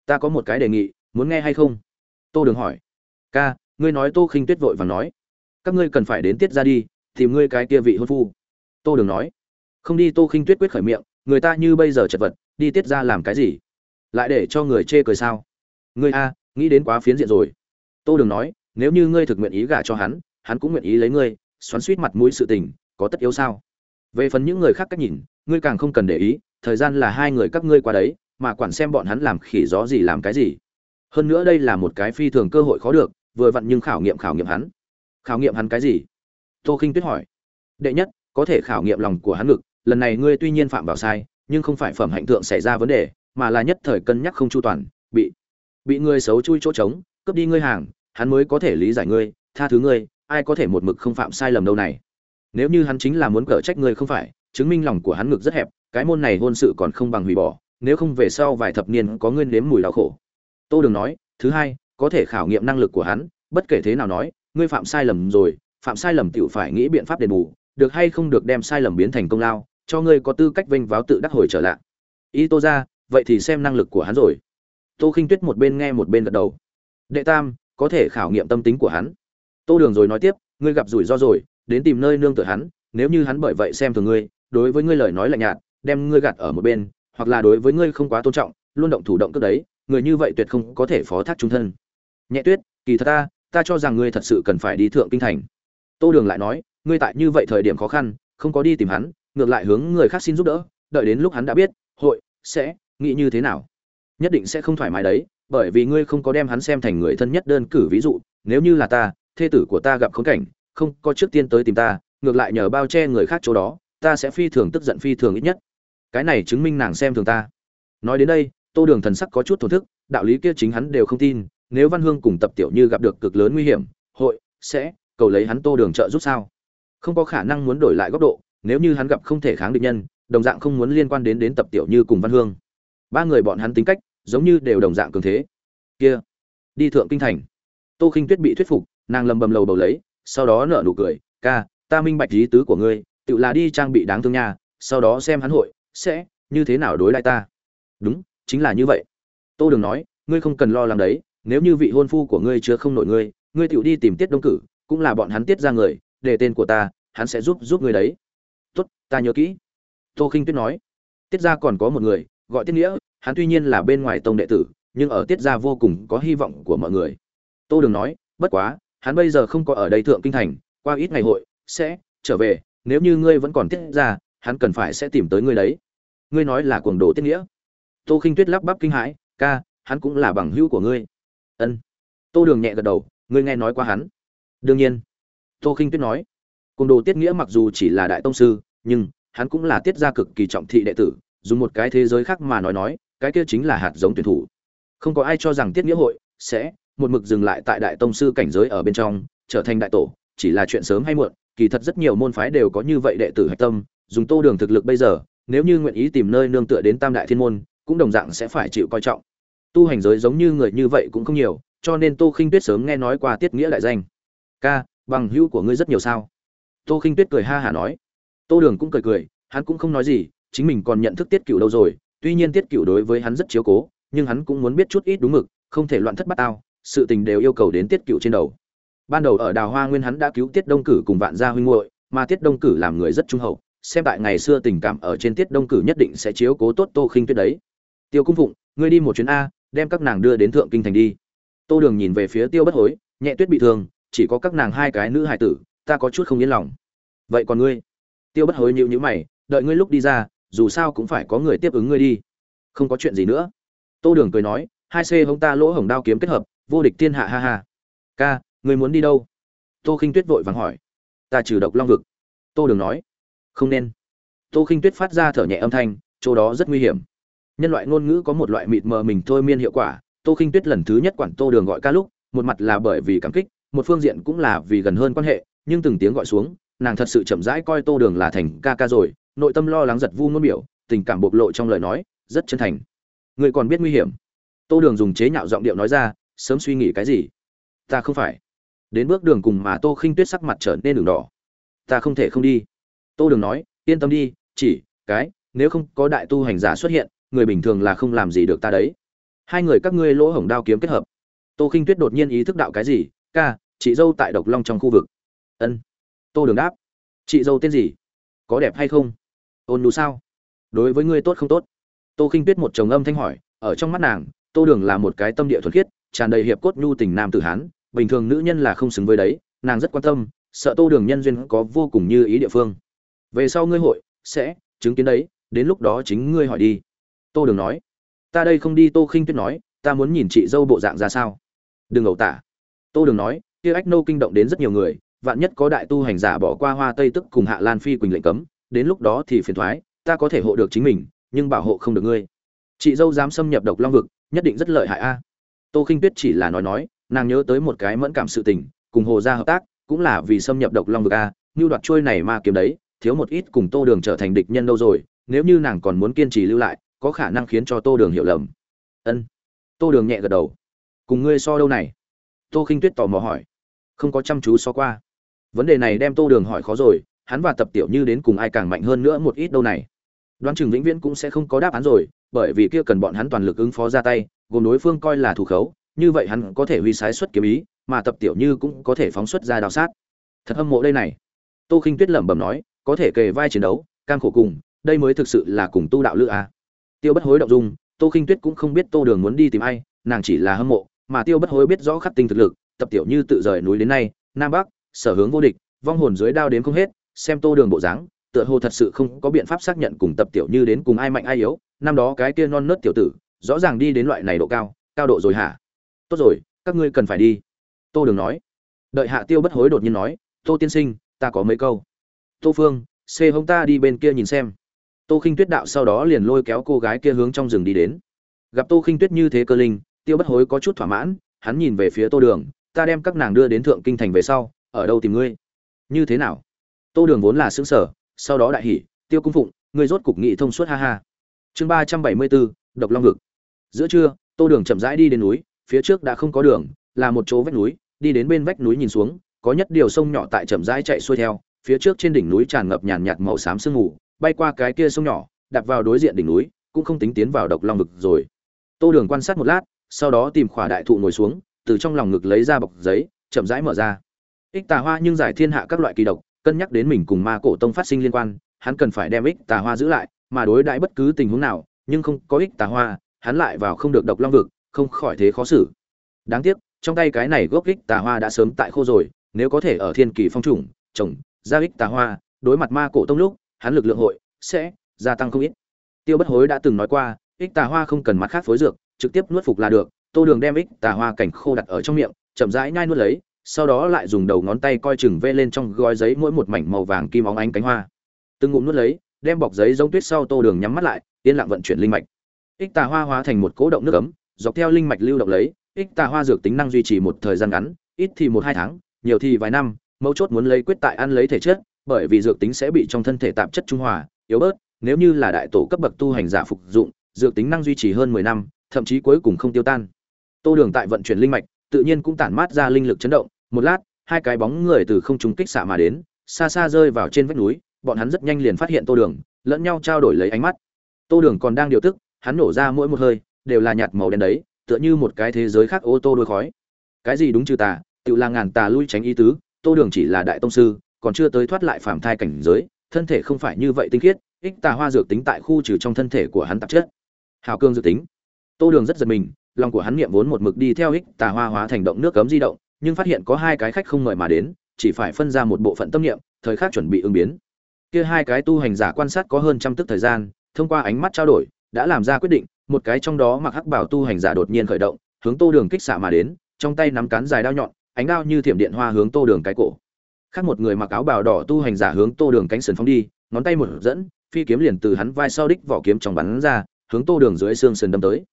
Ta có một cái đề nghị, muốn nghe hay không? Tô đường hỏi. Ca ngươi nói tô khinh tuyết vội vàng nói. Các ngươi cần phải đến tiết ra đi, tìm ngươi cái kia vị hôn phu. Tô đường nói không đi tô khinh tuyết quyết khởi miệng, người ta như bây giờ chật vật, đi tiết ra làm cái gì? Lại để cho người chê cười sao? Ngươi a, nghĩ đến quá phiến diện rồi. Tô đường nói, nếu như ngươi thực nguyện ý gả cho hắn hắn cũng nguyện ý lấy ngươi, xoắn suýt mặt mũi sự tình, có tất yếu sao? Về phần những người khác cách nhìn, ngươi càng không cần để ý, thời gian là hai người các ngươi qua đấy, mà quản xem bọn hắn làm khỉ gió gì làm cái gì. Hơn nữa đây là một cái phi thường cơ hội khó được, vừa vặn nhưng khảo nghiệm khảo nghiệm hắn. Khảo nghiệm hắn cái gì? Tô khinh tuyết hỏi. Đệ nhất, có thể khảo nghiệm lòng của hắn ngực lần này ngươi tuy nhiên phạm vào sai, nhưng không phải phẩm hạnh thượng xảy ra vấn đề, mà là nhất thời cân nhắc không chu toàn, bị bị ngươi xấu chui chỗ trống, cướp đi ngươi hàng, hắn mới có thể lý giải ngươi, tha thứ ngươi, ai có thể một mực không phạm sai lầm đâu này. Nếu như hắn chính là muốn cở trách ngươi không phải, chứng minh lòng của hắn ngực rất hẹp, cái môn này hôn sự còn không bằng hủy bỏ, nếu không về sau vài thập niên có ngươi nếm mùi đau khổ. Tô đường nói, thứ hai, có thể khảo nghiệm năng lực của hắn, bất kể thế nào nói, ngươi phạm sai lầm rồi, phạm sai lầm tiểu phải nghĩ biện pháp đền bù, được hay không được đem sai lầm biến thành công lao cho ngươi có tư cách vênh váo tự đắc hồi trở lại. Y tô ra, vậy thì xem năng lực của hắn rồi. Tô khinh tuyết một bên nghe một bên gật đầu. Đệ tam, có thể khảo nghiệm tâm tính của hắn. Tô đường rồi nói tiếp, ngươi gặp rủi ro rồi, đến tìm nơi nương tựa hắn, nếu như hắn bởi vậy xem thường ngươi, đối với ngươi lời nói lạnh nhạt, đem ngươi gạt ở một bên, hoặc là đối với ngươi không quá tôn trọng, luôn động thủ động cứ đấy, người như vậy tuyệt không có thể phó thác trung thân. Nhẹ tuyết, kỳ thật ta ta cho rằng ngươi thật sự cần phải đi thượng kinh thành. Tô đường lại nói, ngươi tại như vậy thời điểm khó khăn, không có đi tìm hắn ngược lại hướng người khác xin giúp đỡ, đợi đến lúc hắn đã biết, hội sẽ nghĩ như thế nào. Nhất định sẽ không thoải mái đấy, bởi vì ngươi không có đem hắn xem thành người thân nhất đơn cử ví dụ, nếu như là ta, thê tử của ta gặp khốn cảnh, không có trước tiên tới tìm ta, ngược lại nhờ bao che người khác chỗ đó, ta sẽ phi thường tức giận phi thường ít nhất. Cái này chứng minh nàng xem thường ta. Nói đến đây, tô đường thần sắc có chút thổn thức, đạo lý kia chính hắn đều không tin, nếu văn hương cùng tập tiểu như gặp được cực lớn nguy hiểm, hội sẽ cầu lấy hắn tô đường trợ giúp sao? Không có khả năng muốn đổi lại góc độ nếu như hắn gặp không thể kháng địch nhân, đồng dạng không muốn liên quan đến đến tập tiểu như cùng văn hương. Ba người bọn hắn tính cách, giống như đều đồng dạng cường thế. Kia, đi thượng kinh thành. Tô khinh tuyết bị thuyết phục, nàng lầm bầm lầu bầu lấy, sau đó nở nụ cười, ca, ta minh bạch lý tứ của ngươi, tự là đi trang bị đáng thương nha, sau đó xem hắn hội, sẽ như thế nào đối lại ta. Đúng, chính là như vậy. Tô đường nói, ngươi không cần lo lắng đấy, nếu như vị hôn phu của ngươi chưa không nổi ngươi ngươi tự đi tìm tiết đông cử, cũng là bọn hắn tiết ra người, để tên của ta, hắn sẽ giúp giúp ngươi đấy tốt, ta nhớ kỹ. Tô khinh tuyết nói. Tiết ra còn có một người, gọi tiết nghĩa, hắn tuy nhiên là bên ngoài tông đệ tử, nhưng ở tiết ra vô cùng có hy vọng của mọi người. Tô đường nói, bất quá, hắn bây giờ không có ở đây thượng kinh thành, qua ít ngày hội, sẽ trở về, nếu như ngươi vẫn còn tiết ra hắn cần phải sẽ tìm tới ngươi đấy. Ngươi nói là cuồng đồ tiết nghĩa? Tô khinh tuyết lắp bắp kinh hãi, ca, hắn cũng là bằng hữu của ngươi. Ân. Tô đường nhẹ gật đầu, ngươi nghe nói qua hắn. Đương nhiên. Tô khinh tuyết nói. Cung đồ tiết nghĩa mặc dù chỉ là đại tông sư, nhưng hắn cũng là tiết gia cực kỳ trọng thị đệ tử, dùng một cái thế giới khác mà nói nói, cái kia chính là hạt giống tuyển thủ. Không có ai cho rằng tiết nghĩa hội sẽ một mực dừng lại tại đại tông sư cảnh giới ở bên trong, trở thành đại tổ, chỉ là chuyện sớm hay muộn, kỳ thật rất nhiều môn phái đều có như vậy đệ tử hạch tâm, dùng tô đường thực lực bây giờ, nếu như nguyện ý tìm nơi nương tựa đến tam đại thiên môn, cũng đồng dạng sẽ phải chịu coi trọng. Tu hành giới giống như người như vậy cũng không nhiều, cho nên tô khinh tuyết sớm nghe nói qua tiết nghĩa đại danh. Ca, bằng hữu của ngươi rất nhiều sao? Tô khinh tuyết cười ha hả nói. Tô đường cũng cười cười, hắn cũng không nói gì, chính mình còn nhận thức tiết cựu đâu rồi, tuy nhiên tiết cựu đối với hắn rất chiếu cố, nhưng hắn cũng muốn biết chút ít đúng mực, không thể loạn thất bát tao, sự tình đều yêu cầu đến tiết cựu trên đầu. Ban đầu ở đào hoa nguyên hắn đã cứu tiết đông cử cùng vạn gia huynh muội, mà tiết đông cử làm người rất trung hậu, xem tại ngày xưa tình cảm ở trên tiết đông cử nhất định sẽ chiếu cố tốt tô khinh tuyết đấy. Tiêu cung phụng, ngươi đi một chuyến a, đem các nàng đưa đến thượng kinh thành đi. Tô đường nhìn về phía tiêu bất hối, nhẹ tuyết bị thương, chỉ có các nàng hai cái nữ hài tử ta có chút không yên lòng. Vậy còn ngươi? Tiêu bất hối nhịu nhữ mày, đợi ngươi lúc đi ra, dù sao cũng phải có người tiếp ứng ngươi đi. Không có chuyện gì nữa. Tô đường cười nói, hai c hông ta lỗ hổng đao kiếm kết hợp, vô địch thiên hạ ha ha. Ca, ngươi muốn đi đâu? Tô khinh tuyết vội vàng hỏi. Ta trừ độc long vực. Tô đường nói. Không nên. Tô khinh tuyết phát ra thở nhẹ âm thanh, chỗ đó rất nguy hiểm. Nhân loại ngôn ngữ có một loại mịt mờ mình thôi miên hiệu quả. Tô khinh tuyết lần thứ nhất quản tô đường gọi ca lúc, một mặt là bởi vì cảm kích, một phương diện cũng là vì gần hơn quan hệ nhưng từng tiếng gọi xuống, nàng thật sự chậm rãi coi tô đường là thành ca ca rồi, nội tâm lo lắng giật vu ngôn biểu, tình cảm bộc lộ trong lời nói, rất chân thành. Người còn biết nguy hiểm. Tô đường dùng chế nhạo giọng điệu nói ra, sớm suy nghĩ cái gì? Ta không phải. Đến bước đường cùng mà tô khinh tuyết sắc mặt trở nên đường đỏ. Ta không thể không đi. Tô đường nói, yên tâm đi, chỉ, cái, nếu không có đại tu hành giả xuất hiện, người bình thường là không làm gì được ta đấy. Hai người các ngươi lỗ hổng đao kiếm kết hợp. Tô khinh tuyết đột nhiên ý thức đạo cái gì? Ca, chị dâu tại độc long trong khu vực ân tô đường đáp chị dâu tên gì có đẹp hay không ôn nhu sao đối với ngươi tốt không tốt tô khinh tuyết một chồng âm thanh hỏi ở trong mắt nàng tô đường là một cái tâm địa thuần khiết tràn đầy hiệp cốt nhu tình nam tử hán bình thường nữ nhân là không xứng với đấy nàng rất quan tâm sợ tô đường nhân duyên có vô cùng như ý địa phương về sau ngươi hội sẽ chứng kiến đấy đến lúc đó chính ngươi hỏi đi tô đường nói ta đây không đi tô khinh tuyết nói ta muốn nhìn chị dâu bộ dạng ra sao đừng ẩu tả tô đường nói kia ách nô kinh động đến rất nhiều người vạn nhất có đại tu hành giả bỏ qua hoa tây tức cùng hạ lan phi quỳnh lệnh cấm, đến lúc đó thì phiền thoái, ta có thể hộ được chính mình, nhưng bảo hộ không được ngươi. Chị dâu dám xâm nhập độc long vực, nhất định rất lợi hại a. Tô khinh tuyết chỉ là nói nói, nàng nhớ tới một cái mẫn cảm sự tình, cùng hồ gia hợp tác, cũng là vì xâm nhập độc long vực a, như đoạt trôi này ma kiếm đấy, thiếu một ít cùng tô đường trở thành địch nhân đâu rồi, nếu như nàng còn muốn kiên trì lưu lại, có khả năng khiến cho tô đường hiểu lầm. Ân. Tô đường nhẹ gật đầu. Cùng ngươi so đâu này? Tô khinh tuyết tò mò hỏi. Không có chăm chú so qua vấn đề này đem tô đường hỏi khó rồi, hắn và tập tiểu như đến cùng ai càng mạnh hơn nữa một ít đâu này? Đoán chừng vĩnh viễn cũng sẽ không có đáp án rồi, bởi vì kia cần bọn hắn toàn lực ứng phó ra tay, gồm đối phương coi là thủ khấu, như vậy hắn có thể huy sái xuất kiếm ý, mà tập tiểu như cũng có thể phóng xuất ra đào sát. Thật hâm mộ đây này. Tô khinh tuyết lẩm bẩm nói, có thể kề vai chiến đấu, cam khổ cùng, đây mới thực sự là cùng tu đạo lữ à. tiêu bất hối động dung, tô khinh tuyết cũng không biết tô đường muốn đi tìm ai, nàng chỉ là hâm mộ, mà tiêu bất hối biết rõ khắc tinh thực lực, tập tiểu như tự rời núi đến nay, nam bắc sở hướng vô địch, vong hồn dưới đao đến không hết, xem tô đường bộ dáng, tựa hồ thật sự không có biện pháp xác nhận cùng tập tiểu như đến cùng ai mạnh ai yếu, năm đó cái kia non nớt tiểu tử, rõ ràng đi đến loại này độ cao cao độ rồi hả? Tốt rồi, các ngươi cần phải đi. Tô đường nói. Đợi hạ tiêu bất hối đột nhiên nói, tô tiên sinh, ta có mấy câu. Tô phương xê hông ta đi bên kia nhìn xem. Tô khinh tuyết đạo sau đó liền lôi kéo cô gái kia hướng trong rừng đi đến. Gặp tô khinh tuyết như thế cơ linh, tiêu bất hối có chút thỏa mãn, hắn nhìn về phía tô đường, ta đem các nàng đưa đến thượng kinh thành về sau ở đâu tìm ngươi? Như thế nào? Tô đường vốn là xứng sở sau đó đại hỉ, tiêu cung phụng, ngươi rốt cục nghị thông suốt ha ha. Chương ba trăm bảy mươi bốn, độc long ngực. giữa trưa, tô đường chậm rãi đi đến núi, phía trước đã không có đường, là một chỗ vách núi, đi đến bên vách núi nhìn xuống, có nhất điều sông nhỏ tại chậm rãi chạy xuôi theo, phía trước trên đỉnh núi tràn ngập nhàn nhạt màu xám sương mù, bay qua cái kia sông nhỏ đặt vào đối diện đỉnh núi, cũng không tính tiến vào độc long ngực rồi. Tô đường quan sát một lát, sau đó tìm khỏa đại thụ ngồi xuống, từ trong lòng ngực lấy ra bọc giấy, chậm rãi mở ra ích tà hoa nhưng giải thiên hạ các loại kỳ độc, cân nhắc đến mình cùng ma cổ tông phát sinh liên quan, hắn cần phải đem ích tà hoa giữ lại, mà đối đãi bất cứ tình huống nào, nhưng không có ích tà hoa, hắn lại vào không được độc long vực, không khỏi thế khó xử. Đáng tiếc, trong tay cái này gốc ích tà hoa đã sớm tại khô rồi, nếu có thể ở thiên kỳ phong trùng trồng ra ích tà hoa, đối mặt ma cổ tông lúc, hắn lực lượng hội sẽ gia tăng không ít. Tiêu bất hối đã từng nói qua, ích tà hoa không cần mặt khác phối dược, trực tiếp nuốt phục là được, tô đường đem ích tà hoa cảnh khô đặt ở trong miệng, chậm rãi nhai nuốt lấy sau đó lại dùng đầu ngón tay coi chừng vê lên trong gói giấy mỗi một mảnh màu vàng kim óng ánh cánh hoa. Từng ngụm nuốt lấy, đem bọc giấy giống tuyết sau tô đường nhắm mắt lại, yên lặng vận chuyển linh mạch. Ích tà hoa hóa thành một cỗ động nước ấm, dọc theo linh mạch lưu động lấy, ích tà hoa dược tính năng duy trì một thời gian ngắn, ít thì một hai tháng, nhiều thì vài năm, mấu chốt muốn lấy quyết tại ăn lấy thể chất, bởi vì dược tính sẽ bị trong thân thể tạp chất trung hòa, yếu bớt, nếu như là đại tổ cấp bậc tu hành giả phục dụng, dược tính năng duy trì hơn mười năm, thậm chí cuối cùng không tiêu tan. Tô đường tại vận chuyển linh mạch tự nhiên cũng tản mát ra linh lực chấn động. Một lát, hai cái bóng người từ không trung kích xạ mà đến, xa xa rơi vào trên vách núi, bọn hắn rất nhanh liền phát hiện tô đường, lẫn nhau trao đổi lấy ánh mắt. Tô đường còn đang điều tức, hắn nổ ra mỗi một hơi, đều là nhạt màu đen đấy, tựa như một cái thế giới khác ô tô đôi khói. Cái gì đúng trừ tà, tự là ngàn tà lui tránh ý tứ, tô đường chỉ là đại tông sư, còn chưa tới thoát lại phàm thai cảnh giới, thân thể không phải như vậy tinh khiết, ích tà hoa dược tính tại khu trừ trong thân thể của hắn tạp chất. Hào cương dược tính. Tô đường rất giật mình lòng của hắn niệm vốn một mực đi theo ích tà hoa hóa thành động nước cấm di động, nhưng phát hiện có hai cái khách không mời mà đến, chỉ phải phân ra một bộ phận tâm niệm, thời khắc chuẩn bị ứng biến. Kia hai cái tu hành giả quan sát có hơn trăm tức thời gian, thông qua ánh mắt trao đổi, đã làm ra quyết định, một cái trong đó mặc hắc bảo tu hành giả đột nhiên khởi động, hướng tô đường kích xạ mà đến, trong tay nắm cán dài đao nhọn, ánh đao như thiểm điện hoa hướng tô đường cái cổ. Khác một người mặc áo bào đỏ tu hành giả hướng tô đường cánh sườn phóng đi, ngón tay một dẫn, phi kiếm liền từ hắn vai sau đích vỏ kiếm trong bắn ra, hướng tô đường dưới xương sườn đâm tới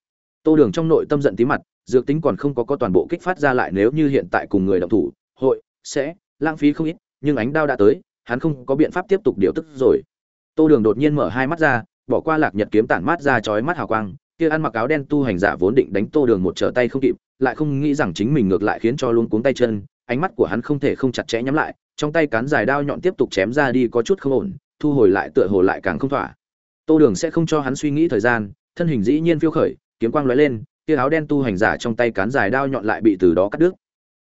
tô đường trong nội tâm giận tí mặt, dược tính còn không có có toàn bộ kích phát ra lại nếu như hiện tại cùng người động thủ, hội, sẽ, lãng phí không ít, nhưng ánh đao đã tới, hắn không có biện pháp tiếp tục điều tức rồi. Tô đường đột nhiên mở hai mắt ra, bỏ qua lạc nhật kiếm tản mát ra chói mắt hào quang, kia ăn mặc áo đen tu hành giả vốn định đánh tô đường một trở tay không kịp, lại không nghĩ rằng chính mình ngược lại khiến cho luôn cuống tay chân, ánh mắt của hắn không thể không chặt chẽ nhắm lại, trong tay cán dài đao nhọn tiếp tục chém ra đi có chút không ổn, thu hồi lại tựa hồ lại càng không thỏa. Tô đường sẽ không cho hắn suy nghĩ thời gian, thân hình dĩ nhiên phiêu khởi kiếm quang lóe lên kia áo đen tu hành giả trong tay cán dài đao nhọn lại bị từ đó cắt đứt.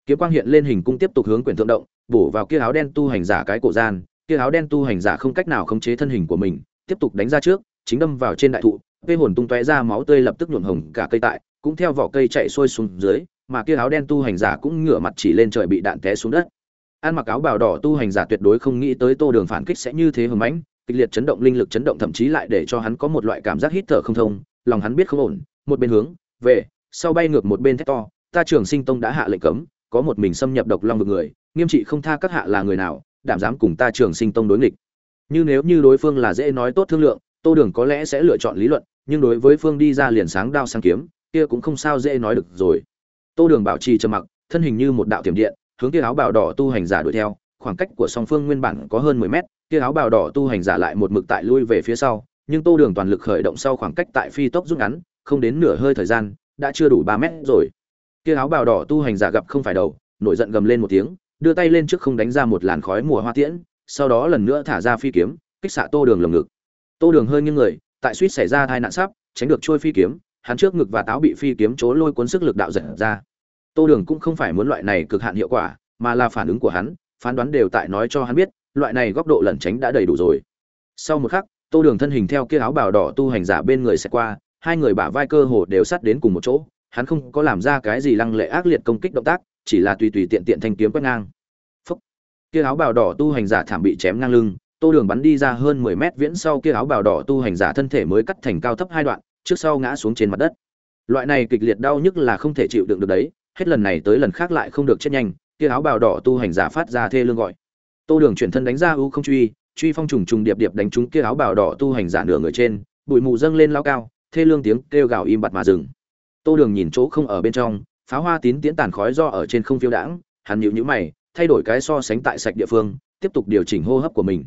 Kiếm quang hiện lên hình cung tiếp tục hướng quyền thượng động, bổ vào kia áo đen tu hành giả cái cổ gian, kia áo đen tu hành giả không cách nào khống chế thân hình của mình, tiếp tục đánh ra trước, chính đâm vào trên đại thụ, vê hồn tung tóe ra máu tươi lập tức nhuộm hồng cả cây tại, cũng theo vỏ cây chạy xuôi xuống dưới, mà kia áo đen tu hành giả cũng ngửa mặt chỉ lên trời bị đạn té xuống đất. An mặc áo bào đỏ tu hành giả tuyệt đối không nghĩ tới tô đường phản kích sẽ như thế hùng mãnh, kịch liệt chấn động linh lực chấn động thậm chí lại để cho hắn có một loại cảm giác hít thở không thông, lòng hắn biết không ổn một bên hướng, về, sau bay ngược một bên thét to, ta trường sinh tông đã hạ lệnh cấm, có một mình xâm nhập độc long vực người, nghiêm trị không tha các hạ là người nào, đảm dám cùng ta trường sinh tông đối nghịch? Như nếu như đối phương là dễ nói tốt thương lượng, tô đường có lẽ sẽ lựa chọn lý luận, nhưng đối với phương đi ra liền sáng đao sang kiếm, kia cũng không sao dễ nói được rồi. Tô đường bảo trì trầm mặc, thân hình như một đạo tiềm điện, hướng kia áo bào đỏ tu hành giả đuổi theo, khoảng cách của song phương nguyên bản có hơn mười mét, kia áo bào đỏ tu hành giả lại một mực tại lui về phía sau, nhưng tô đường toàn lực khởi động sau khoảng cách tại phi tốc rút ngắn không đến nửa hơi thời gian, đã chưa đủ ba mét rồi. Kia áo bào đỏ tu hành giả gặp không phải đầu, nổi giận gầm lên một tiếng, đưa tay lên trước không đánh ra một làn khói mùa hoa tiễn, sau đó lần nữa thả ra phi kiếm, kích xạ tô đường lồng ngực. Tô đường hơi nghiêng người, tại suýt xảy ra tai nạn sắp, tránh được trôi phi kiếm, hắn trước ngực và táo bị phi kiếm chố lôi cuốn sức lực đạo giật ra. Tô đường cũng không phải muốn loại này cực hạn hiệu quả, mà là phản ứng của hắn, phán đoán đều tại nói cho hắn biết, loại này góc độ lẩn tránh đã đầy đủ rồi. Sau một khắc, tô đường thân hình theo kia áo bào đỏ tu hành giả bên người sẽ qua hai người bả vai cơ hồ đều sát đến cùng một chỗ, hắn không có làm ra cái gì lăng lệ ác liệt công kích động tác, chỉ là tùy tùy tiện tiện thanh kiếm quét ngang. Phốc. kia áo bào đỏ tu hành giả thảm bị chém ngang lưng, tô đường bắn đi ra hơn mười mét viễn sau kia áo bào đỏ tu hành giả thân thể mới cắt thành cao thấp hai đoạn, trước sau ngã xuống trên mặt đất. Loại này kịch liệt đau nhức là không thể chịu đựng được đấy, hết lần này tới lần khác lại không được chết nhanh, kia áo bào đỏ tu hành giả phát ra thê lương gọi. Tô đường chuyển thân đánh ra ưu không truy truy phong trùng trùng điệp điệp đánh trúng kia áo bào đỏ tu hành giả nửa người trên, bụi mù dâng lên lao cao thê lương tiếng kêu gào im bặt mà dừng. Tô đường nhìn chỗ không ở bên trong, pháo hoa tín tiễn tàn khói do ở trên không phiêu đãng, hắn nhịu nhữ mày, thay đổi cái so sánh tại sạch địa phương, tiếp tục điều chỉnh hô hấp của mình.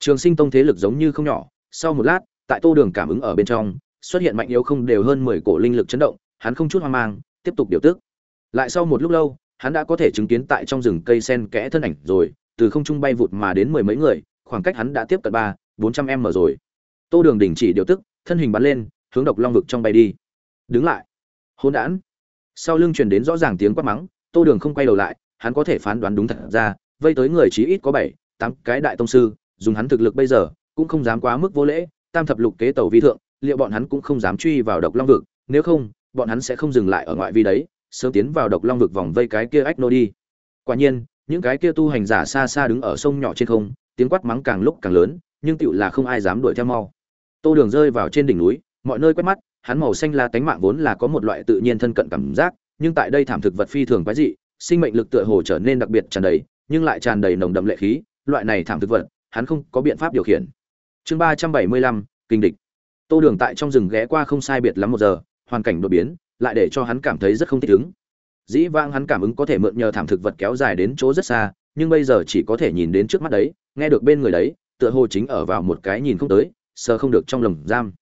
Trường sinh tông thế lực giống như không nhỏ, sau một lát, tại tô đường cảm ứng ở bên trong, xuất hiện mạnh yếu không đều hơn mười cổ linh lực chấn động, hắn không chút hoang mang, tiếp tục điều tức. Lại sau một lúc lâu, hắn đã có thể chứng kiến tại trong rừng cây sen kẽ thân ảnh rồi, từ không trung bay vụt mà đến mười mấy người, khoảng cách hắn đã tiếp cận ba, bốn trăm m rồi. Tô đường đình chỉ điều tức, thân hình bắn lên hướng độc long vực trong bay đi. Đứng lại. Hôn đản. Sau lưng truyền đến rõ ràng tiếng quát mắng, tô đường không quay đầu lại, hắn có thể phán đoán đúng thật ra, vây tới người chí ít có bảy, tám cái đại tông sư, dùng hắn thực lực bây giờ, cũng không dám quá mức vô lễ, tam thập lục kế tàu vi thượng, liệu bọn hắn cũng không dám truy vào độc long vực, nếu không, bọn hắn sẽ không dừng lại ở ngoại vi đấy, sớm tiến vào độc long vực vòng vây cái kia ách nô đi. Quả nhiên, những cái kia tu hành giả xa xa đứng ở sông nhỏ trên không, tiếng quát mắng càng lúc càng lớn, nhưng tựu là không ai dám đuổi theo mau. Tô đường rơi vào trên đỉnh núi mọi nơi quét mắt, hắn màu xanh là tánh mạng vốn là có một loại tự nhiên thân cận cảm giác, nhưng tại đây thảm thực vật phi thường quái dị, sinh mệnh lực tựa hồ trở nên đặc biệt tràn đầy, nhưng lại tràn đầy nồng đậm lệ khí, loại này thảm thực vật, hắn không có biện pháp điều khiển. Chương ba trăm bảy mươi lăm, kinh địch. Tô đường tại trong rừng ghé qua không sai biệt lắm một giờ, hoàn cảnh đột biến, lại để cho hắn cảm thấy rất không thích ứng. Dĩ vãng hắn cảm ứng có thể mượn nhờ thảm thực vật kéo dài đến chỗ rất xa, nhưng bây giờ chỉ có thể nhìn đến trước mắt đấy, nghe được bên người đấy, tựa hồ chính ở vào một cái nhìn không tới, sờ không được trong lồng giam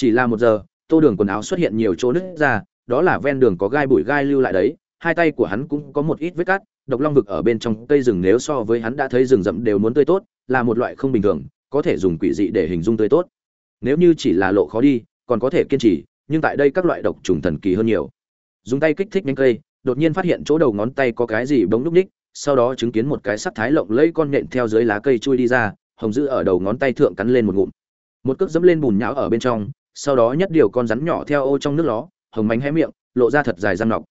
chỉ là một giờ, tô đường quần áo xuất hiện nhiều chỗ nứt ra, đó là ven đường có gai bụi gai lưu lại đấy, hai tay của hắn cũng có một ít vết cát độc long vực ở bên trong cây rừng nếu so với hắn đã thấy rừng rậm đều muốn tươi tốt, là một loại không bình thường, có thể dùng quỷ dị để hình dung tươi tốt. Nếu như chỉ là lộ khó đi, còn có thể kiên trì, nhưng tại đây các loại độc trùng thần kỳ hơn nhiều. Dùng tay kích thích nhánh cây, đột nhiên phát hiện chỗ đầu ngón tay có cái gì bỗng núp ních, sau đó chứng kiến một cái sắc thái lộng lẫy con nện theo dưới lá cây chui đi ra, hồng giữ ở đầu ngón tay thượng cắn lên một ngụm. Một cước dẫm lên bùn nhão ở bên trong sau đó nhất điều con rắn nhỏ theo ô trong nước ló, hồng mánh hé miệng, lộ ra thật dài răng nọc.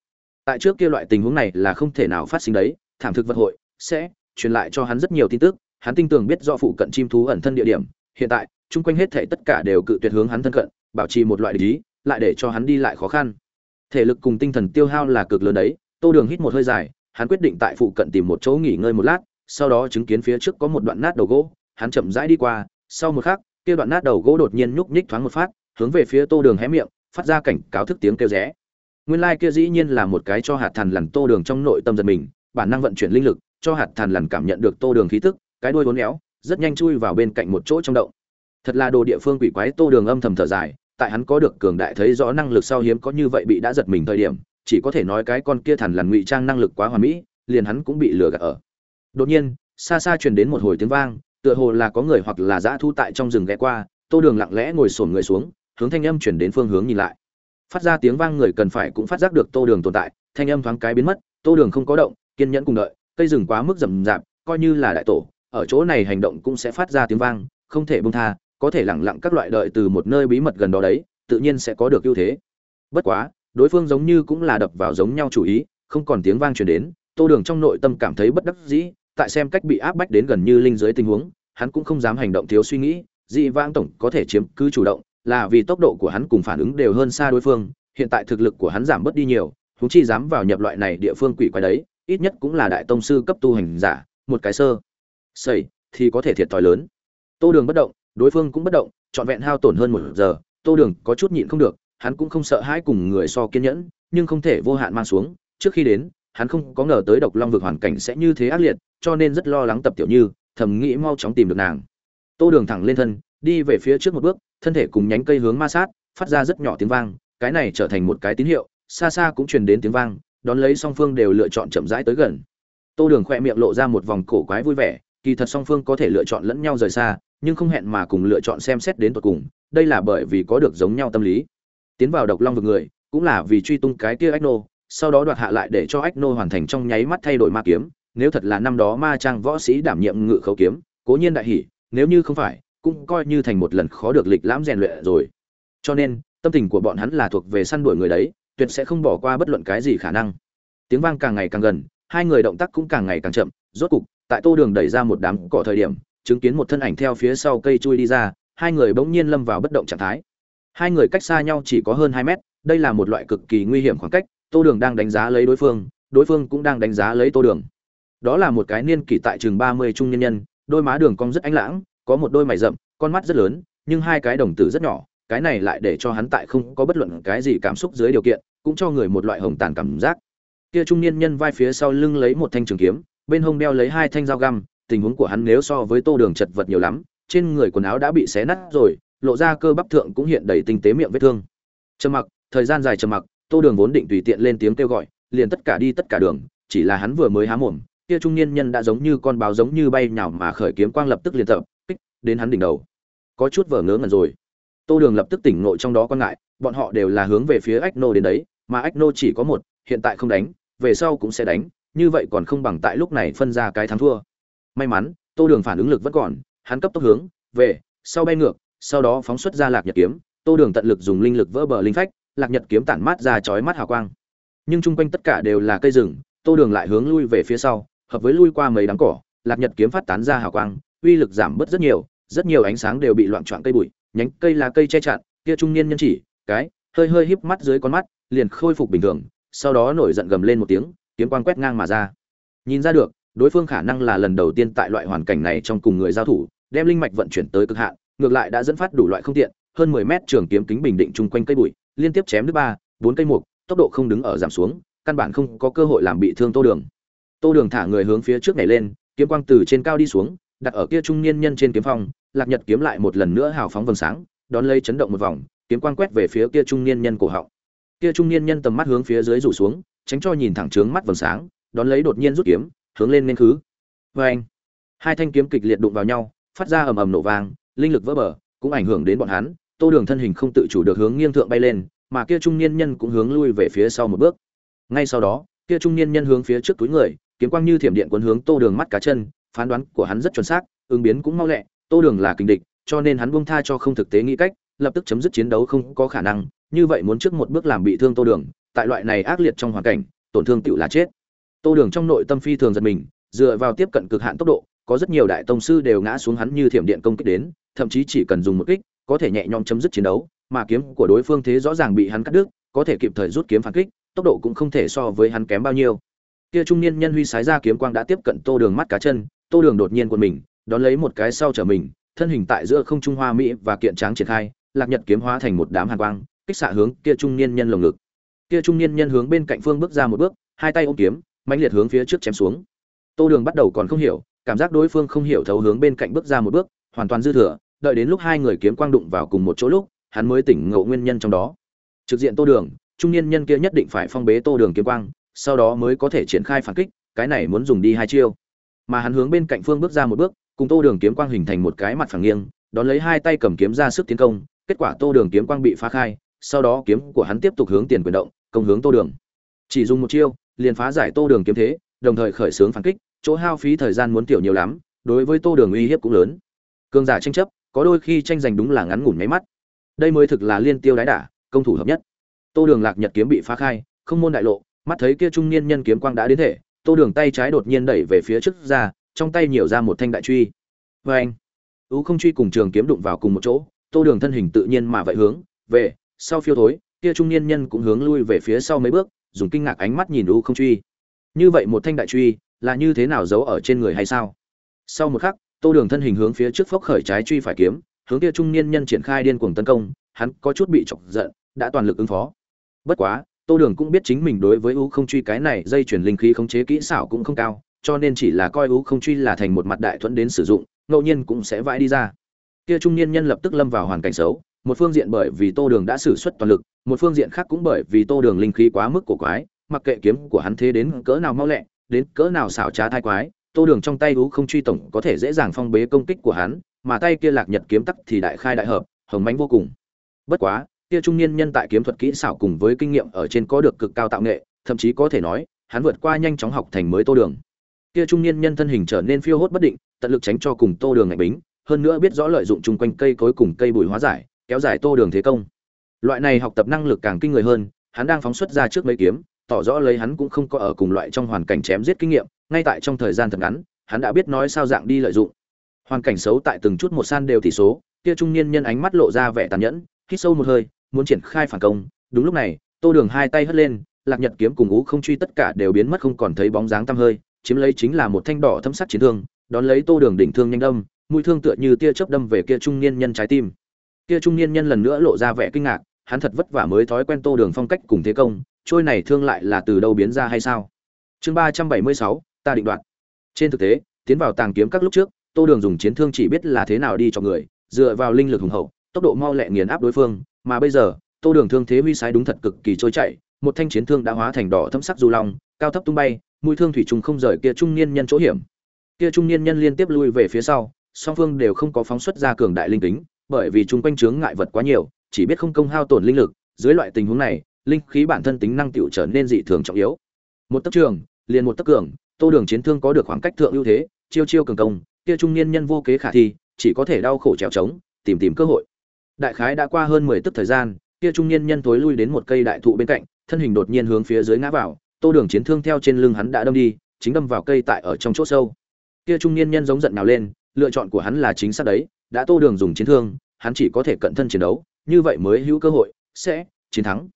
Tại trước kia loại tình huống này là không thể nào phát sinh đấy, thảm thực vật hội sẽ truyền lại cho hắn rất nhiều tin tức, hắn tin tưởng biết do phụ cận chim thú ẩn thân địa điểm, hiện tại, chung quanh hết thể tất cả đều cự tuyệt hướng hắn thân cận, bảo trì một loại lý, lại để cho hắn đi lại khó khăn. Thể lực cùng tinh thần tiêu hao là cực lớn đấy, tô đường hít một hơi dài, hắn quyết định tại phụ cận tìm một chỗ nghỉ ngơi một lát, sau đó chứng kiến phía trước có một đoạn nát đầu gỗ, hắn chậm rãi đi qua, sau một khắc, kia đoạn nát đầu gỗ đột nhiên nhúc nhích thoáng một phát hướng về phía tô đường hé miệng, phát ra cảnh cáo thức tiếng kêu rẽ. Nguyên lai kia dĩ nhiên là một cái cho hạt thằn lằn tô đường trong nội tâm giật mình, bản năng vận chuyển linh lực, cho hạt thằn lằn cảm nhận được tô đường khí tức, cái đuôi vốn éo, rất nhanh chui vào bên cạnh một chỗ trong động. Thật là đồ địa phương quỷ quái, tô đường âm thầm thở dài, tại hắn có được cường đại thấy rõ năng lực sau hiếm có như vậy bị đã giật mình thời điểm, chỉ có thể nói cái con kia thằn lằn ngụy trang năng lực quá hoàn mỹ, liền hắn cũng bị lừa gạt ở. Đột nhiên, xa xa truyền đến một hồi tiếng vang, tựa hồ là có người hoặc là dã thu tại trong rừng ghé qua, tô đường lặng lẽ ngồi sổn người xuống hướng thanh âm chuyển đến phương hướng nhìn lại. Phát ra tiếng vang người cần phải cũng phát giác được tô đường tồn tại, thanh âm thoáng cái biến mất, tô đường không có động, kiên nhẫn cùng đợi, cây rừng quá mức rậm rạp, coi như là đại tổ, ở chỗ này hành động cũng sẽ phát ra tiếng vang, không thể bông tha, có thể lẳng lặng các loại đợi từ một nơi bí mật gần đó đấy, tự nhiên sẽ có được ưu thế. Bất quá, đối phương giống như cũng là đập vào giống nhau chủ ý, không còn tiếng vang truyền đến, tô đường trong nội tâm cảm thấy bất đắc dĩ, tại xem cách bị áp bách đến gần như linh dưới tình huống, hắn cũng không dám hành động thiếu suy nghĩ, dị vãng tổng có thể chiếm cứ chủ động là vì tốc độ của hắn cùng phản ứng đều hơn xa đối phương, hiện tại thực lực của hắn giảm bớt đi nhiều, huống chi dám vào nhập loại này địa phương quỷ quái đấy, ít nhất cũng là đại tông sư cấp tu hành giả, một cái sơ. Sẩy thì có thể thiệt thòi lớn. Tô đường bất động, đối phương cũng bất động, trọn vẹn hao tổn hơn một giờ, tô đường có chút nhịn không được, hắn cũng không sợ hãi cùng người so kiên nhẫn, nhưng không thể vô hạn mang xuống, trước khi đến, hắn không có ngờ tới độc long vực hoàn cảnh sẽ như thế ác liệt, cho nên rất lo lắng tập tiểu như, thầm nghĩ mau chóng tìm được nàng. Tô đường thẳng lên thân đi về phía trước một bước, thân thể cùng nhánh cây hướng ma sát, phát ra rất nhỏ tiếng vang, cái này trở thành một cái tín hiệu, xa xa cũng truyền đến tiếng vang, đón lấy song phương đều lựa chọn chậm rãi tới gần. Tô đường khoe miệng lộ ra một vòng cổ quái vui vẻ, kỳ thật song phương có thể lựa chọn lẫn nhau rời xa, nhưng không hẹn mà cùng lựa chọn xem xét đến tột cùng, đây là bởi vì có được giống nhau tâm lý. Tiến vào độc long vực người, cũng là vì truy tung cái kia ách nô, sau đó đoạt hạ lại để cho ách nô hoàn thành trong nháy mắt thay đổi ma kiếm, nếu thật là năm đó ma trang võ sĩ đảm nhiệm ngự khấu kiếm, cố nhiên đại hỉ, nếu như không phải cũng coi như thành một lần khó được lịch lãm rèn luyện rồi. Cho nên, tâm tình của bọn hắn là thuộc về săn đuổi người đấy, tuyệt sẽ không bỏ qua bất luận cái gì khả năng. Tiếng vang càng ngày càng gần, hai người động tác cũng càng ngày càng chậm, rốt cục, tại tô đường đẩy ra một đám cỏ thời điểm, chứng kiến một thân ảnh theo phía sau cây chui đi ra, hai người bỗng nhiên lâm vào bất động trạng thái. Hai người cách xa nhau chỉ có hơn hai mét, đây là một loại cực kỳ nguy hiểm khoảng cách, tô đường đang đánh giá lấy đối phương đối phương cũng đang đánh giá lấy tô đường. Đó là một cái niên kỷ tại chừng ba mươi trung nhân nhân, đôi má đường cong rất ánh lãng có một đôi mày rậm, con mắt rất lớn, nhưng hai cái đồng tử rất nhỏ, cái này lại để cho hắn tại không có bất luận cái gì cảm xúc dưới điều kiện, cũng cho người một loại hồng tàn cảm giác. Kia trung niên nhân vai phía sau lưng lấy một thanh trường kiếm, bên hông đeo lấy hai thanh dao găm, tình huống của hắn nếu so với tô đường chật vật nhiều lắm, trên người quần áo đã bị xé nát rồi, lộ ra cơ bắp thượng cũng hiện đầy tinh tế miệng vết thương. Trầm mặc, thời gian dài trầm mặc, tô đường vốn định tùy tiện lên tiếng kêu gọi, liền tất cả đi tất cả đường, chỉ là hắn vừa mới há mồm, kia trung niên nhân đã giống như con báo giống như bay nhào mà khởi kiếm quang lập tức liền tập đến hắn đỉnh đầu. Có chút vờ ngớ ngẩn rồi. Tô đường lập tức tỉnh nội trong đó quan ngại, bọn họ đều là hướng về phía ách nô đến đấy, mà ách nô chỉ có một, hiện tại không đánh, về sau cũng sẽ đánh, như vậy còn không bằng tại lúc này phân ra cái thắng thua. May mắn, tô đường phản ứng lực vẫn còn, hắn cấp tốc hướng, về, sau bay ngược, sau đó phóng xuất ra lạc nhật kiếm. Tô đường tận lực dùng linh lực vỡ bờ linh phách, lạc nhật kiếm tản mát ra chói mắt hào quang. Nhưng chung quanh tất cả đều là cây rừng, tô đường lại hướng lui về phía sau, hợp với lui qua mấy đám cỏ, lạc nhật kiếm phát tán ra hào quang uy lực giảm bớt rất nhiều rất nhiều ánh sáng đều bị loạn trọn cây bụi, nhánh cây là cây che chặn, kia trung niên nhân chỉ, cái, hơi hơi híp mắt dưới con mắt, liền khôi phục bình thường, sau đó nổi giận gầm lên một tiếng, kiếm quang quét ngang mà ra. Nhìn ra được, đối phương khả năng là lần đầu tiên tại loại hoàn cảnh này trong cùng người giao thủ, đem linh mạch vận chuyển tới cực hạn, ngược lại đã dẫn phát đủ loại không tiện, hơn 10 mét trường kiếm kính bình định chung quanh cây bụi, liên tiếp chém đứt ba, bốn cây mục, tốc độ không đứng ở giảm xuống, căn bản không có cơ hội làm bị thương tô đường. Tô đường thả người hướng phía trước nhảy lên, kiếm quang từ trên cao đi xuống đặt ở kia trung niên nhân trên kiếm phong, lạc nhật kiếm lại một lần nữa hào phóng vầng sáng, đón lấy chấn động một vòng, kiếm quang quét về phía kia trung niên nhân cổ họng. Kia trung niên nhân tầm mắt hướng phía dưới rủ xuống, tránh cho nhìn thẳng trướng mắt vầng sáng, đón lấy đột nhiên rút kiếm, hướng lên nên khứ. Oeng! hai thanh kiếm kịch liệt đụng vào nhau, phát ra ầm ầm nổ vang, linh lực vỡ bờ, cũng ảnh hưởng đến bọn hắn, tô đường thân hình không tự chủ được hướng nghiêng thượng bay lên, mà kia trung niên nhân cũng hướng lui về phía sau một bước. Ngay sau đó, kia trung niên nhân hướng phía trước túi người, kiếm quang như thiểm điện cuốn hướng tô đường mắt cá chân phán đoán của hắn rất chuẩn xác, ứng biến cũng mau lẹ, tô đường là kình địch, cho nên hắn buông tha cho không thực tế nghĩ cách, lập tức chấm dứt chiến đấu không có khả năng, như vậy muốn trước một bước làm bị thương tô đường, tại loại này ác liệt trong hoàn cảnh, tổn thương tựu là chết. Tô đường trong nội tâm phi thường giật mình, dựa vào tiếp cận cực hạn tốc độ, có rất nhiều đại tông sư đều ngã xuống hắn như thiểm điện công kích đến, thậm chí chỉ cần dùng một kích, có thể nhẹ nhõm chấm dứt chiến đấu, mà kiếm của đối phương thế rõ ràng bị hắn cắt đứt, có thể kịp thời rút kiếm phản kích, tốc độ cũng không thể so với hắn kém bao nhiêu. Kia trung niên nhân huy sái ra kiếm quang đã tiếp cận tô đường mắt cá chân tô đường đột nhiên quần mình, đón lấy một cái sau trở mình, thân hình tại giữa không trung hoa mỹ và kiện tráng triển khai, lạc nhật kiếm hóa thành một đám hàn quang, kích xạ hướng kia trung niên nhân lồng ngực. Kia trung niên nhân hướng bên cạnh phương bước ra một bước, hai tay ôm kiếm mạnh liệt hướng phía trước chém xuống. Tô đường bắt đầu còn không hiểu, cảm giác đối phương không hiểu thấu hướng bên cạnh bước ra một bước, hoàn toàn dư thừa, đợi đến lúc hai người kiếm quang đụng vào cùng một chỗ lúc, hắn mới tỉnh ngộ nguyên nhân trong đó. Trực diện tô đường, trung niên nhân kia nhất định phải phong bế tô đường kiếm quang, sau đó mới có thể triển khai phản kích, cái này muốn dùng đi hai chiêu mà hắn hướng bên cạnh phương bước ra một bước, cùng tô đường kiếm quang hình thành một cái mặt phẳng nghiêng, đón lấy hai tay cầm kiếm ra sức tiến công, kết quả tô đường kiếm quang bị phá khai, sau đó kiếm của hắn tiếp tục hướng tiền quyền động, công hướng tô đường. Chỉ dùng một chiêu, liền phá giải tô đường kiếm thế, đồng thời khởi xướng phản kích, chỗ hao phí thời gian muốn tiểu nhiều lắm, đối với tô đường uy hiếp cũng lớn. Cường giả tranh chấp, có đôi khi tranh giành đúng là ngắn ngủn máy mắt. Đây mới thực là liên tiêu đái đả, công thủ hợp nhất. Tô đường lạc nhật kiếm bị phá khai, không môn đại lộ, mắt thấy kia trung niên nhân kiếm quang đã đến thể tô đường tay trái đột nhiên đẩy về phía trước ra, trong tay nhiều ra một thanh đại truy. Vê anh ú không truy cùng trường kiếm đụng vào cùng một chỗ, tô đường thân hình tự nhiên mà vậy hướng về sau phiêu thối, kia trung niên nhân cũng hướng lui về phía sau mấy bước, dùng kinh ngạc ánh mắt nhìn ú không truy. Như vậy một thanh đại truy là như thế nào giấu ở trên người hay sao? Sau một khắc, tô đường thân hình hướng phía trước phốc khởi trái truy phải kiếm, hướng kia trung niên nhân triển khai điên cuồng tấn công, hắn có chút bị chọc giận, đã toàn lực ứng phó. Bất quá tô đường cũng biết chính mình đối với u không truy cái này dây chuyển linh khí khống chế kỹ xảo cũng không cao, cho nên chỉ là coi u không truy là thành một mặt đại thuẫn đến sử dụng, ngẫu nhiên cũng sẽ vãi đi ra. Kia trung niên nhân lập tức lâm vào hoàn cảnh xấu, một phương diện bởi vì tô đường đã sử xuất toàn lực, một phương diện khác cũng bởi vì tô đường linh khí quá mức cổ quái, mặc kệ kiếm của hắn thế đến cỡ nào mau lẹ, đến cỡ nào xảo trá thai quái, tô đường trong tay u không truy tổng có thể dễ dàng phong bế công kích của hắn, mà tay kia lạc nhật kiếm tắc thì đại khai đại hợp, hồng mánh vô cùng. Bất quá kia trung niên nhân tại kiếm thuật kỹ xảo cùng với kinh nghiệm ở trên có được cực cao tạo nghệ, thậm chí có thể nói, hắn vượt qua nhanh chóng học thành mới tô đường. Kia trung niên nhân thân hình trở nên phiêu hốt bất định, tận lực tránh cho cùng tô đường ngại bính, hơn nữa biết rõ lợi dụng chung quanh cây cối cùng cây bùi hóa giải, kéo dài tô đường thế công. Loại này học tập năng lực càng kinh người hơn, hắn đang phóng xuất ra trước mấy kiếm, tỏ rõ lấy hắn cũng không có ở cùng loại trong hoàn cảnh chém giết kinh nghiệm, ngay tại trong thời gian thật ngắn, hắn đã biết nói sao dạng đi lợi dụng. Hoàn cảnh xấu tại từng chút một san đều tỷ số, kia trung niên nhân ánh mắt lộ ra vẻ tàn nhẫn, hít sâu một hơi muốn triển khai phản công, đúng lúc này, tô đường hai tay hất lên, lạc nhật kiếm cùng ú không truy tất cả đều biến mất không còn thấy bóng dáng tăm hơi, chiếm lấy chính là một thanh đỏ thâm sắc chiến thương, đón lấy tô đường đỉnh thương nhanh đâm, mũi thương tựa như tia chớp đâm về kia trung niên nhân trái tim. Kia trung niên nhân lần nữa lộ ra vẻ kinh ngạc, hắn thật vất vả mới thói quen tô đường phong cách cùng thế công, trôi này thương lại là từ đâu biến ra hay sao? Chương ba trăm bảy mươi sáu, ta định đoạt. Trên thực tế, tiến vào tàng kiếm các lúc trước, tô đường dùng chiến thương chỉ biết là thế nào đi cho người, dựa vào linh lực hùng hậu, tốc độ mau lẹ nghiền áp đối phương mà bây giờ, tô đường thương thế huy sái đúng thật cực kỳ trôi chảy, một thanh chiến thương đã hóa thành đỏ thâm sắc du long, cao thấp tung bay, mũi thương thủy trùng không rời kia trung niên nhân chỗ hiểm. Kia trung niên nhân liên tiếp lui về phía sau, song phương đều không có phóng xuất ra cường đại linh tính bởi vì chung quanh chướng ngại vật quá nhiều, chỉ biết không công hao tổn linh lực, dưới loại tình huống này, linh khí bản thân tính năng tựu trở nên dị thường trọng yếu. Một tấc trường, liền một tấc cường, tô đường chiến thương có được khoảng cách thượng ưu thế, chiêu chiêu cường công, kia trung niên nhân vô kế khả thi, chỉ có thể đau khổ trèo trống, tìm tìm cơ hội đại khái đã qua hơn mười tức thời gian, kia trung niên nhân tối lui đến một cây đại thụ bên cạnh, thân hình đột nhiên hướng phía dưới ngã vào, tô đường chiến thương theo trên lưng hắn đã đâm đi, chính đâm vào cây tại ở trong chỗ sâu. Kia trung niên nhân giống giận nào lên, lựa chọn của hắn là chính xác đấy, đã tô đường dùng chiến thương, hắn chỉ có thể cận thân chiến đấu, như vậy mới hữu cơ hội, sẽ chiến thắng.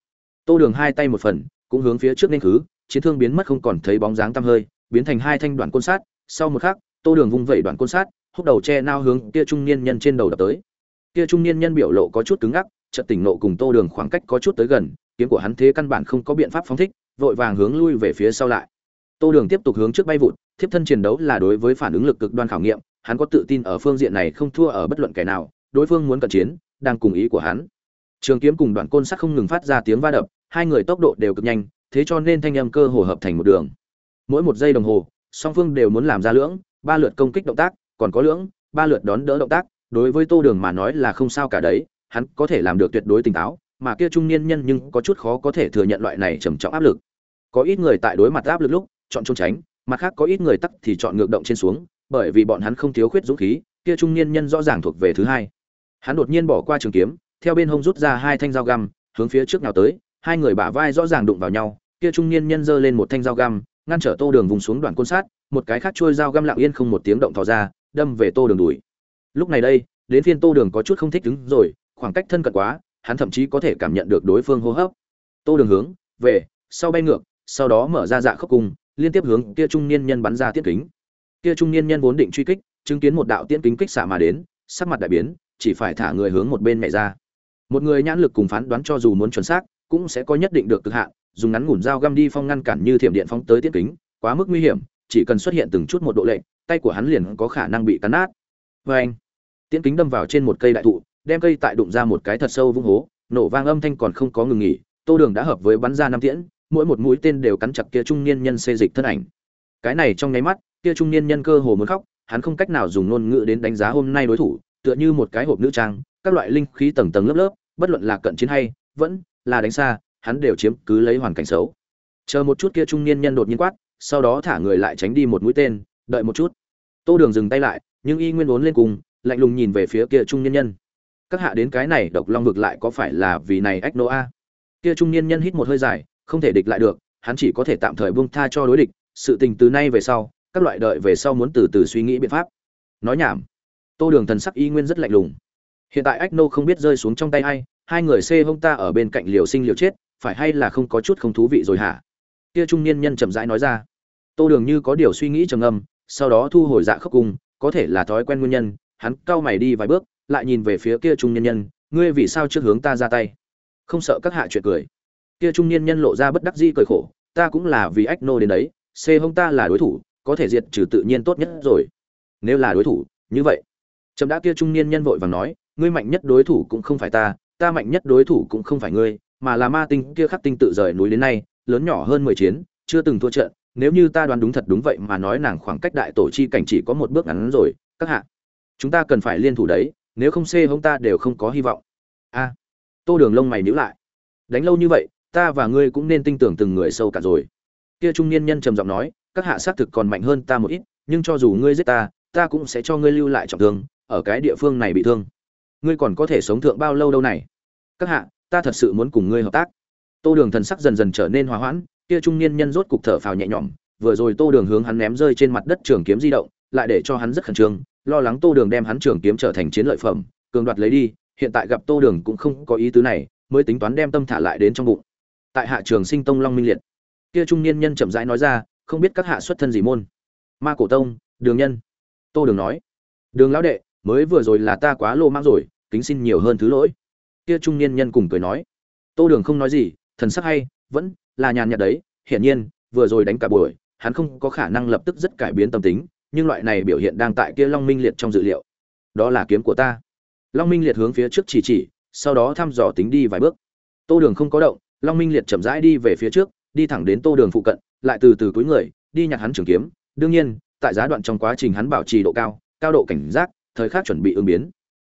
Tô đường hai tay một phần, cũng hướng phía trước nên khứ, chiến thương biến mất không còn thấy bóng dáng tăm hơi, biến thành hai thanh đoạn côn sát, sau một khắc, tô đường vung vẩy đoạn côn sát húc đầu che nao hướng kia trung niên nhân trên đầu đập tới kia trung niên nhân biểu lộ có chút cứng ngắc, chợt tỉnh nộ cùng tô đường khoảng cách có chút tới gần, kiếm của hắn thế căn bản không có biện pháp phóng thích, vội vàng hướng lui về phía sau lại. Tô đường tiếp tục hướng trước bay vụt, thiếp thân chiến đấu là đối với phản ứng lực cực đoan khảo nghiệm, hắn có tự tin ở phương diện này không thua ở bất luận kẻ nào, đối phương muốn cận chiến, đang cùng ý của hắn. Trường kiếm cùng đoạn côn sắt không ngừng phát ra tiếng va đập, hai người tốc độ đều cực nhanh, thế cho nên thanh âm cơ hồ hợp thành một đường. Mỗi một giây đồng hồ, song phương đều muốn làm ra lưỡng, ba lượt công kích động tác, còn có lưỡng, ba lượt đón đỡ động tác đối với tô đường mà nói là không sao cả đấy, hắn có thể làm được tuyệt đối tỉnh táo, mà kia trung niên nhân nhưng có chút khó có thể thừa nhận loại này trầm trọng áp lực. Có ít người tại đối mặt áp lực lúc, chọn trốn tránh, mặt khác có ít người tắc thì chọn ngược động trên xuống, bởi vì bọn hắn không thiếu khuyết dũng khí, kia trung niên nhân rõ ràng thuộc về thứ hai. Hắn đột nhiên bỏ qua trường kiếm, theo bên hông rút ra hai thanh dao găm, hướng phía trước nào tới, hai người bả vai rõ ràng đụng vào nhau, kia trung niên nhân giơ lên một thanh dao găm, ngăn trở tô đường vùng xuống đoạn côn sát, một cái khác trôi dao găm lặng yên không một tiếng động thò ra, đâm về tô đường đùi lúc này đây, đến phiên tô đường có chút không thích đứng rồi, khoảng cách thân cận quá, hắn thậm chí có thể cảm nhận được đối phương hô hấp. Tô đường hướng, về, sau bay ngược, sau đó mở ra dạ khốc cung liên tiếp hướng kia trung niên nhân bắn ra tiết kính. Kia trung niên nhân vốn định truy kích, chứng kiến một đạo tiễn kính kích xạ mà đến, sắc mặt đại biến, chỉ phải thả người hướng một bên nhảy ra. Một người nhãn lực cùng phán đoán cho dù muốn chuẩn xác, cũng sẽ có nhất định được cực hạn, dùng ngắn ngủn dao găm đi phong ngăn cản như thiểm điện phóng tới tiễn kính, quá mức nguy hiểm, chỉ cần xuất hiện từng chút một độ lệnh tay của hắn liền có khả năng bị cắn nát. Vê anh tiễn kính đâm vào trên một cây đại thụ, đem cây tại đụng ra một cái thật sâu vung hố, nổ vang âm thanh còn không có ngừng nghỉ, tô đường đã hợp với bắn ra năm tiễn, mỗi một mũi tên đều cắn chặt kia trung niên nhân xê dịch thân ảnh. Cái này trong nháy mắt, kia trung niên nhân cơ hồ muốn khóc, hắn không cách nào dùng ngôn ngữ đến đánh giá hôm nay đối thủ, tựa như một cái hộp nữ trang, các loại linh khí tầng tầng lớp lớp, bất luận là cận chiến hay, vẫn là đánh xa, hắn đều chiếm cứ lấy hoàn cảnh xấu. Chờ một chút kia trung niên nhân đột nhiên quát, sau đó thả người lại tránh đi một mũi tên, đợi một chút. Tô đường dừng tay lại, nhưng y nguyên vốn lên cùng lạnh lùng nhìn về phía kia trung niên nhân. Các hạ đến cái này độc long vực lại có phải là vì này ách nô a? Kia trung niên nhân hít một hơi dài, không thể địch lại được, hắn chỉ có thể tạm thời buông tha cho đối địch, sự tình từ nay về sau, các loại đợi về sau muốn từ từ suy nghĩ biện pháp. Nói nhảm. Tô đường thần sắc y nguyên rất lạnh lùng. Hiện tại ách nô không biết rơi xuống trong tay ai, hai người xê hông ta ở bên cạnh liều sinh liều chết, phải hay là không có chút không thú vị rồi hả? Kia trung niên nhân chậm rãi nói ra. Tô đường như có điều suy nghĩ trầm ngâm, sau đó thu hồi dạ khốc cung có thể là thói quen nguyên nhân hắn cau mày đi vài bước, lại nhìn về phía kia trung niên nhân, ngươi vì sao trước hướng ta ra tay? Không sợ các hạ chuyện cười. Kia trung niên nhân lộ ra bất đắc dĩ cười khổ, ta cũng là vì ách nô đến đấy, xê hung ta là đối thủ, có thể diệt trừ tự nhiên tốt nhất rồi. Nếu là đối thủ, như vậy. Trầm đã kia trung niên nhân vội vàng nói, ngươi mạnh nhất đối thủ cũng không phải ta ta mạnh nhất đối thủ cũng không phải ngươi, mà là ma tinh kia khắc tinh tự rời núi đến nay, lớn nhỏ hơn mười chiến, chưa từng thua trận, nếu như ta đoán đúng thật đúng vậy mà nói nàng khoảng cách đại tổ chi cảnh chỉ có một bước ngắn rồi, các hạ chúng ta cần phải liên thủ đấy, nếu không xê hông ta đều không có hy vọng. A, tô đường lông mày nhíu lại. Đánh lâu như vậy, ta và ngươi cũng nên tin tưởng từng người sâu cả rồi. Kia trung niên nhân trầm giọng nói, các hạ xác thực còn mạnh hơn ta một ít, nhưng cho dù ngươi giết ta ta cũng sẽ cho ngươi lưu lại trọng thương, ở cái địa phương này bị thương. Ngươi còn có thể sống thượng bao lâu đâu này? Các hạ, ta thật sự muốn cùng ngươi hợp tác. Tô đường thần sắc dần dần trở nên hòa hoãn, kia trung niên nhân rốt cục thở phào nhẹ nhõm, vừa rồi tô đường hướng hắn ném rơi trên mặt đất trường kiếm di động, lại để cho hắn rất khẩn trương lo lắng tô đường đem hắn trường kiếm trở thành chiến lợi phẩm, cường đoạt lấy đi, hiện tại gặp tô đường cũng không có ý tứ này, mới tính toán đem tâm thả lại đến trong bụng. Tại hạ trường sinh tông long minh liệt, kia trung niên nhân chậm rãi nói ra, không biết các hạ xuất thân gì môn? Ma cổ tông, đường nhân. Tô đường nói, đường lão đệ, mới vừa rồi là ta quá lô mang rồi, kính xin nhiều hơn thứ lỗi. Kia trung niên nhân cùng cười nói, tô đường không nói gì, thần sắc hay, vẫn là nhàn nhạt đấy, hiển nhiên, vừa rồi đánh cả buổi, hắn không có khả năng lập tức rất cải biến tâm tính nhưng loại này biểu hiện đang tại kia long minh liệt trong dự liệu. Đó là kiếm của ta. Long minh liệt hướng phía trước chỉ chỉ, sau đó thăm dò tính đi vài bước. Tô đường không có động, long minh liệt chậm rãi đi về phía trước, đi thẳng đến tô đường phụ cận, lại từ từ túi người, đi nhặt hắn trường kiếm. Đương nhiên, tại giá đoạn trong quá trình hắn bảo trì độ cao cao độ cảnh giác, thời khắc chuẩn bị ứng biến.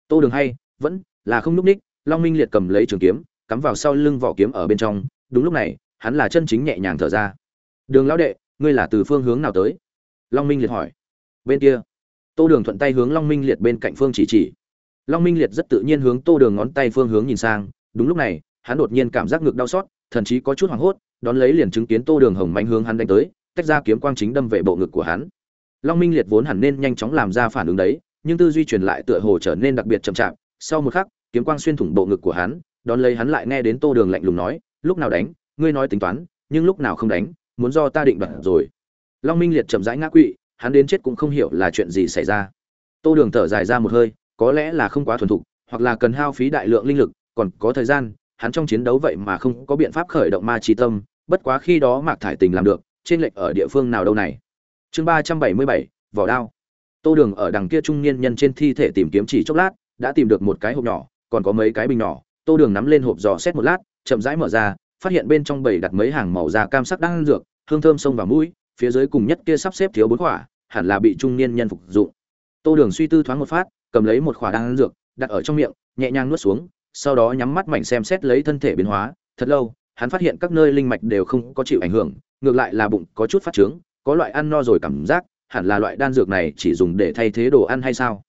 Tô đường hay, vẫn là không núp ních, long minh liệt cầm lấy trường kiếm, cắm vào sau lưng vỏ kiếm ở bên trong. Đúng lúc này, hắn là chân chính nhẹ nhàng thở ra. Đường lão đệ, ngươi là từ phương hướng nào tới? Long minh liệt hỏi bên kia. Tô đường thuận tay hướng long minh liệt bên cạnh phương chỉ chỉ. Long minh liệt rất tự nhiên hướng tô đường ngón tay phương hướng nhìn sang, đúng lúc này, hắn đột nhiên cảm giác ngực đau xót thậm chí có chút hoảng hốt, đón lấy liền chứng kiến tô đường hồng mạnh hướng hắn đánh tới, tách ra kiếm quang chính đâm về bộ ngực của hắn. Long minh liệt vốn hẳn nên nhanh chóng làm ra phản ứng đấy, nhưng tư duy truyền lại tựa hồ trở nên đặc biệt chậm chạp, sau một khắc, kiếm quang xuyên thủng bộ ngực của hắn, đón lấy hắn lại nghe đến tô đường lạnh lùng nói, lúc nào đánh, ngươi nói tính toán, nhưng lúc nào không đánh, muốn do ta định đoạt rồi. Long minh liệt chậm rãi ngã quỵ hắn đến chết cũng không hiểu là chuyện gì xảy ra. Tô đường thở dài ra một hơi, có lẽ là không quá thuần thục, hoặc là cần hao phí đại lượng linh lực, còn có thời gian, hắn trong chiến đấu vậy mà không có biện pháp khởi động ma trí tâm, bất quá khi đó mạc thải tình làm được, trên lệch ở địa phương nào đâu này. Chương ba trăm bảy mươi bảy, vỏ đao. Tô đường ở đằng kia trung niên nhân trên thi thể tìm kiếm chỉ chốc lát, đã tìm được một cái hộp nhỏ, còn có mấy cái bình nhỏ. Tô đường nắm lên hộp giò xét một lát, chậm rãi mở ra, phát hiện bên trong bầy đặt mấy hàng màu da cam sắc đang dược, hương thơm sông vào mũi phía dưới cùng nhất kia sắp xếp thiếu bốn quả hẳn là bị trung niên nhân phục dụng. Tô đường suy tư thoáng một phát, cầm lấy một khỏa đang dược, đặt ở trong miệng, nhẹ nhàng nuốt xuống, sau đó nhắm mắt mảnh xem xét lấy thân thể biến hóa. Thật lâu, hắn phát hiện các nơi linh mạch đều không có chịu ảnh hưởng, ngược lại là bụng có chút phát trướng, có loại ăn no rồi cảm giác, hẳn là loại đan dược này chỉ dùng để thay thế đồ ăn hay sao?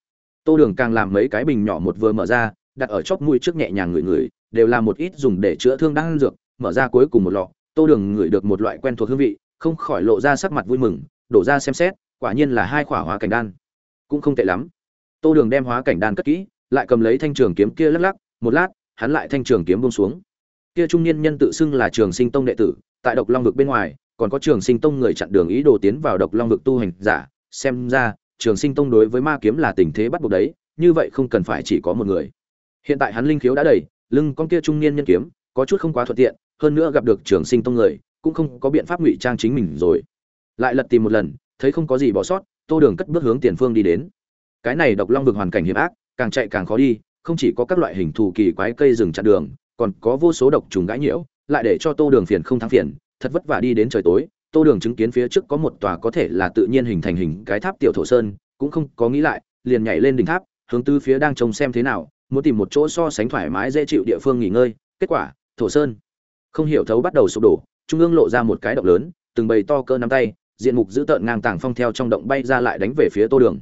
Tô đường càng làm mấy cái bình nhỏ một vừa mở ra, đặt ở chóp mũi trước nhẹ nhàng ngửi ngửi, đều là một ít dùng để chữa thương đan dược, mở ra cuối cùng một lọ. Tô đường ngửi được một loại quen thuộc hương vị không khỏi lộ ra sắc mặt vui mừng, đổ ra xem xét, quả nhiên là hai khỏa hóa cảnh đan. Cũng không tệ lắm. Tô đường đem hóa cảnh đan cất kỹ, lại cầm lấy thanh trường kiếm kia lắc lắc, một lát, hắn lại thanh trường kiếm buông xuống. Kia trung niên nhân tự xưng là trường sinh tông đệ tử, tại độc long vực bên ngoài, còn có trường sinh tông người chặn đường ý đồ tiến vào độc long vực tu hành giả, xem ra, trường sinh tông đối với ma kiếm là tình thế bắt buộc đấy, như vậy không cần phải chỉ có một người. Hiện tại hắn linh khiếu đã đầy, lưng con kia trung niên nhân kiếm, có chút không quá thuận tiện, hơn nữa gặp được trường sinh tông người cũng không có biện pháp ngụy trang chính mình rồi. Lại lật tìm một lần, thấy không có gì bỏ sót, tô đường cất bước hướng tiền phương đi đến. Cái này độc long vực hoàn cảnh hiểm ác, càng chạy càng khó đi, không chỉ có các loại hình thù kỳ quái cây rừng chặn đường, còn có vô số độc trùng gãi nhiễu, lại để cho tô đường phiền không thắng phiền, thật vất vả đi đến trời tối, tô đường chứng kiến phía trước có một tòa có thể là tự nhiên hình thành hình cái tháp tiểu thổ sơn, cũng không có nghĩ lại, liền nhảy lên đỉnh tháp, hướng tư phía đang trông xem thế nào, muốn tìm một chỗ so sánh thoải mái dễ chịu địa phương nghỉ ngơi, kết quả, thổ sơn. Không hiểu thấu bắt đầu sụp đổ trung ương lộ ra một cái động lớn, từng bầy to cơ nắm tay, diện mục giữ tợn ngang tàng phong theo trong động bay ra lại đánh về phía tô đường.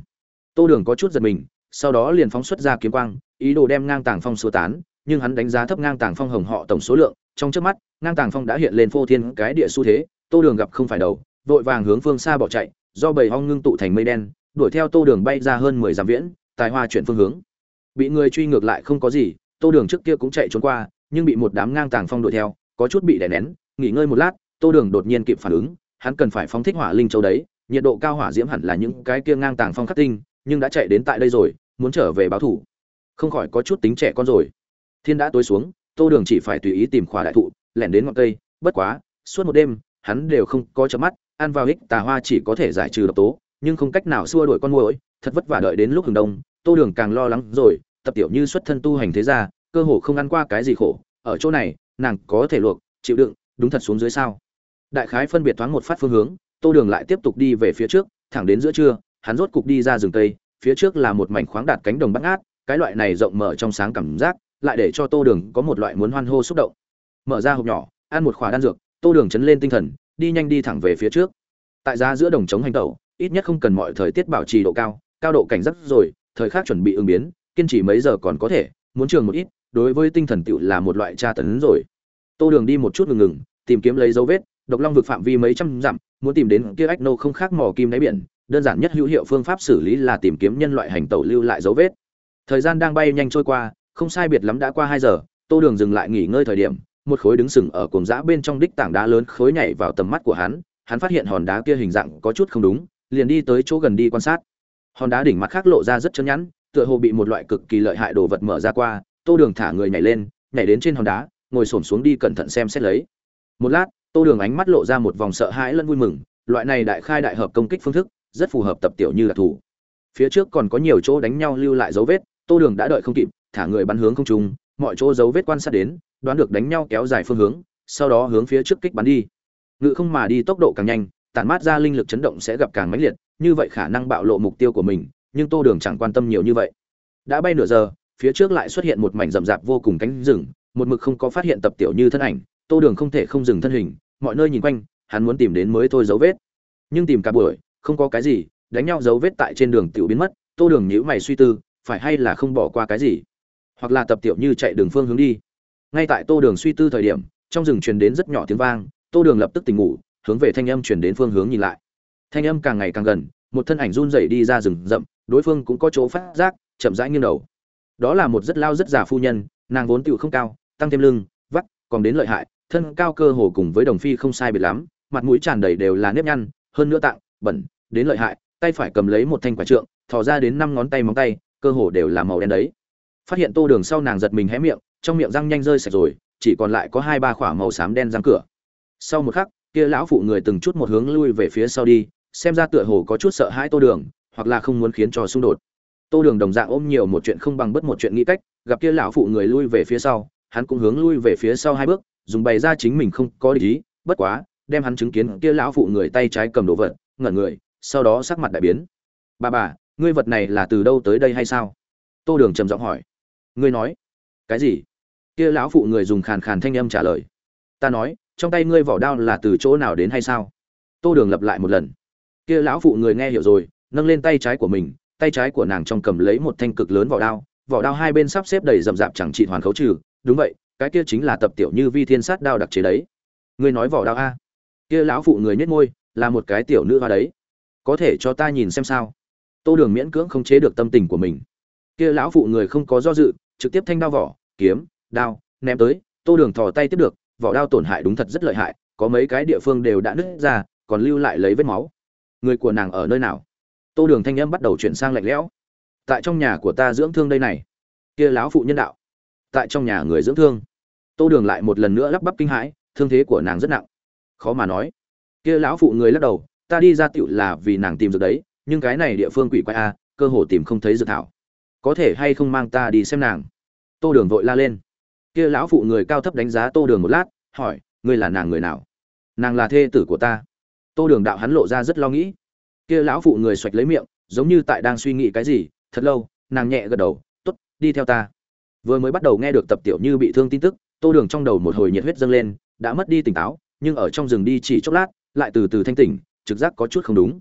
Tô đường có chút giật mình, sau đó liền phóng xuất ra kiếm quang, ý đồ đem ngang tàng phong xua tán, nhưng hắn đánh giá thấp ngang tàng phong hồng họ tổng số lượng, trong trước mắt, ngang tàng phong đã hiện lên phô thiên cái địa xu thế, tô đường gặp không phải đầu, vội vàng hướng phương xa bỏ chạy, do bầy hong ngưng tụ thành mây đen, đuổi theo tô đường bay ra hơn mười dặm viễn, tài hoa chuyển phương hướng. Bị người truy ngược lại không có gì, tô đường trước kia cũng chạy trốn qua, nhưng bị một đám ngang tàng phong đuổi theo, có chút bị đè nén nghỉ ngơi một lát, tô đường đột nhiên kịp phản ứng, hắn cần phải phóng thích hỏa linh châu đấy, nhiệt độ cao hỏa diễm hẳn là những cái kia ngang tàng phong khắc tinh, nhưng đã chạy đến tại đây rồi, muốn trở về báo thủ. Không khỏi có chút tính trẻ con rồi. Thiên đã tối xuống, tô đường chỉ phải tùy ý tìm khỏa đại thụ, lẻn đến ngọn cây, bất quá, suốt một đêm, hắn đều không có chớp mắt, ăn vào ích tà hoa chỉ có thể giải trừ độc tố, nhưng không cách nào xua đuổi con muỗi, thật vất vả đợi đến lúc hừng đông, tô đường càng lo lắng rồi, tập tiểu như xuất thân tu hành thế gia, cơ hồ không ăn qua cái gì khổ, ở chỗ này, nàng có thể luộc, chịu đựng đúng thật xuống dưới sao? Đại khái phân biệt thoáng một phát phương hướng, tô đường lại tiếp tục đi về phía trước, thẳng đến giữa trưa, hắn rốt cục đi ra rừng tây phía trước là một mảnh khoáng đạt cánh đồng bắt ngát, cái loại này rộng mở trong sáng cảm giác, lại để cho tô đường có một loại muốn hoan hô xúc động. Mở ra hộp nhỏ, ăn một khỏa đan dược, tô đường chấn lên tinh thần, đi nhanh đi thẳng về phía trước. Tại ra giữa đồng trống hành tẩu, ít nhất không cần mọi thời tiết bảo trì độ cao cao độ cảnh giác rồi, thời khắc chuẩn bị ứng biến, kiên trì mấy giờ còn có thể, muốn trường một ít, đối với tinh thần tựu là một loại tra tấn rồi tô đường đi một chút ngừng ngừng, tìm kiếm lấy dấu vết, độc long vực phạm vi mấy trăm dặm, muốn tìm đến kia ách nô không khác mò kim đáy biển, đơn giản nhất hữu hiệu phương pháp xử lý là tìm kiếm nhân loại hành tẩu lưu lại dấu vết. Thời gian đang bay nhanh trôi qua, không sai biệt lắm đã qua hai giờ, tô đường dừng lại nghỉ ngơi thời điểm, một khối đứng sừng ở cuồng dã bên trong đích tảng đá lớn khối nhảy vào tầm mắt của hắn hắn phát hiện hòn đá kia hình dạng có chút không đúng, liền đi tới chỗ gần đi quan sát. Hòn đá đỉnh mặt khác lộ ra rất chân nhẵn, tựa hồ bị một loại cực kỳ lợi hại đồ vật mở ra qua, tô đường thả người nhảy lên, nhảy đến trên hòn đá ngồi xổm xuống đi cẩn thận xem xét lấy. Một lát, tô đường ánh mắt lộ ra một vòng sợ hãi lẫn vui mừng, loại này đại khai đại hợp công kích phương thức, rất phù hợp tập tiểu như đặc thù phía trước còn có nhiều chỗ đánh nhau lưu lại dấu vết, tô đường đã đợi không kịp, thả người bắn hướng không trung, mọi chỗ dấu vết quan sát đến, đoán được đánh nhau kéo dài phương hướng, sau đó hướng phía trước kích bắn đi. Ngự không mà đi tốc độ càng nhanh, tản mát ra linh lực chấn động sẽ gặp càng mãnh liệt, như vậy khả năng bạo lộ mục tiêu của mình, nhưng tô đường chẳng quan tâm nhiều như vậy. Đã bay nửa giờ, phía trước lại xuất hiện một mảnh rậm rạp vô cùng cánh rừng một mực không có phát hiện tập tiểu như thân ảnh, tô đường không thể không dừng thân hình, mọi nơi nhìn quanh, hắn muốn tìm đến mới thôi dấu vết. Nhưng tìm cả buổi, không có cái gì, đánh nhau dấu vết tại trên đường tiểu biến mất, tô đường nhíu mày suy tư, phải hay là không bỏ qua cái gì? Hoặc là tập tiểu như chạy đường phương hướng đi. Ngay tại tô đường suy tư thời điểm, trong rừng truyền đến rất nhỏ tiếng vang, tô đường lập tức tỉnh ngủ, hướng về thanh âm truyền đến phương hướng nhìn lại. Thanh âm càng ngày càng gần, một thân ảnh run rẩy đi ra rừng rậm, đối phương cũng có chỗ phát giác, chậm rãi nghiêng đầu. Đó là một rất lao rất già phu nhân, nàng vốn tựu không cao tăng thêm lưng, vắt, còn đến lợi hại, thân cao cơ hồ cùng với đồng phi không sai biệt lắm, mặt mũi tràn đầy đều là nếp nhăn, hơn nữa tạng, bẩn, đến lợi hại, tay phải cầm lấy một thanh quả trượng, thò ra đến năm ngón tay móng tay, cơ hồ đều là màu đen đấy. Phát hiện tô đường sau nàng giật mình hé miệng, trong miệng răng nhanh rơi sạch rồi, chỉ còn lại có hai ba khỏa màu xám đen răng cửa. Sau một khắc, kia lão phụ người từng chút một hướng lui về phía sau đi, xem ra tựa hồ có chút sợ hãi tô đường, hoặc là không muốn khiến cho xung đột. Tô đường đồng dạng ôm nhiều một chuyện không bằng bất một chuyện nghĩ cách, gặp kia lão phụ người lui về phía sau hắn cũng hướng lui về phía sau hai bước, dùng bày ra chính mình không có ý, bất quá, đem hắn chứng kiến kia lão phụ người tay trái cầm đồ vật, ngẩn người, sau đó sắc mặt đại biến. Bà bà, ngươi vật này là từ đâu tới đây hay sao? Tô đường trầm giọng hỏi. Ngươi nói. Cái gì? Kia lão phụ người dùng khàn khàn thanh âm trả lời. Ta nói, trong tay ngươi vỏ đao là từ chỗ nào đến hay sao? Tô đường lặp lại một lần. Kia lão phụ người nghe hiểu rồi, nâng lên tay trái của mình, tay trái của nàng trong cầm lấy một thanh cực lớn vỏ đao vỏ đao hai bên sắp xếp đầy rậm rạp chẳng trị hoàn khấu trừ đúng vậy, cái kia chính là tập tiểu như vi thiên sát đao đặc chế đấy. Ngươi nói vỏ đao a? Kia lão phụ người nhếch môi, là một cái tiểu nữ hoa đấy. Có thể cho ta nhìn xem sao? Tô đường miễn cưỡng không chế được tâm tình của mình. Kia lão phụ người không có do dự, trực tiếp thanh đao vỏ, kiếm, đao, ném tới. Tô đường thò tay tiếp được, vỏ đao tổn hại đúng thật rất lợi hại, có mấy cái địa phương đều đã nứt ra, còn lưu lại lấy vết máu. Người của nàng ở nơi nào? Tô đường thanh âm bắt đầu chuyển sang lạnh lẽo. Tại trong nhà của ta dưỡng thương đây này. Kia lão phụ nhân đạo tại trong nhà người dưỡng thương. Tô đường lại một lần nữa lắp bắp kinh hãi, thương thế của nàng rất nặng. Khó mà nói. Kia lão phụ người lắc đầu, ta đi ra tựu là vì nàng tìm dược đấy, nhưng cái này địa phương quỷ quái a cơ hồ tìm không thấy dược thảo. Có thể hay không mang ta đi xem nàng? Tô đường vội la lên. Kia lão phụ người cao thấp đánh giá tô đường một lát, hỏi, ngươi là nàng người nào? Nàng là thê tử của ta. Tô đường đạo hắn lộ ra rất lo nghĩ. Kia lão phụ người xoạch lấy miệng, giống như tại đang suy nghĩ cái gì, thật lâu, nàng nhẹ gật đầu t ố t đi theo ta vừa mới bắt đầu nghe được tập tiểu như bị thương tin tức, tô đường trong đầu một hồi nhiệt huyết dâng lên, đã mất đi tỉnh táo, nhưng ở trong rừng đi chỉ chốc lát, lại từ từ thanh tỉnh, trực giác có chút không đúng.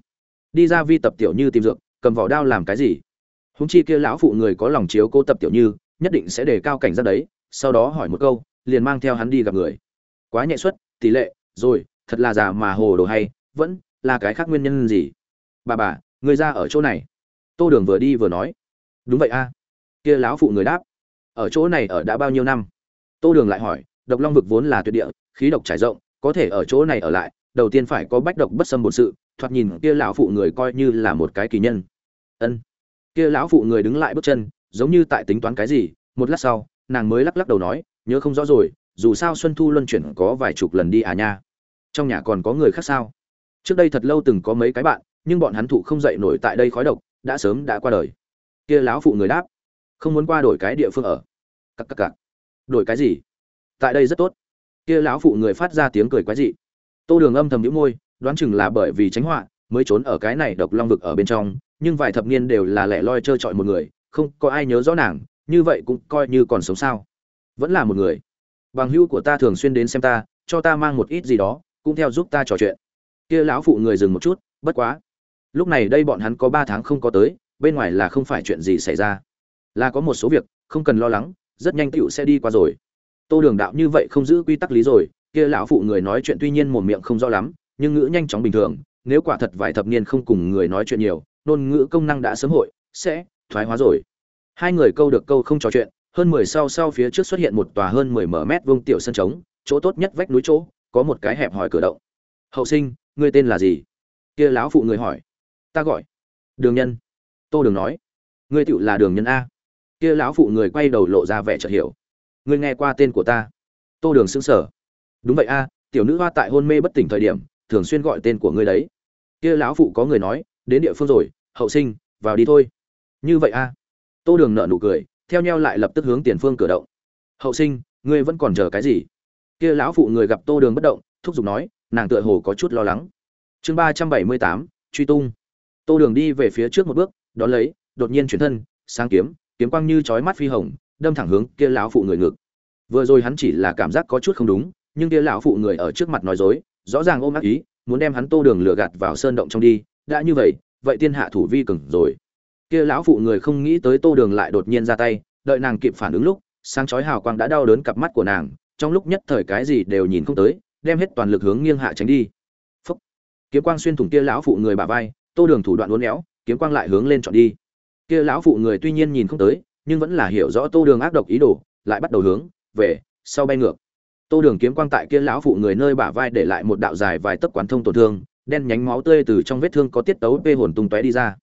Đi ra vi tập tiểu như tìm dược, cầm vỏ đao làm cái gì? Húng chi kia lão phụ người có lòng chiếu cô tập tiểu như, nhất định sẽ đề cao cảnh giác đấy, sau đó hỏi một câu, liền mang theo hắn đi gặp người. Quá nhẹ suất, tỷ lệ, rồi, thật là già mà hồ đồ hay, vẫn là cái khác nguyên nhân gì? Bà bà, người ra ở chỗ này. Tô đường vừa đi vừa nói. Đúng vậy a. Kia lão phụ người đáp ở chỗ này ở đã bao nhiêu năm? Tô đường lại hỏi, độc long vực vốn là tuyệt địa, khí độc trải rộng, có thể ở chỗ này ở lại, đầu tiên phải có bách độc bất xâm bổn sự, thoạt nhìn kia lão phụ người coi như là một cái kỳ nhân. Ân. Kia lão phụ người đứng lại bước chân, giống như tại tính toán cái gì, một lát sau, nàng mới lắc lắc đầu nói, nhớ không rõ rồi, dù sao xuân thu luân chuyển có vài chục lần đi à nha. Trong nhà còn có người khác sao? Trước đây thật lâu từng có mấy cái bạn, nhưng bọn hắn thụ không dậy nổi tại đây khói độc, đã sớm đã qua đời. Kia lão phụ người đáp không muốn qua đổi cái địa phương ở. Cặp cặp cặp đổi cái gì? Tại đây rất tốt. Kia lão phụ người phát ra tiếng cười quái dị. Tô đường âm thầm nhũ môi, đoán chừng là bởi vì tránh họa, mới trốn ở cái này độc long vực ở bên trong, nhưng vài thập niên đều là lẻ loi trơ trọi một người, không có ai nhớ rõ nàng, như vậy cũng coi như còn sống sao. Vẫn là một người. Bằng hữu của ta thường xuyên đến xem ta, cho ta mang một ít gì đó, cũng theo giúp ta trò chuyện. Kia lão phụ người dừng một chút, bất quá. Lúc này đây bọn hắn có ba tháng không có tới, bên ngoài là không phải chuyện gì xảy ra là có một số việc, không cần lo lắng, rất nhanh tựu sẽ đi qua rồi. Tô đường đạo như vậy không giữ quy tắc lý rồi, kia lão phụ người nói chuyện tuy nhiên một miệng không rõ lắm, nhưng ngữ nhanh chóng bình thường, nếu quả thật vài thập niên không cùng người nói chuyện nhiều, ngôn ngữ công năng đã sớm hội, sẽ thoái hóa rồi. Hai người câu được câu không trò chuyện, hơn mười sau sau phía trước xuất hiện một tòa hơn mười mở mét vuông tiểu sân trống, chỗ tốt nhất vách núi chỗ, có một cái hẹp hỏi cửa động. Hậu sinh, ngươi tên là gì? Kia lão phụ người hỏi. Ta gọi đường nhân. Tô đường nói. Ngươi tựu là đường nhân a? Kia lão phụ người quay đầu lộ ra vẻ chợt hiểu. Ngươi nghe qua tên của ta? Tô đường xưng sở đúng vậy a, tiểu nữ hoa tại hôn mê bất tỉnh thời điểm, thường xuyên gọi tên của ngươi đấy. Kia lão phụ có người nói, đến địa phương rồi, hậu sinh, vào đi thôi. Như vậy a. Tô đường nợ nụ cười, theo nhau lại lập tức hướng tiền phương cửa động. Hậu sinh, ngươi vẫn còn chờ cái gì? Kia lão phụ người gặp tô đường bất động, thúc giục nói, nàng tựa hồ có chút lo lắng. Chương ba trăm bảy mươi tám, truy tung. Tô đường đi về phía trước một bước, đón lấy, đột nhiên chuyển thân, sáng kiếm kiếm quang như chói mắt phi hồng, đâm thẳng hướng kia lão phụ người ngực. Vừa rồi hắn chỉ là cảm giác có chút không đúng, nhưng kia lão phụ người ở trước mặt nói dối, rõ ràng ôm ác ý, muốn đem hắn tô đường lừa gạt vào sơn động trong đi, đã như vậy vậy tiên hạ thủ vi cừng rồi. Kia lão phụ người không nghĩ tới tô đường lại đột nhiên ra tay, đợi nàng kịp phản ứng lúc, sáng chói hào quang đã đau đớn cặp mắt của nàng, trong lúc nhất thời cái gì đều nhìn không tới, đem hết toàn lực hướng nghiêng hạ tránh đi. Phúc. kiếm quang xuyên thủng kia lão phụ người bả vai, tô đường thủ đoạn uốn éo, kiếm quang lại hướng lên chọn đi kia lão phụ người tuy nhiên nhìn không tới, nhưng vẫn là hiểu rõ tô đường ác độc ý đồ, lại bắt đầu hướng về sau bay ngược. Tô đường kiếm quang tại kia lão phụ người nơi bả vai để lại một đạo dài vài tấc quán thông tổn thương, đen nhánh máu tươi từ trong vết thương có tiết tấu vê hồn tung tóe đi ra.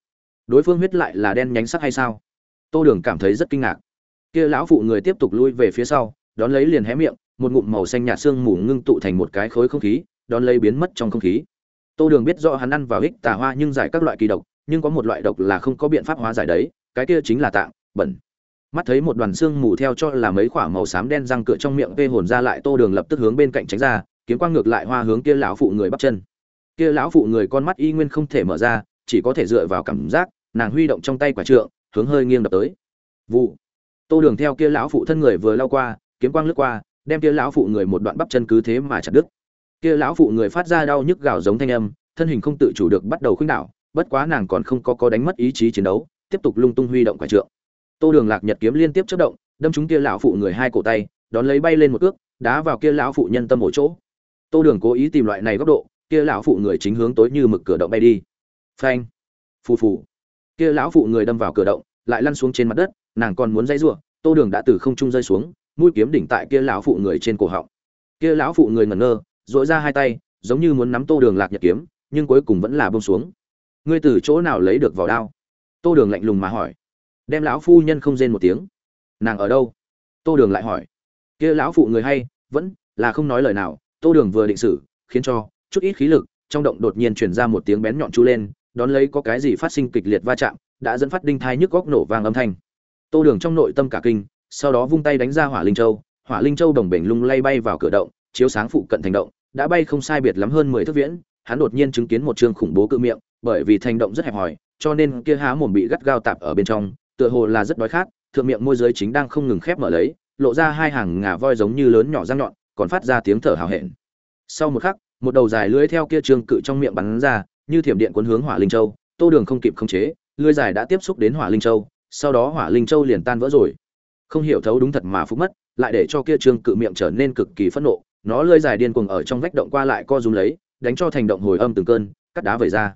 Đối phương huyết lại là đen nhánh sắc hay sao? Tô đường cảm thấy rất kinh ngạc. Kia lão phụ người tiếp tục lui về phía sau, đón lấy liền hé miệng, một ngụm màu xanh nhạt xương mù ngưng tụ thành một cái khối không khí, đón lấy biến mất trong không khí. Tô đường biết rõ hắn ăn vào ích tà hoa nhưng giải các loại kỳ độc nhưng có một loại độc là không có biện pháp hóa giải đấy, cái kia chính là tạng, bẩn. Mắt thấy một đoàn xương mù theo cho là mấy quả màu xám đen răng cửa trong miệng vê hồn ra lại, tô đường lập tức hướng bên cạnh tránh ra, kiếm quang ngược lại hoa hướng kia lão phụ người bắp chân. Kia lão phụ người con mắt y nguyên không thể mở ra, chỉ có thể dựa vào cảm giác, nàng huy động trong tay quả trượng, hướng hơi nghiêng đập tới. Vụ. Tô đường theo kia lão phụ thân người vừa lao qua, kiếm quang lướt qua, đem kia lão phụ người một đoạn bắp chân cứ thế mà chặt đứt. Kia lão phụ người phát ra đau nhức gào giống thanh âm, thân hình không tự chủ được bắt đầu khuynh đảo bất quá nàng còn không có có đánh mất ý chí chiến đấu tiếp tục lung tung huy động quả trượng. Tô đường lạc nhật kiếm liên tiếp chớp động đâm trúng kia lão phụ người hai cổ tay đón lấy bay lên một cước đá vào kia lão phụ nhân tâm ổ chỗ. Tô đường cố ý tìm loại này góc độ kia lão phụ người chính hướng tối như mực cửa động bay đi. Phanh phù phù. Kia lão phụ người đâm vào cửa động lại lăn xuống trên mặt đất nàng còn muốn dây rủa, tô đường đã từ không trung rơi xuống mũi kiếm đỉnh tại kia lão phụ người trên cổ họng. Kia lão phụ người ngẩn ngơ duỗi ra hai tay giống như muốn nắm tô đường lạc nhật kiếm nhưng cuối cùng vẫn là buông xuống ngươi từ chỗ nào lấy được vỏ đao? Tô đường lạnh lùng mà hỏi. Đem lão phu nhân không rên một tiếng. Nàng ở đâu? Tô đường lại hỏi. Kia lão phụ người hay, vẫn là không nói lời nào. Tô đường vừa định xử, khiến cho chút ít khí lực, trong động đột nhiên chuyển ra một tiếng bén nhọn chu lên, đón lấy có cái gì phát sinh kịch liệt va chạm, đã dẫn phát đinh thai nhức góc nổ vang âm thanh. Tô đường trong nội tâm cả kinh, sau đó vung tay đánh ra hỏa linh châu. Hỏa linh châu đồng bể lung lay bay vào cửa động, chiếu sáng phụ cận thành động, đã bay không sai biệt lắm hơn mười thước viễn, hắn đột nhiên chứng kiến một chương khủng bố cự miệng bởi vì thành động rất hẹp hòi, cho nên kia há mồm bị gắt gao tạp ở bên trong, tựa hồ là rất đói khát, thượng miệng môi giới chính đang không ngừng khép mở lấy, lộ ra hai hàng ngà voi giống như lớn nhỏ răng nhọn, còn phát ra tiếng thở hào hẹn. Sau một khắc, một đầu dài lưỡi theo kia trương cự trong miệng bắn ra, như thiểm điện cuốn hướng hỏa linh châu, tô đường không kịp khống chế, lưỡi dài đã tiếp xúc đến hỏa linh châu, sau đó hỏa linh châu liền tan vỡ rồi. Không hiểu thấu đúng thật mà phúc mất, lại để cho kia trương cự miệng trở nên cực kỳ phẫn nộ, nó lưỡi dài điên cuồng ở trong vách động qua lại co rúm lấy, đánh cho thành động hồi âm từng cơn, cắt đá vẩy ra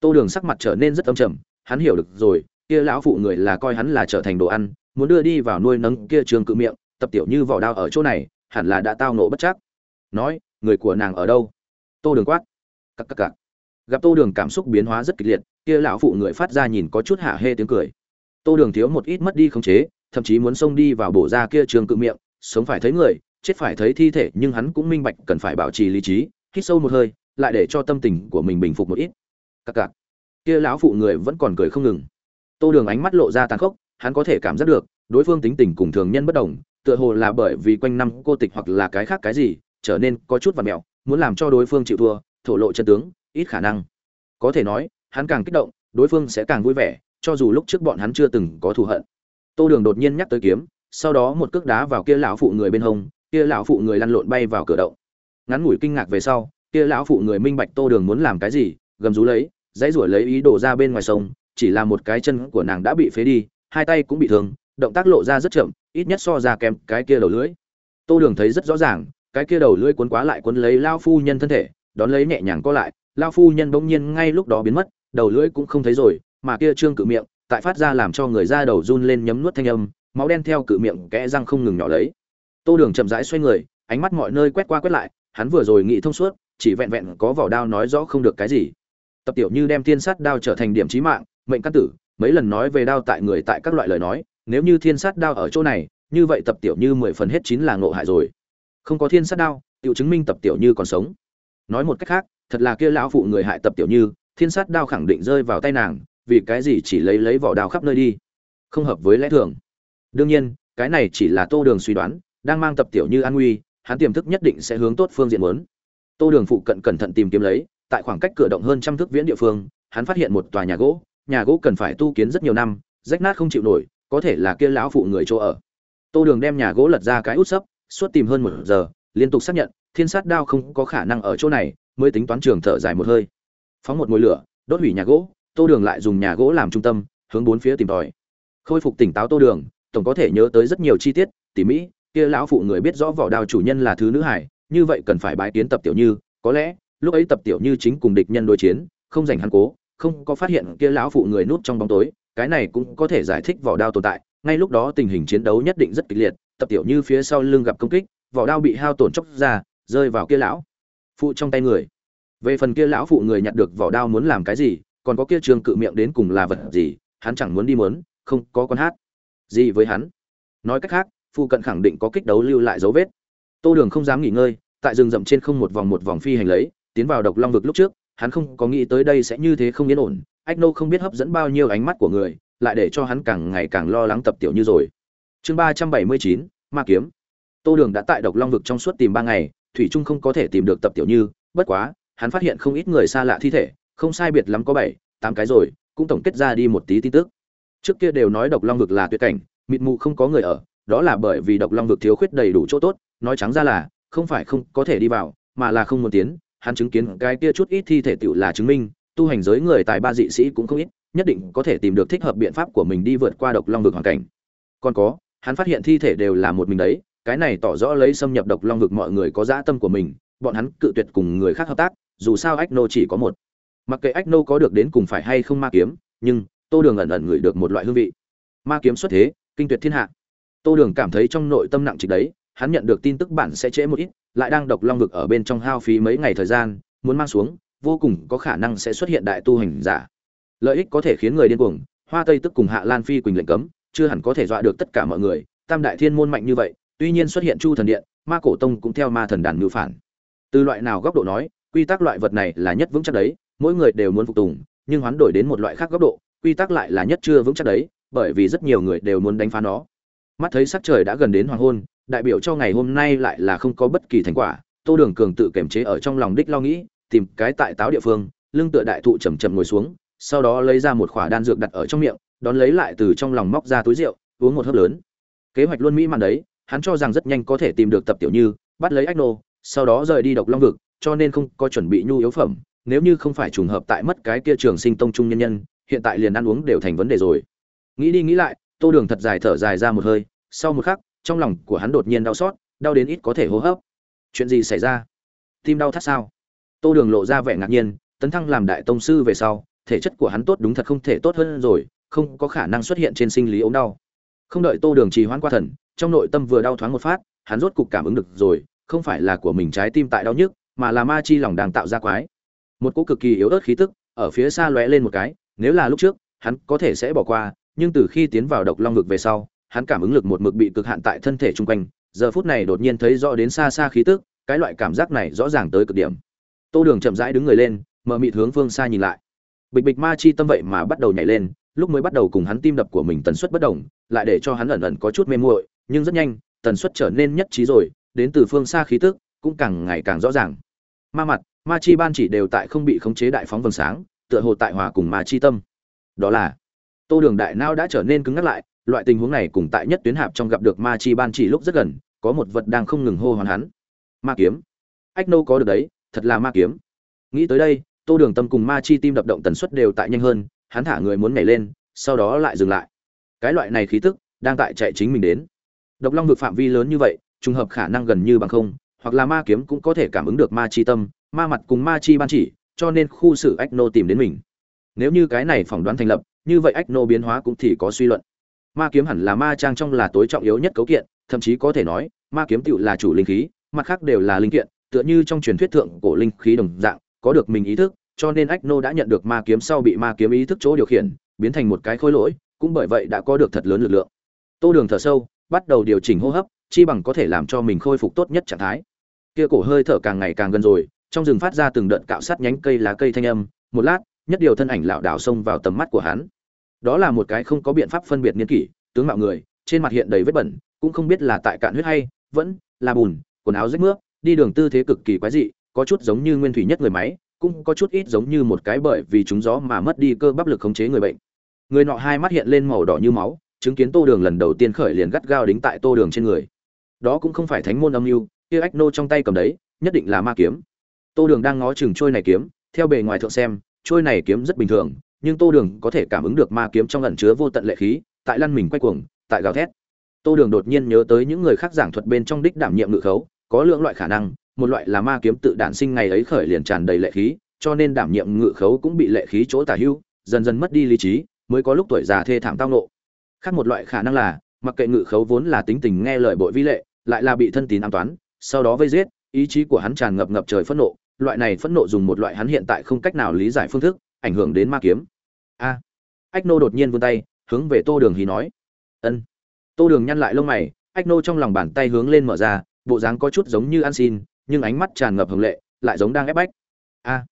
tô đường sắc mặt trở nên rất âm trầm, hắn hiểu được rồi, kia lão phụ người là coi hắn là trở thành đồ ăn, muốn đưa đi vào nuôi nấng kia trường cự miệng, tập tiểu như vỏ đao ở chỗ này, hẳn là đã tao nộ bất chắc. Nói, người của nàng ở đâu? Tô đường quát. Cắc cắc cắc gặp tô đường cảm xúc biến hóa rất kịch liệt, kia lão phụ người phát ra nhìn có chút hạ hê tiếng cười. Tô đường thiếu một ít mất đi khống chế, thậm chí muốn xông đi vào bổ ra kia trường cự miệng, sống phải thấy người, chết phải thấy thi thể, nhưng hắn cũng minh bạch cần phải bảo trì lý trí, hít sâu một hơi, lại để cho tâm tình của mình bình phục một ít cặc cặc. Kia lão phụ người vẫn còn cười không ngừng. Tô đường ánh mắt lộ ra tàn khốc, hắn có thể cảm giác được, đối phương tính tình cùng thường nhân bất đồng, tựa hồ là bởi vì quanh năm cô tịch hoặc là cái khác cái gì, trở nên có chút và mẹo, muốn làm cho đối phương chịu thua, thổ lộ chân tướng, ít khả năng. Có thể nói, hắn càng kích động, đối phương sẽ càng vui vẻ, cho dù lúc trước bọn hắn chưa từng có thù hận. Tô đường đột nhiên nhắc tới kiếm, sau đó một cước đá vào kia lão phụ người bên hông, kia lão phụ người lăn lộn bay vào cửa động. Ngắn ngủi kinh ngạc về sau, kia lão phụ người minh bạch tô đường muốn làm cái gì, gầm rú lấy dãy rủa lấy ý đồ ra bên ngoài sông, chỉ là một cái chân của nàng đã bị phế đi, hai tay cũng bị thương, động tác lộ ra rất chậm, ít nhất so ra kém cái kia đầu lưỡi. Tô đường thấy rất rõ ràng, cái kia đầu lưỡi cuốn quá lại cuốn lấy lao phu nhân thân thể, đón lấy nhẹ nhàng co lại lao phu nhân bỗng nhiên ngay lúc đó biến mất, đầu lưỡi cũng không thấy rồi, mà kia trương cự miệng, tại phát ra làm cho người ra đầu run lên nhấm nuốt thanh âm, máu đen theo cự miệng kẽ răng không ngừng nhỏ lấy. Tô đường chậm rãi xoay người, ánh mắt mọi nơi quét qua quét lại, hắn vừa rồi nghĩ thông suốt, chỉ vẹn vẹn có vỏ đao nói rõ không được cái gì tập tiểu như đem thiên sát đao trở thành điểm chí mạng, mệnh căn tử, mấy lần nói về đao tại người tại các loại lời nói, nếu như thiên sát đao ở chỗ này, như vậy tập tiểu như mười phần hết chín là ngộ hại rồi. Không có thiên sát đao tự chứng minh tập tiểu như còn sống. Nói một cách khác, thật là kia lão phụ người hại tập tiểu như, thiên sát đao khẳng định rơi vào tay nàng, vì cái gì chỉ lấy lấy vỏ đao khắp nơi đi? Không hợp với lẽ thường. Đương nhiên, cái này chỉ là tô đường suy đoán, đang mang tập tiểu như an nguy, hắn tiềm thức nhất định sẽ hướng tốt phương diện muốn. Tô đường phụ cận cẩn thận tìm kiếm lấy tại khoảng cách cửa động hơn trăm thước viễn địa phương, hắn phát hiện một tòa nhà gỗ nhà gỗ cần phải tu kiến rất nhiều năm, rách nát không chịu nổi, có thể là kia lão phụ người chỗ ở. Tô đường đem nhà gỗ lật ra cái út sấp, suốt tìm hơn một giờ, liên tục xác nhận, thiên sát đao không có khả năng ở chỗ này, mới tính toán trường thở dài một hơi. Phóng một mùi lửa, đốt hủy nhà gỗ, tô đường lại dùng nhà gỗ làm trung tâm, hướng bốn phía tìm tòi. Khôi phục tỉnh táo tô đường, tổng có thể nhớ tới rất nhiều chi tiết, tỉ mỹ kia lão phụ người biết rõ vỏ đao chủ nhân là thứ nữ hải, như vậy cần phải bái kiến tập tiểu như, có lẽ lúc ấy tập tiểu như chính cùng địch nhân đối chiến, không giành hắn cố, không có phát hiện kia lão phụ người núp trong bóng tối, cái này cũng có thể giải thích vỏ đao tồn tại. Ngay lúc đó tình hình chiến đấu nhất định rất kịch liệt, tập tiểu như phía sau lưng gặp công kích, vỏ đao bị hao tổn chốc ra, rơi vào kia lão phụ trong tay người. Về phần kia lão phụ người nhặt được vỏ đao muốn làm cái gì, còn có kia trường cự miệng đến cùng là vật gì, hắn chẳng muốn đi muốn, không có con hát gì với hắn. Nói cách khác, phụ cận khẳng định có kích đấu lưu lại dấu vết. Tô đường không dám nghỉ ngơi, tại rừng rậm trên không một vòng một vòng phi hành lấy tiến vào độc long vực lúc trước, hắn không có nghĩ tới đây sẽ như thế không yên ổn. Ách nô không biết hấp dẫn bao nhiêu ánh mắt của người, lại để cho hắn càng ngày càng lo lắng tập tiểu như rồi. Chương ba trăm bảy mươi chín, ma kiếm. Tô đường đã tại độc long vực trong suốt tìm ba ngày, thủy trung không có thể tìm được tập tiểu như, bất quá, hắn phát hiện không ít người xa lạ thi thể, không sai biệt lắm có bảy, tám cái rồi, cũng tổng kết ra đi một tí tin tức. Trước kia đều nói độc long vực là tuyệt cảnh, mịt mù không có người ở, đó là bởi vì độc long vực thiếu khuyết đầy đủ chỗ tốt, nói trắng ra là, không phải không có thể đi vào, mà là không muốn tiến hắn chứng kiến cái kia chút ít thi thể tựu là chứng minh, tu hành giới người tài ba dị sĩ cũng không ít, nhất định có thể tìm được thích hợp biện pháp của mình đi vượt qua độc long vực hoàn cảnh. Còn có, hắn phát hiện thi thể đều là một mình đấy, cái này tỏ rõ lấy xâm nhập độc long vực mọi người có dã tâm của mình, bọn hắn cự tuyệt cùng người khác hợp tác, dù sao ách nô chỉ có một. Mặc kệ ách nô có được đến cùng phải hay không ma kiếm, nhưng tô đường ẩn ẩn ngửi được một loại hương vị. Ma kiếm xuất thế, kinh tuyệt thiên hạ. Tô đường cảm thấy trong nội tâm nặng trịch đấy hắn nhận được tin tức bản sẽ trễ một ít, lại đang độc long vực ở bên trong hao phí mấy ngày thời gian, muốn mang xuống, vô cùng có khả năng sẽ xuất hiện đại tu hành giả. Lợi ích có thể khiến người điên cuồng, hoa tây tức cùng hạ lan phi quỳnh lệnh cấm, chưa hẳn có thể dọa được tất cả mọi người, tam đại thiên môn mạnh như vậy, tuy nhiên xuất hiện chu thần điện, ma cổ tông cũng theo ma thần đàn như phản. Từ loại nào góc độ nói, quy tắc loại vật này là nhất vững chắc đấy, mỗi người đều muốn phục tùng, nhưng hoán đổi đến một loại khác góc độ, quy tắc lại là nhất chưa vững chắc đấy, bởi vì rất nhiều người đều muốn đánh phá nó. Mắt thấy sắc trời đã gần đến hoàng hôn đại biểu cho ngày hôm nay lại là không có bất kỳ thành quả, tô đường cường tự kiềm chế ở trong lòng đích lo nghĩ, tìm cái tại táo địa phương, lưng tựa đại thụ chầm chậm ngồi xuống, sau đó lấy ra một khỏa đan dược đặt ở trong miệng, đón lấy lại từ trong lòng móc ra túi rượu, uống một hớp lớn. Kế hoạch luôn mỹ mãn đấy, hắn cho rằng rất nhanh có thể tìm được tập tiểu như, bắt lấy ách nô, sau đó rời đi độc long vực, cho nên không có chuẩn bị nhu yếu phẩm, nếu như không phải trùng hợp tại mất cái kia trường sinh tông trung nhân nhân, hiện tại liền ăn uống đều thành vấn đề rồi. Nghĩ đi nghĩ lại, tô đường thật dài thở dài ra một hơi, sau một khắc trong lòng của hắn đột nhiên đau xót, đau đến ít có thể hô hấp. Chuyện gì xảy ra? Tim đau thắt sao? Tô đường lộ ra vẻ ngạc nhiên, tấn thăng làm đại tông sư về sau, thể chất của hắn tốt đúng thật không thể tốt hơn rồi, không có khả năng xuất hiện trên sinh lý ốm đau. Không đợi tô đường trì hoãn qua thần, trong nội tâm vừa đau thoáng một phát, hắn rốt cục cảm ứng được rồi, không phải là của mình trái tim tại đau nhức, mà là ma chi lòng đang tạo ra quái. Một cỗ cực kỳ yếu ớt khí tức, ở phía xa lóe lên một cái, nếu là lúc trước, hắn có thể sẽ bỏ qua, nhưng từ khi tiến vào độc long vực về sau hắn cảm ứng lực một mực bị cực hạn tại thân thể chung quanh, giờ phút này đột nhiên thấy rõ đến xa xa khí tức, cái loại cảm giác này rõ ràng tới cực điểm. Tô đường chậm rãi đứng người lên, mở mịt hướng phương xa nhìn lại. Bịch bịch ma chi tâm vậy mà bắt đầu nhảy lên, lúc mới bắt đầu cùng hắn tim đập của mình tần suất bất đồng, lại để cho hắn ẩn ẩn có chút mê muội, nhưng rất nhanh, tần suất trở nên nhất trí rồi, đến từ phương xa khí tức, cũng càng ngày càng rõ ràng. Ma mặt, ma chi ban chỉ đều tại không bị khống chế đại phóng vầng sáng, tựa hồ tại hòa cùng ma chi tâm. Đó là, tô đường đại não đã trở nên cứng ngắc lại loại tình huống này cùng tại nhất tuyến hạp trong gặp được ma chi ban chỉ lúc rất gần, có một vật đang không ngừng hô hoán hắn. Ma kiếm. Ách nô có được đấy, thật là ma kiếm. Nghĩ tới đây, tô đường tâm cùng ma chi tim đập động tần suất đều tại nhanh hơn, hắn thả người muốn nhảy lên, sau đó lại dừng lại. Cái loại này khí tức, đang tại chạy chính mình đến. Độc long vực phạm vi lớn như vậy, trùng hợp khả năng gần như bằng không, hoặc là ma kiếm cũng có thể cảm ứng được ma chi tâm, ma mặt cùng ma chi ban chỉ, cho nên khu xử ách nô tìm đến mình. Nếu như cái này phỏng đoán thành lập, như vậy ách nô biến hóa cũng thì có suy luận ma kiếm hẳn là ma trang trong là tối trọng yếu nhất cấu kiện, thậm chí có thể nói, ma kiếm tựu là chủ linh khí, mặt khác đều là linh kiện, tựa như trong truyền thuyết thượng cổ linh khí đồng dạng, có được mình ý thức, cho nên ách nô đã nhận được ma kiếm sau bị ma kiếm ý thức chỗ điều khiển, biến thành một cái khối lỗi, cũng bởi vậy đã có được thật lớn lực lượng. Tô đường thở sâu, bắt đầu điều chỉnh hô hấp, chi bằng có thể làm cho mình khôi phục tốt nhất trạng thái. Kia cổ hơi thở càng ngày càng gần rồi, trong rừng phát ra từng đợt cạo sát nhánh cây lá cây thanh âm, một lát, nhất điều thân ảnh lảo đảo xông vào tầm mắt của hắn đó là một cái không có biện pháp phân biệt niên kỷ, tướng mạo người, trên mặt hiện đầy vết bẩn, cũng không biết là tại cạn huyết hay vẫn là bùn, quần áo rách nước đi đường tư thế cực kỳ quái dị, có chút giống như nguyên thủy nhất người máy, cũng có chút ít giống như một cái bởi vì chúng gió mà mất đi cơ bắp lực khống chế người bệnh. Người nọ hai mắt hiện lên màu đỏ như máu, chứng kiến tô đường lần đầu tiên khởi liền gắt gao đính tại tô đường trên người. Đó cũng không phải thánh môn âm mưu, kia ách nô trong tay cầm đấy, nhất định là ma kiếm. Tô đường đang ngó chừng trôi này kiếm, theo bề ngoài thượng xem, trôi này kiếm rất bình thường nhưng tô đường có thể cảm ứng được ma kiếm trong ẩn chứa vô tận lệ khí, tại lăn mình quay cuồng, tại gào thét. Tô đường đột nhiên nhớ tới những người khác giảng thuật bên trong đích đảm nhiệm ngự khấu, có lượng loại khả năng, một loại là ma kiếm tự đản sinh ngày ấy khởi liền tràn đầy lệ khí, cho nên đảm nhiệm ngự khấu cũng bị lệ khí chỗ tả hưu, dần dần mất đi lý trí, mới có lúc tuổi già thê thảm tao nộ. Khác một loại khả năng là, mặc kệ ngự khấu vốn là tính tình nghe lời bội vi lệ, lại là bị thân tín an toán, sau đó vây giết, ý chí của hắn tràn ngập ngập trời phẫn nộ, loại này phẫn nộ dùng một loại hắn hiện tại không cách nào lý giải phương thức ảnh hưởng đến ma kiếm. A. Ách nô đột nhiên vươn tay, hướng về tô đường hí nói. Ân. Tô đường nhăn lại lông mày, ách nô trong lòng bàn tay hướng lên mở ra, bộ dáng có chút giống như ăn xin, nhưng ánh mắt tràn ngập hồng lệ, lại giống đang ép bách. A.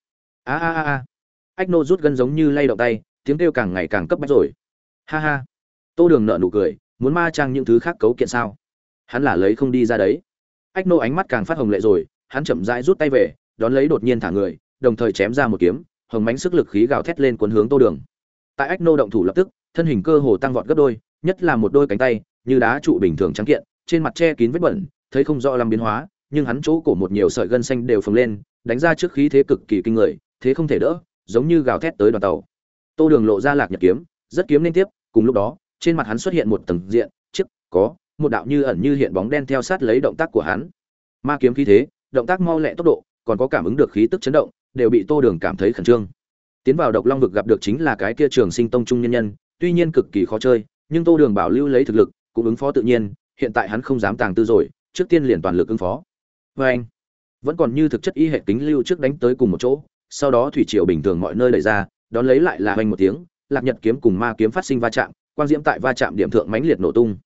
A a a ách nô rút gân giống như lay động tay, tiếng kêu càng ngày càng cấp bách rồi. Ha ha. Tô đường nợ nụ cười, muốn ma trang những thứ khác cấu kiện sao? Hắn là lấy không đi ra đấy. Ách nô ánh mắt càng phát hồng lệ rồi, hắn chậm rãi rút tay về, đón lấy đột nhiên thả người, đồng thời chém ra một kiếm hồng mánh sức lực khí gào thét lên cuốn hướng tô đường. Tại ách nô động thủ lập tức, thân hình cơ hồ tăng vọt gấp đôi, nhất là một đôi cánh tay, như đá trụ bình thường trắng kiện, trên mặt che kín vết bẩn, thấy không rõ làm biến hóa, nhưng hắn chỗ cổ một nhiều sợi gân xanh đều phồng lên, đánh ra trước khí thế cực kỳ kinh người, thế không thể đỡ, giống như gào thét tới đoàn tàu. Tô đường lộ ra lạc nhật kiếm, rất kiếm liên tiếp, cùng lúc đó, trên mặt hắn xuất hiện một tầng diện, chiếc, có, một đạo như ẩn như hiện bóng đen theo sát lấy động tác của hắn. Ma kiếm khí thế, động tác mau lẹ tốc độ, còn có cảm ứng được khí tức chấn động đều bị tô đường cảm thấy khẩn trương. Tiến vào độc long vực gặp được chính là cái kia trường sinh tông trung nhân nhân, tuy nhiên cực kỳ khó chơi, nhưng tô đường bảo lưu lấy thực lực, cũng ứng phó tự nhiên, hiện tại hắn không dám tàng tư rồi, trước tiên liền toàn lực ứng phó. Vê anh, vẫn còn như thực chất y hệ kính lưu trước đánh tới cùng một chỗ, sau đó thủy triều bình thường mọi nơi đẩy ra, đón lấy lại là hoành một tiếng, lạc nhật kiếm cùng ma kiếm phát sinh va chạm, quang diễm tại va chạm điểm thượng mãnh liệt nổ tung.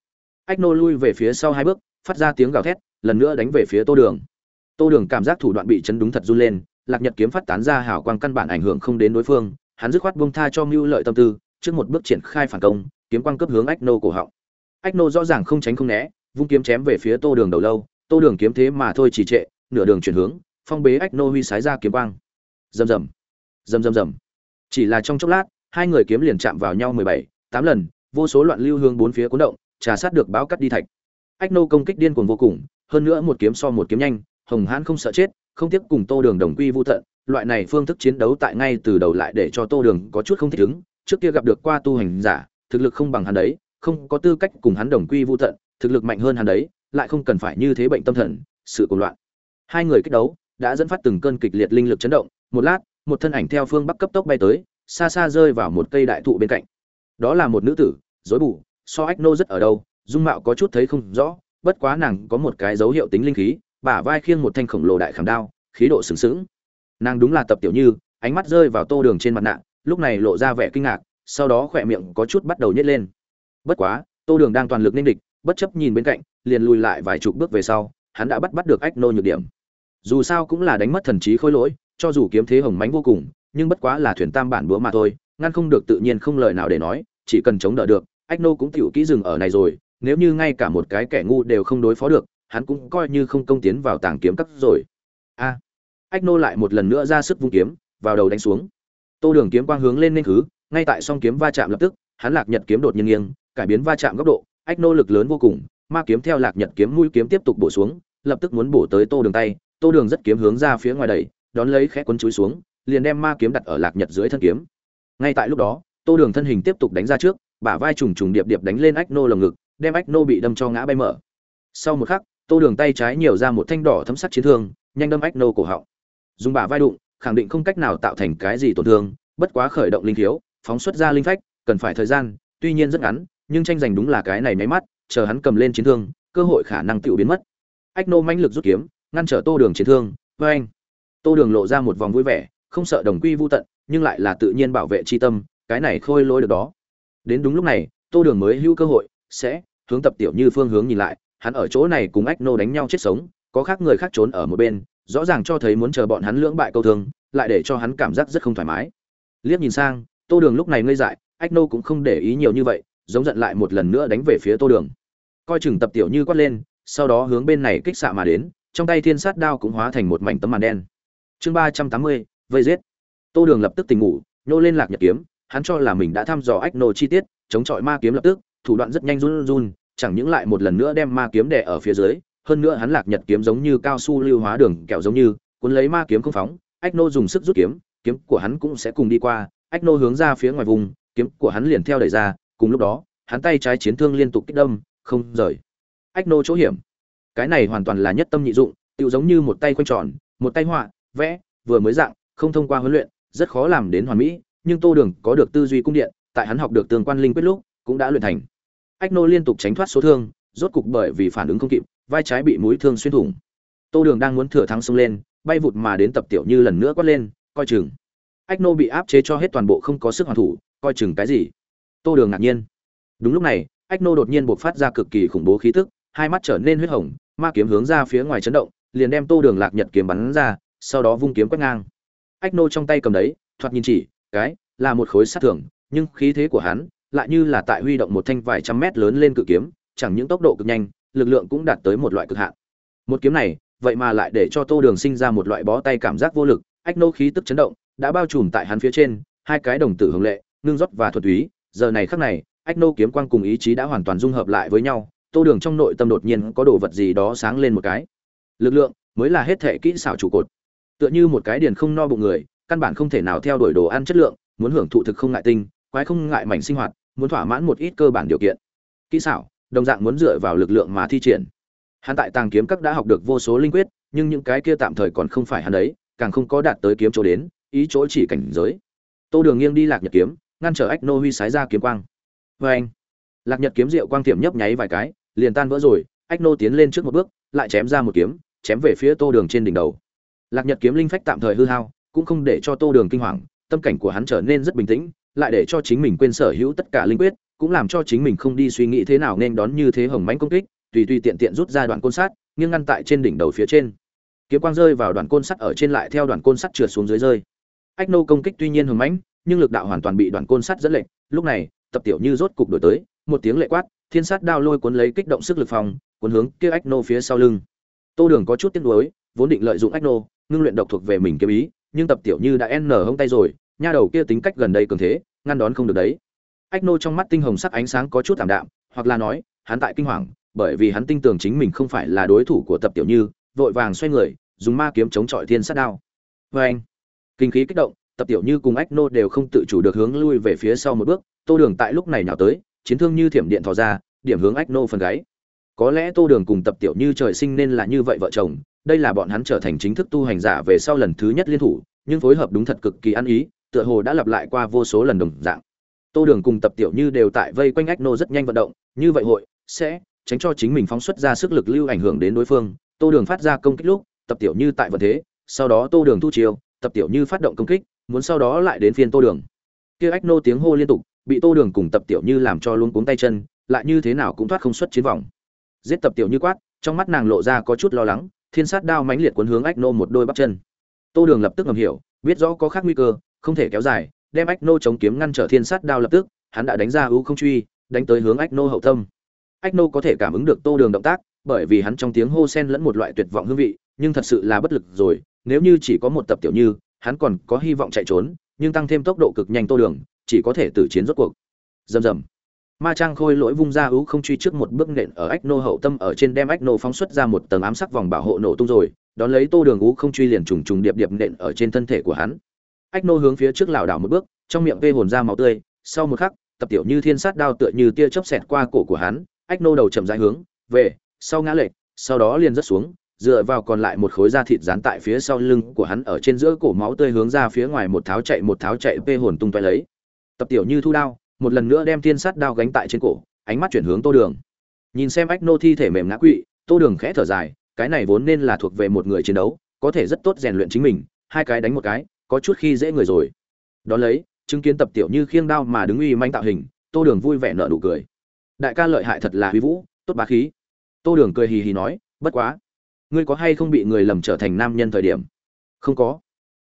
Ách nô lui về phía sau hai bước, phát ra tiếng gào thét, lần nữa đánh về phía tô đường. Tô đường cảm giác thủ đoạn bị chấn đúng thật run lên lạc nhật kiếm phát tán ra hào quang căn bản ảnh hưởng không đến đối phương, hắn dứt khoát buông tha cho mưu lợi tâm tư, trước một bước triển khai phản công, kiếm quang cấp hướng ách nô cổ họng. Ách nô rõ ràng không tránh không né, vung kiếm chém về phía tô đường đầu lâu, tô đường kiếm thế mà thôi trì trệ, nửa đường chuyển hướng, phong bế ách nô huy sái ra kiếm quang. Rầm rầm rầm rầm rầm. Chỉ là trong chốc lát, hai người kiếm liền chạm vào nhau mười bảy, tám lần, vô số loạn lưu hương bốn phía cuốn động, trà sát được báo cắt đi thạch. Ách nô công kích điên cuồng vô cùng, hơn nữa một kiếm so một kiếm nhanh, hồng hãn không sợ chết không tiếc cùng tô đường đồng quy vu tận, loại này phương thức chiến đấu tại ngay từ đầu lại để cho tô đường có chút không thích ứng. Trước kia gặp được qua tu hành giả, thực lực không bằng hắn đấy, không có tư cách cùng hắn đồng quy vu tận, thực lực mạnh hơn hắn đấy, lại không cần phải như thế bệnh tâm thần, sự cuồng loạn. Hai người kết đấu, đã dẫn phát từng cơn kịch liệt linh lực chấn động. Một lát, một thân ảnh theo phương bắc cấp tốc bay tới, xa xa rơi vào một cây đại thụ bên cạnh. Đó là một nữ tử, rối bù, so ách nô rất ở đâu, dung mạo có chút thấy không rõ, bất quá nàng có một cái dấu hiệu tính linh khí bả vai khiêng một thanh khổng lồ đại khảm đao, khí độ sừng sững. Nàng đúng là tập tiểu như, ánh mắt rơi vào tô đường trên mặt nạ, lúc này lộ ra vẻ kinh ngạc, sau đó khỏe miệng có chút bắt đầu nhét lên. Bất quá, tô đường đang toàn lực nên địch, bất chấp nhìn bên cạnh, liền lùi lại vài chục bước về sau, hắn đã bắt bắt được ách nô nhược điểm. Dù sao cũng là đánh mất thần trí khôi lỗi, cho dù kiếm thế hồng mánh vô cùng, nhưng bất quá là thuyền tam bản búa mà thôi, ngăn không được tự nhiên không lời nào để nói, chỉ cần chống đỡ được, ách nô cũng tiểu kỹ dừng ở này rồi, nếu như ngay cả một cái kẻ ngu đều không đối phó được hắn cũng coi như không công tiến vào tàng kiếm cắt rồi. A. Ách nô lại một lần nữa ra sức vung kiếm, vào đầu đánh xuống. Tô đường kiếm quang hướng lên nên khứ, ngay tại song kiếm va chạm lập tức, hắn lạc nhật kiếm đột nhiên nghiêng, cải biến va chạm góc độ, ách nô lực lớn vô cùng, ma kiếm theo lạc nhật kiếm mũi kiếm tiếp tục bổ xuống, lập tức muốn bổ tới tô đường tay, tô đường rất kiếm hướng ra phía ngoài đẩy, đón lấy khẽ quấn chúi xuống, liền đem ma kiếm đặt ở lạc nhật dưới thân kiếm. Ngay tại lúc đó, tô đường thân hình tiếp tục đánh ra trước, bả vai trùng trùng điệp điệp đánh lên ách nô lồng ngực, đem ách nô bị đâm cho ngã bay mở. Sau một khắc tô đường tay trái nhiều ra một thanh đỏ thấm sắt chiến thương, nhanh đâm ách nô cổ họng. Dùng bả vai đụng, khẳng định không cách nào tạo thành cái gì tổn thương, bất quá khởi động linh thiếu phóng xuất ra linh phách, cần phải thời gian, tuy nhiên rất ngắn, nhưng tranh giành đúng là cái này nháy mắt, chờ hắn cầm lên chiến thương, cơ hội khả năng tự biến mất. Ách nô mãnh lực rút kiếm, ngăn trở tô đường chiến thương với anh tô đường lộ ra một vòng vui vẻ, không sợ đồng quy vô tận, nhưng lại là tự nhiên bảo vệ chi tâm, cái này khôi lôi được đó. Đến đúng lúc này, tô đường mới hữu cơ hội, sẽ hướng tập tiểu như phương hướng nhìn lại hắn ở chỗ này cùng ách nô đánh nhau chết sống, có khác người khác trốn ở một bên, rõ ràng cho thấy muốn chờ bọn hắn lưỡng bại câu thương, lại để cho hắn cảm giác rất không thoải mái. Liếc nhìn sang, tô đường lúc này ngây dại, ách nô cũng không để ý nhiều như vậy, giống giận lại một lần nữa đánh về phía tô đường. Coi chừng tập tiểu như quát lên, sau đó hướng bên này kích xạ mà đến, trong tay thiên sát đao cũng hóa thành một mảnh tấm màn đen. Chương ba trăm tám mươi, vây giết. Tô đường lập tức tỉnh ngủ, nhô lên lạc nhật kiếm, hắn cho là mình đã thăm dò ách nô chi tiết, chống chọi ma kiếm lập tức, thủ đoạn rất nhanh run run chẳng những lại một lần nữa đem ma kiếm đè ở phía dưới, hơn nữa hắn lạc nhật kiếm giống như cao su lưu hóa đường kẹo giống như, cuốn lấy ma kiếm không phóng, ách nô dùng sức rút kiếm kiếm của hắn cũng sẽ cùng đi qua, ách nô hướng ra phía ngoài vùng, kiếm của hắn liền theo đẩy ra, cùng lúc đó, hắn tay trái chiến thương liên tục kích đâm, không rời. Ách nô chỗ hiểm. Cái này hoàn toàn là nhất tâm nhị dụng, tựu giống như một tay quanh tròn, một tay họa, vẽ, vừa mới dạng, không thông qua huấn luyện, rất khó làm đến hoàn mỹ, nhưng tô đường có được tư duy cung điện, tại hắn học được tương quan linh quyết lúc, cũng đã luyện thành ách nô liên tục tránh thoát số thương, rốt cục bởi vì phản ứng không kịp, vai trái bị mũi thương xuyên thủng. Tô đường đang muốn thừa thắng xông lên, bay vụt mà đến tập tiểu như lần nữa quát lên, coi chừng. Ách nô bị áp chế cho hết toàn bộ không có sức hoàn thủ, coi chừng cái gì? Tô đường ngạc nhiên. Đúng lúc này, ách nô đột nhiên buộc phát ra cực kỳ khủng bố khí tức, hai mắt trở nên huyết hồng, ma kiếm hướng ra phía ngoài chấn động, liền đem tô đường lạc nhật kiếm bắn ra, sau đó vung kiếm quét ngang. Ách nô trong tay cầm đấy, thoạt nhìn chỉ, cái, là một khối sát thưởng nhưng khí thế của hắn lại như là tại huy động một thanh vài trăm mét lớn lên cự kiếm, chẳng những tốc độ cực nhanh, lực lượng cũng đạt tới một loại cực hạn. Một kiếm này, vậy mà lại để cho tô đường sinh ra một loại bó tay cảm giác vô lực, ách nô khí tức chấn động, đã bao trùm tại hắn phía trên, hai cái đồng tử hồng lệ, ngưng rót và thuật túy, giờ này khắc này, ách nô kiếm quang cùng ý chí đã hoàn toàn dung hợp lại với nhau, tô đường trong nội tâm đột nhiên có đồ vật gì đó sáng lên một cái. Lực lượng mới là hết thể kỹ xảo trụ cột. Tựa như một cái điền không no bụng người, căn bản không thể nào theo đuổi đồ ăn chất lượng, muốn hưởng thụ thực không ngại tinh quái không ngại mảnh sinh hoạt, muốn thỏa mãn một ít cơ bản điều kiện. Kỹ xảo, đồng dạng muốn dựa vào lực lượng mà thi triển. Hắn tại tàng kiếm các đã học được vô số linh quyết, nhưng những cái kia tạm thời còn không phải hắn đấy, càng không có đạt tới kiếm chỗ đến, ý chỗ chỉ cảnh giới. Tô đường nghiêng đi lạc nhật kiếm, ngăn trở ách nô huy sái ra kiếm quang. Vê anh, lạc nhật kiếm rượu quang tiệm nhấp nháy vài cái, liền tan vỡ rồi, ách nô tiến lên trước một bước, lại chém ra một kiếm, chém về phía tô đường trên đỉnh đầu. Lạc nhật kiếm linh phách tạm thời hư hao, cũng không để cho tô đường kinh hoàng, tâm cảnh của hắn trở nên rất bình tĩnh lại để cho chính mình quên sở hữu tất cả linh quyết, cũng làm cho chính mình không đi suy nghĩ thế nào nên đón như thế hồng mãnh công kích, tùy tùy tiện tiện rút ra đoạn côn sắt, nghiêng ngăn tại trên đỉnh đầu phía trên. Kiếm quang rơi vào đoạn côn sắt ở trên lại theo đoạn côn sắt trượt xuống dưới rơi. Ách nô công kích tuy nhiên hồng mãnh, nhưng lực đạo hoàn toàn bị đoạn côn sắt dẫn lệnh lúc này, tập tiểu như rốt cục đổi tới, một tiếng lệ quát, thiên sát đao lôi cuốn lấy kích động sức lực phòng, cuốn hướng kia ách nô phía sau lưng. Tô đường có chút tiếc nuối, vốn định lợi dụng ách nô, ngưng luyện độc thuộc về mình kiếm ý, nhưng tập tiểu như đã n hông tay rồi nha đầu kia tính cách gần đây cường thế, ngăn đón không được đấy. Ách nô trong mắt tinh hồng sắc ánh sáng có chút thảm đạm, hoặc là nói, hắn tại kinh hoàng, bởi vì hắn tin tưởng chính mình không phải là đối thủ của tập tiểu như, vội vàng xoay người, dùng ma kiếm chống chọi thiên sát đao. Vê anh, kinh khí kích động, tập tiểu như cùng ách nô đều không tự chủ được hướng lui về phía sau một bước, tô đường tại lúc này nào tới, chiến thương như thiểm điện thò ra, điểm hướng ách nô phần gáy. Có lẽ tô đường cùng tập tiểu như trời sinh nên là như vậy vợ chồng, đây là bọn hắn trở thành chính thức tu hành giả về sau lần thứ nhất liên thủ, nhưng phối hợp đúng thật cực kỳ ăn ý tựa hồ đã lặp lại qua vô số lần đồng dạng. Tô đường cùng tập tiểu như đều tại vây quanh ách nô rất nhanh vận động như vậy hội sẽ tránh cho chính mình phóng xuất ra sức lực lưu ảnh hưởng đến đối phương. Tô đường phát ra công kích lúc tập tiểu như tại vận thế sau đó tô đường thu chiều, tập tiểu như phát động công kích muốn sau đó lại đến phiên tô đường. Kia ách nô tiếng hô liên tục bị tô đường cùng tập tiểu như làm cho luôn cuống tay chân lại như thế nào cũng thoát không xuất chiến vòng. Giết tập tiểu như quát trong mắt nàng lộ ra có chút lo lắng thiên sát đao mãnh liệt cuốn hướng ách nô một đôi bắp chân. Tô đường lập tức ngầm hiểu biết rõ có khác nguy cơ không thể kéo dài, đem ách nô chống kiếm ngăn trở thiên sát đao lập tức, hắn đã đánh ra ưu không truy, đánh tới hướng ách nô hậu tâm. Ách nô có thể cảm ứng được tô đường động tác, bởi vì hắn trong tiếng hô sen lẫn một loại tuyệt vọng hương vị, nhưng thật sự là bất lực rồi, nếu như chỉ có một tập tiểu như, hắn còn có hy vọng chạy trốn, nhưng tăng thêm tốc độ cực nhanh tô đường, chỉ có thể tử chiến rốt cuộc. Rầm rầm. Ma trang khôi lỗi vung ra ưu không truy trước một bước nện ở ách nô hậu tâm ở trên đem ách nô phóng xuất ra một tầng ám sắc vòng bảo hộ nổ tung rồi, đón lấy tô đường ưu không truy liền trùng trùng điệp điệp nện ở trên thân thể của hắn ách nô hướng phía trước lảo đảo một bước, trong miệng vê hồn ra máu tươi. Sau một khắc, tập tiểu như thiên sát đao tựa như tia chớp xẹt qua cổ của hắn, ách nô đầu chậm rãi hướng về sau ngã lệch, sau đó liền rớt xuống, dựa vào còn lại một khối da thịt dán tại phía sau lưng của hắn ở trên giữa cổ máu tươi hướng ra phía ngoài một tháo chạy một tháo chạy vê hồn tung tóe lấy. Tập tiểu như thu đao, một lần nữa đem thiên sát đao gánh tại trên cổ, ánh mắt chuyển hướng tô đường. Nhìn xem ách nô thi thể mềm ngã quỵ, tô đường khẽ thở dài, cái này vốn nên là thuộc về một người chiến đấu, có thể rất tốt rèn luyện chính mình, hai cái đánh một cái có chút khi dễ người rồi. Đ ó lấy, chứng kiến tập tiểu như khiêng đao mà đứng uy manh tạo hình, tô đường vui vẻ nợ nụ cười. Đại ca lợi hại thật là huy vũ, tốt bá khí. Tô đường cười hì hì nói, bất quá, ngươi có hay không bị người lầm trở thành nam nhân thời điểm? Không có.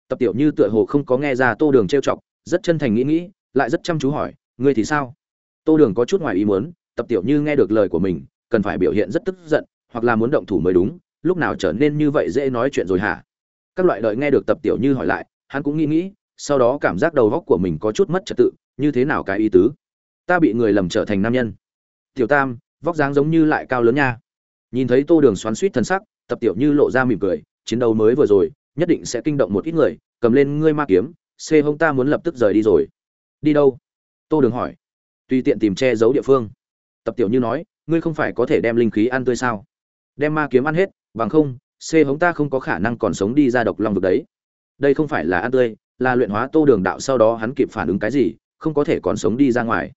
Tập tiểu như tựa hồ không có nghe ra tô đường trêu chọc, rất chân thành nghĩ nghĩ, lại rất chăm chú hỏi, ngươi thì sao? Tô đường có chút ngoài ý muốn, tập tiểu như nghe được lời của mình, cần phải biểu hiện rất tức giận, hoặc là muốn động thủ mới đúng, lúc nào trở nên như vậy dễ nói chuyện rồi hả? Các loại đợi nghe được tập tiểu như hỏi lại hắn cũng nghĩ nghĩ, sau đó cảm giác đầu góc của mình có chút mất trật tự, như thế nào cái ý tứ? Ta bị người lầm trở thành nam nhân. Tiểu tam, vóc dáng giống như lại cao lớn nha. Nhìn thấy tô đường xoắn suýt thân sắc, tập tiểu như lộ ra mỉm cười, chiến đấu mới vừa rồi, nhất định sẽ kinh động một ít người, cầm lên ngươi ma kiếm xê hông ta muốn lập tức rời đi rồi. Đi đâu? Tô đường hỏi. Tùy tiện tìm che giấu địa phương. Tập tiểu như nói, ngươi không phải có thể đem linh khí ăn tươi sao? Đem ma kiếm ăn hết, bằng không xê hống ta không có khả năng còn sống đi ra độc long vực đấy đây không phải là ăn tươi, là luyện hóa tô đường đạo sau đó hắn kịp phản ứng cái gì, không có thể còn sống đi ra ngoài.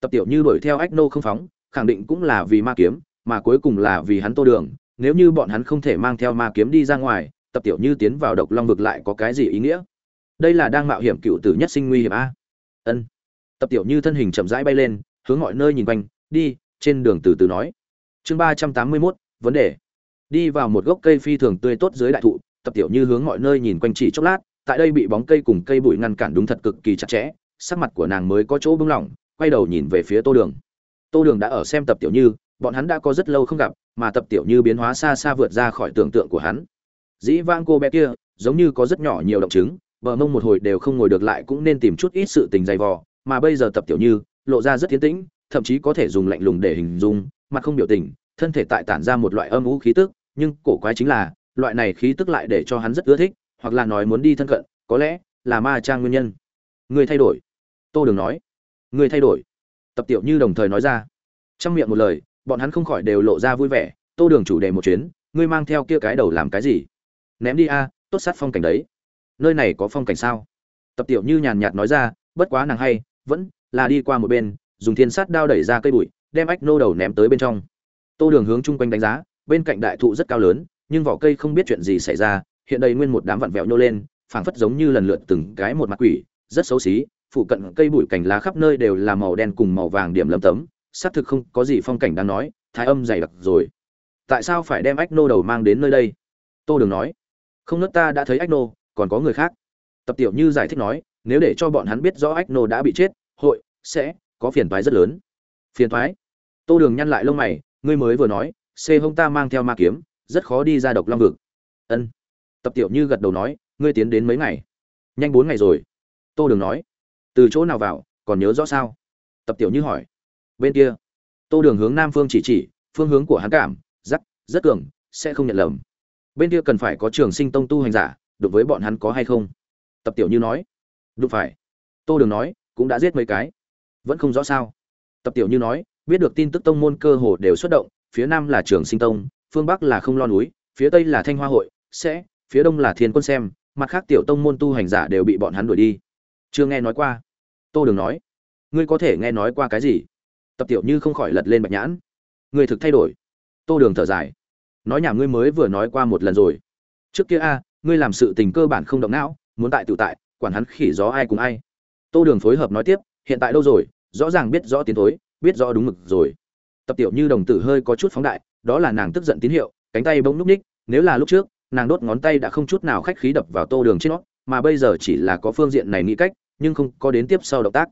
Tập tiểu như đuổi theo ách nô không phóng, khẳng định cũng là vì ma kiếm, mà cuối cùng là vì hắn tô đường, nếu như bọn hắn không thể mang theo ma kiếm đi ra ngoài, tập tiểu như tiến vào độc long vực lại có cái gì ý nghĩa? Đây là đang mạo hiểm cựu tử nhất sinh nguy hiểm a. Ân. Tập tiểu như thân hình chậm rãi bay lên, hướng mọi nơi nhìn quanh, đi, trên đường từ từ nói. Chương ba trăm tám mươi mốt, vấn đề. Đi vào một gốc cây phi thường tươi tốt dưới đại thụ tập tiểu như hướng mọi nơi nhìn quanh chỉ chốc lát, tại đây bị bóng cây cùng cây bụi ngăn cản đúng thật cực kỳ chặt chẽ, sắc mặt của nàng mới có chỗ bưng lỏng, quay đầu nhìn về phía tô đường. Tô đường đã ở xem tập tiểu như, bọn hắn đã có rất lâu không gặp, mà tập tiểu như biến hóa xa xa vượt ra khỏi tưởng tượng của hắn. Dĩ vang cô bé kia, giống như có rất nhỏ nhiều động chứng, bờ mông một hồi đều không ngồi được lại cũng nên tìm chút ít sự tình dày vò, mà bây giờ tập tiểu như, lộ ra rất tiến tĩnh, thậm chí có thể dùng lạnh lùng để hình dung, mặt không biểu tình, thân thể tại tản ra một loại âm u khí tức, nhưng cổ quái chính là loại này khí tức lại để cho hắn rất ưa thích, hoặc là nói muốn đi thân cận, có lẽ là ma trang nguyên nhân. Người thay đổi. Tô đường nói. Người thay đổi. Tập tiểu như đồng thời nói ra. Trong miệng một lời, bọn hắn không khỏi đều lộ ra vui vẻ. Tô đường chủ đề một chuyến, ngươi mang theo kia cái đầu làm cái gì? Ném đi a, tốt sát phong cảnh đấy. Nơi này có phong cảnh sao? Tập tiểu như nhàn nhạt nói ra, bất quá nàng hay, vẫn là đi qua một bên, dùng thiên sát đao đẩy ra cây bụi, đem ách nô đầu ném tới bên trong. Tô đường hướng chung quanh đánh giá, bên cạnh đại thụ rất cao lớn nhưng vỏ cây không biết chuyện gì xảy ra, hiện đây nguyên một đám vặn vẹo nhô lên, phảng phất giống như lần lượt từng cái một mặt quỷ, rất xấu xí, phụ cận cây bụi cành lá khắp nơi đều là màu đen cùng màu vàng điểm lấm tấm, xác thực không có gì phong cảnh đang nói, thái âm dày đặc rồi. Tại sao phải đem ách nô đầu mang đến nơi đây? Tô đường nói. Không nước ta đã thấy ách nô, còn có người khác. Tập tiểu như giải thích nói, nếu để cho bọn hắn biết rõ ách nô đã bị chết, hội, sẽ, có phiền toái rất lớn. Phiền toái? Tô đường nhăn lại lông mày, ngươi mới vừa nói, xê hông ta mang theo ma kiếm rất khó đi ra độc long vực. Ân. Tập tiểu như gật đầu nói, ngươi tiến đến mấy ngày? Nhanh bốn ngày rồi. Tô đường nói, từ chỗ nào vào, còn nhớ rõ sao? Tập tiểu như hỏi. Bên kia. Tô đường hướng nam phương chỉ chỉ, phương hướng của hắn cảm giắc rất cường, sẽ không nhận lầm. Bên kia cần phải có trường sinh tông tu hành giả đối với bọn hắn có hay không? Tập tiểu như nói. Đúng phải. Tô đường nói, cũng đã giết mấy cái. Vẫn không rõ sao? Tập tiểu như nói, biết được tin tức tông môn cơ hồ đều xuất động, phía nam là trường sinh tông phương bắc là không lo núi phía tây là thanh hoa hội sẽ phía đông là thiên quân xem mặt khác tiểu tông môn tu hành giả đều bị bọn hắn đuổi đi. Chưa nghe nói qua. Tô đường nói. Ngươi có thể nghe nói qua cái gì? Tập tiểu như không khỏi lật lên bạch nhãn. Người thực thay đổi. Tô đường thở dài. Nói nhà ngươi mới vừa nói qua một lần rồi. Trước kia a ngươi làm sự tình cơ bản không động não muốn tại tự tại quản hắn khỉ gió ai cùng ai. Tô đường phối hợp nói tiếp hiện tại đâu rồi? Rõ ràng biết rõ tiến thối, biết rõ đúng mực rồi. Tập tiểu như đồng tử hơi có chút phóng đại đó là nàng tức giận tín hiệu, cánh tay bỗng núp ních, nếu là lúc trước, nàng đốt ngón tay đã không chút nào khách khí đập vào tô đường trên nó, mà bây giờ chỉ là có phương diện này nghĩ cách, nhưng không có đến tiếp sau động tác.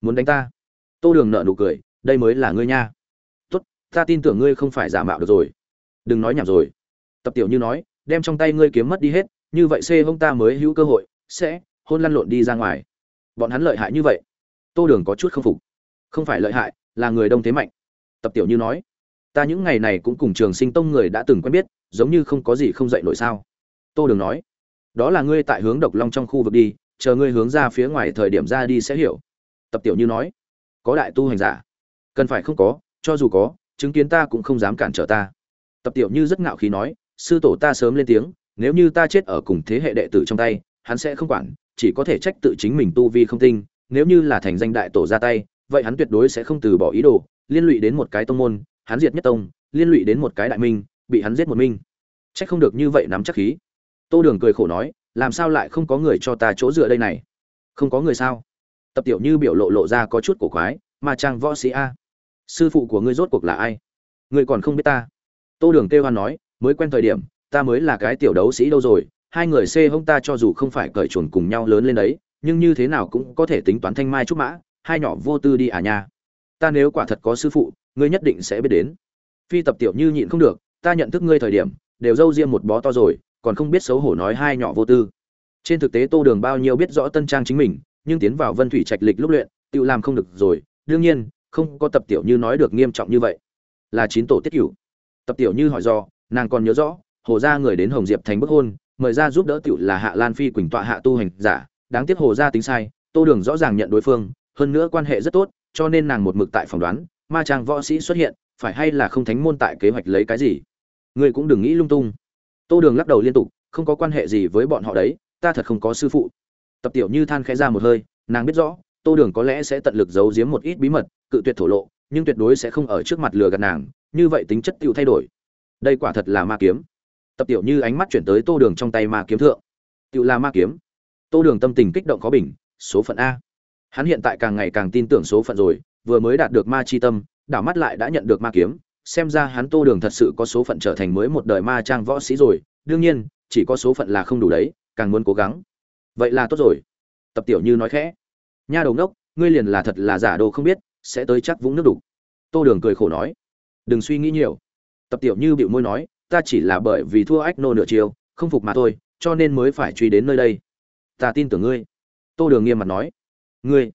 Muốn đánh ta? Tô đường nợ nụ cười, đây mới là ngươi nha. Tốt, ta tin tưởng ngươi không phải giả mạo được rồi. Đừng nói nhảm rồi. Tập tiểu như nói, đem trong tay ngươi kiếm mất đi hết, như vậy xê hông ta mới hữu cơ hội, sẽ hôn lăn lộn đi ra ngoài. Bọn hắn lợi hại như vậy. Tô đường có chút k phục. Không phải lợi hại, là người đông thế mạnh. Tập tiểu như nói ta những ngày này cũng cùng trường sinh tông người đã từng quen biết, giống như không có gì không dạy nổi sao. Tô đường nói, đó là ngươi tại hướng độc long trong khu vực đi, chờ ngươi hướng ra phía ngoài thời điểm ra đi sẽ hiểu. Tập tiểu như nói, có đại tu hành giả, cần phải không có, cho dù có, chứng kiến ta cũng không dám cản trở ta. Tập tiểu như rất ngạo khí nói, sư tổ ta sớm lên tiếng, nếu như ta chết ở cùng thế hệ đệ tử trong tay, hắn sẽ không quản, chỉ có thể trách tự chính mình tu vi không tinh, nếu như là thành danh đại tổ ra tay, vậy hắn tuyệt đối sẽ không từ bỏ ý đồ, liên lụy đến một cái tông môn hắn diệt nhất tông, liên lụy đến một cái đại minh, bị hắn giết một minh. Trách không được như vậy nắm chắc khí. Tô đường cười khổ nói, làm sao lại không có người cho ta chỗ dựa đây này? Không có người sao? Tập tiểu như biểu lộ lộ ra có chút cổ quái mà trang võ sĩ a, sư phụ của ngươi rốt cuộc là ai? Ngươi còn không biết ta. Tô đường kêu hoan nói, mới quen thời điểm, ta mới là cái tiểu đấu sĩ đâu rồi, hai người xê hông ta cho dù không phải cởi chuồn cùng nhau lớn lên đấy, nhưng như thế nào cũng có thể tính toán thanh mai trúc mã, hai nhỏ vô tư đi à nha. Ta nếu quả thật có sư phụ ngươi nhất định sẽ biết đến. Phi tập tiểu như nhịn không được, ta nhận thức ngươi thời điểm, đều dâu riêng một bó to rồi, còn không biết xấu hổ nói hai nhỏ vô tư. Trên thực tế tô đường bao nhiêu biết rõ tân trang chính mình, nhưng tiến vào vân thủy trạch lịch lúc luyện, tự làm không được rồi. Đương nhiên, không có tập tiểu như nói được nghiêm trọng như vậy. Là chín tổ tiết cửu tập tiểu như hỏi do, nàng còn nhớ rõ, hồ gia người đến hồng diệp thành bức hôn, mời ra giúp đỡ tiểu là hạ lan phi quỳnh tọa hạ tu hành giả, đáng tiếc hồ gia tính sai, tô đường rõ ràng nhận đối phương, hơn nữa quan hệ rất tốt, cho nên nàng một mực tại phỏng đoán ma trang võ sĩ xuất hiện, phải hay là không thánh môn tại kế hoạch lấy cái gì? Ngươi cũng đừng nghĩ lung tung. Tô đường lắc đầu liên tục, không có quan hệ gì với bọn họ đấy, ta thật không có sư phụ. Tập tiểu như than khẽ ra một hơi, nàng biết rõ, tô đường có lẽ sẽ tận lực giấu giếm một ít bí mật, cự tuyệt thổ lộ, nhưng tuyệt đối sẽ không ở trước mặt lừa gạt nàng, như vậy tính chất tựu thay đổi. Đây quả thật là ma kiếm. Tập tiểu như ánh mắt chuyển tới tô đường trong tay ma kiếm thượng. Tựu là ma kiếm. Tô đường tâm tình kích động có bình, số phận a. Hắn hiện tại càng ngày càng tin tưởng số phận rồi vừa mới đạt được ma chi tâm, đảo mắt lại đã nhận được ma kiếm, xem ra hắn tô đường thật sự có số phận trở thành mới một đời ma trang võ sĩ rồi, đương nhiên, chỉ có số phận là không đủ đấy, càng muốn cố gắng. Vậy là tốt rồi. Tập tiểu như nói khẽ. Nha đầu ngốc, ngươi liền là thật là giả đồ không biết, sẽ tới chắc vũng nước đục. Tô đường cười khổ nói. Đừng suy nghĩ nhiều. Tập tiểu như bịu môi nói, ta chỉ là bởi vì thua ách nô nửa chiều không phục mà thôi, cho nên mới phải truy đến nơi đây. Ta tin tưởng ngươi. Tô đường nghiêm mặt nói. Ngươi.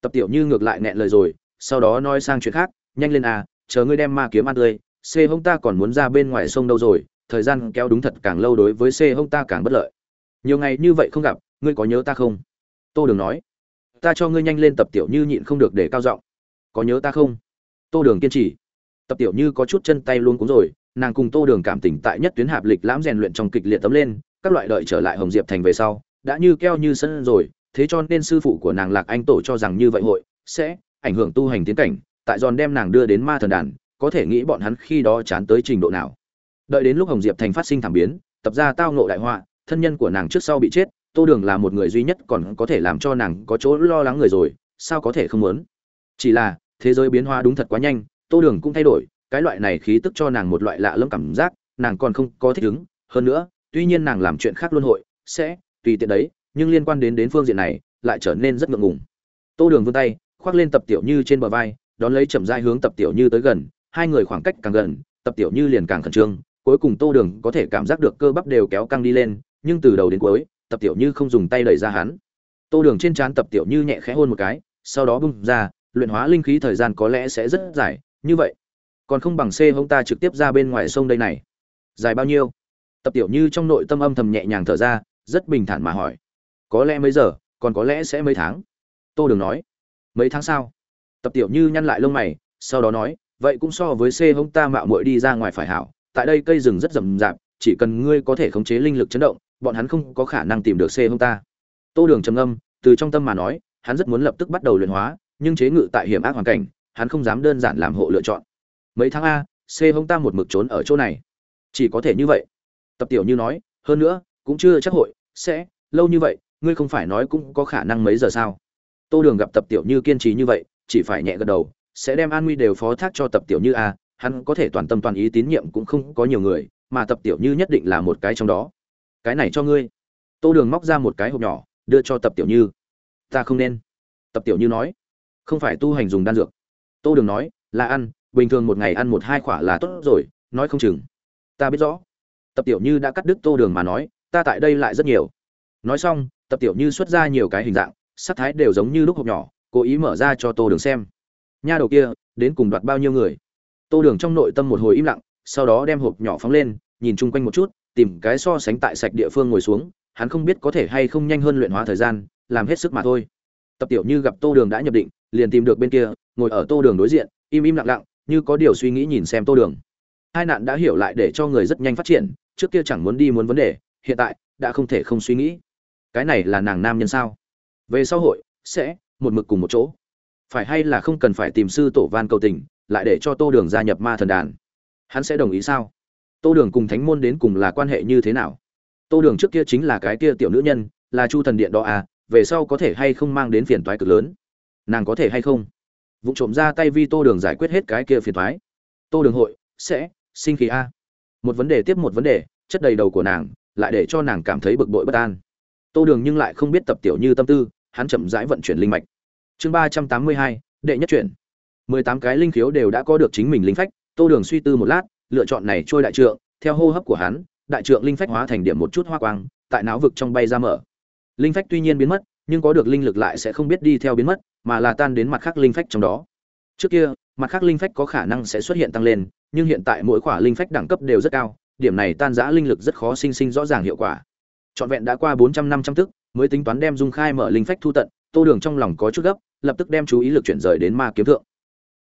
Tập tiểu như ngược lại nghẹn lời rồi sau đó nói sang chuyện khác, nhanh lên à chờ ngươi đem ma kiếm ăn tươi, c hông ta còn muốn ra bên ngoài sông đâu rồi, thời gian kéo đúng thật càng lâu đối với c hông ta càng bất lợi. Nhiều ngày như vậy không gặp, ngươi có nhớ ta không? Tô đường nói. Ta cho ngươi nhanh lên tập tiểu như nhịn không được để cao giọng. Có nhớ ta không? Tô đường kiên trì. Tập tiểu như có chút chân tay luôn cũng rồi, nàng cùng tô đường cảm tình tại nhất tuyến hạp lịch lãm rèn luyện trong kịch liệt tấm lên, các loại đợi trở lại hồng diệp thành về sau, đã như keo như sân rồi, thế cho nên sư phụ của nàng lạc anh tổ cho rằng như vậy hội sẽ ảnh hưởng tu hành tiến cảnh, tại giòn đem nàng đưa đến ma thần đàn, có thể nghĩ bọn hắn khi đó chán tới trình độ nào. Đợi đến lúc hồng diệp thành phát sinh thảm biến, tập ra tao nộ đại họa, thân nhân của nàng trước sau bị chết, tô đường là một người duy nhất còn có thể làm cho nàng có chỗ lo lắng người rồi, sao có thể không muốn? Chỉ là, thế giới biến hóa đúng thật quá nhanh, tô đường cũng thay đổi, cái loại này khí tức cho nàng một loại lạ lẫm cảm giác, nàng còn không có thích ứng. Hơn nữa, tuy nhiên nàng làm chuyện khác luân hội, sẽ tùy tiện đấy, nhưng liên quan đến đến phương diện này, lại trở nên rất ngượng ngùng. Tô đường vươn tay khoác lên tập tiểu như trên bờ vai, đón lấy chậm rãi hướng tập tiểu như tới gần, hai người khoảng cách càng gần, tập tiểu như liền càng khẩn trương, cuối cùng tô đường có thể cảm giác được cơ bắp đều kéo căng đi lên, nhưng từ đầu đến cuối, tập tiểu như không dùng tay đẩy ra hắn. Tô đường trên trán tập tiểu như nhẹ khẽ hôn một cái, sau đó bung ra, luyện hóa linh khí thời gian có lẽ sẽ rất dài, như vậy. Còn không bằng c hông ta trực tiếp ra bên ngoài sông đây này. Dài bao nhiêu? Tập tiểu như trong nội tâm âm thầm nhẹ nhàng thở ra, rất bình thản mà hỏi. Có lẽ mấy giờ, còn có lẽ sẽ mấy tháng? Tô đường nói mấy tháng sau. Tập tiểu như nhăn lại lông mày, sau đó nói, vậy cũng so với c hông ta mạo muội đi ra ngoài phải hảo, tại đây cây rừng rất rậm rạp, chỉ cần ngươi có thể khống chế linh lực chấn động, bọn hắn không có khả năng tìm được c hông ta. Tô đường trầm âm từ trong tâm mà nói, hắn rất muốn lập tức bắt đầu luyện hóa, nhưng chế ngự tại hiểm ác hoàn cảnh, hắn không dám đơn giản làm hộ lựa chọn. Mấy tháng a, c hông ta một mực trốn ở chỗ này. Chỉ có thể như vậy. Tập tiểu như nói, hơn nữa, cũng chưa chắc hội, sẽ, lâu như vậy, ngươi không phải nói cũng có khả năng mấy giờ sao? Tô đường gặp tập tiểu như kiên trì như vậy, chỉ phải nhẹ gật đầu, sẽ đem an nguy đều phó thác cho tập tiểu như a hắn có thể toàn tâm toàn ý tín nhiệm cũng không có nhiều người, mà tập tiểu như nhất định là một cái trong đó. Cái này cho ngươi. Tô đường móc ra một cái hộp nhỏ, đưa cho tập tiểu như. Ta không nên. Tập tiểu như nói. Không phải tu hành dùng đan dược. Tô đường nói, là ăn, bình thường một ngày ăn một hai khỏa là tốt rồi, nói không chừng. Ta biết rõ. Tập tiểu như đã cắt đứt tô đường mà nói, ta tại đây lại rất nhiều. Nói xong, tập tiểu như xuất ra nhiều cái hình dạng sắc thái đều giống như lúc hộp nhỏ, cố ý mở ra cho tô đường xem. Nha đầu kia, đến cùng đoạt bao nhiêu người? Tô đường trong nội tâm một hồi im lặng, sau đó đem hộp nhỏ phóng lên, nhìn chung quanh một chút, tìm cái so sánh tại sạch địa phương ngồi xuống, hắn không biết có thể hay không nhanh hơn luyện hóa thời gian, làm hết sức mà thôi. Tập tiểu như gặp tô đường đã nhập định, liền tìm được bên kia, ngồi ở tô đường đối diện, im im lặng lặng, như có điều suy nghĩ nhìn xem tô đường. Hai nạn đã hiểu lại để cho người rất nhanh phát triển, trước kia chẳng muốn đi muốn vấn đề, hiện tại đã không thể không suy nghĩ. Cái này là nàng nam nhân sao? Về sau hội, sẽ, một mực cùng một chỗ. Phải hay là không cần phải tìm sư tổ van cầu tình, lại để cho tô đường gia nhập ma thần đàn? Hắn sẽ đồng ý sao? Tô đường cùng thánh môn đến cùng là quan hệ như thế nào? Tô đường trước kia chính là cái kia tiểu nữ nhân, là chu thần điện đó à về sau có thể hay không mang đến phiền toái cực lớn? Nàng có thể hay không? Vụ trộm ra tay vi tô đường giải quyết hết cái kia phiền toái. Tô đường hội, sẽ, sinh khí a. Một vấn đề tiếp một vấn đề, chất đầy đầu của nàng, lại để cho nàng cảm thấy bực bội bất an. Tô đường nhưng lại không biết tập tiểu như tâm tư hắn chậm rãi vận chuyển linh mạch. Chương ba trăm tám mươi hai, đệ nhất chuyển. Mười tám cái linh khiếu đều đã có được chính mình linh phách, tô đường suy tư một lát, lựa chọn này trôi đại trượng, theo hô hấp của hắn, đại trượng linh phách hóa thành điểm một chút hoa quang, tại não vực trong bay ra mở. Linh phách tuy nhiên biến mất, nhưng có được linh lực lại sẽ không biết đi theo biến mất, mà là tan đến mặt khác linh phách trong đó. Trước kia, mặt khác linh phách có khả năng sẽ xuất hiện tăng lên, nhưng hiện tại mỗi quả linh phách đẳng cấp đều rất cao, điểm này tan dã linh lực rất khó sinh sinh rõ ràng hiệu quả. Trọn vẹn đã qua bốn trăm năm trăm tức mới tính toán đem dung khai mở linh phách thu tận, tô đường trong lòng có chút gấp, lập tức đem chú ý lực chuyển rời đến ma kiếm thượng.